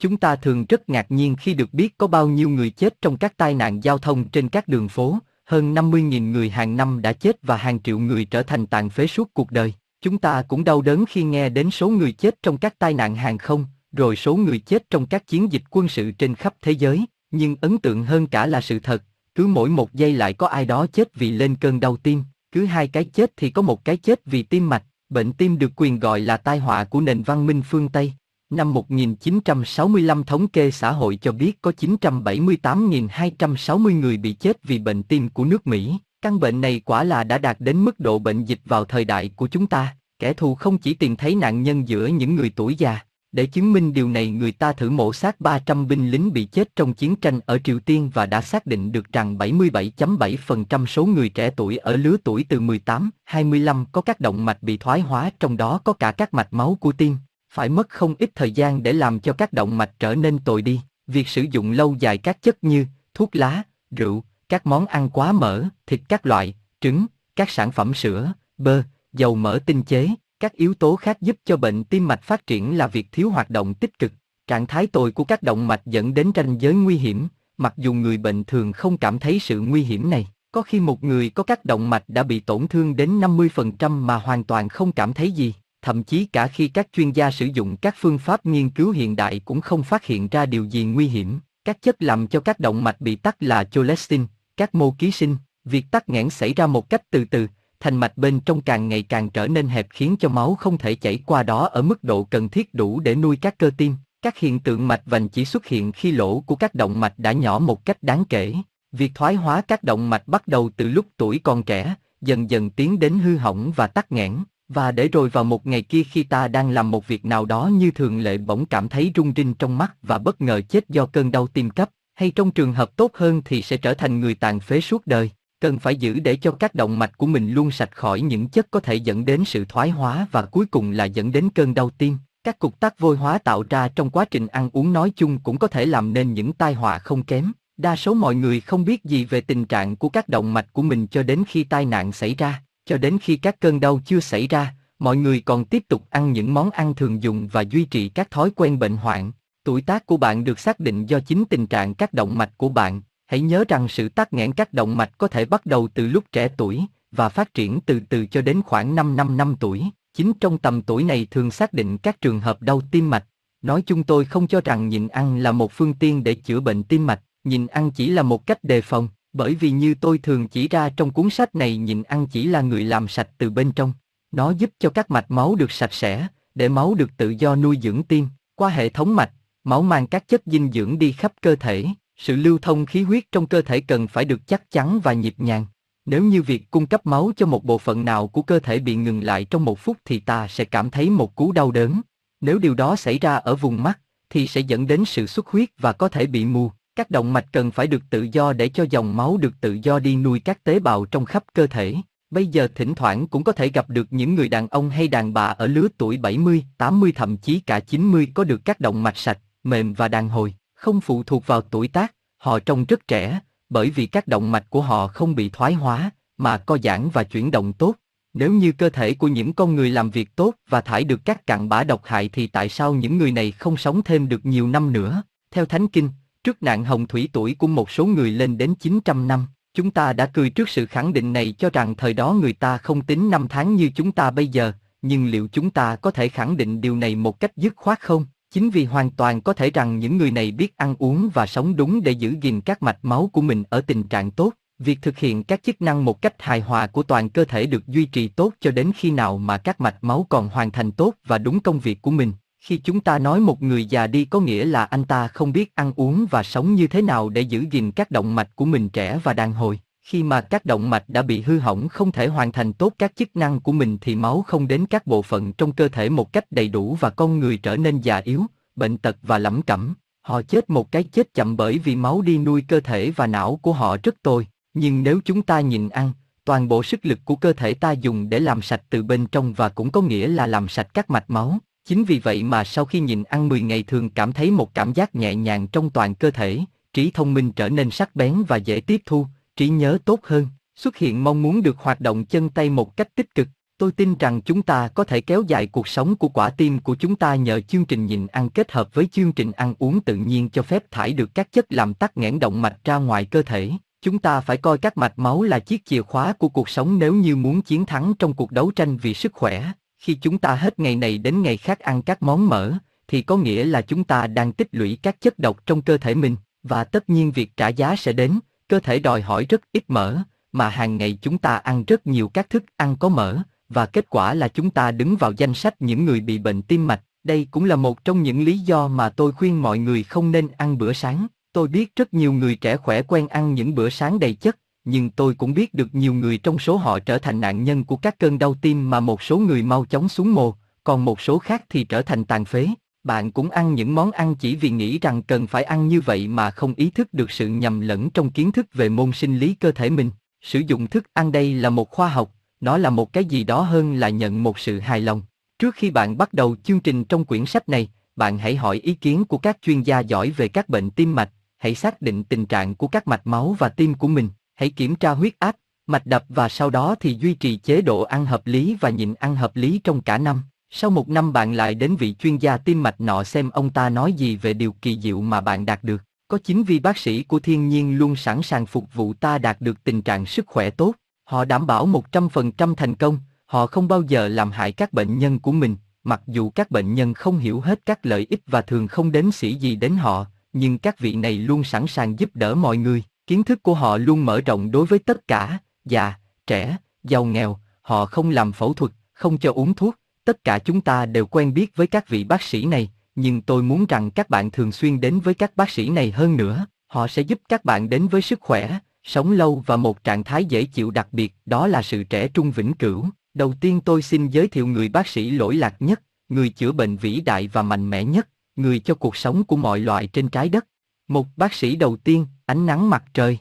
Chúng ta thường rất ngạc nhiên khi được biết có bao nhiêu người chết trong các tai nạn giao thông trên các đường phố, hơn 50.000 người hàng năm đã chết và hàng triệu người trở thành tàn phế suốt cuộc đời. Chúng ta cũng đau đớn khi nghe đến số người chết trong các tai nạn hàng không, rồi số người chết trong các chiến dịch quân sự trên khắp thế giới, nhưng ấn tượng hơn cả là sự thật, cứ mỗi một giây lại có ai đó chết vì lên cơn đau tim, cứ hai cái chết thì có một cái chết vì tim mạch, bệnh tim được quyền gọi là tai họa của nền văn minh phương Tây. Năm 1965 thống kê xã hội cho biết có 978.260 người bị chết vì bệnh tim của nước Mỹ. Căn bệnh này quả là đã đạt đến mức độ bệnh dịch vào thời đại của chúng ta. Kẻ thù không chỉ tìm thấy nạn nhân giữa những người tuổi già, để chứng minh điều này người ta thử mổ xác 300 binh lính bị chết trong chiến tranh ở Triều Tiên và đã xác định được rằng 77.7% số người trẻ tuổi ở lứa tuổi từ 18, 25 có các động mạch bị thoái hóa trong đó có cả các mạch máu của tim. Phải mất không ít thời gian để làm cho các động mạch trở nên tồi đi. Việc sử dụng lâu dài các chất như thuốc lá, rượu, các món ăn quá mỡ, thịt các loại, trứng, các sản phẩm sữa, bơ, dầu mỡ tinh chế, các yếu tố khác giúp cho bệnh tim mạch phát triển là việc thiếu hoạt động tích cực. Trạng thái tồi của các động mạch dẫn đến ranh giới nguy hiểm, mặc dù người bệnh thường không cảm thấy sự nguy hiểm này. Có khi một người có các động mạch đã bị tổn thương đến 50% mà hoàn toàn không cảm thấy gì, thậm chí cả khi các chuyên gia sử dụng các phương pháp nghiên cứu hiện đại cũng không phát hiện ra điều gì nguy hiểm. Các chất làm cho các động mạch bị tắc là cholesterol, các mô ký sinh, việc tắc nghẽn xảy ra một cách từ từ, thành mạch bên trong càng ngày càng trở nên hẹp khiến cho máu không thể chảy qua đó ở mức độ cần thiết đủ để nuôi các cơ tim. Các hiện tượng mạch vành chỉ xuất hiện khi lỗ của các động mạch đã nhỏ một cách đáng kể. Việc thoái hóa các động mạch bắt đầu từ lúc tuổi còn trẻ, dần dần tiến đến hư hỏng và tắc nghẽn. Và để rồi vào một ngày kia khi ta đang làm một việc nào đó như thường lệ bỗng cảm thấy rung rinh trong mắt và bất ngờ chết do cơn đau tim cấp, hay trong trường hợp tốt hơn thì sẽ trở thành người tàn phế suốt đời cần phải giữ để cho các động mạch của mình luôn sạch khỏi những chất có thể dẫn đến sự thoái hóa và cuối cùng là dẫn đến cơn đau tim. Các cục tắc vôi hóa tạo ra trong quá trình ăn uống nói chung cũng có thể làm nên những tai họa không kém. Đa số mọi người không biết gì về tình trạng của các động mạch của mình cho đến khi tai nạn xảy ra, cho đến khi các cơn đau chưa xảy ra, mọi người còn tiếp tục ăn những món ăn thường dùng và duy trì các thói quen bệnh hoạn. Tuổi tác của bạn được xác định do chính tình trạng các động mạch của bạn, Hãy nhớ rằng sự tắc nghẽn các động mạch có thể bắt đầu từ lúc trẻ tuổi và phát triển từ từ cho đến khoảng 5 năm năm tuổi. Chính trong tầm tuổi này thường xác định các trường hợp đau tim mạch. Nói chung tôi không cho rằng nhịn ăn là một phương tiện để chữa bệnh tim mạch, nhịn ăn chỉ là một cách đề phòng. Bởi vì như tôi thường chỉ ra trong cuốn sách này nhịn ăn chỉ là người làm sạch từ bên trong. Nó giúp cho các mạch máu được sạch sẽ, để máu được tự do nuôi dưỡng tim, qua hệ thống mạch, máu mang các chất dinh dưỡng đi khắp cơ thể, sự lưu thông khí huyết trong cơ thể cần phải được chắc chắn và nhịp nhàng. Nếu như việc cung cấp máu cho một bộ phận nào của cơ thể bị ngừng lại trong một phút thì ta sẽ cảm thấy một cú đau đớn. Nếu điều đó xảy ra ở vùng mắt, thì sẽ dẫn đến sự xuất huyết và có thể bị mù. Các động mạch cần phải được tự do để cho dòng máu được tự do đi nuôi các tế bào trong khắp cơ thể. Bây giờ thỉnh thoảng cũng có thể gặp được những người đàn ông hay đàn bà ở lứa tuổi 70, 80 thậm chí cả 90 có được các động mạch sạch, mềm và đàn hồi, không phụ thuộc vào tuổi tác, họ trông rất trẻ, bởi vì các động mạch của họ không bị thoái hóa, mà co giãn và chuyển động tốt. Nếu như cơ thể của những con người làm việc tốt và thải được các cặn bã độc hại thì tại sao những người này không sống thêm được nhiều năm nữa? Theo Thánh Kinh, trước nạn hồng thủy tuổi của một số người lên đến 900 năm, chúng ta đã cười trước sự khẳng định này cho rằng thời đó người ta không tính năm tháng như chúng ta bây giờ, nhưng liệu chúng ta có thể khẳng định điều này một cách dứt khoát không? Chính vì hoàn toàn có thể rằng những người này biết ăn uống và sống đúng để giữ gìn các mạch máu của mình ở tình trạng tốt, việc thực hiện các chức năng một cách hài hòa của toàn cơ thể được duy trì tốt cho đến khi nào mà các mạch máu còn hoàn thành tốt và đúng công việc của mình. Khi chúng ta nói một người già đi có nghĩa là anh ta không biết ăn uống và sống như thế nào để giữ gìn các động mạch của mình trẻ và đàn hồi. Khi mà các động mạch đã bị hư hỏng không thể hoàn thành tốt các chức năng của mình thì máu không đến các bộ phận trong cơ thể một cách đầy đủ và con người trở nên già yếu, bệnh tật và lẩm cẩm. Họ chết một cái chết chậm bởi vì máu đi nuôi cơ thể và não của họ rất tồi. Nhưng nếu chúng ta nhịn ăn, toàn bộ sức lực của cơ thể ta dùng để làm sạch từ bên trong và cũng có nghĩa là làm sạch các mạch máu. Chính vì vậy mà sau khi nhịn ăn 10 ngày thường cảm thấy một cảm giác nhẹ nhàng trong toàn cơ thể, trí thông minh trở nên sắc bén và dễ tiếp thu, trí nhớ tốt hơn, xuất hiện mong muốn được hoạt động chân tay một cách tích cực. Tôi tin rằng chúng ta có thể kéo dài cuộc sống của quả tim của chúng ta nhờ chương trình nhịn ăn kết hợp với chương trình ăn uống tự nhiên cho phép thải được các chất làm tắc nghẽn động mạch ra ngoài cơ thể. Chúng ta phải coi các mạch máu là chiếc chìa khóa của cuộc sống nếu như muốn chiến thắng trong cuộc đấu tranh vì sức khỏe. Khi chúng ta hết ngày này đến ngày khác ăn các món mỡ, thì có nghĩa là chúng ta đang tích lũy các chất độc trong cơ thể mình, và tất nhiên việc trả giá sẽ đến, cơ thể đòi hỏi rất ít mỡ, mà hàng ngày chúng ta ăn rất nhiều các thức ăn có mỡ, và kết quả là chúng ta đứng vào danh sách những người bị bệnh tim mạch. Đây cũng là một trong những lý do mà tôi khuyên mọi người không nên ăn bữa sáng. Tôi biết rất nhiều người trẻ khỏe quen ăn những bữa sáng đầy chất, nhưng tôi cũng biết được nhiều người trong số họ trở thành nạn nhân của các cơn đau tim mà một số người mau chóng xuống mồ, còn một số khác thì trở thành tàn phế. Bạn cũng ăn những món ăn chỉ vì nghĩ rằng cần phải ăn như vậy mà không ý thức được sự nhầm lẫn trong kiến thức về môn sinh lý cơ thể mình. Sử dụng thức ăn đây là một khoa học, nó là một cái gì đó hơn là nhận một sự hài lòng. Trước khi bạn bắt đầu chương trình trong quyển sách này, bạn hãy hỏi ý kiến của các chuyên gia giỏi về các bệnh tim mạch, hãy xác định tình trạng của các mạch máu và tim của mình, hãy kiểm tra huyết áp, mạch đập và sau đó thì duy trì chế độ ăn hợp lý và nhịn ăn hợp lý trong cả năm. Sau một năm bạn lại đến vị chuyên gia tim mạch nọ xem ông ta nói gì về điều kỳ diệu mà bạn đạt được. Có chính vì bác sĩ của thiên nhiên luôn sẵn sàng phục vụ ta đạt được tình trạng sức khỏe tốt. Họ đảm bảo 100% thành công, họ không bao giờ làm hại các bệnh nhân của mình, mặc dù các bệnh nhân không hiểu hết các lợi ích và thường không đến sĩ gì đến họ, nhưng các vị này luôn sẵn sàng giúp đỡ mọi người, kiến thức của họ luôn mở rộng đối với tất cả, già, trẻ, giàu nghèo, họ không làm phẫu thuật, không cho uống thuốc, tất cả chúng ta đều quen biết với các vị bác sĩ này, nhưng tôi muốn rằng các bạn thường xuyên đến với các bác sĩ này hơn nữa, họ sẽ giúp các bạn đến với sức khỏe, sống lâu và một trạng thái dễ chịu đặc biệt, đó là sự trẻ trung vĩnh cửu. Đầu tiên tôi xin giới thiệu người bác sĩ lỗi lạc nhất, người chữa bệnh vĩ đại và mạnh mẽ nhất, người cho cuộc sống của mọi loại trên trái đất. Một bác sĩ đầu tiên, ánh nắng mặt trời.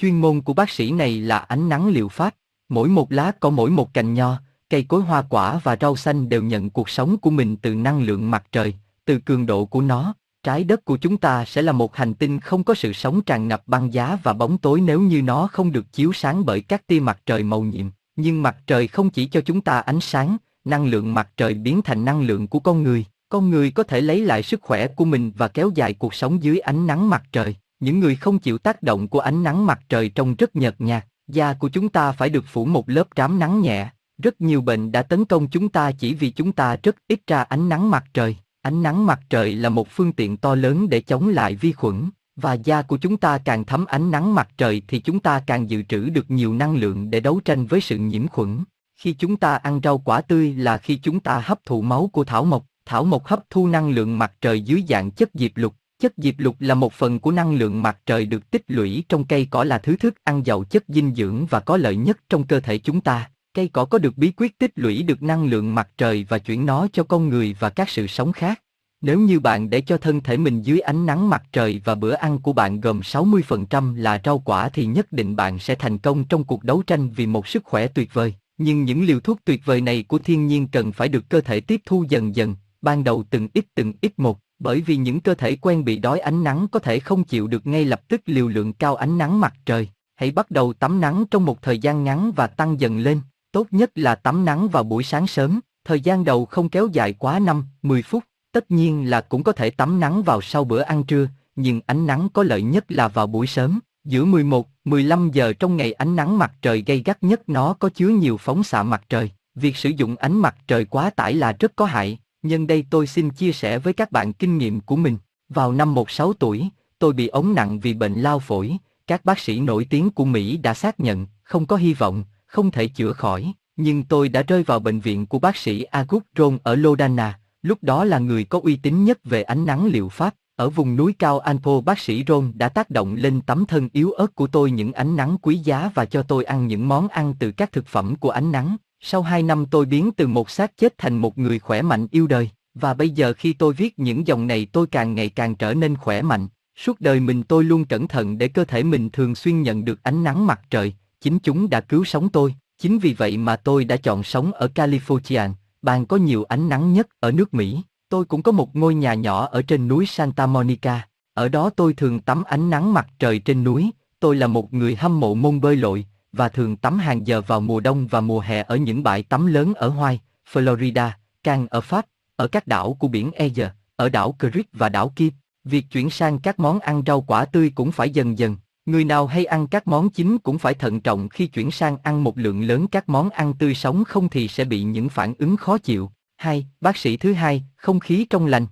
Chuyên môn của bác sĩ này là ánh nắng liệu pháp. Mỗi một lá có mỗi một cành nho, cây cối hoa quả và rau xanh đều nhận cuộc sống của mình từ năng lượng mặt trời, từ cường độ của nó. Trái đất của chúng ta sẽ là một hành tinh không có sự sống tràn ngập băng giá và bóng tối nếu như nó không được chiếu sáng bởi các tia mặt trời màu nhiệm. Nhưng mặt trời không chỉ cho chúng ta ánh sáng, năng lượng mặt trời biến thành năng lượng của con người. Con người có thể lấy lại sức khỏe của mình và kéo dài cuộc sống dưới ánh nắng mặt trời. Những người không chịu tác động của ánh nắng mặt trời trông rất nhợt nhạt, da của chúng ta phải được phủ một lớp trám nắng nhẹ. Rất nhiều bệnh đã tấn công chúng ta chỉ vì chúng ta rất ít ra ánh nắng mặt trời. Ánh nắng mặt trời là một phương tiện to lớn để chống lại vi khuẩn. Và da của chúng ta càng thấm ánh nắng mặt trời thì chúng ta càng dự trữ được nhiều năng lượng để đấu tranh với sự nhiễm khuẩn. Khi chúng ta ăn rau quả tươi là khi chúng ta hấp thụ máu của thảo mộc, thảo mộc hấp thu năng lượng mặt trời dưới dạng chất diệp lục. Chất diệp lục là một phần của năng lượng mặt trời được tích lũy trong cây cỏ là thứ thức ăn giàu chất dinh dưỡng và có lợi nhất trong cơ thể chúng ta. Cây cỏ có được bí quyết tích lũy được năng lượng mặt trời và chuyển nó cho con người và các sự sống khác. Nếu như bạn để cho thân thể mình dưới ánh nắng mặt trời và bữa ăn của bạn gồm 60% là rau quả thì nhất định bạn sẽ thành công trong cuộc đấu tranh vì một sức khỏe tuyệt vời. Nhưng những liều thuốc tuyệt vời này của thiên nhiên cần phải được cơ thể tiếp thu dần dần, ban đầu từng ít từng ít một, bởi vì những cơ thể quen bị đói ánh nắng có thể không chịu được ngay lập tức liều lượng cao ánh nắng mặt trời. Hãy bắt đầu tắm nắng trong một thời gian ngắn và tăng dần lên. Tốt nhất là tắm nắng vào buổi sáng sớm, thời gian đầu không kéo dài quá 5, 10 phút. Tất nhiên là cũng có thể tắm nắng vào sau bữa ăn trưa, nhưng ánh nắng có lợi nhất là vào buổi sớm. Giữa 11, 15 giờ trong ngày ánh nắng mặt trời gay gắt nhất nó có chứa nhiều phóng xạ mặt trời. Việc sử dụng ánh mặt trời quá tải là rất có hại. Nhân đây tôi xin chia sẻ với các bạn kinh nghiệm của mình. Vào năm 16 tuổi, tôi bị ống nặng vì bệnh lao phổi. Các bác sĩ nổi tiếng của Mỹ đã xác nhận, không có hy vọng, không thể chữa khỏi. Nhưng tôi đã rơi vào bệnh viện của bác sĩ Agut Ron ở Lodana, lúc đó là người có uy tín nhất về ánh nắng liệu pháp. Ở vùng núi cao Anpo bác sĩ Ron đã tác động lên tấm thân yếu ớt của tôi những ánh nắng quý giá và cho tôi ăn những món ăn từ các thực phẩm của ánh nắng. Sau hai năm tôi biến từ một xác chết thành một người khỏe mạnh yêu đời, và bây giờ khi tôi viết những dòng này tôi càng ngày càng trở nên khỏe mạnh. Suốt đời mình tôi luôn cẩn thận để cơ thể mình thường xuyên nhận được ánh nắng mặt trời, chính chúng đã cứu sống tôi. Chính vì vậy mà tôi đã chọn sống ở California, bang có nhiều ánh nắng nhất ở nước Mỹ. Tôi cũng có một ngôi nhà nhỏ ở trên núi Santa Monica. Ở đó tôi thường tắm ánh nắng mặt trời trên núi. Tôi là một người hâm mộ môn bơi lội và thường tắm hàng giờ vào mùa đông và mùa hè ở những bãi tắm lớn ở Hawaii, Florida, Cannes ở Pháp, ở các đảo của biển Asia, ở đảo Crete và đảo Kip. Việc chuyển sang các món ăn rau quả tươi cũng phải dần dần. Người nào hay ăn các món chính cũng phải thận trọng khi chuyển sang ăn một lượng lớn các món ăn tươi sống không thì sẽ bị những phản ứng khó chịu. Hai, bác sĩ thứ hai, không khí trong lành.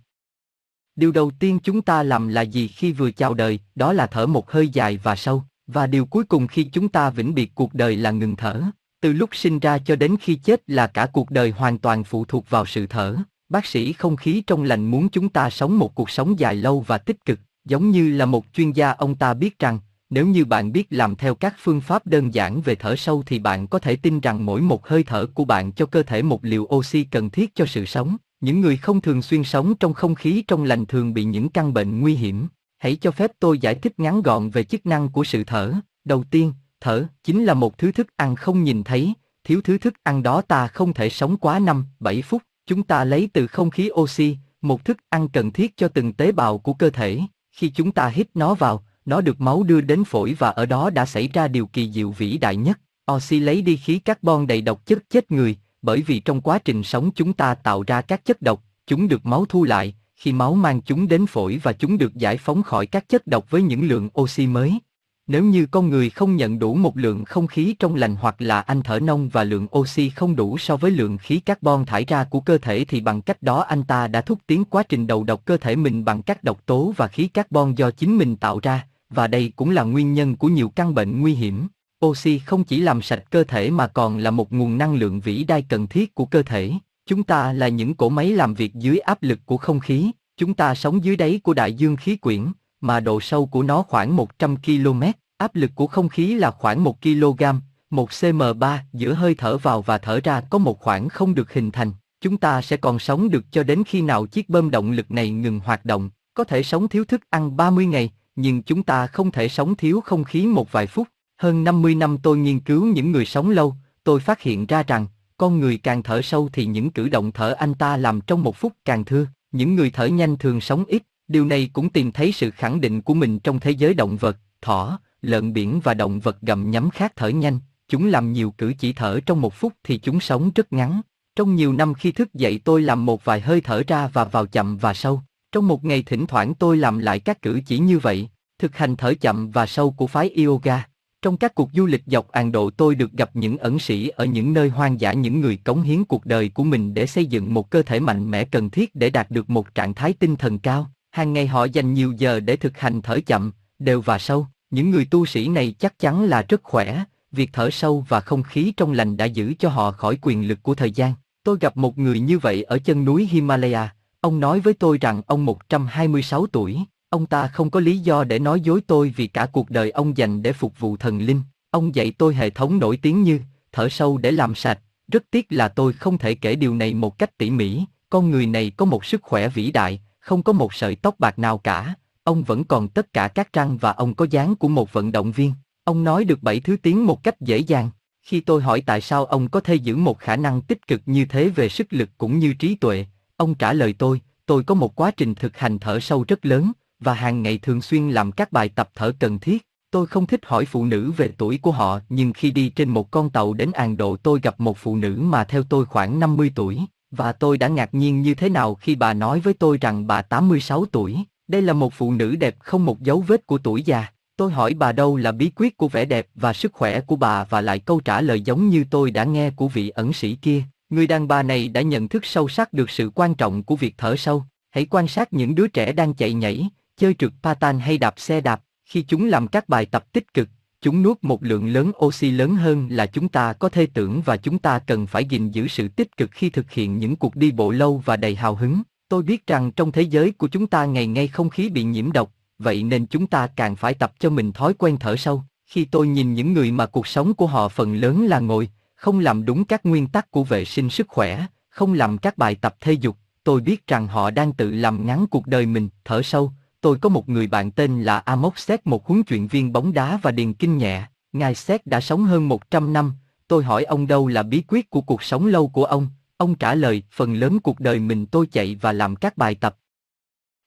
Điều đầu tiên chúng ta làm là gì khi vừa chào đời, đó là thở một hơi dài và sâu, và điều cuối cùng khi chúng ta vĩnh biệt cuộc đời là ngừng thở. Từ lúc sinh ra cho đến khi chết là cả cuộc đời hoàn toàn phụ thuộc vào sự thở. Bác sĩ không khí trong lành muốn chúng ta sống một cuộc sống dài lâu và tích cực, giống như là một chuyên gia ông ta biết rằng nếu như bạn biết làm theo các phương pháp đơn giản về thở sâu thì bạn có thể tin rằng mỗi một hơi thở của bạn cho cơ thể một liều oxy cần thiết cho sự sống. Những người không thường xuyên sống trong không khí trong lành thường bị những căn bệnh nguy hiểm. Hãy cho phép tôi giải thích ngắn gọn về chức năng của sự thở. Đầu tiên, thở chính là một thứ thức ăn không nhìn thấy, thiếu thứ thức ăn đó ta không thể sống quá 5, 7 phút. Chúng ta lấy từ không khí oxy, một thức ăn cần thiết cho từng tế bào của cơ thể. Khi chúng ta hít nó vào, nó được máu đưa đến phổi và ở đó đã xảy ra điều kỳ diệu vĩ đại nhất. Oxy lấy đi khí carbon đầy độc chất chết người, bởi vì trong quá trình sống chúng ta tạo ra các chất độc, chúng được máu thu lại, khi máu mang chúng đến phổi và chúng được giải phóng khỏi các chất độc với những lượng oxy mới. Nếu như con người không nhận đủ một lượng không khí trong lành hoặc là anh thở nông và lượng oxy không đủ so với lượng khí carbon thải ra của cơ thể thì bằng cách đó anh ta đã thúc tiến quá trình đầu độc cơ thể mình bằng các độc tố và khí carbon do chính mình tạo ra, và đây cũng là nguyên nhân của nhiều căn bệnh nguy hiểm. Oxy không chỉ làm sạch cơ thể mà còn là một nguồn năng lượng vĩ đại cần thiết của cơ thể. Chúng ta là những cỗ máy làm việc dưới áp lực của không khí, chúng ta sống dưới đáy của đại dương khí quyển, mà độ sâu của nó khoảng 100 km, áp lực của không khí là khoảng 1 kg, 1 cm3 giữa hơi thở vào và thở ra có một khoảng không được hình thành. Chúng ta sẽ còn sống được cho đến khi nào chiếc bơm động lực này ngừng hoạt động, có thể sống thiếu thức ăn 30 ngày, nhưng chúng ta không thể sống thiếu không khí một vài phút. Hơn 50 năm tôi nghiên cứu những người sống lâu, tôi phát hiện ra rằng, con người càng thở sâu thì những cử động thở anh ta làm trong một phút càng thưa, những người thở nhanh thường sống ít, điều này cũng tìm thấy sự khẳng định của mình trong thế giới động vật, thỏ, lợn biển và động vật gầm nhấm khác thở nhanh, chúng làm nhiều cử chỉ thở trong một phút thì chúng sống rất ngắn. Trong nhiều năm khi thức dậy tôi làm một vài hơi thở ra và vào chậm và sâu, trong một ngày thỉnh thoảng tôi làm lại các cử chỉ như vậy, thực hành thở chậm và sâu của phái yoga. Trong các cuộc du lịch dọc Ản Độ tôi được gặp những ẩn sĩ ở những nơi hoang dã những người cống hiến cuộc đời của mình để xây dựng một cơ thể mạnh mẽ cần thiết để đạt được một trạng thái tinh thần cao. Hàng ngày họ dành nhiều giờ để thực hành thở chậm, đều và sâu. Những người tu sĩ này chắc chắn là rất khỏe, việc thở sâu và không khí trong lành đã giữ cho họ khỏi quyền lực của thời gian. Tôi gặp một người như vậy ở chân núi Himalaya, ông nói với tôi rằng ông 126 tuổi, ông ta không có lý do để nói dối tôi vì cả cuộc đời ông dành để phục vụ thần linh. Ông dạy tôi hệ thống nổi tiếng như thở sâu để làm sạch, rất tiếc là tôi không thể kể điều này một cách tỉ mỉ, con người này có một sức khỏe vĩ đại, không có một sợi tóc bạc nào cả, ông vẫn còn tất cả các răng và ông có dáng của một vận động viên. Ông nói được bảy thứ tiếng một cách dễ dàng. Khi tôi hỏi tại sao ông có thể giữ một khả năng tích cực như thế về sức lực cũng như trí tuệ, ông trả lời tôi, tôi có một quá trình thực hành thở sâu rất lớn, và hàng ngày thường xuyên làm các bài tập thở cần thiết. Tôi không thích hỏi phụ nữ về tuổi của họ, nhưng khi đi trên một con tàu đến An Độ tôi gặp một phụ nữ mà theo tôi khoảng 50 tuổi, và tôi đã ngạc nhiên như thế nào khi bà nói với tôi rằng bà 86 tuổi. Đây là một phụ nữ đẹp không một dấu vết của tuổi già. Tôi hỏi bà đâu là bí quyết của vẻ đẹp và sức khỏe của bà và lại câu trả lời giống như tôi đã nghe của vị ẩn sĩ kia. Người đàn bà này đã nhận thức sâu sắc được sự quan trọng của việc thở sâu. Hãy quan sát những đứa trẻ đang chạy nhảy, chơi trượt patan hay đạp xe đạp. Khi chúng làm các bài tập tích cực, chúng nuốt một lượng lớn oxy lớn hơn là chúng ta có thể tưởng và chúng ta cần phải gìn giữ sự tích cực khi thực hiện những cuộc đi bộ lâu và đầy hào hứng. Tôi biết rằng trong thế giới của chúng ta ngày ngày không khí bị nhiễm độc, vậy nên chúng ta càng phải tập cho mình thói quen thở sâu. Khi tôi nhìn những người mà cuộc sống của họ phần lớn là ngồi, không làm đúng các nguyên tắc của vệ sinh sức khỏe, không làm các bài tập thể dục, tôi biết rằng họ đang tự làm ngắn cuộc đời mình, thở sâu. Tôi có một người bạn tên là Amok Seth một huấn luyện viên bóng đá và điền kinh nhẹ. Ngài Seth đã sống hơn 100 năm. Tôi hỏi ông đâu là bí quyết của cuộc sống lâu của ông. Ông trả lời, phần lớn cuộc đời mình tôi chạy và làm các bài tập.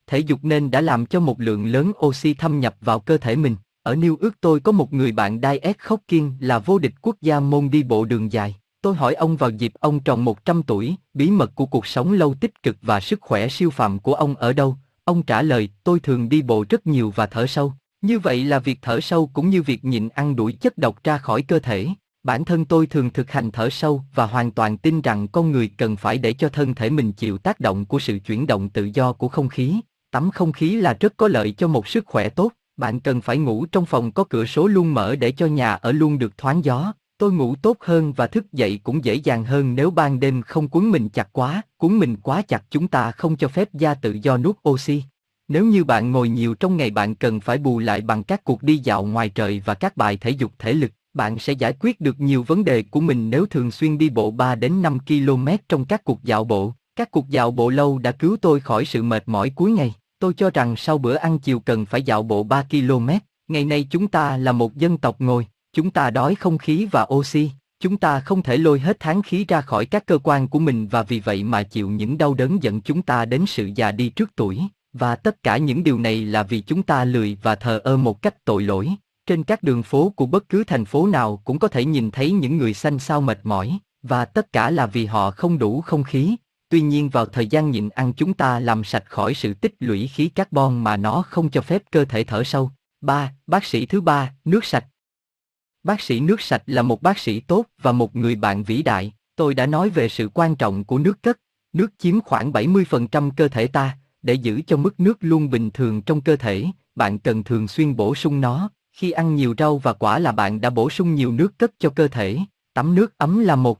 Thể dục nên đã làm cho một lượng lớn oxy thâm nhập vào cơ thể mình. Ở New ước tôi có một người bạn Diet Khóc là vô địch quốc gia môn đi bộ đường dài. Tôi hỏi ông vào dịp ông tròn 100 tuổi, bí mật của cuộc sống lâu tích cực và sức khỏe siêu phàm của ông ở đâu? Ông trả lời, tôi thường đi bộ rất nhiều và thở sâu. Như vậy là việc thở sâu cũng như việc nhịn ăn đuổi chất độc ra khỏi cơ thể. Bản thân tôi thường thực hành thở sâu và hoàn toàn tin rằng con người cần phải để cho thân thể mình chịu tác động của sự chuyển động tự do của không khí. Tắm không khí là rất có lợi cho một sức khỏe tốt. Bạn cần phải ngủ trong phòng có cửa sổ luôn mở để cho nhà ở luôn được thoáng gió. Tôi ngủ tốt hơn và thức dậy cũng dễ dàng hơn nếu ban đêm không cuốn mình chặt quá, cuốn mình quá chặt chúng ta không cho phép da tự do nuốt oxy. Nếu như bạn ngồi nhiều trong ngày bạn cần phải bù lại bằng các cuộc đi dạo ngoài trời và các bài thể dục thể lực. Bạn sẽ giải quyết được nhiều vấn đề của mình nếu thường xuyên đi bộ 3 đến 5 km trong các cuộc dạo bộ. Các cuộc dạo bộ lâu đã cứu tôi khỏi sự mệt mỏi cuối ngày. Tôi cho rằng sau bữa ăn chiều cần phải dạo bộ 3 km. Ngày nay chúng ta là một dân tộc ngồi, chúng ta đói không khí và oxy. Chúng ta không thể lôi hết tháng khí ra khỏi các cơ quan của mình và vì vậy mà chịu những đau đớn dẫn chúng ta đến sự già đi trước tuổi. Và tất cả những điều này là vì chúng ta lười và thờ ơ một cách tội lỗi. Trên các đường phố của bất cứ thành phố nào cũng có thể nhìn thấy những người xanh xao mệt mỏi, và tất cả là vì họ không đủ không khí. Tuy nhiên vào thời gian nhịn ăn chúng ta làm sạch khỏi sự tích lũy khí carbon mà nó không cho phép cơ thể thở sâu. 3. Bác sĩ thứ ba, nước sạch. Bác sĩ nước sạch là một bác sĩ tốt và một người bạn vĩ đại. Tôi đã nói về sự quan trọng của nước cất. Nước chiếm khoảng 70% cơ thể ta, để giữ cho mức nước luôn bình thường trong cơ thể, bạn cần thường xuyên bổ sung nó. Khi ăn nhiều rau và quả là bạn đã bổ sung nhiều nước cất cho cơ thể. Tắm nước ấm là một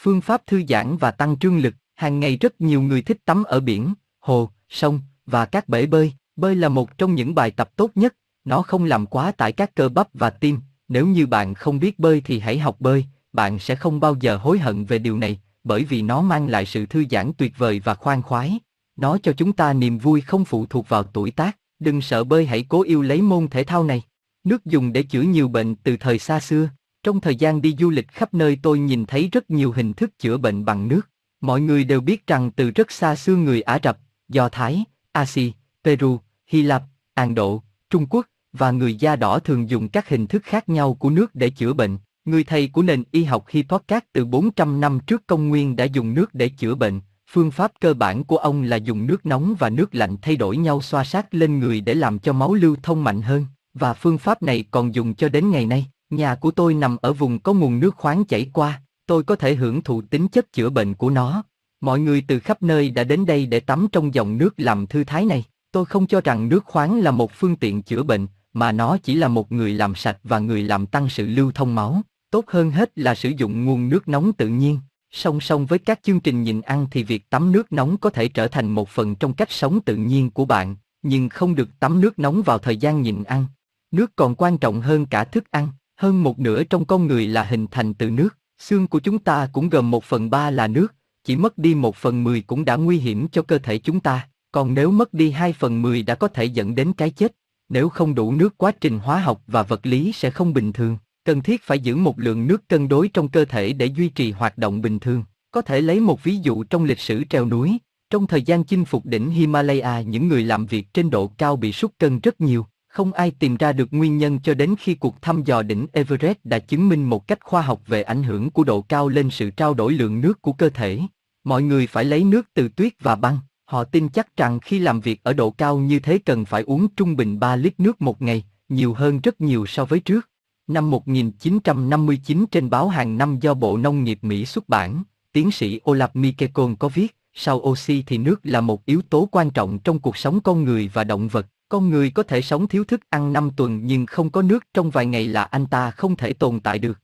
phương pháp thư giãn và tăng trương lực. Hàng ngày rất nhiều người thích tắm ở biển, hồ, sông và các bể bơi. Bơi là một trong những bài tập tốt nhất. Nó không làm quá tải các cơ bắp và tim. Nếu như bạn không biết bơi thì hãy học bơi. Bạn sẽ không bao giờ hối hận về điều này, bởi vì nó mang lại sự thư giãn tuyệt vời và khoan khoái. Nó cho chúng ta niềm vui không phụ thuộc vào tuổi tác, đừng sợ bơi hãy cố yêu lấy môn thể thao này. Nước dùng để chữa nhiều bệnh từ thời xa xưa. Trong thời gian đi du lịch khắp nơi tôi nhìn thấy rất nhiều hình thức chữa bệnh bằng nước. Mọi người đều biết rằng từ rất xa xưa người Ả Rập, Do Thái, Asi, Peru, Hy Lạp, Ấn Độ, Trung Quốc và người da đỏ thường dùng các hình thức khác nhau của nước để chữa bệnh. Người thầy của nền y học Hippocrates từ 400 năm trước công nguyên đã dùng nước để chữa bệnh, Phương pháp cơ bản của ông là dùng nước nóng và nước lạnh thay đổi nhau xoa sát lên người để làm cho máu lưu thông mạnh hơn, và phương pháp này còn dùng cho đến ngày nay. Nhà của tôi nằm ở vùng có nguồn nước khoáng chảy qua, tôi có thể hưởng thụ tính chất chữa bệnh của nó. Mọi người từ khắp nơi đã đến đây để tắm trong dòng nước làm thư thái này. Tôi không cho rằng nước khoáng là một phương tiện chữa bệnh, mà nó chỉ là một người làm sạch và người làm tăng sự lưu thông máu. Tốt hơn hết là sử dụng nguồn nước nóng tự nhiên. Song song với các chương trình nhịn ăn thì việc tắm nước nóng có thể trở thành một phần trong cách sống tự nhiên của bạn, nhưng không được tắm nước nóng vào thời gian nhịn ăn. Nước còn quan trọng hơn cả thức ăn, hơn một nửa trong con người là hình thành từ nước, xương của chúng ta cũng gồm một phần ba là nước, chỉ mất đi một phần mười cũng đã nguy hiểm cho cơ thể chúng ta, còn nếu mất đi hai phần mười đã có thể dẫn đến cái chết. Nếu không đủ nước quá trình hóa học và vật lý sẽ không bình thường, cần thiết phải giữ một lượng nước cân đối trong cơ thể để duy trì hoạt động bình thường. Có thể lấy một ví dụ trong lịch sử treo núi, trong thời gian chinh phục đỉnh Himalaya những người làm việc trên độ cao bị sút cân rất nhiều, không ai tìm ra được nguyên nhân cho đến khi cuộc thăm dò đỉnh Everest đã chứng minh một cách khoa học về ảnh hưởng của độ cao lên sự trao đổi lượng nước của cơ thể. Mọi người phải lấy nước từ tuyết và băng. Họ tin chắc rằng khi làm việc ở độ cao như thế cần phải uống trung bình 3 lít nước một ngày, nhiều hơn rất nhiều so với trước. Năm 1959 trên báo hàng năm do Bộ Nông nghiệp Mỹ xuất bản, tiến sĩ Olaf Mikekon có viết, sau oxy thì nước là một yếu tố quan trọng trong cuộc sống con người và động vật. Con người có thể sống thiếu thức ăn 5 tuần nhưng không có nước trong vài ngày là anh ta không thể tồn tại được.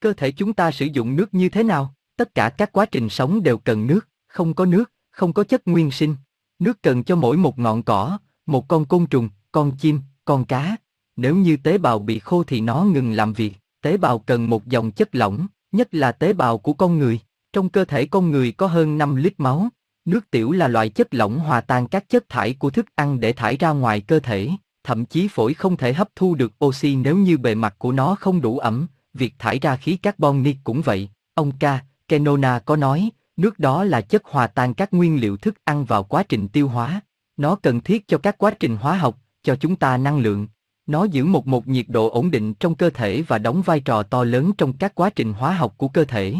Cơ thể chúng ta sử dụng nước như thế nào? Tất cả các quá trình sống đều cần nước, không có nước, không có chất nguyên sinh. Nước cần cho mỗi một ngọn cỏ, một con côn trùng, con chim, con cá. Nếu như tế bào bị khô thì nó ngừng làm việc. Tế bào cần một dòng chất lỏng, nhất là tế bào của con người. Trong cơ thể con người có hơn 5 lít máu. Nước tiểu là loại chất lỏng hòa tan các chất thải của thức ăn để thải ra ngoài cơ thể. Thậm chí phổi không thể hấp thu được oxy nếu như bề mặt của nó không đủ ẩm. Việc thải ra khí carbonic cũng vậy. Ông K. Kenona có nói, Nước đó là chất hòa tan các nguyên liệu thức ăn vào quá trình tiêu hóa. Nó cần thiết cho các quá trình hóa học, cho chúng ta năng lượng. Nó giữ một một nhiệt độ ổn định trong cơ thể và đóng vai trò to lớn trong các quá trình hóa học của cơ thể.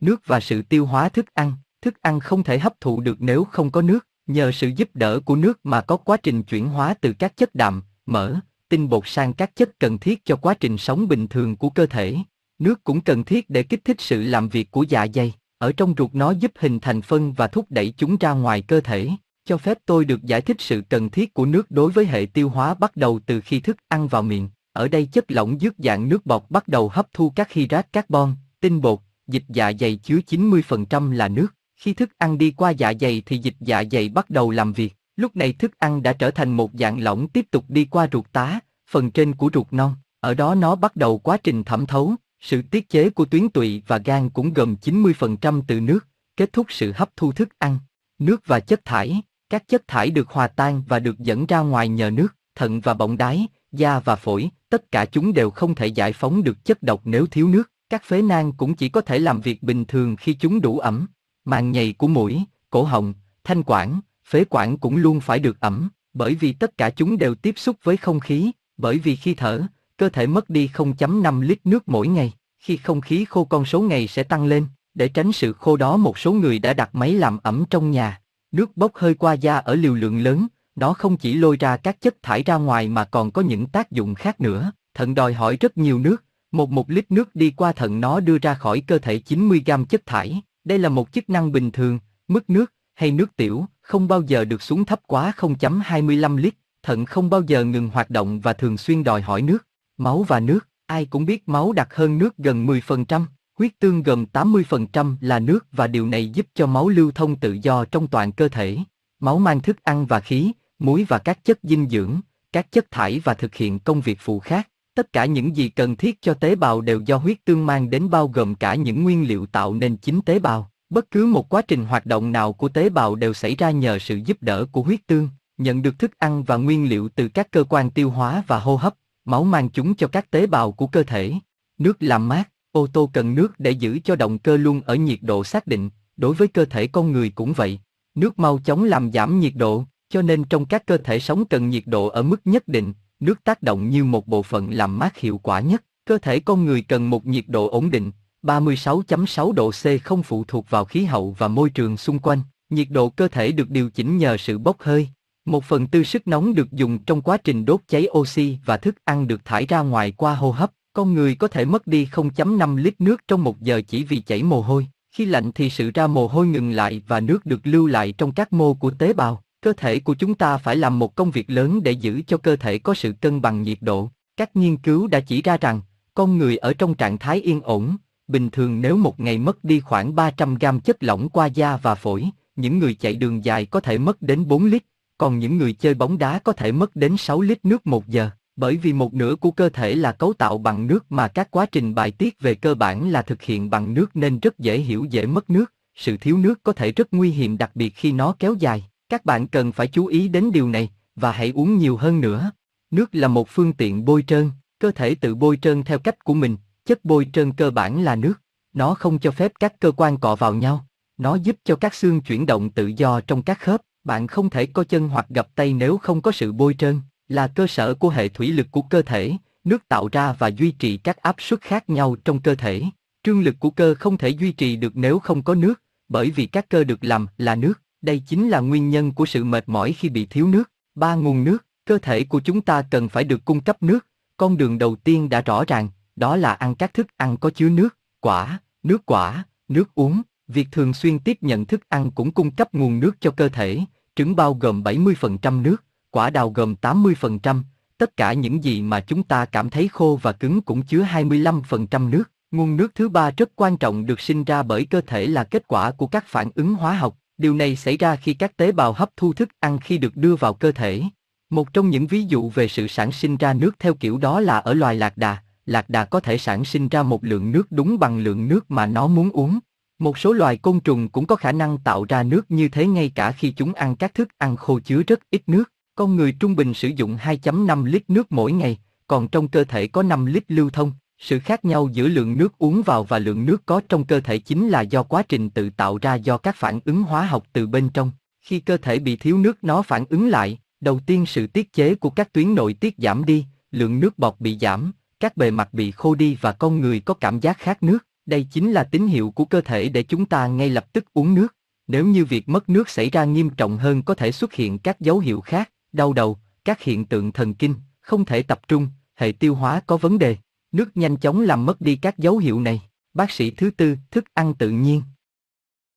Nước và sự tiêu hóa thức ăn, thức ăn không thể hấp thụ được nếu không có nước, nhờ sự giúp đỡ của nước mà có quá trình chuyển hóa từ các chất đạm, mỡ, tinh bột sang các chất cần thiết cho quá trình sống bình thường của cơ thể. Nước cũng cần thiết để kích thích sự làm việc của dạ dày. Ở trong ruột nó giúp hình thành phân và thúc đẩy chúng ra ngoài cơ thể. Cho phép tôi được giải thích sự cần thiết của nước đối với hệ tiêu hóa bắt đầu từ khi thức ăn vào miệng. Ở đây chất lỏng dứt dạng nước bọt bắt đầu hấp thu các hydrat carbon, tinh bột, dịch dạ dày chứa 90% là nước. Khi thức ăn đi qua dạ dày thì dịch dạ dày bắt đầu làm việc. Lúc này thức ăn đã trở thành một dạng lỏng tiếp tục đi qua ruột tá, phần trên của ruột non. Ở đó nó bắt đầu quá trình thẩm thấu, sự tiết chế của tuyến tụy và gan cũng gồm 90% từ nước, kết thúc sự hấp thu thức ăn. Nước và chất thải, các chất thải được hòa tan và được dẫn ra ngoài nhờ nước, thận và bọng đái, da và phổi, tất cả chúng đều không thể giải phóng được chất độc nếu thiếu nước. Các phế nang cũng chỉ có thể làm việc bình thường khi chúng đủ ẩm. Màng nhầy của mũi, cổ họng, thanh quản, phế quản cũng luôn phải được ẩm, bởi vì tất cả chúng đều tiếp xúc với không khí, bởi vì khi thở, cơ thể mất đi 0.5 lít nước mỗi ngày. Khi không khí khô con số ngày sẽ tăng lên, để tránh sự khô đó một số người đã đặt máy làm ẩm trong nhà. Nước bốc hơi qua da ở liều lượng lớn, nó không chỉ lôi ra các chất thải ra ngoài mà còn có những tác dụng khác nữa. Thận đòi hỏi rất nhiều nước, một một lít nước đi qua thận nó đưa ra khỏi cơ thể 90 gram chất thải. Đây là một chức năng bình thường, mức nước hay nước tiểu không bao giờ được xuống thấp quá 0.25 lít. Thận không bao giờ ngừng hoạt động và thường xuyên đòi hỏi nước. Máu và nước, ai cũng biết máu đặc hơn nước gần 10%, huyết tương gồm 80% là nước và điều này giúp cho máu lưu thông tự do trong toàn cơ thể. Máu mang thức ăn và khí, muối và các chất dinh dưỡng, các chất thải và thực hiện công việc phụ khác. Tất cả những gì cần thiết cho tế bào đều do huyết tương mang đến bao gồm cả những nguyên liệu tạo nên chính tế bào. Bất cứ một quá trình hoạt động nào của tế bào đều xảy ra nhờ sự giúp đỡ của huyết tương, nhận được thức ăn và nguyên liệu từ các cơ quan tiêu hóa và hô hấp máu mang chúng cho các tế bào của cơ thể. Nước làm mát, ô tô cần nước để giữ cho động cơ luôn ở nhiệt độ xác định, đối với cơ thể con người cũng vậy. Nước mau chóng làm giảm nhiệt độ, cho nên trong các cơ thể sống cần nhiệt độ ở mức nhất định, nước tác động như một bộ phận làm mát hiệu quả nhất. Cơ thể con người cần một nhiệt độ ổn định, 36.6 độ C không phụ thuộc vào khí hậu và môi trường xung quanh. Nhiệt độ cơ thể được điều chỉnh nhờ sự bốc hơi, một phần tư sức nóng được dùng trong quá trình đốt cháy oxy và thức ăn được thải ra ngoài qua hô hấp. Con người có thể mất đi 0.5 lít nước trong một giờ chỉ vì chảy mồ hôi. Khi lạnh thì sự ra mồ hôi ngừng lại và nước được lưu lại trong các mô của tế bào. Cơ thể của chúng ta phải làm một công việc lớn để giữ cho cơ thể có sự cân bằng nhiệt độ. Các nghiên cứu đã chỉ ra rằng, con người ở trong trạng thái yên ổn, bình thường nếu một ngày mất đi khoảng 300 gram chất lỏng qua da và phổi, những người chạy đường dài có thể mất đến 4 lít, còn những người chơi bóng đá có thể mất đến 6 lít nước một giờ. Bởi vì một nửa của cơ thể là cấu tạo bằng nước mà các quá trình bài tiết về cơ bản là thực hiện bằng nước nên rất dễ hiểu dễ mất nước, sự thiếu nước có thể rất nguy hiểm đặc biệt khi nó kéo dài. Các bạn cần phải chú ý đến điều này và hãy uống nhiều hơn nữa. Nước là một phương tiện bôi trơn, cơ thể tự bôi trơn theo cách của mình, chất bôi trơn cơ bản là nước. Nó không cho phép các cơ quan cọ vào nhau. Nó giúp cho các xương chuyển động tự do trong các khớp. Bạn không thể co chân hoặc gập tay nếu không có sự bôi trơn là cơ sở của hệ thủy lực của cơ thể, nước tạo ra và duy trì các áp suất khác nhau trong cơ thể. Trương lực của cơ không thể duy trì được nếu không có nước, bởi vì các cơ được làm là nước. Đây chính là nguyên nhân của sự mệt mỏi khi bị thiếu nước. Ba nguồn nước, cơ thể của chúng ta cần phải được cung cấp nước. Con đường đầu tiên đã rõ ràng, đó là ăn các thức ăn có chứa nước, quả, nước quả, nước uống. Việc thường xuyên tiếp nhận thức ăn cũng cung cấp nguồn nước cho cơ thể. Trứng bao gồm 70% nước, quả đào gồm 80%, tất cả những gì mà chúng ta cảm thấy khô và cứng cũng chứa 25% nước. Nguồn nước thứ ba rất quan trọng được sinh ra bởi cơ thể là kết quả của các phản ứng hóa học. Điều này xảy ra khi các tế bào hấp thu thức ăn khi được đưa vào cơ thể. Một trong những ví dụ về sự sản sinh ra nước theo kiểu đó là ở loài lạc đà. Lạc đà có thể sản sinh ra một lượng nước đúng bằng lượng nước mà nó muốn uống. Một số loài côn trùng cũng có khả năng tạo ra nước như thế ngay cả khi chúng ăn các thức ăn khô chứa rất ít nước. Con người trung bình sử dụng 2.5 lít nước mỗi ngày, còn trong cơ thể có 5 lít lưu thông. Sự khác nhau giữa lượng nước uống vào và lượng nước có trong cơ thể chính là do quá trình tự tạo ra do các phản ứng hóa học từ bên trong. Khi cơ thể bị thiếu nước nó phản ứng lại, đầu tiên sự tiết chế của các tuyến nội tiết giảm đi, lượng nước bọt bị giảm, các bề mặt bị khô đi và con người có cảm giác khát nước. Đây chính là tín hiệu của cơ thể để chúng ta ngay lập tức uống nước. Nếu như việc mất nước xảy ra nghiêm trọng hơn có thể xuất hiện các dấu hiệu khác, đau đầu, các hiện tượng thần kinh, không thể tập trung, hệ tiêu hóa có vấn đề. Nước nhanh chóng làm mất đi các dấu hiệu này. Bác sĩ thứ tư, thức ăn tự nhiên.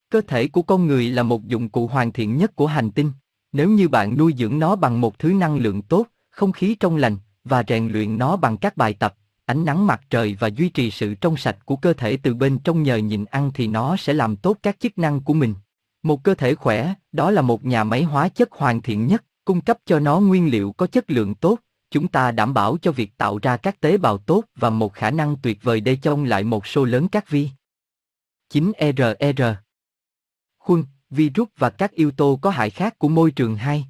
Cơ thể của con người là một dụng cụ hoàn thiện nhất của hành tinh. Nếu như bạn nuôi dưỡng nó bằng một thứ năng lượng tốt, không khí trong lành, và rèn luyện nó bằng các bài tập, ánh nắng mặt trời và duy trì sự trong sạch của cơ thể từ bên trong nhờ nhịn ăn thì nó sẽ làm tốt các chức năng của mình. Một cơ thể khỏe, đó là một nhà máy hóa chất hoàn thiện nhất cung cấp cho nó nguyên liệu có chất lượng tốt, chúng ta đảm bảo cho việc tạo ra các tế bào tốt và một khả năng tuyệt vời để trông lại một số lớn các vi. 9RR Khuôn, virus và các yếu tố có hại khác của môi trường 2.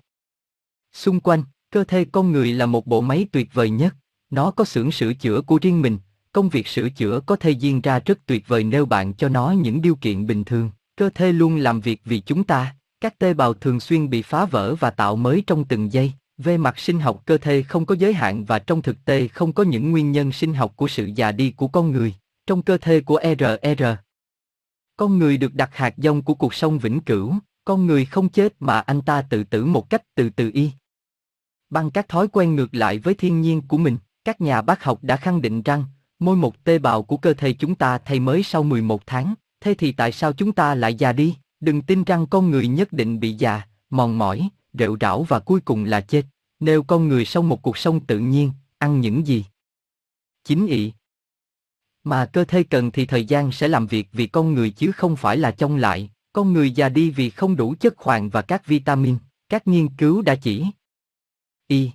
Xung quanh, cơ thể con người là một bộ máy tuyệt vời nhất. Nó có xưởng sửa chữa của riêng mình, công việc sửa chữa có thể diễn ra rất tuyệt vời nếu bạn cho nó những điều kiện bình thường. Cơ thể luôn làm việc vì chúng ta. Các tế bào thường xuyên bị phá vỡ và tạo mới trong từng giây. Về mặt sinh học cơ thể không có giới hạn và trong thực tế không có những nguyên nhân sinh học của sự già đi của con người. Trong cơ thể của RR, con người được đặt hạt giống của cuộc sống vĩnh cửu, con người không chết mà anh ta tự tử một cách từ từ y. Bằng các thói quen ngược lại với thiên nhiên của mình, các nhà bác học đã khẳng định rằng, môi một tế bào của cơ thể chúng ta thay mới sau 11 tháng, thế thì tại sao chúng ta lại già đi? Đừng tin rằng con người nhất định bị già, mòn mỏi, rệu rảo và cuối cùng là chết. Nếu con người sống một cuộc sống tự nhiên, ăn những gì? Chính ị. Mà cơ thể cần thì thời gian sẽ làm việc vì con người chứ không phải là trông lại. Con người già đi vì không đủ chất khoáng và các vitamin. Các nghiên cứu đã chỉ. Y.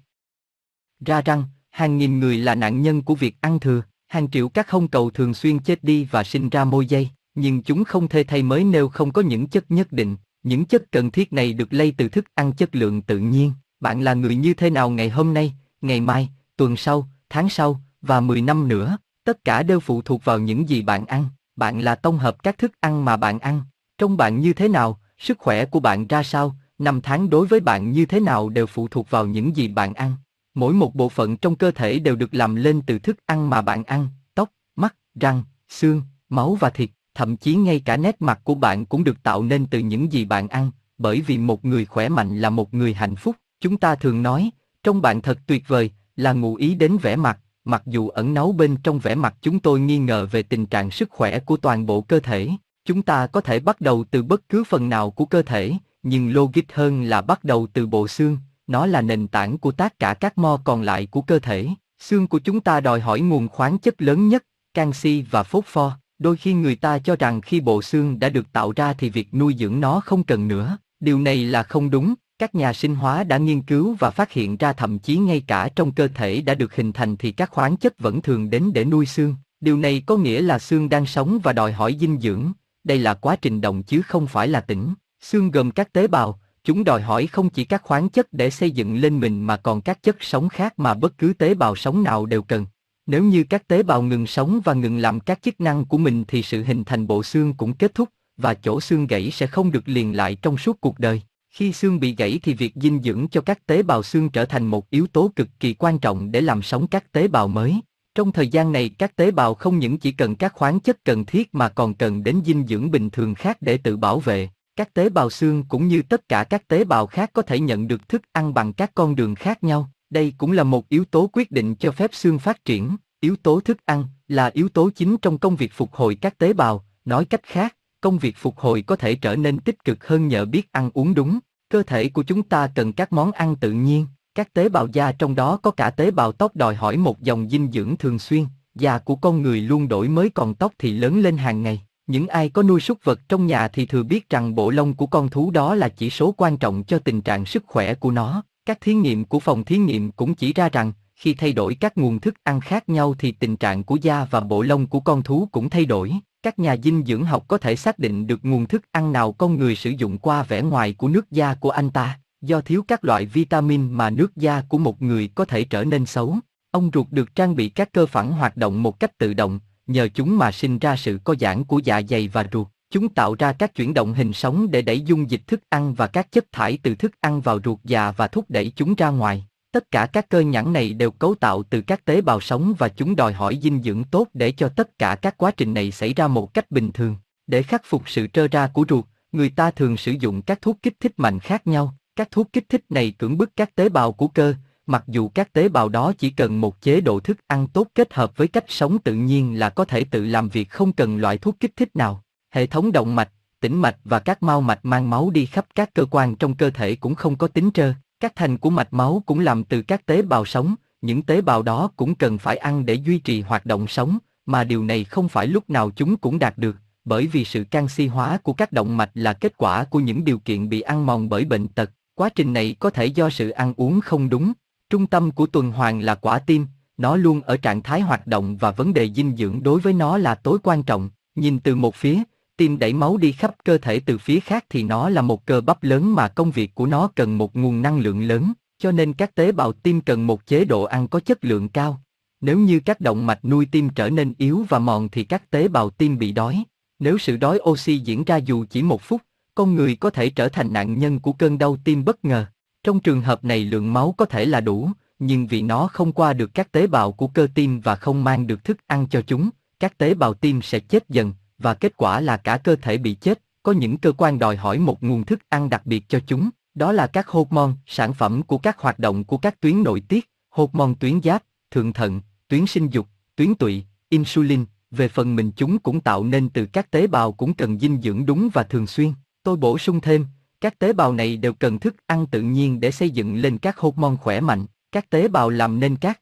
Ra rằng, hàng nghìn người là nạn nhân của việc ăn thừa, hàng triệu các hông cầu thường xuyên chết đi và sinh ra môi dây nhưng chúng không thể thay mới nếu không có những chất nhất định. Những chất cần thiết này được lây từ thức ăn chất lượng tự nhiên. Bạn là người như thế nào ngày hôm nay, ngày mai, tuần sau, tháng sau và 10 năm nữa, tất cả đều phụ thuộc vào những gì bạn ăn. Bạn là tổng hợp các thức ăn mà bạn ăn. Trong bạn như thế nào, sức khỏe của bạn ra sao, năm tháng đối với bạn như thế nào đều phụ thuộc vào những gì bạn ăn. Mỗi một bộ phận trong cơ thể đều được làm lên từ thức ăn mà bạn ăn, tóc, mắt, răng, xương, máu và thịt thậm chí ngay cả nét mặt của bạn cũng được tạo nên từ những gì bạn ăn, bởi vì một người khỏe mạnh là một người hạnh phúc. Chúng ta thường nói, trong bạn thật tuyệt vời, là ngụ ý đến vẻ mặt, mặc dù ẩn náu bên trong vẻ mặt chúng tôi nghi ngờ về tình trạng sức khỏe của toàn bộ cơ thể. Chúng ta có thể bắt đầu từ bất cứ phần nào của cơ thể, nhưng logic hơn là bắt đầu từ bộ xương, nó là nền tảng của tất cả các mo còn lại của cơ thể. Xương của chúng ta đòi hỏi nguồn khoáng chất lớn nhất, canxi và phốt pho. Đôi khi người ta cho rằng khi bộ xương đã được tạo ra thì việc nuôi dưỡng nó không cần nữa. Điều này là không đúng. Các nhà sinh hóa đã nghiên cứu và phát hiện ra thậm chí ngay cả trong cơ thể đã được hình thành thì các khoáng chất vẫn thường đến để nuôi xương. Điều này có nghĩa là xương đang sống và đòi hỏi dinh dưỡng. Đây là quá trình động chứ không phải là tĩnh. Xương gồm các tế bào, chúng đòi hỏi không chỉ các khoáng chất để xây dựng lên mình mà còn các chất sống khác mà bất cứ tế bào sống nào đều cần. Nếu như các tế bào ngừng sống và ngừng làm các chức năng của mình thì sự hình thành bộ xương cũng kết thúc và chỗ xương gãy sẽ không được liền lại trong suốt cuộc đời. Khi xương bị gãy thì việc dinh dưỡng cho các tế bào xương trở thành một yếu tố cực kỳ quan trọng để làm sống các tế bào mới. Trong thời gian này, các tế bào không những chỉ cần các khoáng chất cần thiết mà còn cần đến dinh dưỡng bình thường khác để tự bảo vệ. Các tế bào xương cũng như tất cả các tế bào khác có thể nhận được thức ăn bằng các con đường khác nhau. Đây cũng là một yếu tố quyết định cho phép xương phát triển. Yếu tố thức ăn là yếu tố chính trong công việc phục hồi các tế bào, nói cách khác, công việc phục hồi có thể trở nên tích cực hơn nhờ biết ăn uống đúng. Cơ thể của chúng ta cần các món ăn tự nhiên, các tế bào da trong đó có cả tế bào tóc đòi hỏi một dòng dinh dưỡng thường xuyên, da của con người luôn đổi mới còn tóc thì lớn lên hàng ngày. Những ai có nuôi súc vật trong nhà thì thừa biết rằng bộ lông của con thú đó là chỉ số quan trọng cho tình trạng sức khỏe của nó. Các thí nghiệm của phòng thí nghiệm cũng chỉ ra rằng, khi thay đổi các nguồn thức ăn khác nhau thì tình trạng của da và bộ lông của con thú cũng thay đổi. Các nhà dinh dưỡng học có thể xác định được nguồn thức ăn nào con người sử dụng qua vẻ ngoài của nước da của anh ta. Do thiếu các loại vitamin mà nước da của một người có thể trở nên xấu. Ông ruột được trang bị các cơ phản hoạt động một cách tự động, nhờ chúng mà sinh ra sự co giãn của dạ dày và ruột. Chúng tạo ra các chuyển động hình sóng để đẩy dung dịch thức ăn và các chất thải từ thức ăn vào ruột già và thúc đẩy chúng ra ngoài. Tất cả các cơ nhãn này đều cấu tạo từ các tế bào sống và chúng đòi hỏi dinh dưỡng tốt để cho tất cả các quá trình này xảy ra một cách bình thường. Để khắc phục sự trơ ra của ruột, người ta thường sử dụng các thuốc kích thích mạnh khác nhau. Các thuốc kích thích này cưỡng bức các tế bào của cơ, mặc dù các tế bào đó chỉ cần một chế độ thức ăn tốt kết hợp với cách sống tự nhiên là có thể tự làm việc không cần loại thuốc kích thích nào. Hệ thống động mạch, tĩnh mạch và các mao mạch mang máu đi khắp các cơ quan trong cơ thể cũng không có tính trơ. Các thành của mạch máu cũng làm từ các tế bào sống, những tế bào đó cũng cần phải ăn để duy trì hoạt động sống, mà điều này không phải lúc nào chúng cũng đạt được, bởi vì sự canxi hóa của các động mạch là kết quả của những điều kiện bị ăn mòn bởi bệnh tật. Quá trình này có thể do sự ăn uống không đúng, Trung tâm của tuần hoàn là quả tim, nó luôn ở trạng thái hoạt động và vấn đề dinh dưỡng đối với nó là tối quan trọng. Nhìn từ một phía, tim đẩy máu đi khắp cơ thể từ phía khác thì nó là một cơ bắp lớn mà công việc của nó cần một nguồn năng lượng lớn, cho nên các tế bào tim cần một chế độ ăn có chất lượng cao. Nếu như các động mạch nuôi tim trở nên yếu và mòn thì các tế bào tim bị đói. Nếu sự đói oxy diễn ra dù chỉ một phút, con người có thể trở thành nạn nhân của cơn đau tim bất ngờ. Trong trường hợp này lượng máu có thể là đủ, nhưng vì nó không qua được các tế bào của cơ tim và không mang được thức ăn cho chúng, các tế bào tim sẽ chết dần, và kết quả là cả cơ thể bị chết. Có những cơ quan đòi hỏi một nguồn thức ăn đặc biệt cho chúng, đó là các hormone, sản phẩm của các hoạt động của các tuyến nội tiết, hormone tuyến giáp, thượng thận, tuyến sinh dục, tuyến tụy, insulin. Về phần mình chúng cũng tạo nên từ các tế bào cũng cần dinh dưỡng đúng và thường xuyên. Tôi bổ sung thêm, các tế bào này đều cần thức ăn tự nhiên để xây dựng lên các hormone khỏe mạnh, các tế bào làm nên các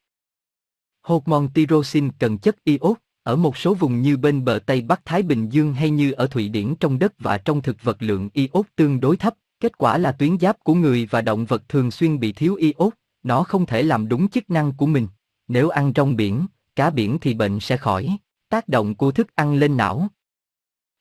hormone tyrosine cần chất iốt, ở một số vùng như bên bờ Tây Bắc Thái Bình Dương hay như ở Thụy Điển trong đất và trong thực vật lượng iốt tương đối thấp, kết quả là tuyến giáp của người và động vật thường xuyên bị thiếu iốt, nó không thể làm đúng chức năng của mình. Nếu ăn trong biển, cá biển thì bệnh sẽ khỏi. Tác động của thức ăn lên não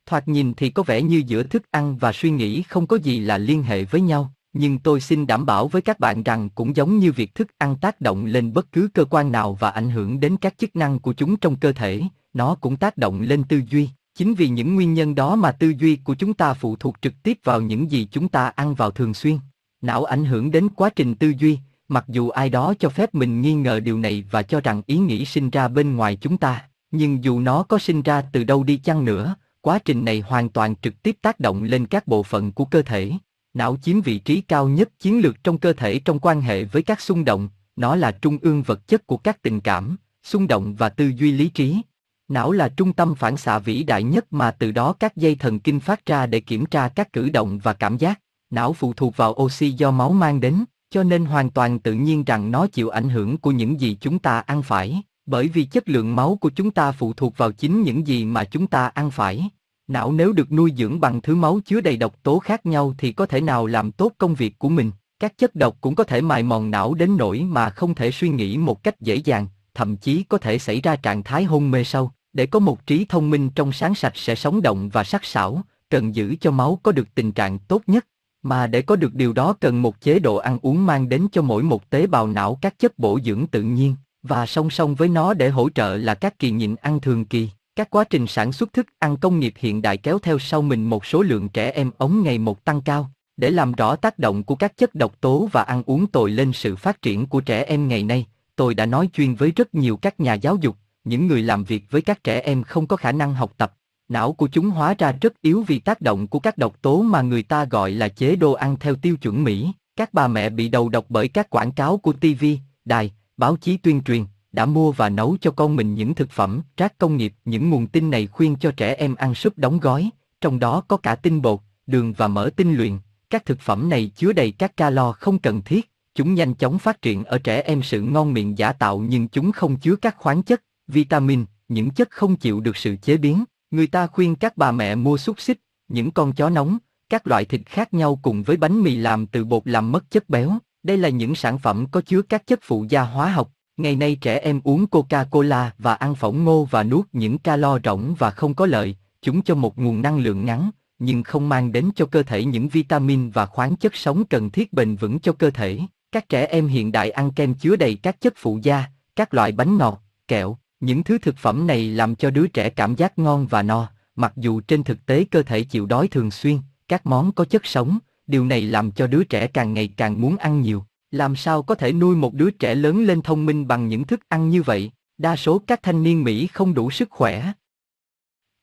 Thoạt nhìn thì có vẻ như giữa thức ăn và suy nghĩ không có gì là liên hệ với nhau, nhưng tôi xin đảm bảo với các bạn rằng cũng giống như việc thức ăn tác động lên bất cứ cơ quan nào và ảnh hưởng đến các chức năng của chúng trong cơ thể, nó cũng tác động lên tư duy. Chính vì những nguyên nhân đó mà tư duy của chúng ta phụ thuộc trực tiếp vào những gì chúng ta ăn vào thường xuyên. Não ảnh hưởng đến quá trình tư duy, mặc dù ai đó cho phép mình nghi ngờ điều này và cho rằng ý nghĩ sinh ra bên ngoài chúng ta, nhưng dù nó có sinh ra từ đâu đi chăng nữa, Quá trình này hoàn toàn trực tiếp tác động lên các bộ phận của cơ thể. Não chiếm vị trí cao nhất chiến lược trong cơ thể trong quan hệ với các xung động, nó là trung ương vật chất của các tình cảm, xung động và tư duy lý trí. Não là trung tâm phản xạ vĩ đại nhất mà từ đó các dây thần kinh phát ra để kiểm tra các cử động và cảm giác. Não phụ thuộc vào oxy do máu mang đến, cho nên hoàn toàn tự nhiên rằng nó chịu ảnh hưởng của những gì chúng ta ăn phải, bởi vì chất lượng máu của chúng ta phụ thuộc vào chính những gì mà chúng ta ăn phải. Não nếu được nuôi dưỡng bằng thứ máu chứa đầy độc tố khác nhau thì có thể nào làm tốt công việc của mình. Các chất độc cũng có thể mài mòn não đến nỗi mà không thể suy nghĩ một cách dễ dàng, thậm chí có thể xảy ra trạng thái hôn mê sâu. Để có một trí thông minh trong sáng sạch sẽ sống động và sắc sảo, cần giữ cho máu có được tình trạng tốt nhất. Mà để có được điều đó cần một chế độ ăn uống mang đến cho mỗi một tế bào não các chất bổ dưỡng tự nhiên, và song song với nó để hỗ trợ là các kỳ nhịn ăn thường kỳ. Các quá trình sản xuất thức ăn công nghiệp hiện đại kéo theo sau mình một số lượng trẻ em ống ngày một tăng cao. Để làm rõ tác động của các chất độc tố và ăn uống tồi lên sự phát triển của trẻ em ngày nay, tôi đã nói chuyên với rất nhiều các nhà giáo dục, những người làm việc với các trẻ em không có khả năng học tập. Não của chúng hóa ra rất yếu vì tác động của các độc tố mà người ta gọi là chế độ ăn theo tiêu chuẩn Mỹ. Các bà mẹ bị đầu độc bởi các quảng cáo của TV, đài, báo chí tuyên truyền, đã mua và nấu cho con mình những thực phẩm, rác công nghiệp. Những nguồn tin này khuyên cho trẻ em ăn súp đóng gói, trong đó có cả tinh bột, đường và mỡ tinh luyện. Các thực phẩm này chứa đầy các calo không cần thiết, chúng nhanh chóng phát triển ở trẻ em sự ngon miệng giả tạo nhưng chúng không chứa các khoáng chất, vitamin, những chất không chịu được sự chế biến. Người ta khuyên các bà mẹ mua xúc xích, những con chó nóng, các loại thịt khác nhau cùng với bánh mì làm từ bột làm mất chất béo. Đây là những sản phẩm có chứa các chất phụ gia hóa học. Ngày nay trẻ em uống Coca-Cola và ăn phỏng ngô và nuốt những calo rỗng và không có lợi, chúng cho một nguồn năng lượng ngắn, nhưng không mang đến cho cơ thể những vitamin và khoáng chất sống cần thiết bền vững cho cơ thể. Các trẻ em hiện đại ăn kem chứa đầy các chất phụ gia, các loại bánh ngọt, kẹo, những thứ thực phẩm này làm cho đứa trẻ cảm giác ngon và no, mặc dù trên thực tế cơ thể chịu đói thường xuyên, các món có chất sống, điều này làm cho đứa trẻ càng ngày càng muốn ăn nhiều. Làm sao có thể nuôi một đứa trẻ lớn lên thông minh bằng những thức ăn như vậy? Đa số các thanh niên Mỹ không đủ sức khỏe.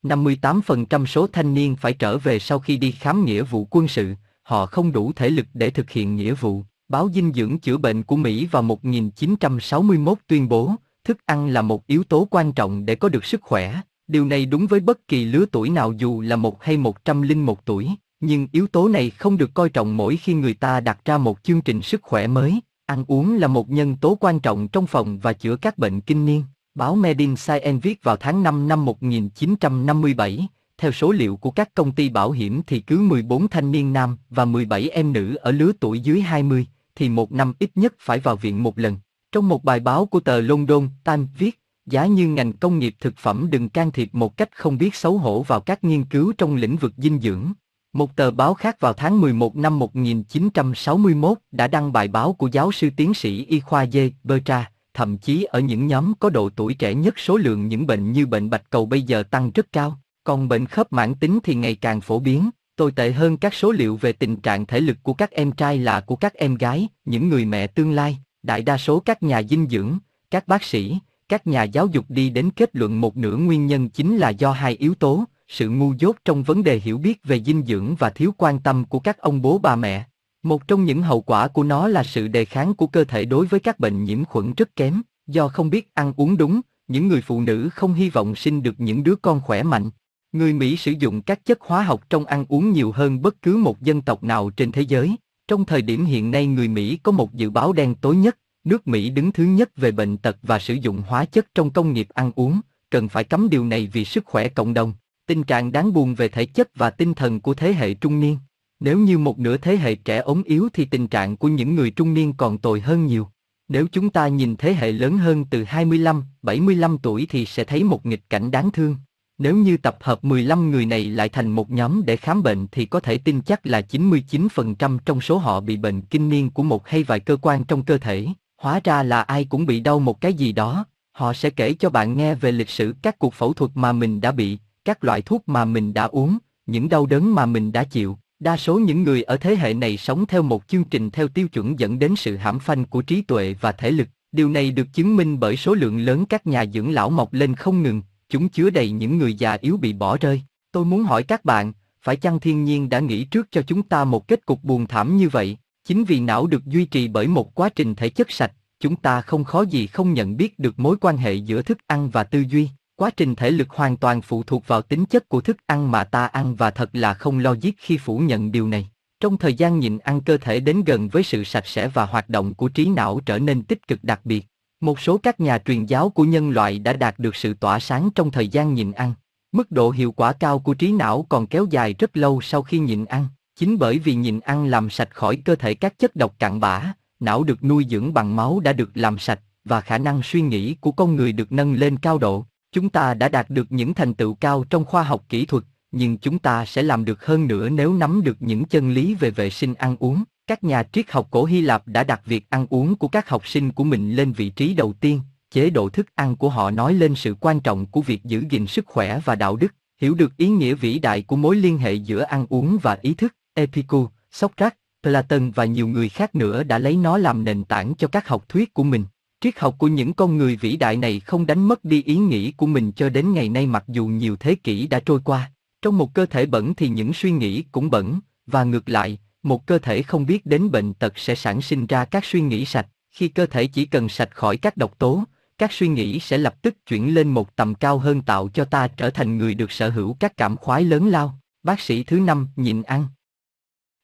58% số thanh niên phải trở về sau khi đi khám nghĩa vụ quân sự, họ không đủ thể lực để thực hiện nghĩa vụ. Báo dinh dưỡng chữa bệnh của Mỹ vào 1961 tuyên bố, thức ăn là một yếu tố quan trọng để có được sức khỏe. Điều này đúng với bất kỳ lứa tuổi nào dù là một hay một trăm linh một tuổi, nhưng yếu tố này không được coi trọng mỗi khi người ta đặt ra một chương trình sức khỏe mới. Ăn uống là một nhân tố quan trọng trong phòng và chữa các bệnh kinh niên. Báo Medin Science viết vào tháng 5 năm 1957, theo số liệu của các công ty bảo hiểm thì cứ 14 thanh niên nam và 17 em nữ ở lứa tuổi dưới 20, thì một năm ít nhất phải vào viện một lần. Trong một bài báo của tờ London Times viết, giá như ngành công nghiệp thực phẩm đừng can thiệp một cách không biết xấu hổ vào các nghiên cứu trong lĩnh vực dinh dưỡng. Một tờ báo khác vào tháng 11 năm 1961 đã đăng bài báo của giáo sư tiến sĩ y khoa J. Bertra, thậm chí ở những nhóm có độ tuổi trẻ nhất số lượng những bệnh như bệnh bạch cầu bây giờ tăng rất cao, còn bệnh khớp mãn tính thì ngày càng phổ biến. Tồi tệ hơn các số liệu về tình trạng thể lực của các em trai là của các em gái, những người mẹ tương lai. Đại đa số các nhà dinh dưỡng, các bác sĩ, các nhà giáo dục đi đến kết luận một nửa nguyên nhân chính là do hai yếu tố, sự ngu dốt trong vấn đề hiểu biết về dinh dưỡng và thiếu quan tâm của các ông bố bà mẹ. Một trong những hậu quả của nó là sự đề kháng của cơ thể đối với các bệnh nhiễm khuẩn rất kém, do không biết ăn uống đúng, những người phụ nữ không hy vọng sinh được những đứa con khỏe mạnh. Người Mỹ sử dụng các chất hóa học trong ăn uống nhiều hơn bất cứ một dân tộc nào trên thế giới. Trong thời điểm hiện nay người Mỹ có một dự báo đen tối nhất, nước Mỹ đứng thứ nhất về bệnh tật và sử dụng hóa chất trong công nghiệp ăn uống, cần phải cấm điều này vì sức khỏe cộng đồng. Tình trạng đáng buồn về thể chất và tinh thần của thế hệ trung niên. Nếu như một nửa thế hệ trẻ ốm yếu thì tình trạng của những người trung niên còn tồi hơn nhiều. Nếu chúng ta nhìn thế hệ lớn hơn từ 25, 75 tuổi thì sẽ thấy một nghịch cảnh đáng thương. Nếu như tập hợp 15 người này lại thành một nhóm để khám bệnh thì có thể tin chắc là 99% trong số họ bị bệnh kinh niên của một hay vài cơ quan trong cơ thể. Hóa ra là ai cũng bị đau một cái gì đó. Họ sẽ kể cho bạn nghe về lịch sử các cuộc phẫu thuật mà mình đã bị, các loại thuốc mà mình đã uống, những đau đớn mà mình đã chịu. Đa số những người ở thế hệ này sống theo một chương trình theo tiêu chuẩn dẫn đến sự hãm phanh của trí tuệ và thể lực. Điều này được chứng minh bởi số lượng lớn các nhà dưỡng lão mọc lên không ngừng, chúng chứa đầy những người già yếu bị bỏ rơi. Tôi muốn hỏi các bạn, phải chăng thiên nhiên đã nghĩ trước cho chúng ta một kết cục buồn thảm như vậy? Chính vì não được duy trì bởi một quá trình thể chất sạch, chúng ta không khó gì không nhận biết được mối quan hệ giữa thức ăn và tư duy. Quá trình thể lực hoàn toàn phụ thuộc vào tính chất của thức ăn mà ta ăn và thật là không logic khi phủ nhận điều này. Trong thời gian nhịn ăn cơ thể đến gần với sự sạch sẽ và hoạt động của trí não trở nên tích cực đặc biệt. Một số các nhà truyền giáo của nhân loại đã đạt được sự tỏa sáng trong thời gian nhịn ăn. Mức độ hiệu quả cao của trí não còn kéo dài rất lâu sau khi nhịn ăn. Chính bởi vì nhịn ăn làm sạch khỏi cơ thể các chất độc cặn bã, não được nuôi dưỡng bằng máu đã được làm sạch và khả năng suy nghĩ của con người được nâng lên cao độ. Chúng ta đã đạt được những thành tựu cao trong khoa học kỹ thuật, nhưng chúng ta sẽ làm được hơn nữa nếu nắm được những chân lý về vệ sinh ăn uống. Các nhà triết học cổ Hy Lạp đã đặt việc ăn uống của các học sinh của mình lên vị trí đầu tiên. Chế độ thức ăn của họ nói lên sự quan trọng của việc giữ gìn sức khỏe và đạo đức, hiểu được ý nghĩa vĩ đại của mối liên hệ giữa ăn uống và ý thức. Epicur, Socrates, Platon và nhiều người khác nữa đã lấy nó làm nền tảng cho các học thuyết của mình. Triết học của những con người vĩ đại này không đánh mất đi ý nghĩ của mình cho đến ngày nay mặc dù nhiều thế kỷ đã trôi qua. Trong một cơ thể bẩn thì những suy nghĩ cũng bẩn, và ngược lại, một cơ thể không biết đến bệnh tật sẽ sản sinh ra các suy nghĩ sạch. Khi cơ thể chỉ cần sạch khỏi các độc tố, các suy nghĩ sẽ lập tức chuyển lên một tầm cao hơn tạo cho ta trở thành người được sở hữu các cảm khoái lớn lao. Bác sĩ thứ năm, nhịn ăn.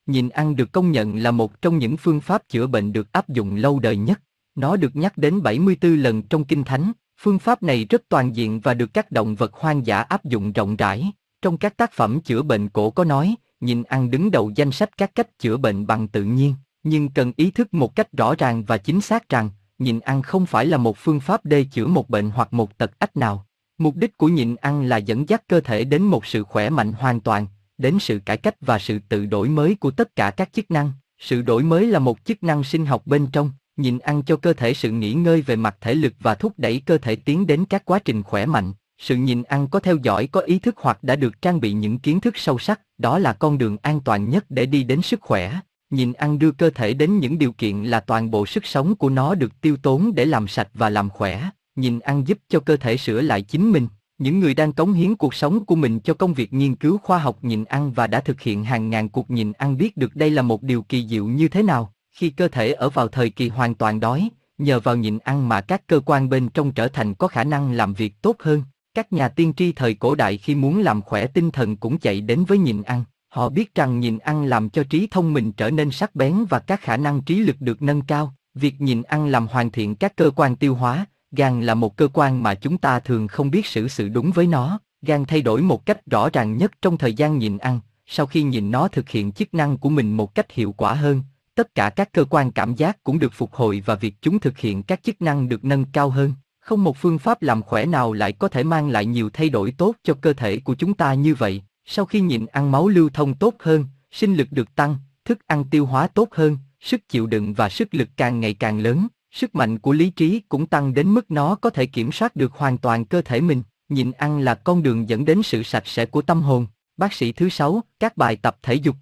Nhịn ăn được công nhận là một trong những phương pháp chữa bệnh được áp dụng lâu đời nhất. Nó được nhắc đến 74 lần trong Kinh Thánh. Phương pháp này rất toàn diện và được các động vật hoang dã áp dụng rộng rãi. Trong các tác phẩm chữa bệnh cổ có nói, nhìn ăn đứng đầu danh sách các cách chữa bệnh bằng tự nhiên, nhưng cần ý thức một cách rõ ràng và chính xác rằng, nhịn ăn không phải là một phương pháp để chữa một bệnh hoặc một tật ách nào. Mục đích của nhịn ăn là dẫn dắt cơ thể đến một sự khỏe mạnh hoàn toàn, đến sự cải cách và sự tự đổi mới của tất cả các chức năng. Sự đổi mới là một chức năng sinh học bên trong, nhịn ăn cho cơ thể sự nghỉ ngơi về mặt thể lực và thúc đẩy cơ thể tiến đến các quá trình khỏe mạnh. Sự nhịn ăn có theo dõi có ý thức hoặc đã được trang bị những kiến thức sâu sắc, đó là con đường an toàn nhất để đi đến sức khỏe. Nhịn ăn đưa cơ thể đến những điều kiện là toàn bộ sức sống của nó được tiêu tốn để làm sạch và làm khỏe. Nhịn ăn giúp cho cơ thể sửa lại chính mình. Những người đang cống hiến cuộc sống của mình cho công việc nghiên cứu khoa học nhịn ăn và đã thực hiện hàng ngàn cuộc nhịn ăn biết được đây là một điều kỳ diệu như thế nào. Khi cơ thể ở vào thời kỳ hoàn toàn đói, nhờ vào nhịn ăn mà các cơ quan bên trong trở thành có khả năng làm việc tốt hơn. Các nhà tiên tri thời cổ đại khi muốn làm khỏe tinh thần cũng chạy đến với nhịn ăn. Họ biết rằng nhịn ăn làm cho trí thông minh trở nên sắc bén và các khả năng trí lực được nâng cao. Việc nhịn ăn làm hoàn thiện các cơ quan tiêu hóa, gan là một cơ quan mà chúng ta thường không biết xử sự đúng với nó. Gan thay đổi một cách rõ ràng nhất trong thời gian nhịn ăn, sau khi nhịn nó thực hiện chức năng của mình một cách hiệu quả hơn, tất cả các cơ quan cảm giác cũng được phục hồi và việc chúng thực hiện các chức năng được nâng cao hơn. Không một phương pháp làm khỏe nào lại có thể mang lại nhiều thay đổi tốt cho cơ thể của chúng ta như vậy. Sau khi nhịn ăn máu lưu thông tốt hơn, sinh lực được tăng, thức ăn tiêu hóa tốt hơn, sức chịu đựng và sức lực càng ngày càng lớn, sức mạnh của lý trí cũng tăng đến mức nó có thể kiểm soát được hoàn toàn cơ thể mình. Nhịn ăn là con đường dẫn đến sự sạch sẽ của tâm hồn. Bác sĩ thứ sáu, các bài tập thể dục.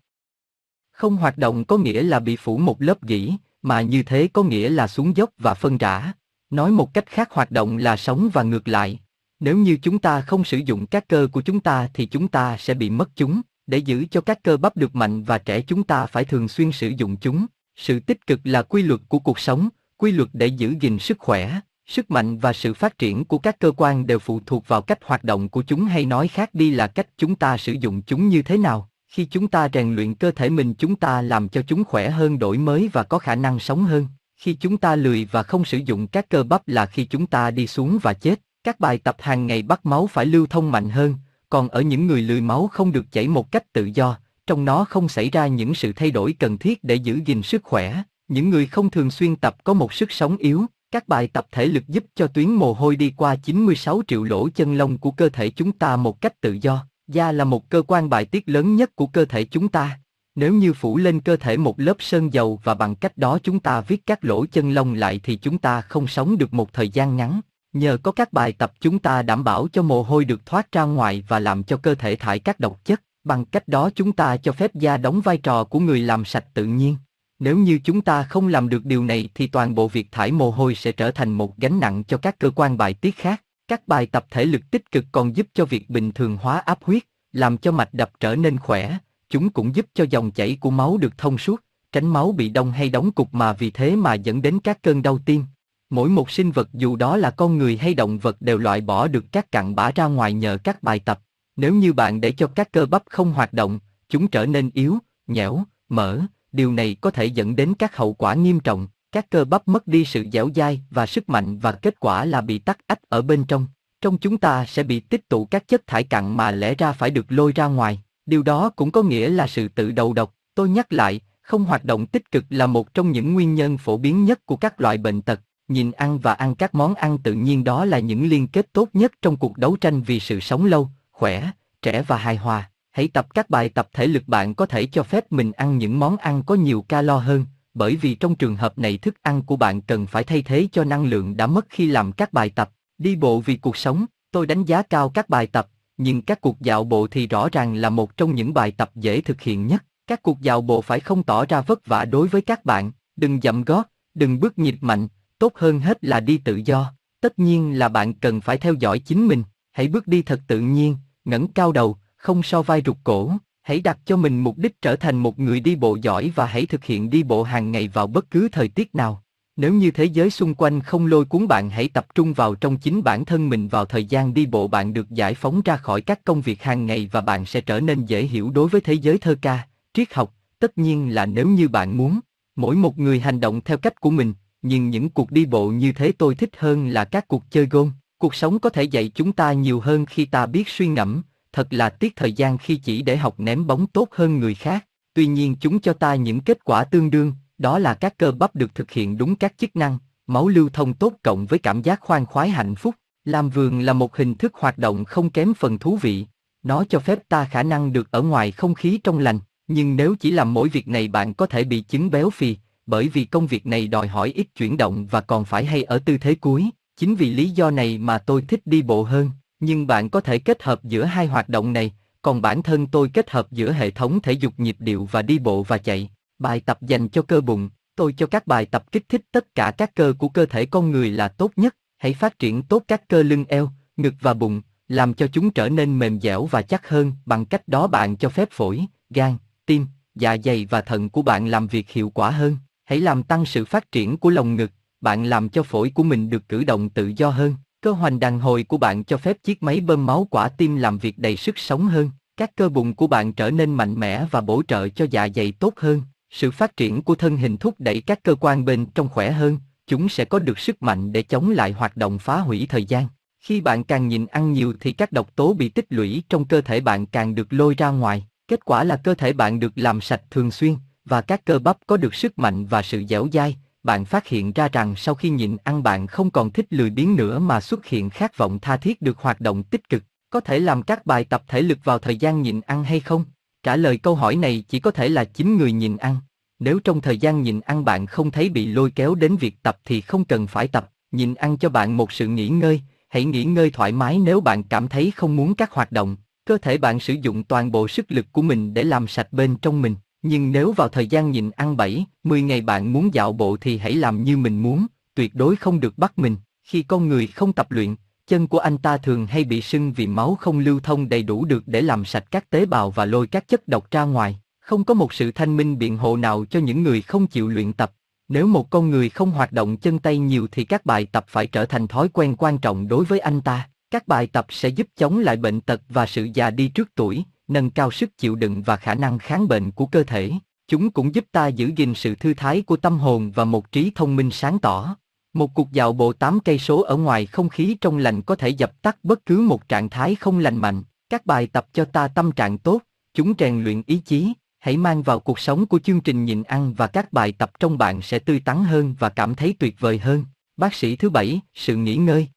Không hoạt động có nghĩa là bị phủ một lớp gỉ, mà như thế có nghĩa là xuống dốc và phân rã. Nói một cách khác hoạt động là sống và ngược lại. Nếu như chúng ta không sử dụng các cơ của chúng ta thì chúng ta sẽ bị mất chúng. Để giữ cho các cơ bắp được mạnh và trẻ chúng ta phải thường xuyên sử dụng chúng. Sự tích cực là quy luật của cuộc sống, quy luật để giữ gìn sức khỏe, sức mạnh và sự phát triển của các cơ quan đều phụ thuộc vào cách hoạt động của chúng hay nói khác đi là cách chúng ta sử dụng chúng như thế nào. Khi chúng ta rèn luyện cơ thể mình chúng ta làm cho chúng khỏe hơn đổi mới và có khả năng sống hơn. Khi chúng ta lười và không sử dụng các cơ bắp là khi chúng ta đi xuống và chết. Các bài tập hàng ngày bắt máu phải lưu thông mạnh hơn, còn ở những người lười máu không được chảy một cách tự do, trong nó không xảy ra những sự thay đổi cần thiết để giữ gìn sức khỏe. Những người không thường xuyên tập có một sức sống yếu, các bài tập thể lực giúp cho tuyến mồ hôi đi qua 96 triệu lỗ chân lông của cơ thể chúng ta một cách tự do. Da là một cơ quan bài tiết lớn nhất của cơ thể chúng ta. Nếu như phủ lên cơ thể một lớp sơn dầu và bằng cách đó chúng ta viết các lỗ chân lông lại thì chúng ta không sống được một thời gian ngắn. Nhờ có các bài tập chúng ta đảm bảo cho mồ hôi được thoát ra ngoài và làm cho cơ thể thải các độc chất. Bằng cách đó chúng ta cho phép da đóng vai trò của người làm sạch tự nhiên. Nếu như chúng ta không làm được điều này thì toàn bộ việc thải mồ hôi sẽ trở thành một gánh nặng cho các cơ quan bài tiết khác. Các bài tập thể lực tích cực còn giúp cho việc bình thường hóa áp huyết, làm cho mạch đập trở nên khỏe, chúng cũng giúp cho dòng chảy của máu được thông suốt, tránh máu bị đông hay đóng cục mà vì thế mà dẫn đến các cơn đau tim. Mỗi một sinh vật dù đó là con người hay động vật đều loại bỏ được các cặn bã ra ngoài nhờ các bài tập. Nếu như bạn để cho các cơ bắp không hoạt động, chúng trở nên yếu, nhẽo, mỡ, điều này có thể dẫn đến các hậu quả nghiêm trọng, các cơ bắp mất đi sự dẻo dai và sức mạnh và kết quả là bị tắc ách ở bên trong. Trong chúng ta sẽ bị tích tụ các chất thải cặn mà lẽ ra phải được lôi ra ngoài. Điều đó cũng có nghĩa là sự tự đầu độc. Tôi nhắc lại, không hoạt động tích cực là một trong những nguyên nhân phổ biến nhất của các loại bệnh tật. Nhìn ăn và ăn các món ăn tự nhiên đó là những liên kết tốt nhất trong cuộc đấu tranh vì sự sống lâu, khỏe, trẻ và hài hòa. Hãy tập các bài tập thể lực bạn có thể cho phép mình ăn những món ăn có nhiều calo hơn, bởi vì trong trường hợp này thức ăn của bạn cần phải thay thế cho năng lượng đã mất khi làm các bài tập. Đi bộ vì cuộc sống, tôi đánh giá cao các bài tập, nhưng các cuộc dạo bộ thì rõ ràng là một trong những bài tập dễ thực hiện nhất. Các cuộc dạo bộ phải không tỏ ra vất vả đối với các bạn, đừng dậm gót, đừng bước nhịp mạnh, tốt hơn hết là đi tự do. Tất nhiên là bạn cần phải theo dõi chính mình, hãy bước đi thật tự nhiên, ngẩng cao đầu, không so vai rụt cổ. Hãy đặt cho mình mục đích trở thành một người đi bộ giỏi và hãy thực hiện đi bộ hàng ngày vào bất cứ thời tiết nào. Nếu như thế giới xung quanh không lôi cuốn bạn hãy tập trung vào trong chính bản thân mình vào thời gian đi bộ bạn được giải phóng ra khỏi các công việc hàng ngày và bạn sẽ trở nên dễ hiểu đối với thế giới thơ ca, triết học, tất nhiên là nếu như bạn muốn. Mỗi một người hành động theo cách của mình, nhưng những cuộc đi bộ như thế tôi thích hơn là các cuộc chơi gôn. Cuộc sống có thể dạy chúng ta nhiều hơn khi ta biết suy ngẫm, thật là tiếc thời gian khi chỉ để học ném bóng tốt hơn người khác. Tuy nhiên chúng cho ta những kết quả tương đương, đó là các cơ bắp được thực hiện đúng các chức năng, máu lưu thông tốt cộng với cảm giác khoan khoái hạnh phúc. Làm vườn là một hình thức hoạt động không kém phần thú vị. Nó cho phép ta khả năng được ở ngoài không khí trong lành, nhưng nếu chỉ làm mỗi việc này bạn có thể bị chứng béo phì, bởi vì công việc này đòi hỏi ít chuyển động và còn phải hay ở tư thế cuối. Chính vì lý do này mà tôi thích đi bộ hơn, nhưng bạn có thể kết hợp giữa hai hoạt động này, còn bản thân tôi kết hợp giữa hệ thống thể dục nhịp điệu và đi bộ và chạy. Bài tập dành cho cơ bụng, tôi cho các bài tập kích thích tất cả các cơ của cơ thể con người là tốt nhất, hãy phát triển tốt các cơ lưng eo, ngực và bụng, làm cho chúng trở nên mềm dẻo và chắc hơn, bằng cách đó bạn cho phép phổi, gan, tim, dạ dày và thận của bạn làm việc hiệu quả hơn. Hãy làm tăng sự phát triển của lồng ngực, bạn làm cho phổi của mình được cử động tự do hơn. Cơ hoành đàn hồi của bạn cho phép chiếc máy bơm máu quả tim làm việc đầy sức sống hơn. Các cơ bụng của bạn trở nên mạnh mẽ và bổ trợ cho dạ dày tốt hơn. Sự phát triển của thân hình thúc đẩy các cơ quan bên trong khỏe hơn, chúng sẽ có được sức mạnh để chống lại hoạt động phá hủy thời gian. Khi bạn càng nhịn ăn nhiều thì các độc tố bị tích lũy trong cơ thể bạn càng được lôi ra ngoài. Kết quả là cơ thể bạn được làm sạch thường xuyên, và các cơ bắp có được sức mạnh và sự dẻo dai, bạn phát hiện ra rằng sau khi nhịn ăn bạn không còn thích lười biếng nữa mà xuất hiện khát vọng tha thiết được hoạt động tích cực, có thể làm các bài tập thể lực vào thời gian nhịn ăn hay không? Trả lời câu hỏi này chỉ có thể là chính người nhịn ăn. Nếu trong thời gian nhịn ăn bạn không thấy bị lôi kéo đến việc tập thì không cần phải tập, nhịn ăn cho bạn một sự nghỉ ngơi, hãy nghỉ ngơi thoải mái nếu bạn cảm thấy không muốn các hoạt động. Cơ thể bạn sử dụng toàn bộ sức lực của mình để làm sạch bên trong mình. Nhưng nếu vào thời gian nhịn ăn 7, 10 ngày bạn muốn dạo bộ thì hãy làm như mình muốn, tuyệt đối không được bắt mình. Khi con người không tập luyện, chân của anh ta thường hay bị sưng vì máu không lưu thông đầy đủ được để làm sạch các tế bào và lôi các chất độc ra ngoài. Không có một sự thanh minh biện hộ nào cho những người không chịu luyện tập. Nếu một con người không hoạt động chân tay nhiều thì các bài tập phải trở thành thói quen quan trọng đối với anh ta. Các bài tập sẽ giúp chống lại bệnh tật và sự già đi trước tuổi, nâng cao sức chịu đựng và khả năng kháng bệnh của cơ thể. Chúng cũng giúp ta giữ gìn sự thư thái của tâm hồn và một trí thông minh sáng tỏ. Một cuộc dạo bộ 8 cây số ở ngoài không khí trong lành có thể dập tắt bất cứ một trạng thái không lành mạnh. Các bài tập cho ta tâm trạng tốt, chúng rèn luyện ý chí. Hãy mang vào cuộc sống của chương trình nhịn ăn và các bài tập trong bạn sẽ tươi tắn hơn và cảm thấy tuyệt vời hơn. Bác sĩ thứ bảy, sự nghỉ ngơi.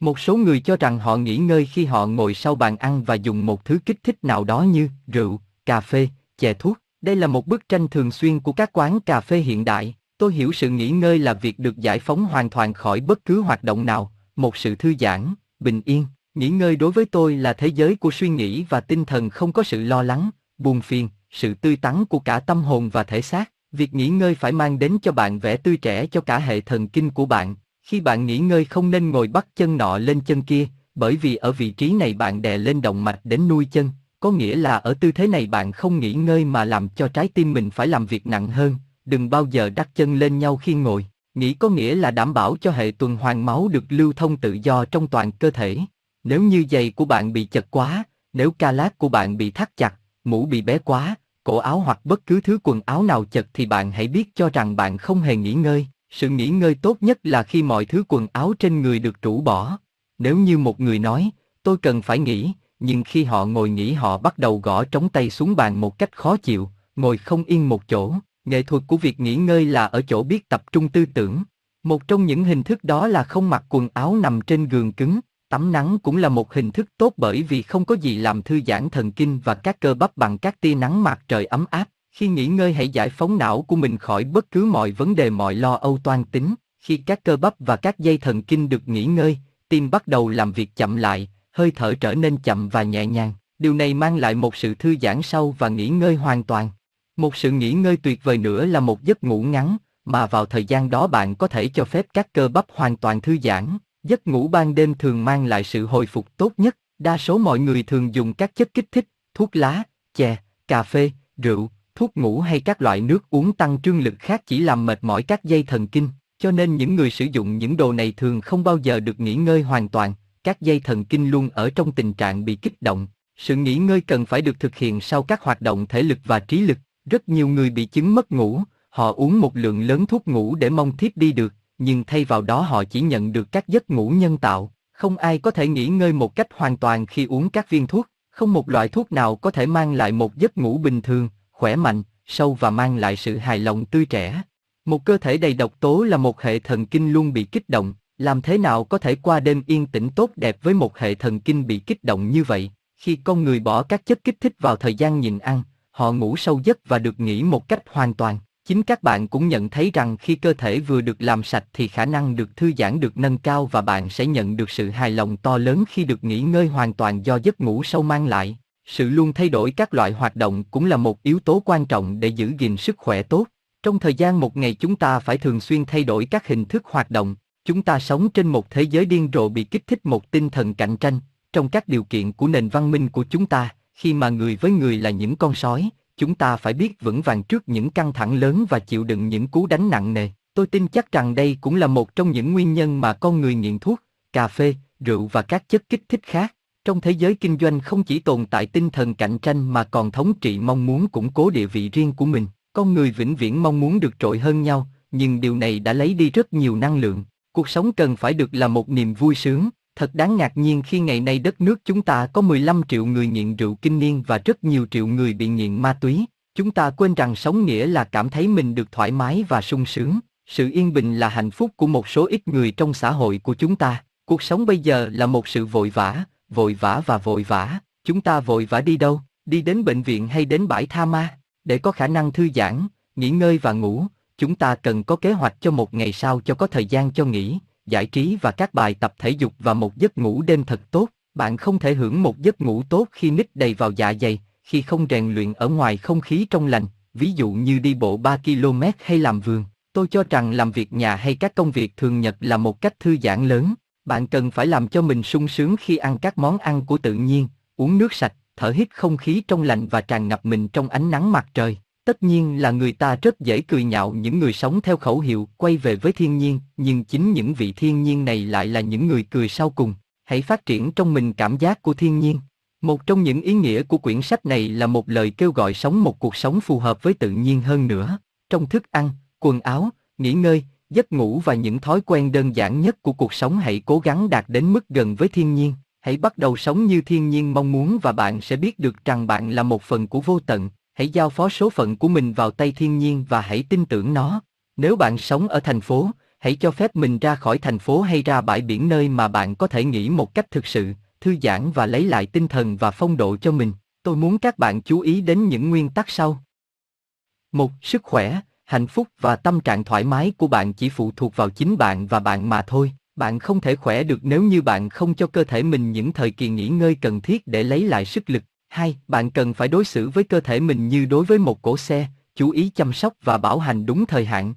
Một số người cho rằng họ nghỉ ngơi khi họ ngồi sau bàn ăn và dùng một thứ kích thích nào đó như rượu, cà phê, chè thuốc. Đây là một bức tranh thường xuyên của các quán cà phê hiện đại. Tôi hiểu sự nghỉ ngơi là việc được giải phóng hoàn toàn khỏi bất cứ hoạt động nào, một sự thư giãn, bình yên. Nghỉ ngơi đối với tôi là thế giới của suy nghĩ và tinh thần không có sự lo lắng, buồn phiền, sự tươi tắn của cả tâm hồn và thể xác. Việc nghỉ ngơi phải mang đến cho bạn vẻ tươi trẻ cho cả hệ thần kinh của bạn, khi bạn nghỉ ngơi không nên ngồi bắt chân nọ lên chân kia, bởi vì ở vị trí này bạn đè lên động mạch đến nuôi chân, có nghĩa là ở tư thế này bạn không nghỉ ngơi mà làm cho trái tim mình phải làm việc nặng hơn, đừng bao giờ đặt chân lên nhau khi ngồi. Nghỉ có nghĩa là đảm bảo cho hệ tuần hoàn máu được lưu thông tự do trong toàn cơ thể. Nếu như giày của bạn bị chật quá, nếu ca lát của bạn bị thắt chặt, mũ bị bé quá, cổ áo hoặc bất cứ thứ quần áo nào chật thì bạn hãy biết cho rằng bạn không hề nghỉ ngơi. Sự nghỉ ngơi tốt nhất là khi mọi thứ quần áo trên người được rũ bỏ. Nếu như một người nói, tôi cần phải nghỉ, nhưng khi họ ngồi nghỉ họ bắt đầu gõ trống tay xuống bàn một cách khó chịu, ngồi không yên một chỗ. Nghệ thuật của việc nghỉ ngơi là ở chỗ biết tập trung tư tưởng. Một trong những hình thức đó là không mặc quần áo nằm trên giường cứng. Tắm nắng cũng là một hình thức tốt bởi vì không có gì làm thư giãn thần kinh và các cơ bắp bằng các tia nắng mặt trời ấm áp. Khi nghỉ ngơi hãy giải phóng não của mình khỏi bất cứ mọi vấn đề mọi lo âu toan tính. Khi các cơ bắp và các dây thần kinh được nghỉ ngơi, tim bắt đầu làm việc chậm lại, hơi thở trở nên chậm và nhẹ nhàng. Điều này mang lại một sự thư giãn sâu và nghỉ ngơi hoàn toàn. Một sự nghỉ ngơi tuyệt vời nữa là một giấc ngủ ngắn, mà vào thời gian đó bạn có thể cho phép các cơ bắp hoàn toàn thư giãn. Giấc ngủ ban đêm thường mang lại sự hồi phục tốt nhất. Đa số mọi người thường dùng các chất kích thích, thuốc lá, chè, cà phê, rượu, thuốc ngủ hay các loại nước uống tăng trương lực khác chỉ làm mệt mỏi các dây thần kinh. Cho nên những người sử dụng những đồ này thường không bao giờ được nghỉ ngơi hoàn toàn, các dây thần kinh luôn ở trong tình trạng bị kích động. Sự nghỉ ngơi cần phải được thực hiện sau các hoạt động thể lực và trí lực. Rất nhiều người bị chứng mất ngủ, họ uống một lượng lớn thuốc ngủ để mong thiếp đi được, nhưng thay vào đó họ chỉ nhận được các giấc ngủ nhân tạo. Không ai có thể nghỉ ngơi một cách hoàn toàn khi uống các viên thuốc, không một loại thuốc nào có thể mang lại một giấc ngủ bình thường, khỏe mạnh, sâu và mang lại sự hài lòng tươi trẻ. Một cơ thể đầy độc tố là một hệ thần kinh luôn bị kích động, làm thế nào có thể qua đêm yên tĩnh tốt đẹp với một hệ thần kinh bị kích động như vậy? Khi con người bỏ các chất kích thích vào thời gian nhịn ăn, họ ngủ sâu giấc và được nghỉ một cách hoàn toàn. Chính các bạn cũng nhận thấy rằng khi cơ thể vừa được làm sạch thì khả năng được thư giãn được nâng cao và bạn sẽ nhận được sự hài lòng to lớn khi được nghỉ ngơi hoàn toàn do giấc ngủ sâu mang lại. Sự luôn thay đổi các loại hoạt động cũng là một yếu tố quan trọng để giữ gìn sức khỏe tốt. Trong thời gian một ngày chúng ta phải thường xuyên thay đổi các hình thức hoạt động. Chúng ta sống trên một thế giới điên rồ bị kích thích một tinh thần cạnh tranh. Trong các điều kiện của nền văn minh của chúng ta, khi mà người với người là những con sói, chúng ta phải biết vững vàng trước những căng thẳng lớn và chịu đựng những cú đánh nặng nề. Tôi tin chắc rằng đây cũng là một trong những nguyên nhân mà con người nghiện thuốc, cà phê, rượu và các chất kích thích khác. Trong thế giới kinh doanh không chỉ tồn tại tinh thần cạnh tranh mà còn thống trị mong muốn củng cố địa vị riêng của mình. Con người vĩnh viễn mong muốn được trội hơn nhau, nhưng điều này đã lấy đi rất nhiều năng lượng. Cuộc sống cần phải được là một niềm vui sướng, Thật đáng ngạc nhiên khi ngày nay đất nước chúng ta có 15 triệu người nghiện rượu kinh niên và rất nhiều triệu người bị nghiện ma túy. Chúng ta quên rằng sống nghĩa là cảm thấy mình được thoải mái và sung sướng. Sự yên bình là hạnh phúc của một số ít người trong xã hội của chúng ta. Cuộc sống bây giờ là một sự vội vã, vội vã và vội vã. Chúng ta vội vã đi đâu? Đi đến bệnh viện hay đến bãi tha ma? Để có khả năng thư giãn, nghỉ ngơi và ngủ, chúng ta cần có kế hoạch cho một ngày sau cho có thời gian cho nghỉ, giải trí và các bài tập thể dục và một giấc ngủ đêm thật tốt. Bạn không thể hưởng một giấc ngủ tốt khi nít đầy vào dạ dày, khi không rèn luyện ở ngoài không khí trong lành, ví dụ như đi bộ 3 km hay làm vườn. Tôi cho rằng làm việc nhà hay các công việc thường nhật là một cách thư giãn lớn. Bạn cần phải làm cho mình sung sướng khi ăn các món ăn của tự nhiên, uống nước sạch, thở hít không khí trong lành và tràn ngập mình trong ánh nắng mặt trời. Tất nhiên là người ta rất dễ cười nhạo những người sống theo khẩu hiệu quay về với thiên nhiên, nhưng chính những vị thiên nhiên này lại là những người cười sau cùng. Hãy phát triển trong mình cảm giác của thiên nhiên. Một trong những ý nghĩa của quyển sách này là một lời kêu gọi sống một cuộc sống phù hợp với tự nhiên hơn nữa. Trong thức ăn, quần áo, nghỉ ngơi, giấc ngủ và những thói quen đơn giản nhất của cuộc sống hãy cố gắng đạt đến mức gần với thiên nhiên. Hãy bắt đầu sống như thiên nhiên mong muốn và bạn sẽ biết được rằng bạn là một phần của vô tận, hãy giao phó số phận của mình vào tay thiên nhiên và hãy tin tưởng nó. Nếu bạn sống ở thành phố, hãy cho phép mình ra khỏi thành phố hay ra bãi biển nơi mà bạn có thể nghĩ một cách thực sự, thư giãn và lấy lại tinh thần và phong độ cho mình. Tôi muốn các bạn chú ý đến những nguyên tắc sau. Một, sức khỏe, hạnh phúc và tâm trạng thoải mái của bạn chỉ phụ thuộc vào chính bạn và bạn mà thôi. Bạn không thể khỏe được nếu như bạn không cho cơ thể mình những thời kỳ nghỉ ngơi cần thiết để lấy lại sức lực. Hai, bạn cần phải đối xử với cơ thể mình như đối với một cỗ xe, chú ý chăm sóc và bảo hành đúng thời hạn.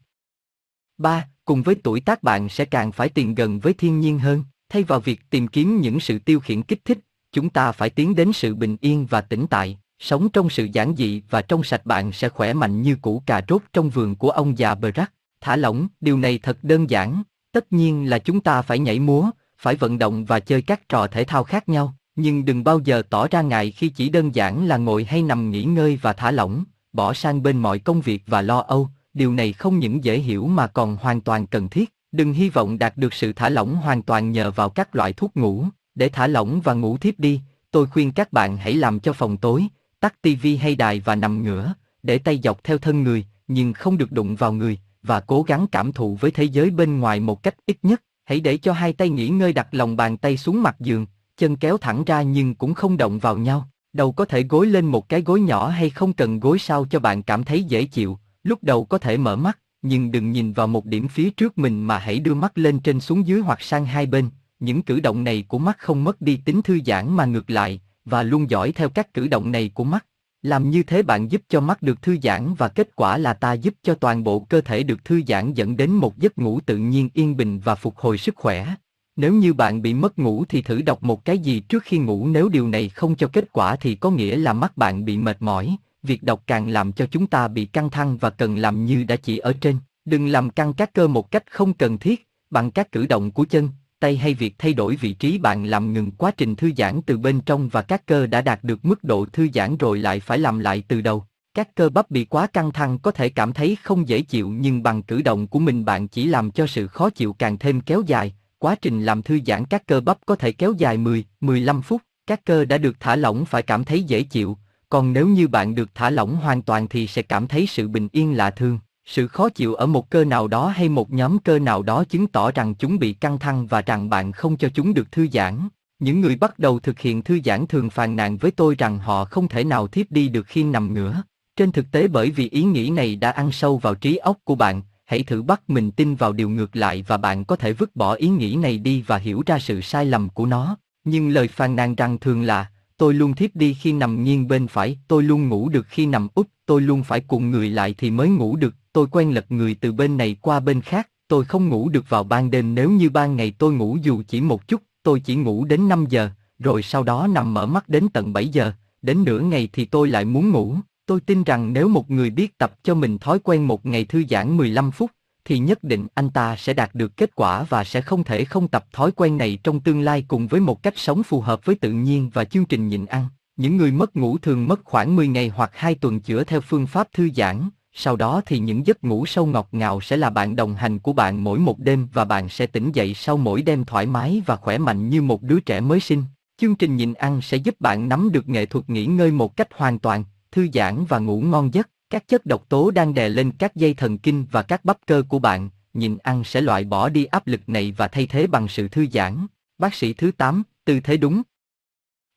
Ba, cùng với tuổi tác bạn sẽ càng phải tiền gần với thiên nhiên hơn, thay vào việc tìm kiếm những sự tiêu khiển kích thích, chúng ta phải tiến đến sự bình yên và tĩnh tại, sống trong sự giản dị và trong sạch bạn sẽ khỏe mạnh như củ cà rốt trong vườn của ông già Brack. Thả lỏng, điều này thật đơn giản, tất nhiên là chúng ta phải nhảy múa, phải vận động và chơi các trò thể thao khác nhau, nhưng đừng bao giờ tỏ ra ngại khi chỉ đơn giản là ngồi hay nằm nghỉ ngơi và thả lỏng, bỏ sang bên mọi công việc và lo âu, điều này không những dễ hiểu mà còn hoàn toàn cần thiết. Đừng hy vọng đạt được sự thả lỏng hoàn toàn nhờ vào các loại thuốc ngủ, để thả lỏng và ngủ thiếp đi, tôi khuyên các bạn hãy làm cho phòng tối, tắt tivi hay đài và nằm ngửa, để tay dọc theo thân người, nhưng không được đụng vào người, và cố gắng cảm thụ với thế giới bên ngoài một cách ít nhất. Hãy để cho hai tay nghỉ ngơi đặt lòng bàn tay xuống mặt giường, chân kéo thẳng ra nhưng cũng không động vào nhau. Đầu có thể gối lên một cái gối nhỏ hay không cần gối sao cho bạn cảm thấy dễ chịu. Lúc đầu có thể mở mắt, nhưng đừng nhìn vào một điểm phía trước mình mà hãy đưa mắt lên trên xuống dưới hoặc sang hai bên. Những cử động này của mắt không mất đi tính thư giãn mà ngược lại, và luôn dõi theo các cử động này của mắt. Làm như thế bạn giúp cho mắt được thư giãn và kết quả là ta giúp cho toàn bộ cơ thể được thư giãn dẫn đến một giấc ngủ tự nhiên yên bình và phục hồi sức khỏe. Nếu như bạn bị mất ngủ thì thử đọc một cái gì trước khi ngủ nếu điều này không cho kết quả thì có nghĩa là mắt bạn bị mệt mỏi, việc đọc càng làm cho chúng ta bị căng thẳng và cần làm như đã chỉ ở trên. Đừng làm căng các cơ một cách không cần thiết, bằng các cử động của chân, tay hay việc thay đổi vị trí bạn làm ngừng quá trình thư giãn từ bên trong và các cơ đã đạt được mức độ thư giãn rồi lại phải làm lại từ đầu. Các cơ bắp bị quá căng thẳng có thể cảm thấy không dễ chịu nhưng bằng cử động của mình bạn chỉ làm cho sự khó chịu càng thêm kéo dài. Quá trình làm thư giãn các cơ bắp có thể kéo dài 10, 15 phút. Các cơ đã được thả lỏng phải cảm thấy dễ chịu, còn nếu như bạn được thả lỏng hoàn toàn thì sẽ cảm thấy sự bình yên lạ thường. Sự khó chịu ở một cơ nào đó hay một nhóm cơ nào đó chứng tỏ rằng chúng bị căng thẳng và rằng bạn không cho chúng được thư giãn. Những người bắt đầu thực hiện thư giãn thường phàn nàn với tôi rằng họ không thể nào thiếp đi được khi nằm ngửa. Trên thực tế bởi vì ý nghĩ này đã ăn sâu vào trí óc của bạn, hãy thử bắt mình tin vào điều ngược lại và bạn có thể vứt bỏ ý nghĩ này đi và hiểu ra sự sai lầm của nó. Nhưng lời phàn nàn rằng thường là, tôi luôn thiếp đi khi nằm nghiêng bên phải, tôi luôn ngủ được khi nằm úp, tôi luôn phải cuộn người lại thì mới ngủ được, tôi quen lật người từ bên này qua bên khác, tôi không ngủ được vào ban đêm nếu như ban ngày tôi ngủ dù chỉ một chút, tôi chỉ ngủ đến 5 giờ, rồi sau đó nằm mở mắt đến tận 7 giờ, đến nửa ngày thì tôi lại muốn ngủ. Tôi tin rằng nếu một người biết tập cho mình thói quen một ngày thư giãn 15 phút, thì nhất định anh ta sẽ đạt được kết quả và sẽ không thể không tập thói quen này trong tương lai cùng với một cách sống phù hợp với tự nhiên và chương trình nhịn ăn. Những người mất ngủ thường mất khoảng 10 ngày hoặc 2 tuần chữa theo phương pháp thư giãn, sau đó thì những giấc ngủ sâu ngọt ngào sẽ là bạn đồng hành của bạn mỗi một đêm và bạn sẽ tỉnh dậy sau mỗi đêm thoải mái và khỏe mạnh như một đứa trẻ mới sinh. Chương trình nhịn ăn sẽ giúp bạn nắm được nghệ thuật nghỉ ngơi một cách hoàn toàn, thư giãn và ngủ ngon giấc. Các chất độc tố đang đè lên các dây thần kinh và các bắp cơ của bạn, nhịn ăn sẽ loại bỏ đi áp lực này và thay thế bằng sự thư giãn. Bác sĩ thứ 8, tư thế đúng.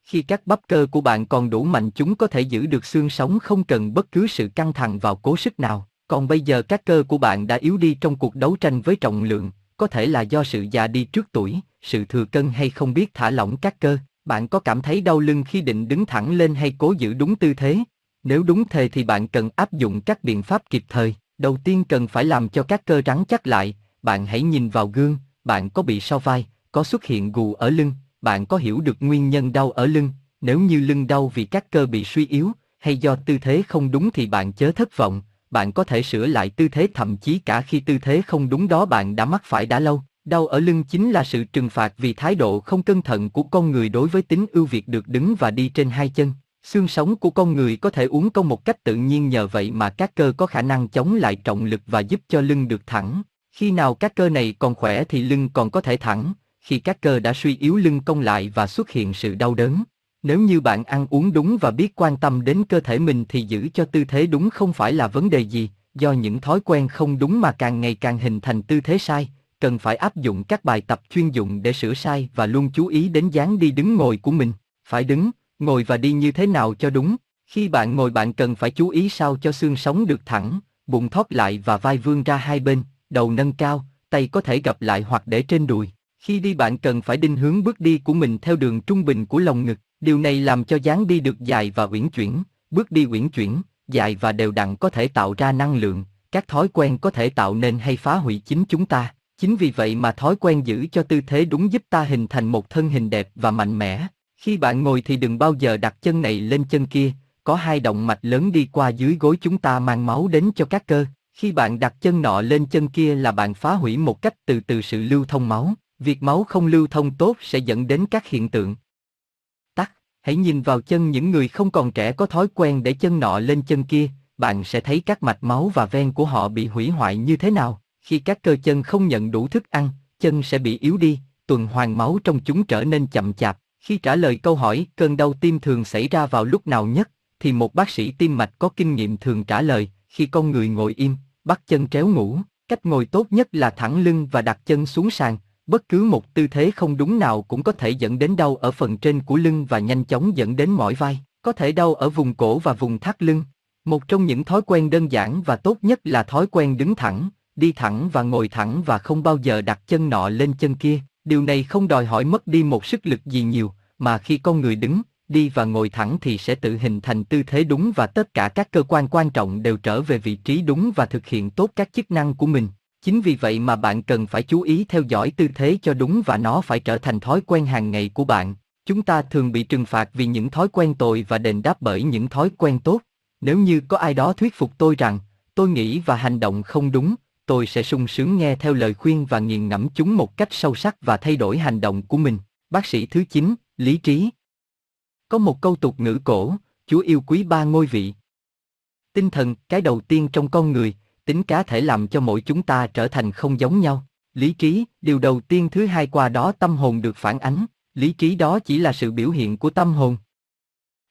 Khi các bắp cơ của bạn còn đủ mạnh chúng có thể giữ được xương sống không cần bất cứ sự căng thẳng vào cố sức nào. Còn bây giờ các cơ của bạn đã yếu đi trong cuộc đấu tranh với trọng lượng, có thể là do sự già đi trước tuổi, sự thừa cân hay không biết thả lỏng các cơ. Bạn có cảm thấy đau lưng khi định đứng thẳng lên hay cố giữ đúng tư thế? Nếu đúng thế thì bạn cần áp dụng các biện pháp kịp thời. Đầu tiên cần phải làm cho các cơ rắn chắc lại, bạn hãy nhìn vào gương, bạn có bị sao vai, có xuất hiện gù ở lưng, bạn có hiểu được nguyên nhân đau ở lưng, nếu như lưng đau vì các cơ bị suy yếu, hay do tư thế không đúng thì bạn chớ thất vọng, bạn có thể sửa lại tư thế thậm chí cả khi tư thế không đúng đó bạn đã mắc phải đã lâu. Đau ở lưng chính là sự trừng phạt vì thái độ không cẩn thận của con người đối với tính ưu việt được đứng và đi trên hai chân. Xương sống của con người có thể uốn cong một cách tự nhiên nhờ vậy mà các cơ có khả năng chống lại trọng lực và giúp cho lưng được thẳng. Khi nào các cơ này còn khỏe thì lưng còn có thể thẳng, khi các cơ đã suy yếu lưng cong lại và xuất hiện sự đau đớn. Nếu như bạn ăn uống đúng và biết quan tâm đến cơ thể mình thì giữ cho tư thế đúng không phải là vấn đề gì, do những thói quen không đúng mà càng ngày càng hình thành tư thế sai, cần phải áp dụng các bài tập chuyên dụng để sửa sai và luôn chú ý đến dáng đi đứng ngồi của mình, phải đứng, ngồi và đi như thế nào cho đúng. Khi bạn ngồi bạn cần phải chú ý sao cho xương sống được thẳng, bụng thoát lại và vai vươn ra hai bên, đầu nâng cao, tay có thể gập lại hoặc để trên đùi. Khi đi bạn cần phải định hướng bước đi của mình theo đường trung bình của lồng ngực, điều này làm cho dáng đi được dài và uyển chuyển, bước đi uyển chuyển, dài và đều đặn có thể tạo ra năng lượng, các thói quen có thể tạo nên hay phá hủy chính chúng ta. Chính vì vậy mà thói quen giữ cho tư thế đúng giúp ta hình thành một thân hình đẹp và mạnh mẽ. Khi bạn ngồi thì đừng bao giờ đặt chân này lên chân kia, có hai động mạch lớn đi qua dưới gối chúng ta mang máu đến cho các cơ. Khi bạn đặt chân nọ lên chân kia là bạn phá hủy một cách từ từ sự lưu thông máu. Việc máu không lưu thông tốt sẽ dẫn đến các hiện tượng. Tắc, hãy nhìn vào chân những người không còn trẻ có thói quen để chân nọ lên chân kia, bạn sẽ thấy các mạch máu và ven của họ bị hủy hoại như thế nào. Khi các cơ chân không nhận đủ thức ăn, chân sẽ bị yếu đi, tuần hoàn máu trong chúng trở nên chậm chạp. Khi trả lời câu hỏi cơn đau tim thường xảy ra vào lúc nào nhất, thì một bác sĩ tim mạch có kinh nghiệm thường trả lời, khi con người ngồi im, bắt chân tréo ngủ, cách ngồi tốt nhất là thẳng lưng và đặt chân xuống sàn, bất cứ một tư thế không đúng nào cũng có thể dẫn đến đau ở phần trên của lưng và nhanh chóng dẫn đến mỏi vai, có thể đau ở vùng cổ và vùng thắt lưng. Một trong những thói quen đơn giản và tốt nhất là thói quen đứng thẳng, đi thẳng và ngồi thẳng và không bao giờ đặt chân nọ lên chân kia. Điều này không đòi hỏi mất đi một sức lực gì nhiều, mà khi con người đứng, đi và ngồi thẳng thì sẽ tự hình thành tư thế đúng và tất cả các cơ quan quan trọng đều trở về vị trí đúng và thực hiện tốt các chức năng của mình. Chính vì vậy mà bạn cần phải chú ý theo dõi tư thế cho đúng và nó phải trở thành thói quen hàng ngày của bạn. Chúng ta thường bị trừng phạt vì những thói quen tồi và đền đáp bởi những thói quen tốt. Nếu như có ai đó thuyết phục tôi rằng, tôi nghĩ và hành động không đúng, tôi sẽ sung sướng nghe theo lời khuyên và nghiền ngẫm chúng một cách sâu sắc và thay đổi hành động của mình. Bác sĩ thứ 9, lý trí. Có một câu tục ngữ cổ, Chúa yêu quý ba ngôi vị. Tinh thần, cái đầu tiên trong con người, tính cá thể làm cho mỗi chúng ta trở thành không giống nhau. Lý trí, điều đầu tiên thứ hai qua đó tâm hồn được phản ánh, lý trí đó chỉ là sự biểu hiện của tâm hồn.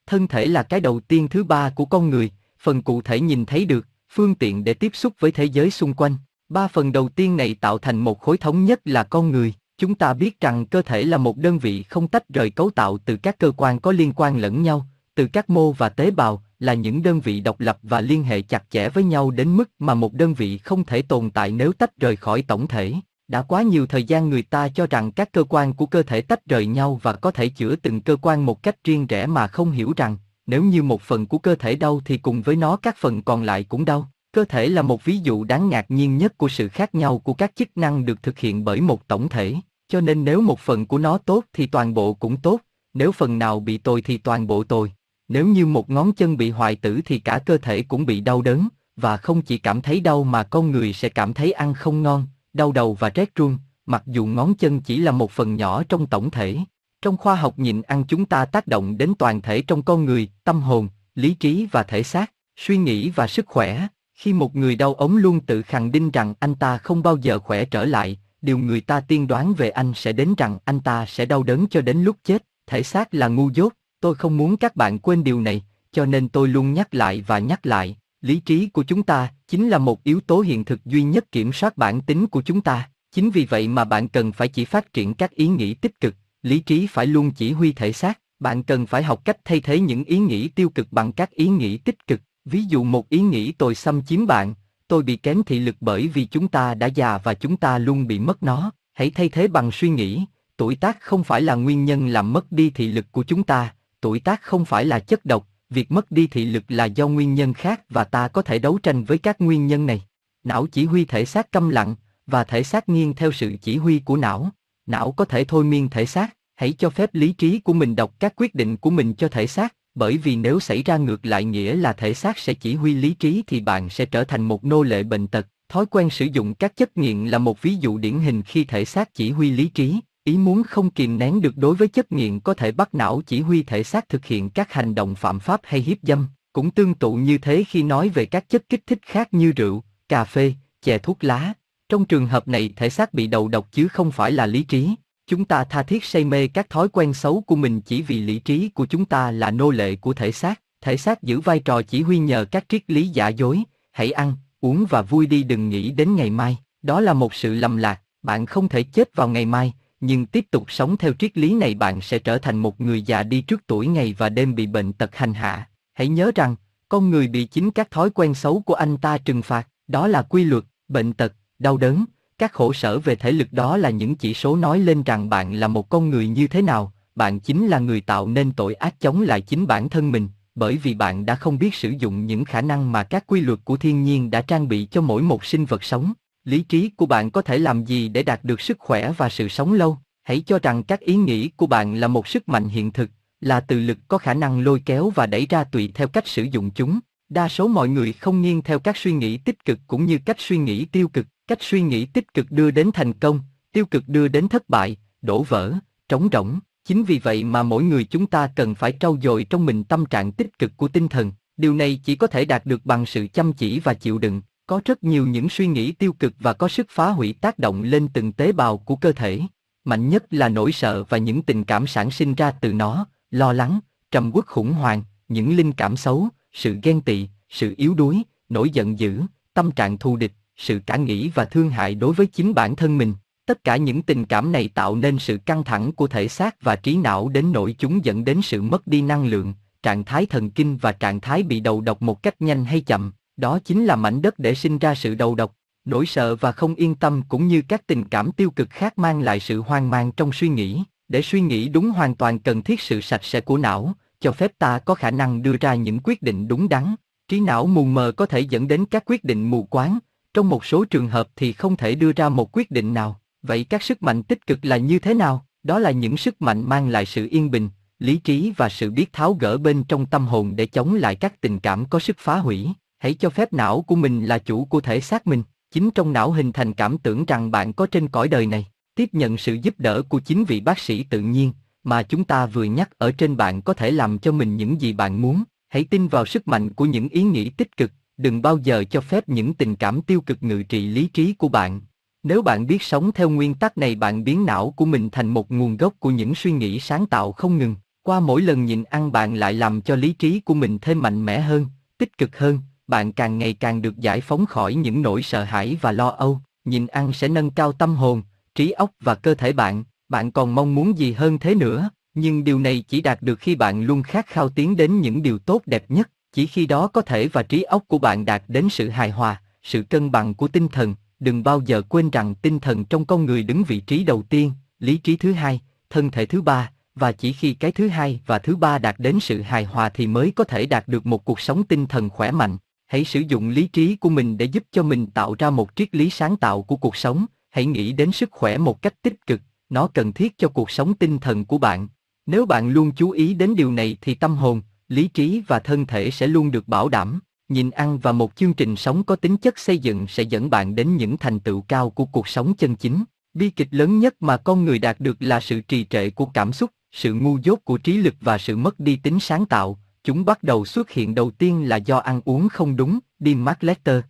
Thân thể là cái đầu tiên thứ ba của con người, phần cụ thể nhìn thấy được, phương tiện để tiếp xúc với thế giới xung quanh. Ba phần đầu tiên này tạo thành một khối thống nhất là con người. Chúng ta biết rằng cơ thể là một đơn vị không tách rời cấu tạo từ các cơ quan có liên quan lẫn nhau, từ các mô và tế bào, là những đơn vị độc lập và liên hệ chặt chẽ với nhau đến mức mà một đơn vị không thể tồn tại nếu tách rời khỏi tổng thể. Đã quá nhiều thời gian người ta cho rằng các cơ quan của cơ thể tách rời nhau và có thể chữa từng cơ quan một cách riêng rẽ mà không hiểu rằng, nếu như một phần của cơ thể đau thì cùng với nó các phần còn lại cũng đau. Cơ thể là một ví dụ đáng ngạc nhiên nhất của sự khác nhau của các chức năng được thực hiện bởi một tổng thể, cho nên nếu một phần của nó tốt thì toàn bộ cũng tốt, nếu phần nào bị tồi thì toàn bộ tồi. Nếu như một ngón chân bị hoại tử thì cả cơ thể cũng bị đau đớn, và không chỉ cảm thấy đau mà con người sẽ cảm thấy ăn không ngon, đau đầu và rét run, mặc dù ngón chân chỉ là một phần nhỏ trong tổng thể. Trong khoa học nhịn ăn chúng ta tác động đến toàn thể trong con người, tâm hồn, lý trí và thể xác, suy nghĩ và sức khỏe. Khi một người đau ống luôn tự khẳng định rằng anh ta không bao giờ khỏe trở lại, điều người ta tiên đoán về anh sẽ đến rằng anh ta sẽ đau đớn cho đến lúc chết. Thể xác là ngu dốt, tôi không muốn các bạn quên điều này, cho nên tôi luôn nhắc lại và nhắc lại, lý trí của chúng ta chính là một yếu tố hiện thực duy nhất kiểm soát bản tính của chúng ta. Chính vì vậy mà bạn cần phải chỉ phát triển các ý nghĩ tích cực, lý trí phải luôn chỉ huy thể xác, bạn cần phải học cách thay thế những ý nghĩ tiêu cực bằng các ý nghĩ tích cực. Ví dụ một ý nghĩ tôi xâm chiếm bạn, tôi bị kém thị lực bởi vì chúng ta đã già và chúng ta luôn bị mất nó. Hãy thay thế bằng suy nghĩ, tuổi tác không phải là nguyên nhân làm mất đi thị lực của chúng ta, tuổi tác không phải là chất độc, việc mất đi thị lực là do nguyên nhân khác và ta có thể đấu tranh với các nguyên nhân này. Não chỉ huy thể xác câm lặng, và thể xác nghiêng theo sự chỉ huy của não. Não có thể thôi miên thể xác, hãy cho phép lý trí của mình đọc các quyết định của mình cho thể xác, bởi vì nếu xảy ra ngược lại nghĩa là thể xác sẽ chỉ huy lý trí thì bạn sẽ trở thành một nô lệ bệnh tật. Thói quen sử dụng các chất nghiện là một ví dụ điển hình khi thể xác chỉ huy lý trí. Ý muốn không kìm nén được đối với chất nghiện có thể bắt não chỉ huy thể xác thực hiện các hành động phạm pháp hay hiếp dâm, cũng tương tự như thế khi nói về các chất kích thích khác như rượu, cà phê, chè thuốc lá. Trong trường hợp này thể xác bị đầu độc chứ không phải là lý trí. Chúng ta tha thiết say mê các thói quen xấu của mình chỉ vì lý trí của chúng ta là nô lệ của thể xác. Thể xác giữ vai trò chỉ huy nhờ các triết lý giả dối, hãy ăn, uống và vui đi đừng nghĩ đến ngày mai. Đó là một sự lầm lạc, bạn không thể chết vào ngày mai, nhưng tiếp tục sống theo triết lý này bạn sẽ trở thành một người già đi trước tuổi ngày và đêm bị bệnh tật hành hạ. Hãy nhớ rằng, con người bị chính các thói quen xấu của anh ta trừng phạt, đó là quy luật, bệnh tật, đau đớn, các khổ sở về thể lực đó là những chỉ số nói lên rằng bạn là một con người như thế nào, bạn chính là người tạo nên tội ác chống lại chính bản thân mình, bởi vì bạn đã không biết sử dụng những khả năng mà các quy luật của thiên nhiên đã trang bị cho mỗi một sinh vật sống lý trí của bạn có thể làm gì để đạt được sức khỏe và sự sống lâu hãy cho rằng các ý nghĩ của bạn là một sức mạnh hiện thực là từ lực có khả năng lôi kéo và đẩy ra tùy theo cách sử dụng chúng Đa số mọi người không nghiêng theo các suy nghĩ tích cực cũng như cách suy nghĩ tiêu cực, cách suy nghĩ tích cực đưa đến thành công, tiêu cực đưa đến thất bại, đổ vỡ, trống rỗng. Chính vì vậy mà mỗi người chúng ta cần phải trau dồi trong mình tâm trạng tích cực của tinh thần. Điều này chỉ có thể đạt được bằng sự chăm chỉ và chịu đựng. Có rất nhiều những suy nghĩ tiêu cực và có sức phá hủy tác động lên từng tế bào của cơ thể. Mạnh nhất là nỗi sợ và những tình cảm sản sinh ra từ nó, lo lắng, trầm uất khủng hoảng, những linh cảm xấu, sự ghen tị, sự yếu đuối, nỗi giận dữ, tâm trạng thù địch, sự cả nghĩ và thương hại đối với chính bản thân mình. Tất cả những tình cảm này tạo nên sự căng thẳng của thể xác và trí não đến nỗi chúng dẫn đến sự mất đi năng lượng, trạng thái thần kinh và trạng thái bị đầu độc một cách nhanh hay chậm. Đó chính là mảnh đất để sinh ra sự đầu độc. Nỗi sợ và không yên tâm cũng như các tình cảm tiêu cực khác mang lại sự hoang mang trong suy nghĩ. Để suy nghĩ đúng hoàn toàn cần thiết sự sạch sẽ của não, cho phép ta có khả năng đưa ra những quyết định đúng đắn. Trí não mù mờ có thể dẫn đến các quyết định mù quáng, trong một số trường hợp thì không thể đưa ra một quyết định nào. Vậy các sức mạnh tích cực là như thế nào? Đó là những sức mạnh mang lại sự yên bình, lý trí và sự biết tháo gỡ bên trong tâm hồn để chống lại các tình cảm có sức phá hủy. Hãy cho phép não của mình là chủ của thể xác mình. Chính trong não hình thành cảm tưởng rằng bạn có trên cõi đời này. Tiếp nhận sự giúp đỡ của chính vị bác sĩ tự nhiên mà chúng ta vừa nhắc ở trên bạn có thể làm cho mình những gì bạn muốn. Hãy tin vào sức mạnh của những ý nghĩ tích cực, đừng bao giờ cho phép những tình cảm tiêu cực ngự trị lý trí của bạn. Nếu bạn biết sống theo nguyên tắc này bạn biến não của mình thành một nguồn gốc của những suy nghĩ sáng tạo không ngừng. Qua mỗi lần nhịn ăn bạn lại làm cho lý trí của mình thêm mạnh mẽ hơn, tích cực hơn, bạn càng ngày càng được giải phóng khỏi những nỗi sợ hãi và lo âu. Nhìn ăn sẽ nâng cao tâm hồn, trí óc và cơ thể bạn, bạn còn mong muốn gì hơn thế nữa, nhưng điều này chỉ đạt được khi bạn luôn khát khao tiến đến những điều tốt đẹp nhất, chỉ khi đó có thể và trí óc của bạn đạt đến sự hài hòa, sự cân bằng của tinh thần, đừng bao giờ quên rằng tinh thần trong con người đứng vị trí đầu tiên, lý trí thứ hai, thân thể thứ ba, và chỉ khi cái thứ hai và thứ ba đạt đến sự hài hòa thì mới có thể đạt được một cuộc sống tinh thần khỏe mạnh. Hãy sử dụng lý trí của mình để giúp cho mình tạo ra một triết lý sáng tạo của cuộc sống, hãy nghĩ đến sức khỏe một cách tích cực, nó cần thiết cho cuộc sống tinh thần của bạn. Nếu bạn luôn chú ý đến điều này thì tâm hồn, lý trí và thân thể sẽ luôn được bảo đảm. Nhìn ăn và một chương trình sống có tính chất xây dựng sẽ dẫn bạn đến những thành tựu cao của cuộc sống chân chính. Bi kịch lớn nhất mà con người đạt được là sự trì trệ của cảm xúc, sự ngu dốt của trí lực và sự mất đi tính sáng tạo. Chúng bắt đầu xuất hiện đầu tiên là do ăn uống không đúng, đi Mark Lecter.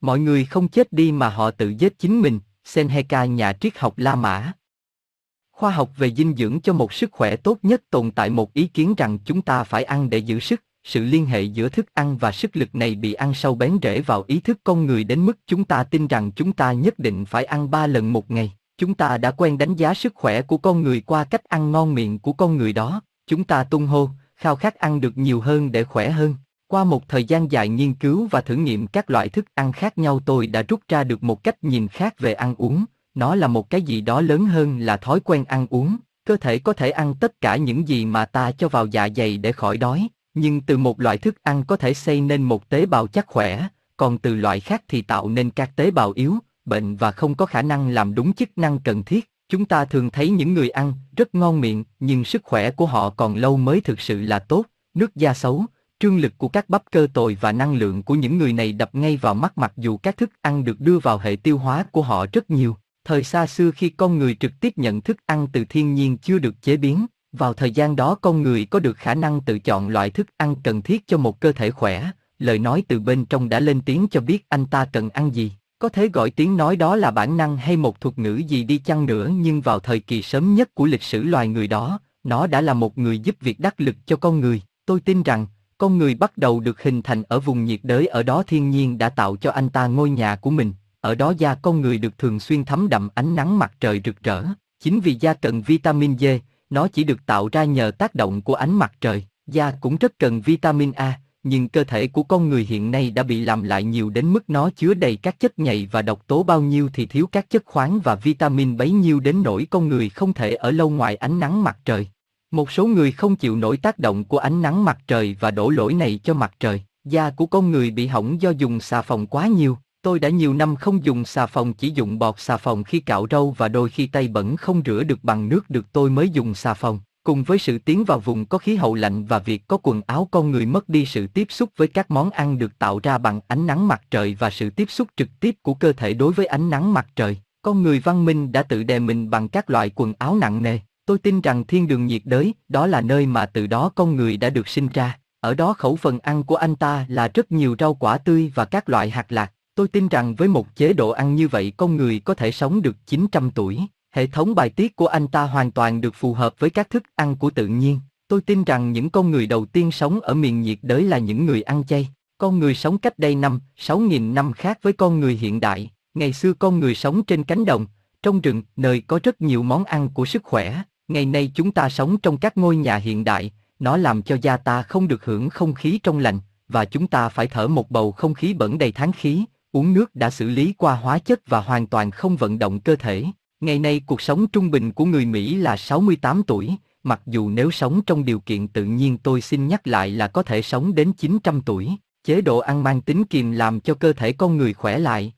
Mọi người không chết đi mà họ tự giết chính mình, Senheka nhà triết học La Mã. Khoa học về dinh dưỡng cho một sức khỏe tốt nhất tồn tại một ý kiến rằng chúng ta phải ăn để giữ sức, sự liên hệ giữa thức ăn và sức lực này bị ăn sâu bén rễ vào ý thức con người đến mức chúng ta tin rằng chúng ta nhất định phải ăn ba lần một ngày. Chúng ta đã quen đánh giá sức khỏe của con người qua cách ăn ngon miệng của con người đó. Chúng ta tung hô, khao khát ăn được nhiều hơn để khỏe hơn. Qua một thời gian dài nghiên cứu và thử nghiệm các loại thức ăn khác nhau tôi đã rút ra được một cách nhìn khác về ăn uống. Nó là một cái gì đó lớn hơn là thói quen ăn uống. Cơ thể có thể ăn tất cả những gì mà ta cho vào dạ dày để khỏi đói, nhưng từ một loại thức ăn có thể xây nên một tế bào chắc khỏe, còn từ loại khác thì tạo nên các tế bào yếu, bệnh và không có khả năng làm đúng chức năng cần thiết. Chúng ta thường thấy những người ăn rất ngon miệng, nhưng sức khỏe của họ còn lâu mới thực sự là tốt, nước da xấu, trương lực của các bắp cơ tồi và năng lượng của những người này đập ngay vào mắt mặc dù các thức ăn được đưa vào hệ tiêu hóa của họ rất nhiều. Thời xa xưa khi con người trực tiếp nhận thức ăn từ thiên nhiên chưa được chế biến, vào thời gian đó con người có được khả năng tự chọn loại thức ăn cần thiết cho một cơ thể khỏe, lời nói từ bên trong đã lên tiếng cho biết anh ta cần ăn gì. Có thể gọi tiếng nói đó là bản năng hay một thuật ngữ gì đi chăng nữa nhưng vào thời kỳ sớm nhất của lịch sử loài người đó, nó đã là một người giúp việc đắc lực cho con người. Tôi tin rằng, con người bắt đầu được hình thành ở vùng nhiệt đới ở đó thiên nhiên đã tạo cho anh ta ngôi nhà của mình, ở đó da con người được thường xuyên thấm đậm ánh nắng mặt trời rực rỡ. Chính vì da cần vitamin D, nó chỉ được tạo ra nhờ tác động của ánh mặt trời. Da cũng rất cần vitamin A, nhưng cơ thể của con người hiện nay đã bị làm lại nhiều đến mức nó chứa đầy các chất nhầy và độc tố bao nhiêu thì thiếu các chất khoáng và vitamin bấy nhiêu đến nỗi con người không thể ở lâu ngoài ánh nắng mặt trời. Một số người không chịu nổi tác động của ánh nắng mặt trời và đổ lỗi này cho mặt trời. Da của con người bị hỏng do dùng xà phòng quá nhiều. Tôi đã nhiều năm không dùng xà phòng, chỉ dùng bọt xà phòng khi cạo râu và đôi khi tay bẩn không rửa được bằng nước, được tôi mới dùng xà phòng. Cùng với sự tiến vào vùng có khí hậu lạnh và việc có quần áo con người mất đi sự tiếp xúc với các món ăn được tạo ra bằng ánh nắng mặt trời và sự tiếp xúc trực tiếp của cơ thể đối với ánh nắng mặt trời, con người văn minh đã tự đè mình bằng các loại quần áo nặng nề. Tôi tin rằng thiên đường nhiệt đới, đó là nơi mà từ đó con người đã được sinh ra. Ở đó khẩu phần ăn của anh ta là rất nhiều rau quả tươi và các loại hạt lạc. Tôi tin rằng với một chế độ ăn như vậy con người có thể sống được 900 tuổi. Hệ thống bài tiết của anh ta hoàn toàn được phù hợp với các thức ăn của tự nhiên. Tôi tin rằng những con người đầu tiên sống ở miền nhiệt đới là những người ăn chay. Con người sống cách đây năm, 6.000 năm khác với con người hiện đại. Ngày xưa con người sống trên cánh đồng, trong rừng, nơi có rất nhiều món ăn của sức khỏe. Ngày nay chúng ta sống trong các ngôi nhà hiện đại, nó làm cho da ta không được hưởng không khí trong lành, và chúng ta phải thở một bầu không khí bẩn đầy tháng khí, uống nước đã xử lý qua hóa chất và hoàn toàn không vận động cơ thể. Ngày nay cuộc sống trung bình của người Mỹ là 68 tuổi, mặc dù nếu sống trong điều kiện tự nhiên tôi xin nhắc lại là có thể sống đến 900 tuổi. Chế độ ăn mang tính kiềm làm cho cơ thể con người khỏe lại.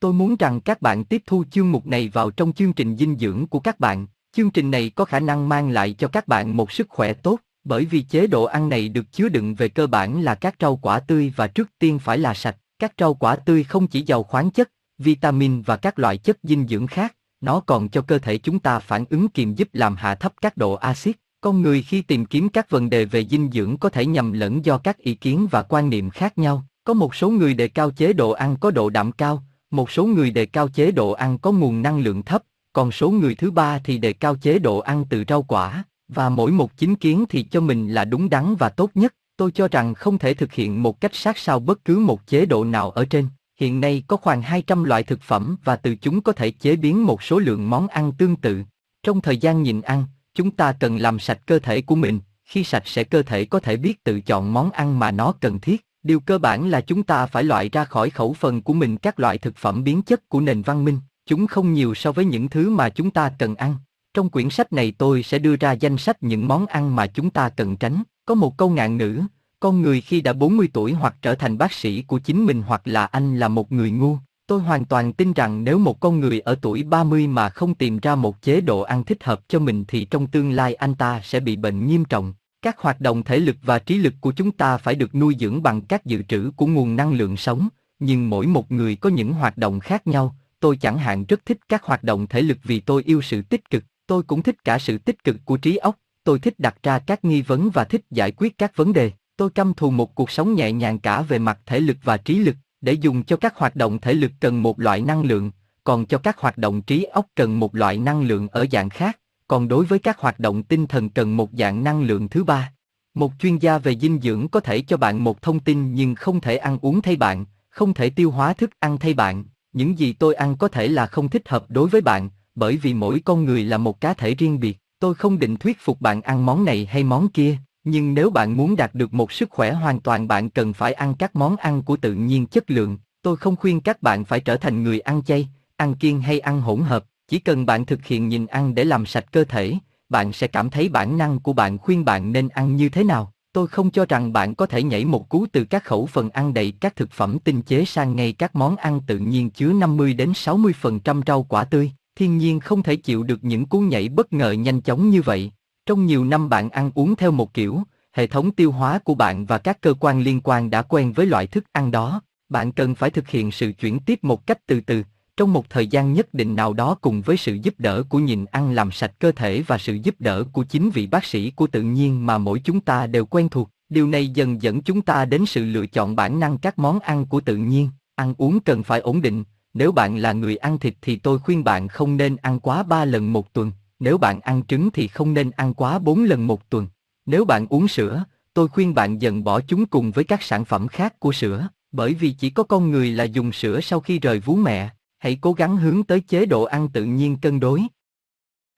Tôi muốn rằng các bạn tiếp thu chương mục này vào trong chương trình dinh dưỡng của các bạn. Chương trình này có khả năng mang lại cho các bạn một sức khỏe tốt, bởi vì chế độ ăn này được chứa đựng về cơ bản là các rau quả tươi và trước tiên phải là sạch. Các rau quả tươi không chỉ giàu khoáng chất, vitamin và các loại chất dinh dưỡng khác, nó còn cho cơ thể chúng ta phản ứng kiềm giúp làm hạ thấp các độ axit. Con người khi tìm kiếm các vấn đề về dinh dưỡng có thể nhầm lẫn do các ý kiến và quan niệm khác nhau. Có một số người đề cao chế độ ăn có độ đạm cao, một số người đề cao chế độ ăn có nguồn năng lượng thấp, còn số người thứ ba thì đề cao chế độ ăn từ rau quả, và mỗi một chính kiến thì cho mình là đúng đắn và tốt nhất. Tôi cho rằng không thể thực hiện một cách sát sao bất cứ một chế độ nào ở trên. Hiện nay có khoảng 200 loại thực phẩm và từ chúng có thể chế biến một số lượng món ăn tương tự. Trong thời gian nhịn ăn, chúng ta cần làm sạch cơ thể của mình, khi sạch sẽ cơ thể có thể biết tự chọn món ăn mà nó cần thiết. Điều cơ bản là chúng ta phải loại ra khỏi khẩu phần của mình các loại thực phẩm biến chất của nền văn minh. Chúng không nhiều so với những thứ mà chúng ta cần ăn. Trong quyển sách này tôi sẽ đưa ra danh sách những món ăn mà chúng ta cần tránh. Có một câu ngạn ngữ, con người khi đã 40 tuổi hoặc trở thành bác sĩ của chính mình hoặc là anh là một người ngu. Tôi hoàn toàn tin rằng nếu một con người ở tuổi 30 mà không tìm ra một chế độ ăn thích hợp cho mình thì trong tương lai anh ta sẽ bị bệnh nghiêm trọng. Các hoạt động thể lực và trí lực của chúng ta phải được nuôi dưỡng bằng các dự trữ của nguồn năng lượng sống, nhưng mỗi một người có những hoạt động khác nhau. Tôi chẳng hạn rất thích các hoạt động thể lực vì tôi yêu sự tích cực, tôi cũng thích cả sự tích cực của trí óc, tôi thích đặt ra các nghi vấn và thích giải quyết các vấn đề. Tôi căm thù một cuộc sống nhẹ nhàng cả về mặt thể lực và trí lực, để dùng cho các hoạt động thể lực cần một loại năng lượng, còn cho các hoạt động trí óc cần một loại năng lượng ở dạng khác, còn đối với các hoạt động tinh thần cần một dạng năng lượng thứ ba. Một chuyên gia về dinh dưỡng có thể cho bạn một thông tin nhưng không thể ăn uống thay bạn, không thể tiêu hóa thức ăn thay bạn. Những gì tôi ăn có thể là không thích hợp đối với bạn, bởi vì mỗi con người là một cá thể riêng biệt. Tôi không định thuyết phục bạn ăn món này hay món kia, nhưng nếu bạn muốn đạt được một sức khỏe hoàn toàn bạn cần phải ăn các món ăn của tự nhiên chất lượng. Tôi không khuyên các bạn phải trở thành người ăn chay, ăn kiêng hay ăn hỗn hợp, chỉ cần bạn thực hiện nhìn ăn để làm sạch cơ thể, bạn sẽ cảm thấy bản năng của bạn khuyên bạn nên ăn như thế nào. Tôi không cho rằng bạn có thể nhảy một cú từ các khẩu phần ăn đầy các thực phẩm tinh chế sang ngay các món ăn tự nhiên chứa 50 đến 60% rau quả tươi. Thiên nhiên không thể chịu được những cú nhảy bất ngờ nhanh chóng như vậy. Trong nhiều năm bạn ăn uống theo một kiểu, hệ thống tiêu hóa của bạn và các cơ quan liên quan đã quen với loại thức ăn đó. Bạn cần phải thực hiện sự chuyển tiếp một cách từ từ, trong một thời gian nhất định nào đó cùng với sự giúp đỡ của nhìn ăn làm sạch cơ thể và sự giúp đỡ của chính vị bác sĩ của tự nhiên mà mỗi chúng ta đều quen thuộc. Điều này dần dẫn chúng ta đến sự lựa chọn bản năng các món ăn của tự nhiên. Ăn uống cần phải ổn định. Nếu bạn là người ăn thịt thì tôi khuyên bạn không nên ăn quá 3 lần một tuần. Nếu bạn ăn trứng thì không nên ăn quá 4 lần một tuần. Nếu bạn uống sữa, tôi khuyên bạn dần bỏ chúng cùng với các sản phẩm khác của sữa, bởi vì chỉ có con người là dùng sữa sau khi rời vú mẹ. Hãy cố gắng hướng tới chế độ ăn tự nhiên cân đối.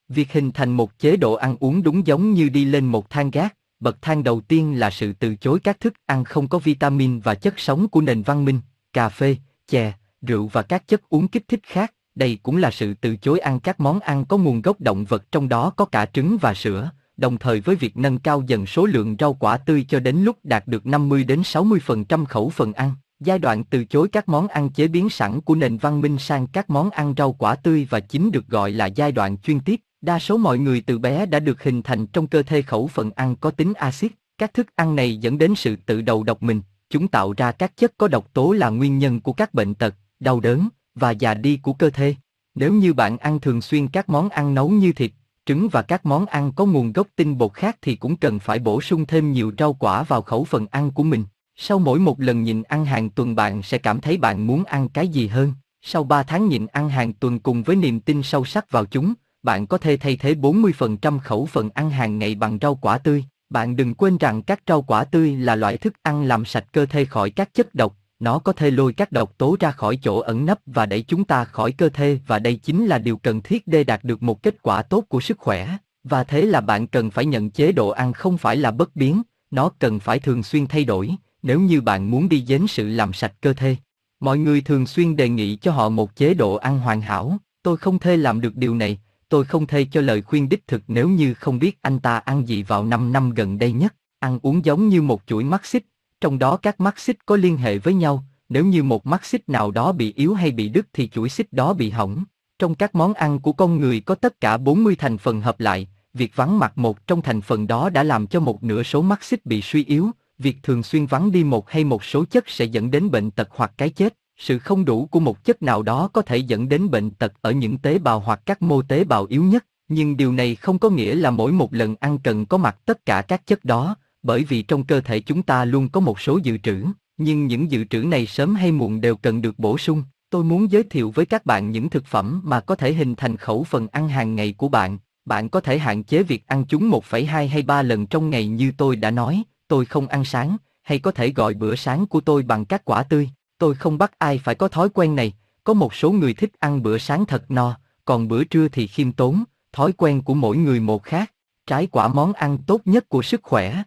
Việc hình thành một chế độ ăn uống đúng giống như đi lên một thang gác, bậc thang đầu tiên là sự từ chối các thức ăn không có vitamin và chất sống của nền văn minh, cà phê, chè, rượu và các chất uống kích thích khác. Đây cũng là sự từ chối ăn các món ăn có nguồn gốc động vật trong đó có cả trứng và sữa, đồng thời với việc nâng cao dần số lượng rau quả tươi cho đến lúc đạt được 50 đến 60% khẩu phần ăn. Giai đoạn từ chối các món ăn chế biến sẵn của nền văn minh sang các món ăn rau quả tươi và chính được gọi là giai đoạn chuyên tiếp. Đa số mọi người từ bé đã được hình thành trong cơ thể khẩu phần ăn có tính axit. Các thức ăn này dẫn đến sự tự đầu độc mình. Chúng tạo ra các chất có độc tố là nguyên nhân của các bệnh tật, đau đớn và già đi của cơ thể. Nếu như bạn ăn thường xuyên các món ăn nấu như thịt, trứng và các món ăn có nguồn gốc tinh bột khác thì cũng cần phải bổ sung thêm nhiều rau quả vào khẩu phần ăn của mình. Sau mỗi một lần nhịn ăn hàng tuần bạn sẽ cảm thấy bạn muốn ăn cái gì hơn. Sau 3 tháng nhịn ăn hàng tuần cùng với niềm tin sâu sắc vào chúng, bạn có thể thay thế 40% khẩu phần ăn hàng ngày bằng rau quả tươi. Bạn đừng quên rằng các rau quả tươi là loại thức ăn làm sạch cơ thể khỏi các chất độc, nó có thể lôi các độc tố ra khỏi chỗ ẩn nấp và đẩy chúng ta khỏi cơ thể và đây chính là điều cần thiết để đạt được một kết quả tốt của sức khỏe. Và thế là bạn cần phải nhận chế độ ăn không phải là bất biến, nó cần phải thường xuyên thay đổi, nếu như bạn muốn đi đến sự làm sạch cơ thể. Mọi người thường xuyên đề nghị cho họ một chế độ ăn hoàn hảo, tôi không thể làm được điều này, tôi không thể cho lời khuyên đích thực nếu như không biết anh ta ăn gì vào 5 năm gần đây nhất, ăn uống giống như một chuỗi mắt xích, trong đó các mắt xích có liên hệ với nhau, nếu như một mắt xích nào đó bị yếu hay bị đứt thì chuỗi xích đó bị hỏng. Trong các món ăn của con người có tất cả 40 thành phần hợp lại, việc vắng mặt một trong thành phần đó đã làm cho một nửa số mắt xích bị suy yếu, việc thường xuyên vắng đi một hay một số chất sẽ dẫn đến bệnh tật hoặc cái chết. Sự không đủ của một chất nào đó có thể dẫn đến bệnh tật ở những tế bào hoặc các mô tế bào yếu nhất, nhưng điều này không có nghĩa là mỗi một lần ăn cần có mặt tất cả các chất đó, bởi vì trong cơ thể chúng ta luôn có một số dự trữ, nhưng những dự trữ này sớm hay muộn đều cần được bổ sung. Tôi muốn giới thiệu với các bạn những thực phẩm mà có thể hình thành khẩu phần ăn hàng ngày của bạn. Bạn có thể hạn chế việc ăn chúng 1,2 hay 3 lần trong ngày như tôi đã nói, tôi không ăn sáng, hay có thể gọi bữa sáng của tôi bằng các quả tươi. Tôi không bắt ai phải có thói quen này, có một số người thích ăn bữa sáng thật no, còn bữa trưa thì khiêm tốn, thói quen của mỗi người một khác. Trái quả món ăn tốt nhất của sức khỏe.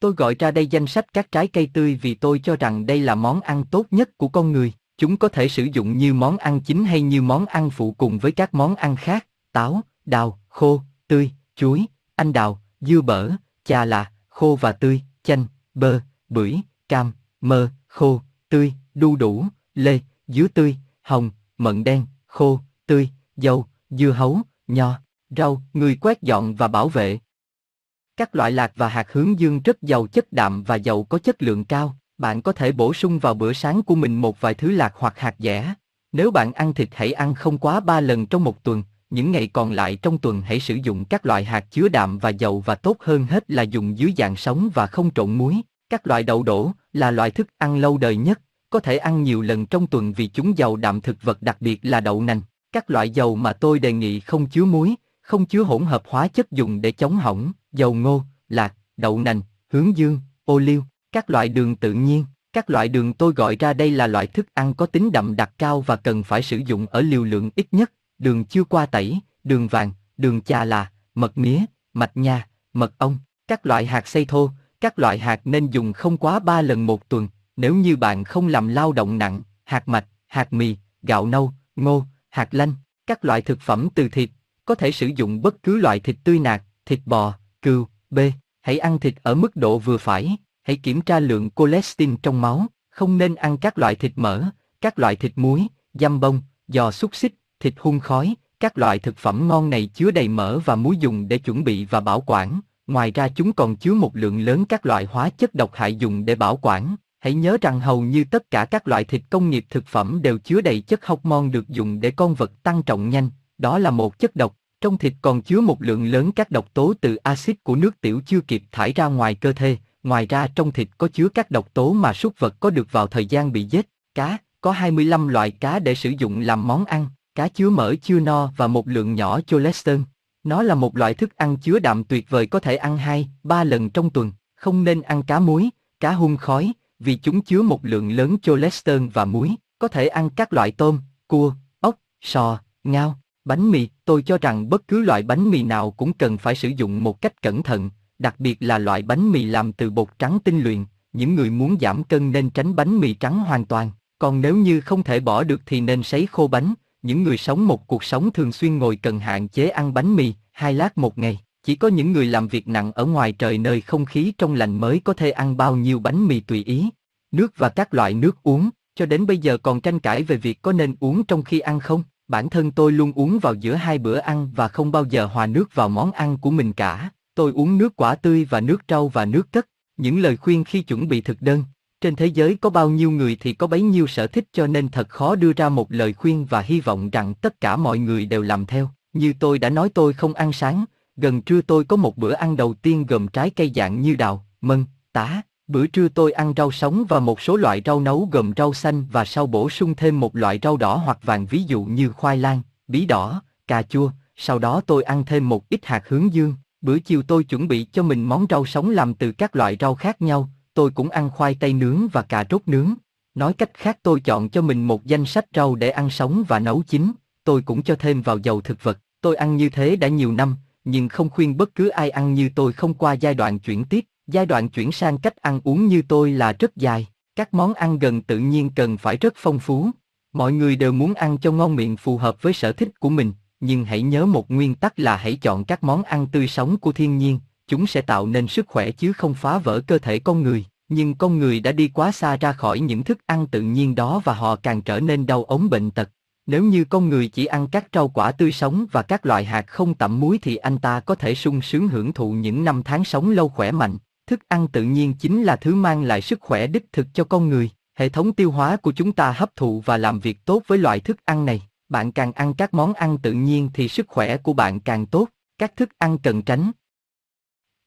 Tôi gọi ra đây danh sách các trái cây tươi vì tôi cho rằng đây là món ăn tốt nhất của con người. Chúng có thể sử dụng như món ăn chính hay như món ăn phụ cùng với các món ăn khác, táo, đào, khô, tươi, chuối, anh đào, dưa bở, chà là, khô và tươi, chanh, bơ, bưởi, cam, mơ, khô, tươi, đu đủ, lê, dứa tươi, hồng, mận đen, khô, tươi, dâu, dưa hấu, nho, rau, người quét dọn và bảo vệ. Các loại lạc và hạt hướng dương rất giàu chất đạm và giàu có chất lượng cao. Bạn có thể bổ sung vào bữa sáng của mình một vài thứ lạc hoặc hạt dẻ. Nếu bạn ăn thịt hãy ăn không quá 3 lần trong một tuần, những ngày còn lại trong tuần hãy sử dụng các loại hạt chứa đạm và dầu và tốt hơn hết là dùng dưới dạng sống và không trộn muối. Các loại đậu đổ là loại thức ăn lâu đời nhất, có thể ăn nhiều lần trong tuần vì chúng giàu đạm thực vật đặc biệt là đậu nành. Các loại dầu mà tôi đề nghị không chứa muối, không chứa hỗn hợp hóa chất dùng để chống hỏng, dầu ngô, lạc, đậu nành, hướng dương, ô liu, các loại đường tự nhiên. Các loại đường tôi gọi ra đây là loại thức ăn có tính đậm đặc cao và cần phải sử dụng ở liều lượng ít nhất, đường chưa qua tẩy, đường vàng, đường chà là, mật mía, mạch nha, mật ong, các loại hạt xây thô, các loại hạt nên dùng không quá 3 lần một tuần, nếu như bạn không làm lao động nặng, hạt mạch, hạt mì, gạo nâu, ngô, hạt lanh, các loại thực phẩm từ thịt, có thể sử dụng bất cứ loại thịt tươi nạc, thịt bò, cừu, b. Hãy ăn thịt ở mức độ vừa phải, hãy kiểm tra lượng cholesterol trong máu, không nên ăn các loại thịt mỡ, các loại thịt muối, dăm bông, giò xúc xích, thịt hun khói, các loại thực phẩm ngon này chứa đầy mỡ và muối dùng để chuẩn bị và bảo quản. Ngoài ra chúng còn chứa một lượng lớn các loại hóa chất độc hại dùng để bảo quản. Hãy nhớ rằng hầu như tất cả các loại thịt công nghiệp thực phẩm đều chứa đầy chất hormone được dùng để con vật tăng trọng nhanh, đó là một chất độc. Trong thịt còn chứa một lượng lớn các độc tố từ axit của nước tiểu chưa kịp thải ra ngoài cơ thể. Ngoài ra trong thịt có chứa các độc tố mà súc vật có được vào thời gian bị giết. Cá, có 25 loại cá để sử dụng làm món ăn. Cá chứa mỡ chưa no và một lượng nhỏ cholesterol. Nó là một loại thức ăn chứa đạm tuyệt vời có thể ăn 2, 3 lần trong tuần. Không nên ăn cá muối, cá hun khói, vì chúng chứa một lượng lớn cholesterol và muối. Có thể ăn các loại tôm, cua, ốc, sò, ngao. Bánh mì, tôi cho rằng bất cứ loại bánh mì nào cũng cần phải sử dụng một cách cẩn thận, đặc biệt là loại bánh mì làm từ bột trắng tinh luyện. Những người muốn giảm cân nên tránh bánh mì trắng hoàn toàn, còn nếu như không thể bỏ được thì nên sấy khô bánh. Những người sống một cuộc sống thường xuyên ngồi cần hạn chế ăn bánh mì, hai lát một ngày. Chỉ có những người làm việc nặng ở ngoài trời nơi không khí trong lành mới có thể ăn bao nhiêu bánh mì tùy ý. Nước và các loại nước uống, cho đến bây giờ còn tranh cãi về việc có nên uống trong khi ăn không. Bản thân tôi luôn uống vào giữa hai bữa ăn và không bao giờ hòa nước vào món ăn của mình cả. Tôi uống nước quả tươi và nước rau và nước cất. Những lời khuyên khi chuẩn bị thực đơn. Trên thế giới có bao nhiêu người thì có bấy nhiêu sở thích cho nên thật khó đưa ra một lời khuyên và hy vọng rằng tất cả mọi người đều làm theo. Như tôi đã nói tôi không ăn sáng, gần trưa tôi có một bữa ăn đầu tiên gồm trái cây dạng như đào, mân, tá. Bữa trưa tôi ăn rau sống và một số loại rau nấu gồm rau xanh và sau bổ sung thêm một loại rau đỏ hoặc vàng ví dụ như khoai lang, bí đỏ, cà chua. Sau đó tôi ăn thêm một ít hạt hướng dương. Bữa chiều tôi chuẩn bị cho mình món rau sống làm từ các loại rau khác nhau. Tôi cũng ăn khoai tây nướng và cà rốt nướng. Nói cách khác tôi chọn cho mình một danh sách rau để ăn sống và nấu chín. Tôi cũng cho thêm vào dầu thực vật. Tôi ăn như thế đã nhiều năm, nhưng không khuyên bất cứ ai ăn như tôi không qua giai đoạn chuyển tiếp. Giai đoạn chuyển sang cách ăn uống như tôi là rất dài. Các món ăn gần tự nhiên cần phải rất phong phú. Mọi người đều muốn ăn cho ngon miệng phù hợp với sở thích của mình, nhưng hãy nhớ một nguyên tắc là hãy chọn các món ăn tươi sống của thiên nhiên, chúng sẽ tạo nên sức khỏe chứ không phá vỡ cơ thể con người. Nhưng con người đã đi quá xa ra khỏi những thức ăn tự nhiên đó và họ càng trở nên đau ốm bệnh tật. Nếu như con người chỉ ăn các rau quả tươi sống và các loại hạt không tẩm muối thì anh ta có thể sung sướng hưởng thụ những năm tháng sống lâu khỏe mạnh. Thức ăn tự nhiên chính là thứ mang lại sức khỏe đích thực cho con người. Hệ thống tiêu hóa của chúng ta hấp thụ và làm việc tốt với loại thức ăn này. Bạn càng ăn các món ăn tự nhiên thì sức khỏe của bạn càng tốt. Các thức ăn cần tránh.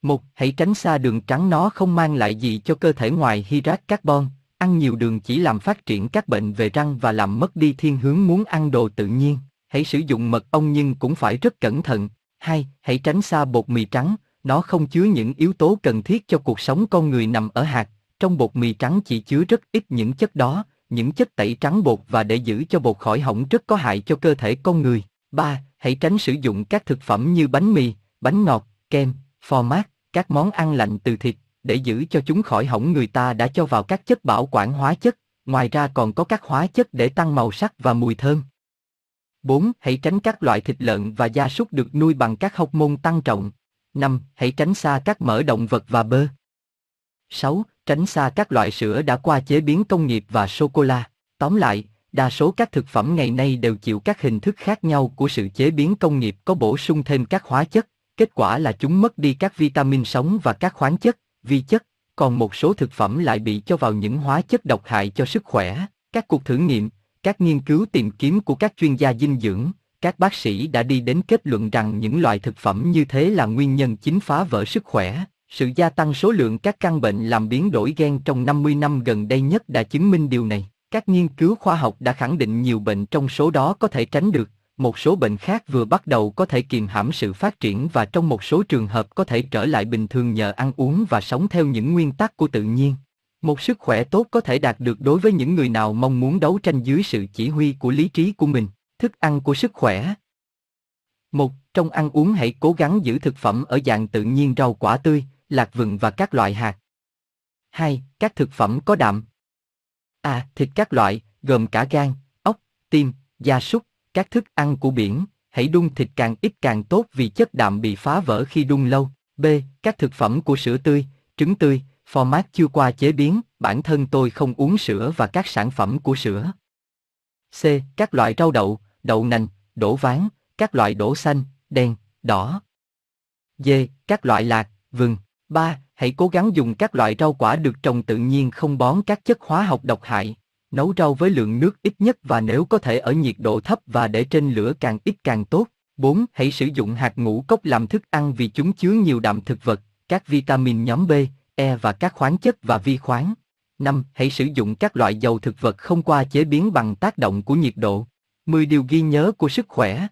Một, hãy tránh xa đường trắng nó không mang lại gì cho cơ thể ngoài hydrat carbon. Ăn nhiều đường chỉ làm phát triển các bệnh về răng và làm mất đi thiên hướng muốn ăn đồ tự nhiên. Hãy sử dụng mật ong nhưng cũng phải rất cẩn thận. Hai, hãy tránh xa bột mì trắng, nó không chứa những yếu tố cần thiết cho cuộc sống con người nằm ở hạt. Trong bột mì trắng chỉ chứa rất ít những chất đó, những chất tẩy trắng bột và để giữ cho bột khỏi hỏng rất có hại cho cơ thể con người. 3. Hãy tránh sử dụng các thực phẩm như bánh mì, bánh ngọt, kem, phò mát, các món ăn lạnh từ thịt, để giữ cho chúng khỏi hỏng người ta đã cho vào các chất bảo quản hóa chất, ngoài ra còn có các hóa chất để tăng màu sắc và mùi thơm. 4. Hãy tránh các loại thịt lợn và gia súc được nuôi bằng các hóc môn tăng trọng, 5. Hãy tránh xa các mỡ động vật và bơ. 6. Tránh xa các loại sữa đã qua chế biến công nghiệp và sô-cô-la. Tóm lại, đa số các thực phẩm ngày nay đều chịu các hình thức khác nhau của sự chế biến công nghiệp có bổ sung thêm các hóa chất. Kết quả là chúng mất đi các vitamin sống và các khoáng chất, vi chất, còn một số thực phẩm lại bị cho vào những hóa chất độc hại cho sức khỏe. Các cuộc thử nghiệm, các nghiên cứu tìm kiếm của các chuyên gia dinh dưỡng, các bác sĩ đã đi đến kết luận rằng những loại thực phẩm như thế là nguyên nhân chính phá vỡ sức khỏe. Sự gia tăng số lượng các căn bệnh làm biến đổi gen trong 50 năm gần đây nhất đã chứng minh điều này. Các nghiên cứu khoa học đã khẳng định nhiều bệnh trong số đó có thể tránh được, một số bệnh khác vừa bắt đầu có thể kiềm hãm sự phát triển và trong một số trường hợp có thể trở lại bình thường nhờ ăn uống và sống theo những nguyên tắc của tự nhiên. Một sức khỏe tốt có thể đạt được đối với những người nào mong muốn đấu tranh dưới sự chỉ huy của lý trí của mình. Thức ăn của sức khỏe. Một, trong ăn uống hãy cố gắng giữ thực phẩm ở dạng tự nhiên rau quả tươi, lạc vừng và các loại hạt. 2. Các thực phẩm có đạm. A. thịt các loại, gồm cả gan, ốc, tim, gia súc, các thức ăn của biển, hãy đun thịt càng ít càng tốt vì chất đạm bị phá vỡ khi đun lâu. B. Các thực phẩm của sữa tươi, trứng tươi, format chưa qua chế biến, bản thân tôi không uống sữa và các sản phẩm của sữa. C. Các loại rau đậu, đậu nành, đổ ván, các loại đổ xanh, đen, đỏ. dê, Các loại lạc, vừng. 3. Hãy cố gắng dùng các loại rau quả được trồng tự nhiên không bón các chất hóa học độc hại. Nấu rau với lượng nước ít nhất và nếu có thể ở nhiệt độ thấp và để trên lửa càng ít càng tốt. 4. Hãy sử dụng hạt ngũ cốc làm thức ăn vì chúng chứa nhiều đạm thực vật, các vitamin nhóm B, E và các khoáng chất và vi khoáng. 5. Hãy sử dụng các loại dầu thực vật không qua chế biến bằng tác động của nhiệt độ. 10 điều ghi nhớ của sức khỏe.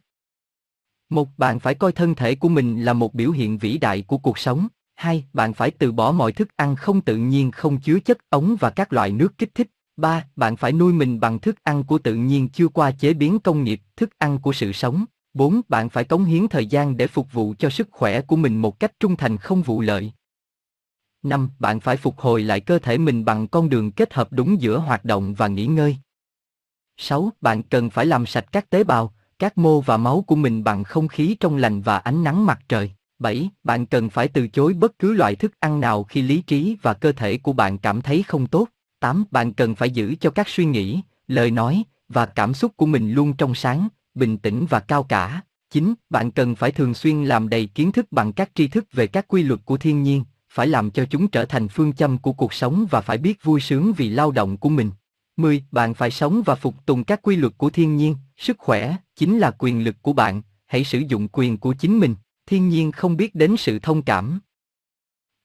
Một, bạn phải coi thân thể của mình là một biểu hiện vĩ đại của cuộc sống. Hai, bạn phải từ bỏ mọi thức ăn không tự nhiên không chứa chất ống và các loại nước kích thích. Ba, bạn phải nuôi mình bằng thức ăn của tự nhiên chưa qua chế biến công nghiệp, thức ăn của sự sống. Bốn, bạn phải cống hiến thời gian để phục vụ cho sức khỏe của mình một cách trung thành không vụ lợi. Năm, bạn phải phục hồi lại cơ thể mình bằng con đường kết hợp đúng giữa hoạt động và nghỉ ngơi. 6. Bạn cần phải làm sạch các tế bào, các mô và máu của mình bằng không khí trong lành và ánh nắng mặt trời. 7. Bạn cần phải từ chối bất cứ loại thức ăn nào khi lý trí và cơ thể của bạn cảm thấy không tốt. 8. Bạn cần phải giữ cho các suy nghĩ, lời nói và cảm xúc của mình luôn trong sáng, bình tĩnh và cao cả. 9. Bạn cần phải thường xuyên làm đầy kiến thức bằng các tri thức về các quy luật của thiên nhiên, phải làm cho chúng trở thành phương châm của cuộc sống và phải biết vui sướng vì lao động của mình. 10. Bạn phải sống và phục tùng các quy luật của thiên nhiên, sức khỏe chính là quyền lực của bạn, hãy sử dụng quyền của chính mình. Thiên nhiên không biết đến sự thông cảm.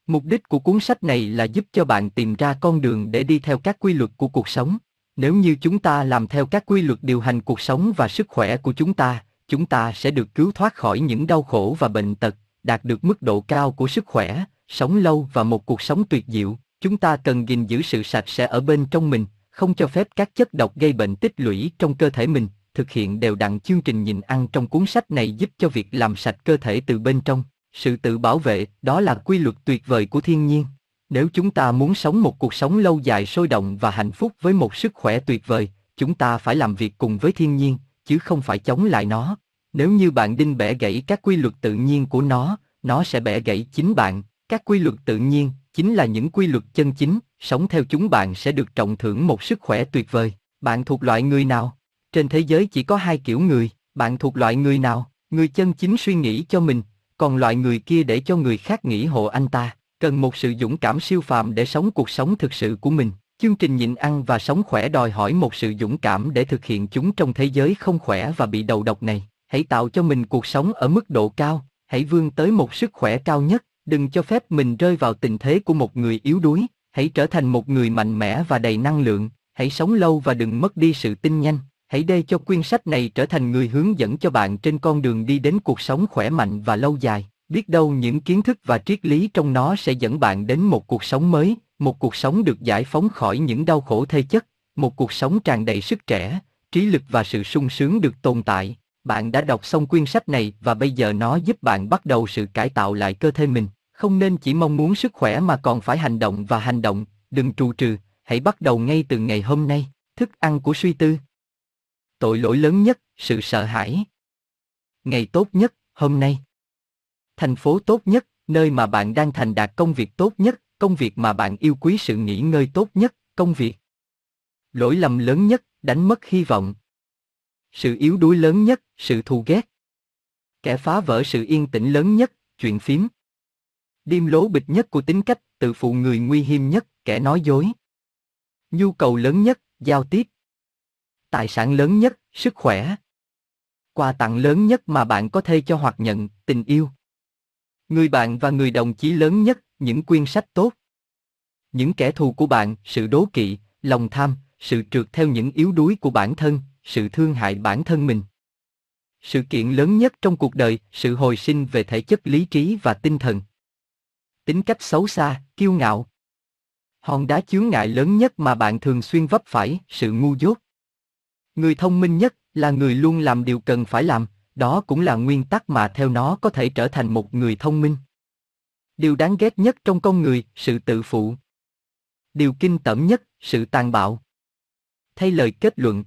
Mục đích của cuốn sách này là giúp cho bạn tìm ra con đường để đi theo các quy luật của cuộc sống. Nếu như chúng ta làm theo các quy luật điều hành cuộc sống và sức khỏe của chúng ta, chúng ta sẽ được cứu thoát khỏi những đau khổ và bệnh tật, đạt được mức độ cao của sức khỏe, sống lâu và một cuộc sống tuyệt diệu. Chúng ta cần gìn giữ sự sạch sẽ ở bên trong mình, không cho phép các chất độc gây bệnh tích lũy trong cơ thể mình. Thực hiện đều đặn chương trình nhịn ăn trong cuốn sách này giúp cho việc làm sạch cơ thể từ bên trong. Sự tự bảo vệ, đó là quy luật tuyệt vời của thiên nhiên. Nếu chúng ta muốn sống một cuộc sống lâu dài sôi động và hạnh phúc với một sức khỏe tuyệt vời, chúng ta phải làm việc cùng với thiên nhiên, chứ không phải chống lại nó. Nếu như bạn đinh bẻ gãy các quy luật tự nhiên của nó, nó sẽ bẻ gãy chính bạn. Các quy luật tự nhiên chính là những quy luật chân chính, sống theo chúng bạn sẽ được trọng thưởng một sức khỏe tuyệt vời. Bạn thuộc loại người nào? Trên thế giới chỉ có hai kiểu người, bạn thuộc loại người nào? Người chân chính suy nghĩ cho mình, còn loại người kia để cho người khác nghĩ hộ anh ta, cần một sự dũng cảm siêu phàm để sống cuộc sống thực sự của mình. Chương trình nhịn ăn và sống khỏe đòi hỏi một sự dũng cảm để thực hiện chúng trong thế giới không khỏe và bị đầu độc này. Hãy tạo cho mình cuộc sống ở mức độ cao, hãy vươn tới một sức khỏe cao nhất, đừng cho phép mình rơi vào tình thế của một người yếu đuối, hãy trở thành một người mạnh mẽ và đầy năng lượng, hãy sống lâu và đừng mất đi sự tinh nhanh. Hãy để cho quyển sách này trở thành người hướng dẫn cho bạn trên con đường đi đến cuộc sống khỏe mạnh và lâu dài. Biết đâu những kiến thức và triết lý trong nó sẽ dẫn bạn đến một cuộc sống mới, một cuộc sống được giải phóng khỏi những đau khổ thể chất, một cuộc sống tràn đầy sức trẻ, trí lực và sự sung sướng được tồn tại. Bạn đã đọc xong quyển sách này và bây giờ nó giúp bạn bắt đầu sự cải tạo lại cơ thể mình. Không nên chỉ mong muốn sức khỏe mà còn phải hành động và hành động, đừng trù trừ, hãy bắt đầu ngay từ ngày hôm nay. Thức ăn của suy tư Tội lỗi lớn nhất, sự sợ hãi. Ngày tốt nhất, hôm nay. Thành phố tốt nhất, nơi mà bạn đang thành đạt công việc tốt nhất, công việc mà bạn yêu quý sự nghỉ ngơi tốt nhất, công việc. Lỗi lầm lớn nhất, đánh mất hy vọng. Sự yếu đuối lớn nhất, sự thù ghét. Kẻ phá vỡ sự yên tĩnh lớn nhất, chuyện phím. Điềm lố bịch nhất của tính cách, tự phụ người nguy hiểm nhất, kẻ nói dối. Nhu cầu lớn nhất, giao tiếp. Tài sản lớn nhất, sức khỏe. Quà tặng lớn nhất mà bạn có thể cho hoặc nhận, tình yêu. Người bạn và người đồng chí lớn nhất, những quyển sách tốt. Những kẻ thù của bạn, sự đố kỵ, lòng tham, sự trượt theo những yếu đuối của bản thân, sự thương hại bản thân mình. Sự kiện lớn nhất trong cuộc đời, sự hồi sinh về thể chất lý trí và tinh thần. Tính cách xấu xa, kiêu ngạo. Hòn đá chướng ngại lớn nhất mà bạn thường xuyên vấp phải, sự ngu dốt. Người thông minh nhất là người luôn làm điều cần phải làm, đó cũng là nguyên tắc mà theo nó có thể trở thành một người thông minh. Điều đáng ghét nhất trong con người, sự tự phụ. Điều kinh tởm nhất, sự tàn bạo. Thay lời kết luận.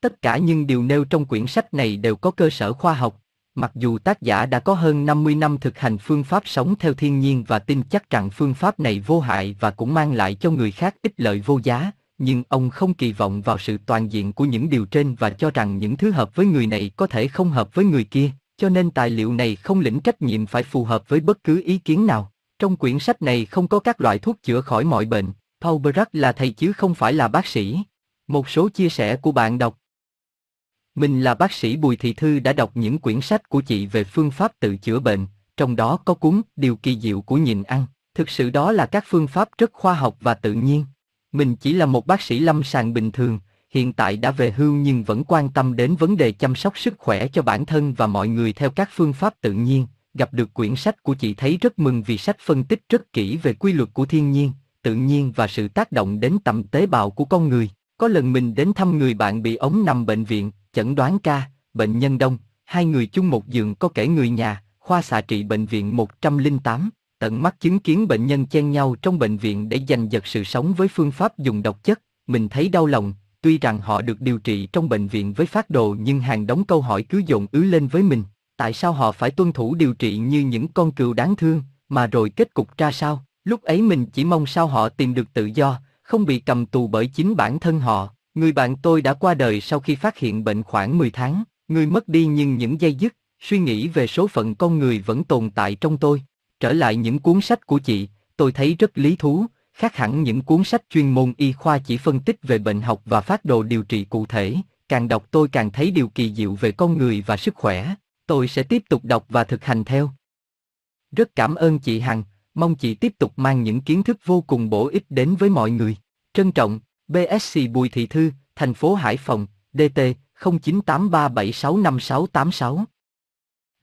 Tất cả những điều nêu trong quyển sách này đều có cơ sở khoa học, mặc dù tác giả đã có hơn 50 năm thực hành phương pháp sống theo thiên nhiên và tin chắc rằng phương pháp này vô hại và cũng mang lại cho người khác ích lợi vô giá, nhưng ông không kỳ vọng vào sự toàn diện của những điều trên và cho rằng những thứ hợp với người này có thể không hợp với người kia, cho nên tài liệu này không lĩnh trách nhiệm phải phù hợp với bất cứ ý kiến nào. Trong quyển sách này không có các loại thuốc chữa khỏi mọi bệnh, Paul Brack là thầy chứ không phải là bác sĩ. Một số chia sẻ của bạn đọc mình là bác sĩ Bùi Thị Thư đã đọc những quyển sách của chị về phương pháp tự chữa bệnh, trong đó có cuốn Điều kỳ diệu của nhịn ăn. Thực sự đó là các phương pháp rất khoa học và tự nhiên. Mình chỉ là một bác sĩ lâm sàng bình thường, hiện tại đã về hưu nhưng vẫn quan tâm đến vấn đề chăm sóc sức khỏe cho bản thân và mọi người theo các phương pháp tự nhiên. Gặp được quyển sách của chị thấy rất mừng vì sách phân tích rất kỹ về quy luật của thiên nhiên, tự nhiên và sự tác động đến tầm tế bào của con người. Có lần mình đến thăm người bạn bị ống nằm bệnh viện, chẩn đoán ca, bệnh nhân đông, hai người chung một giường có kể người nhà, khoa xạ trị bệnh viện 108 tận mắt chứng kiến bệnh nhân chen nhau trong bệnh viện để giành giật sự sống với phương pháp dùng độc chất, mình thấy đau lòng, tuy rằng họ được điều trị trong bệnh viện với phát đồ nhưng hàng đống câu hỏi cứ dồn ứ lên với mình, tại sao họ phải tuân thủ điều trị như những con cừu đáng thương, mà rồi kết cục ra sao, lúc ấy mình chỉ mong sao họ tìm được tự do, không bị cầm tù bởi chính bản thân họ. Người bạn tôi đã qua đời sau khi phát hiện bệnh khoảng 10 tháng, Người mất đi nhưng những dây dứt, suy nghĩ về số phận con người vẫn tồn tại trong tôi. Trở lại những cuốn sách của chị, tôi thấy rất lý thú, khác hẳn những cuốn sách chuyên môn y khoa chỉ phân tích về bệnh học và phát đồ điều trị cụ thể, càng đọc tôi càng thấy điều kỳ diệu về con người và sức khỏe. Tôi sẽ tiếp tục đọc và thực hành theo. Rất cảm ơn chị Hằng, mong chị tiếp tục mang những kiến thức vô cùng bổ ích đến với mọi người. Trân trọng, BSC Bùi Thị Thư, thành phố Hải Phòng, DT 0983765686.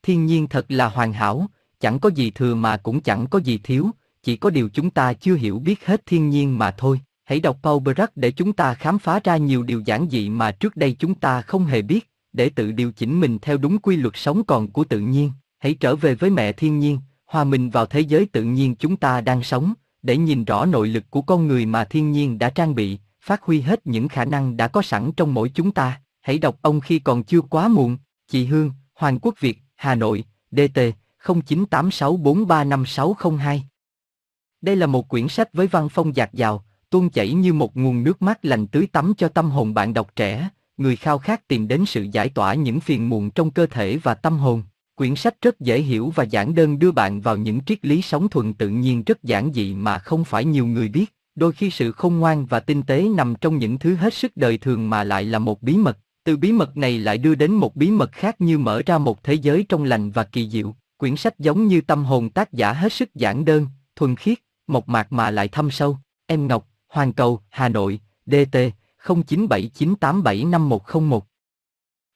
Thiên nhiên thật là hoàn hảo, chẳng có gì thừa mà cũng chẳng có gì thiếu, chỉ có điều chúng ta chưa hiểu biết hết thiên nhiên mà thôi. Hãy đọc Paul Brack để chúng ta khám phá ra nhiều điều giản dị mà trước đây chúng ta không hề biết, để tự điều chỉnh mình theo đúng quy luật sống còn của tự nhiên. Hãy trở về với mẹ thiên nhiên, hòa mình vào thế giới tự nhiên chúng ta đang sống, để nhìn rõ nội lực của con người mà thiên nhiên đã trang bị, phát huy hết những khả năng đã có sẵn trong mỗi chúng ta. Hãy đọc ông khi còn chưa quá muộn. Chị Hương, Hoàng Quốc Việt, Hà Nội, DT 0986435602. Đây là một quyển sách với văn phong dạt dào, tuôn chảy như một nguồn nước mát lành tưới tắm cho tâm hồn bạn đọc trẻ, người khao khát tìm đến sự giải tỏa những phiền muộn trong cơ thể và tâm hồn. Quyển sách rất dễ hiểu và giản đơn đưa bạn vào những triết lý sống thuần tự nhiên rất giản dị mà không phải nhiều người biết. Đôi khi sự khôn ngoan và tinh tế nằm trong những thứ hết sức đời thường mà lại là một bí mật. Từ bí mật này lại đưa đến một bí mật khác như mở ra một thế giới trong lành và kỳ diệu. Quyển sách giống như tâm hồn tác giả hết sức giản đơn, thuần khiết, mộc mạc mà lại thâm sâu. Em Ngọc, Hoàng Cầu, Hà Nội, DT 0979875101.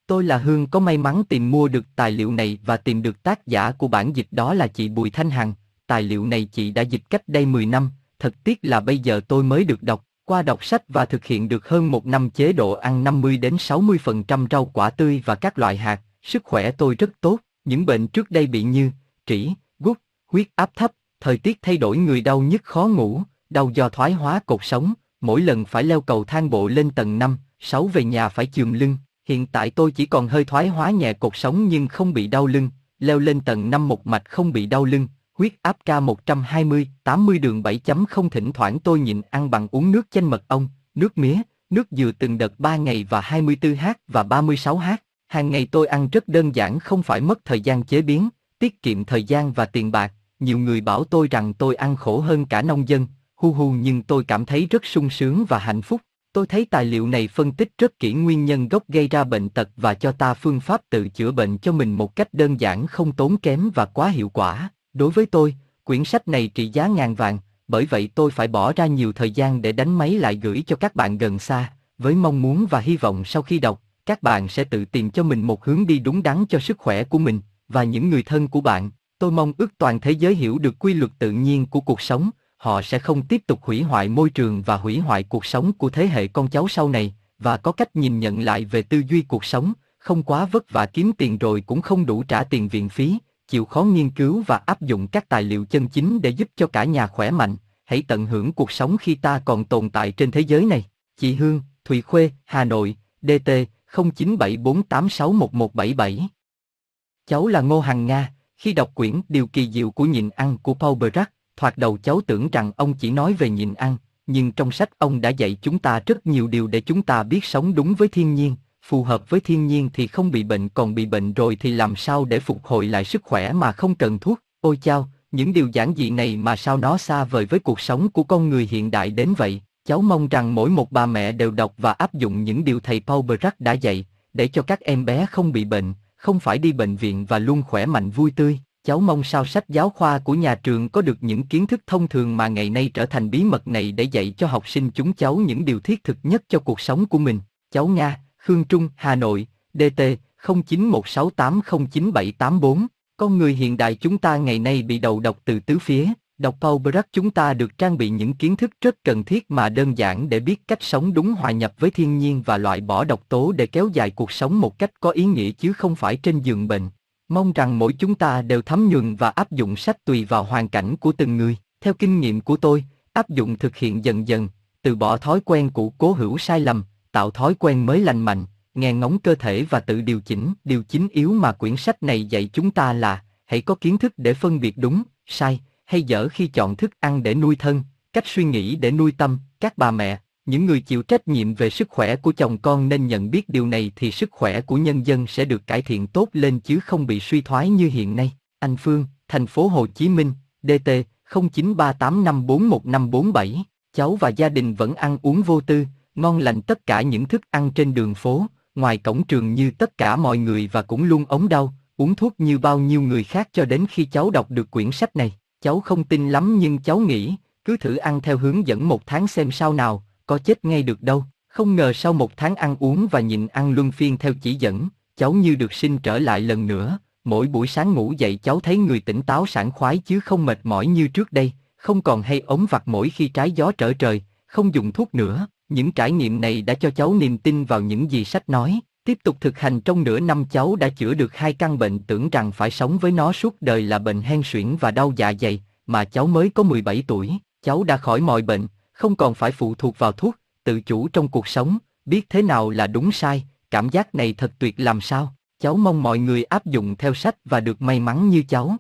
Tôi là Hương có may mắn tìm mua được tài liệu này và tìm được tác giả của bản dịch đó là chị Bùi Thanh Hằng. Tài liệu này chị đã dịch cách đây 10 năm, thật tiếc là bây giờ tôi mới được đọc. Qua đọc sách và thực hiện được hơn một năm chế độ ăn 50 đến 60% rau quả tươi và các loại hạt, sức khỏe tôi rất tốt. Những bệnh trước đây bị như trĩ, gút, huyết áp thấp, thời tiết thay đổi người đau nhức khó ngủ, đau do thoái hóa cột sống, mỗi lần phải leo cầu thang bộ lên tầng 5, 6 về nhà phải chườm lưng. Hiện tại tôi chỉ còn hơi thoái hóa nhẹ cột sống nhưng không bị đau lưng, leo lên tầng 5 một mạch không bị đau lưng, huyết áp ca 120, 80 đường 7 chấm không thỉnh thoảng tôi nhịn ăn bằng uống nước chanh mật ong, nước mía, nước dừa từng đợt 3 ngày và 24h và 36h. Hàng ngày tôi ăn rất đơn giản không phải mất thời gian chế biến, tiết kiệm thời gian và tiền bạc. Nhiều người bảo tôi rằng tôi ăn khổ hơn cả nông dân, hu hu nhưng tôi cảm thấy rất sung sướng và hạnh phúc. Tôi thấy tài liệu này phân tích rất kỹ nguyên nhân gốc gây ra bệnh tật và cho ta phương pháp tự chữa bệnh cho mình một cách đơn giản không tốn kém và quá hiệu quả. Đối với tôi, quyển sách này trị giá ngàn vàng, bởi vậy tôi phải bỏ ra nhiều thời gian để đánh máy lại gửi cho các bạn gần xa, với mong muốn và hy vọng sau khi đọc, các bạn sẽ tự tìm cho mình một hướng đi đúng đắn cho sức khỏe của mình và những người thân của bạn. Tôi mong ước toàn thế giới hiểu được quy luật tự nhiên của cuộc sống, họ sẽ không tiếp tục hủy hoại môi trường và hủy hoại cuộc sống của thế hệ con cháu sau này, và có cách nhìn nhận lại về tư duy cuộc sống, không quá vất vả kiếm tiền rồi cũng không đủ trả tiền viện phí, chịu khó nghiên cứu và áp dụng các tài liệu chân chính để giúp cho cả nhà khỏe mạnh, hãy tận hưởng cuộc sống khi ta còn tồn tại trên thế giới này. Chị Hương, Thùy Khuê, Hà Nội, DT 0974861177. Cháu là Ngô Hằng Nga, khi đọc quyển Điều kỳ diệu của nhịn ăn của Paul Brack, thoạt đầu cháu tưởng rằng ông chỉ nói về nhịn ăn, nhưng trong sách ông đã dạy chúng ta rất nhiều điều để chúng ta biết sống đúng với thiên nhiên, phù hợp với thiên nhiên thì không bị bệnh còn bị bệnh rồi thì làm sao để phục hồi lại sức khỏe mà không cần thuốc. Ôi chao, những điều giản dị này mà sao nó xa vời với cuộc sống của con người hiện đại đến vậy. Cháu mong rằng mỗi một bà mẹ đều đọc và áp dụng những điều thầy Paul Brack đã dạy, để cho các em bé không bị bệnh, không phải đi bệnh viện và luôn khỏe mạnh vui tươi. Cháu mong sao sách giáo khoa của nhà trường có được những kiến thức thông thường mà ngày nay trở thành bí mật này để dạy cho học sinh chúng cháu những điều thiết thực nhất cho cuộc sống của mình. Cháu Nga, Khương Trung, Hà Nội, DT 0916809784. Con người hiện đại chúng ta ngày nay bị đầu độc từ tứ phía, đọc Paul Brack chúng ta được trang bị những kiến thức rất cần thiết mà đơn giản để biết cách sống đúng hòa nhập với thiên nhiên và loại bỏ độc tố để kéo dài cuộc sống một cách có ý nghĩa chứ không phải trên giường bệnh. Mong rằng mỗi chúng ta đều thấm nhuần và áp dụng sách tùy vào hoàn cảnh của từng người. Theo kinh nghiệm của tôi, áp dụng thực hiện dần dần, từ bỏ thói quen cũ cố hữu sai lầm, tạo thói quen mới lành mạnh, nghe ngóng cơ thể và tự điều chỉnh. Điều chính yếu mà quyển sách này dạy chúng ta là hãy có kiến thức để phân biệt đúng, sai hay dở khi chọn thức ăn để nuôi thân, cách suy nghĩ để nuôi tâm. Các bà mẹ, Những người chịu trách nhiệm về sức khỏe của chồng con nên nhận biết điều này thì sức khỏe của nhân dân sẽ được cải thiện tốt lên chứ không bị suy thoái như hiện nay. Anh Phương, thành phố Hồ Chí Minh, DT 0938541547. Cháu và gia đình vẫn ăn uống vô tư, ngon lành tất cả những thức ăn trên đường phố, ngoài cổng trường như tất cả mọi người và cũng luôn ống đau, uống thuốc như bao nhiêu người khác cho đến khi cháu đọc được quyển sách này. Cháu không tin lắm nhưng cháu nghĩ, cứ thử ăn theo hướng dẫn một tháng xem sao nào, có chết ngay được đâu. Không ngờ sau một tháng ăn uống và nhịn ăn luân phiên theo chỉ dẫn, cháu như được sinh trở lại lần nữa. Mỗi buổi sáng ngủ dậy cháu thấy người tỉnh táo sảng khoái chứ không mệt mỏi như trước đây, không còn hay ống vặt mỗi khi trái gió trở trời, không dùng thuốc nữa. Những trải nghiệm này đã cho cháu niềm tin vào những gì sách nói. Tiếp tục thực hành trong nửa năm cháu đã chữa được hai căn bệnh tưởng rằng phải sống với nó suốt đời là bệnh hen suyễn và đau dạ dày, mà cháu mới có 17 tuổi, cháu đã khỏi mọi bệnh, không còn phải phụ thuộc vào thuốc, tự chủ trong cuộc sống, biết thế nào là đúng sai, cảm giác này thật tuyệt làm sao. Cháu mong mọi người áp dụng theo sách và được may mắn như cháu.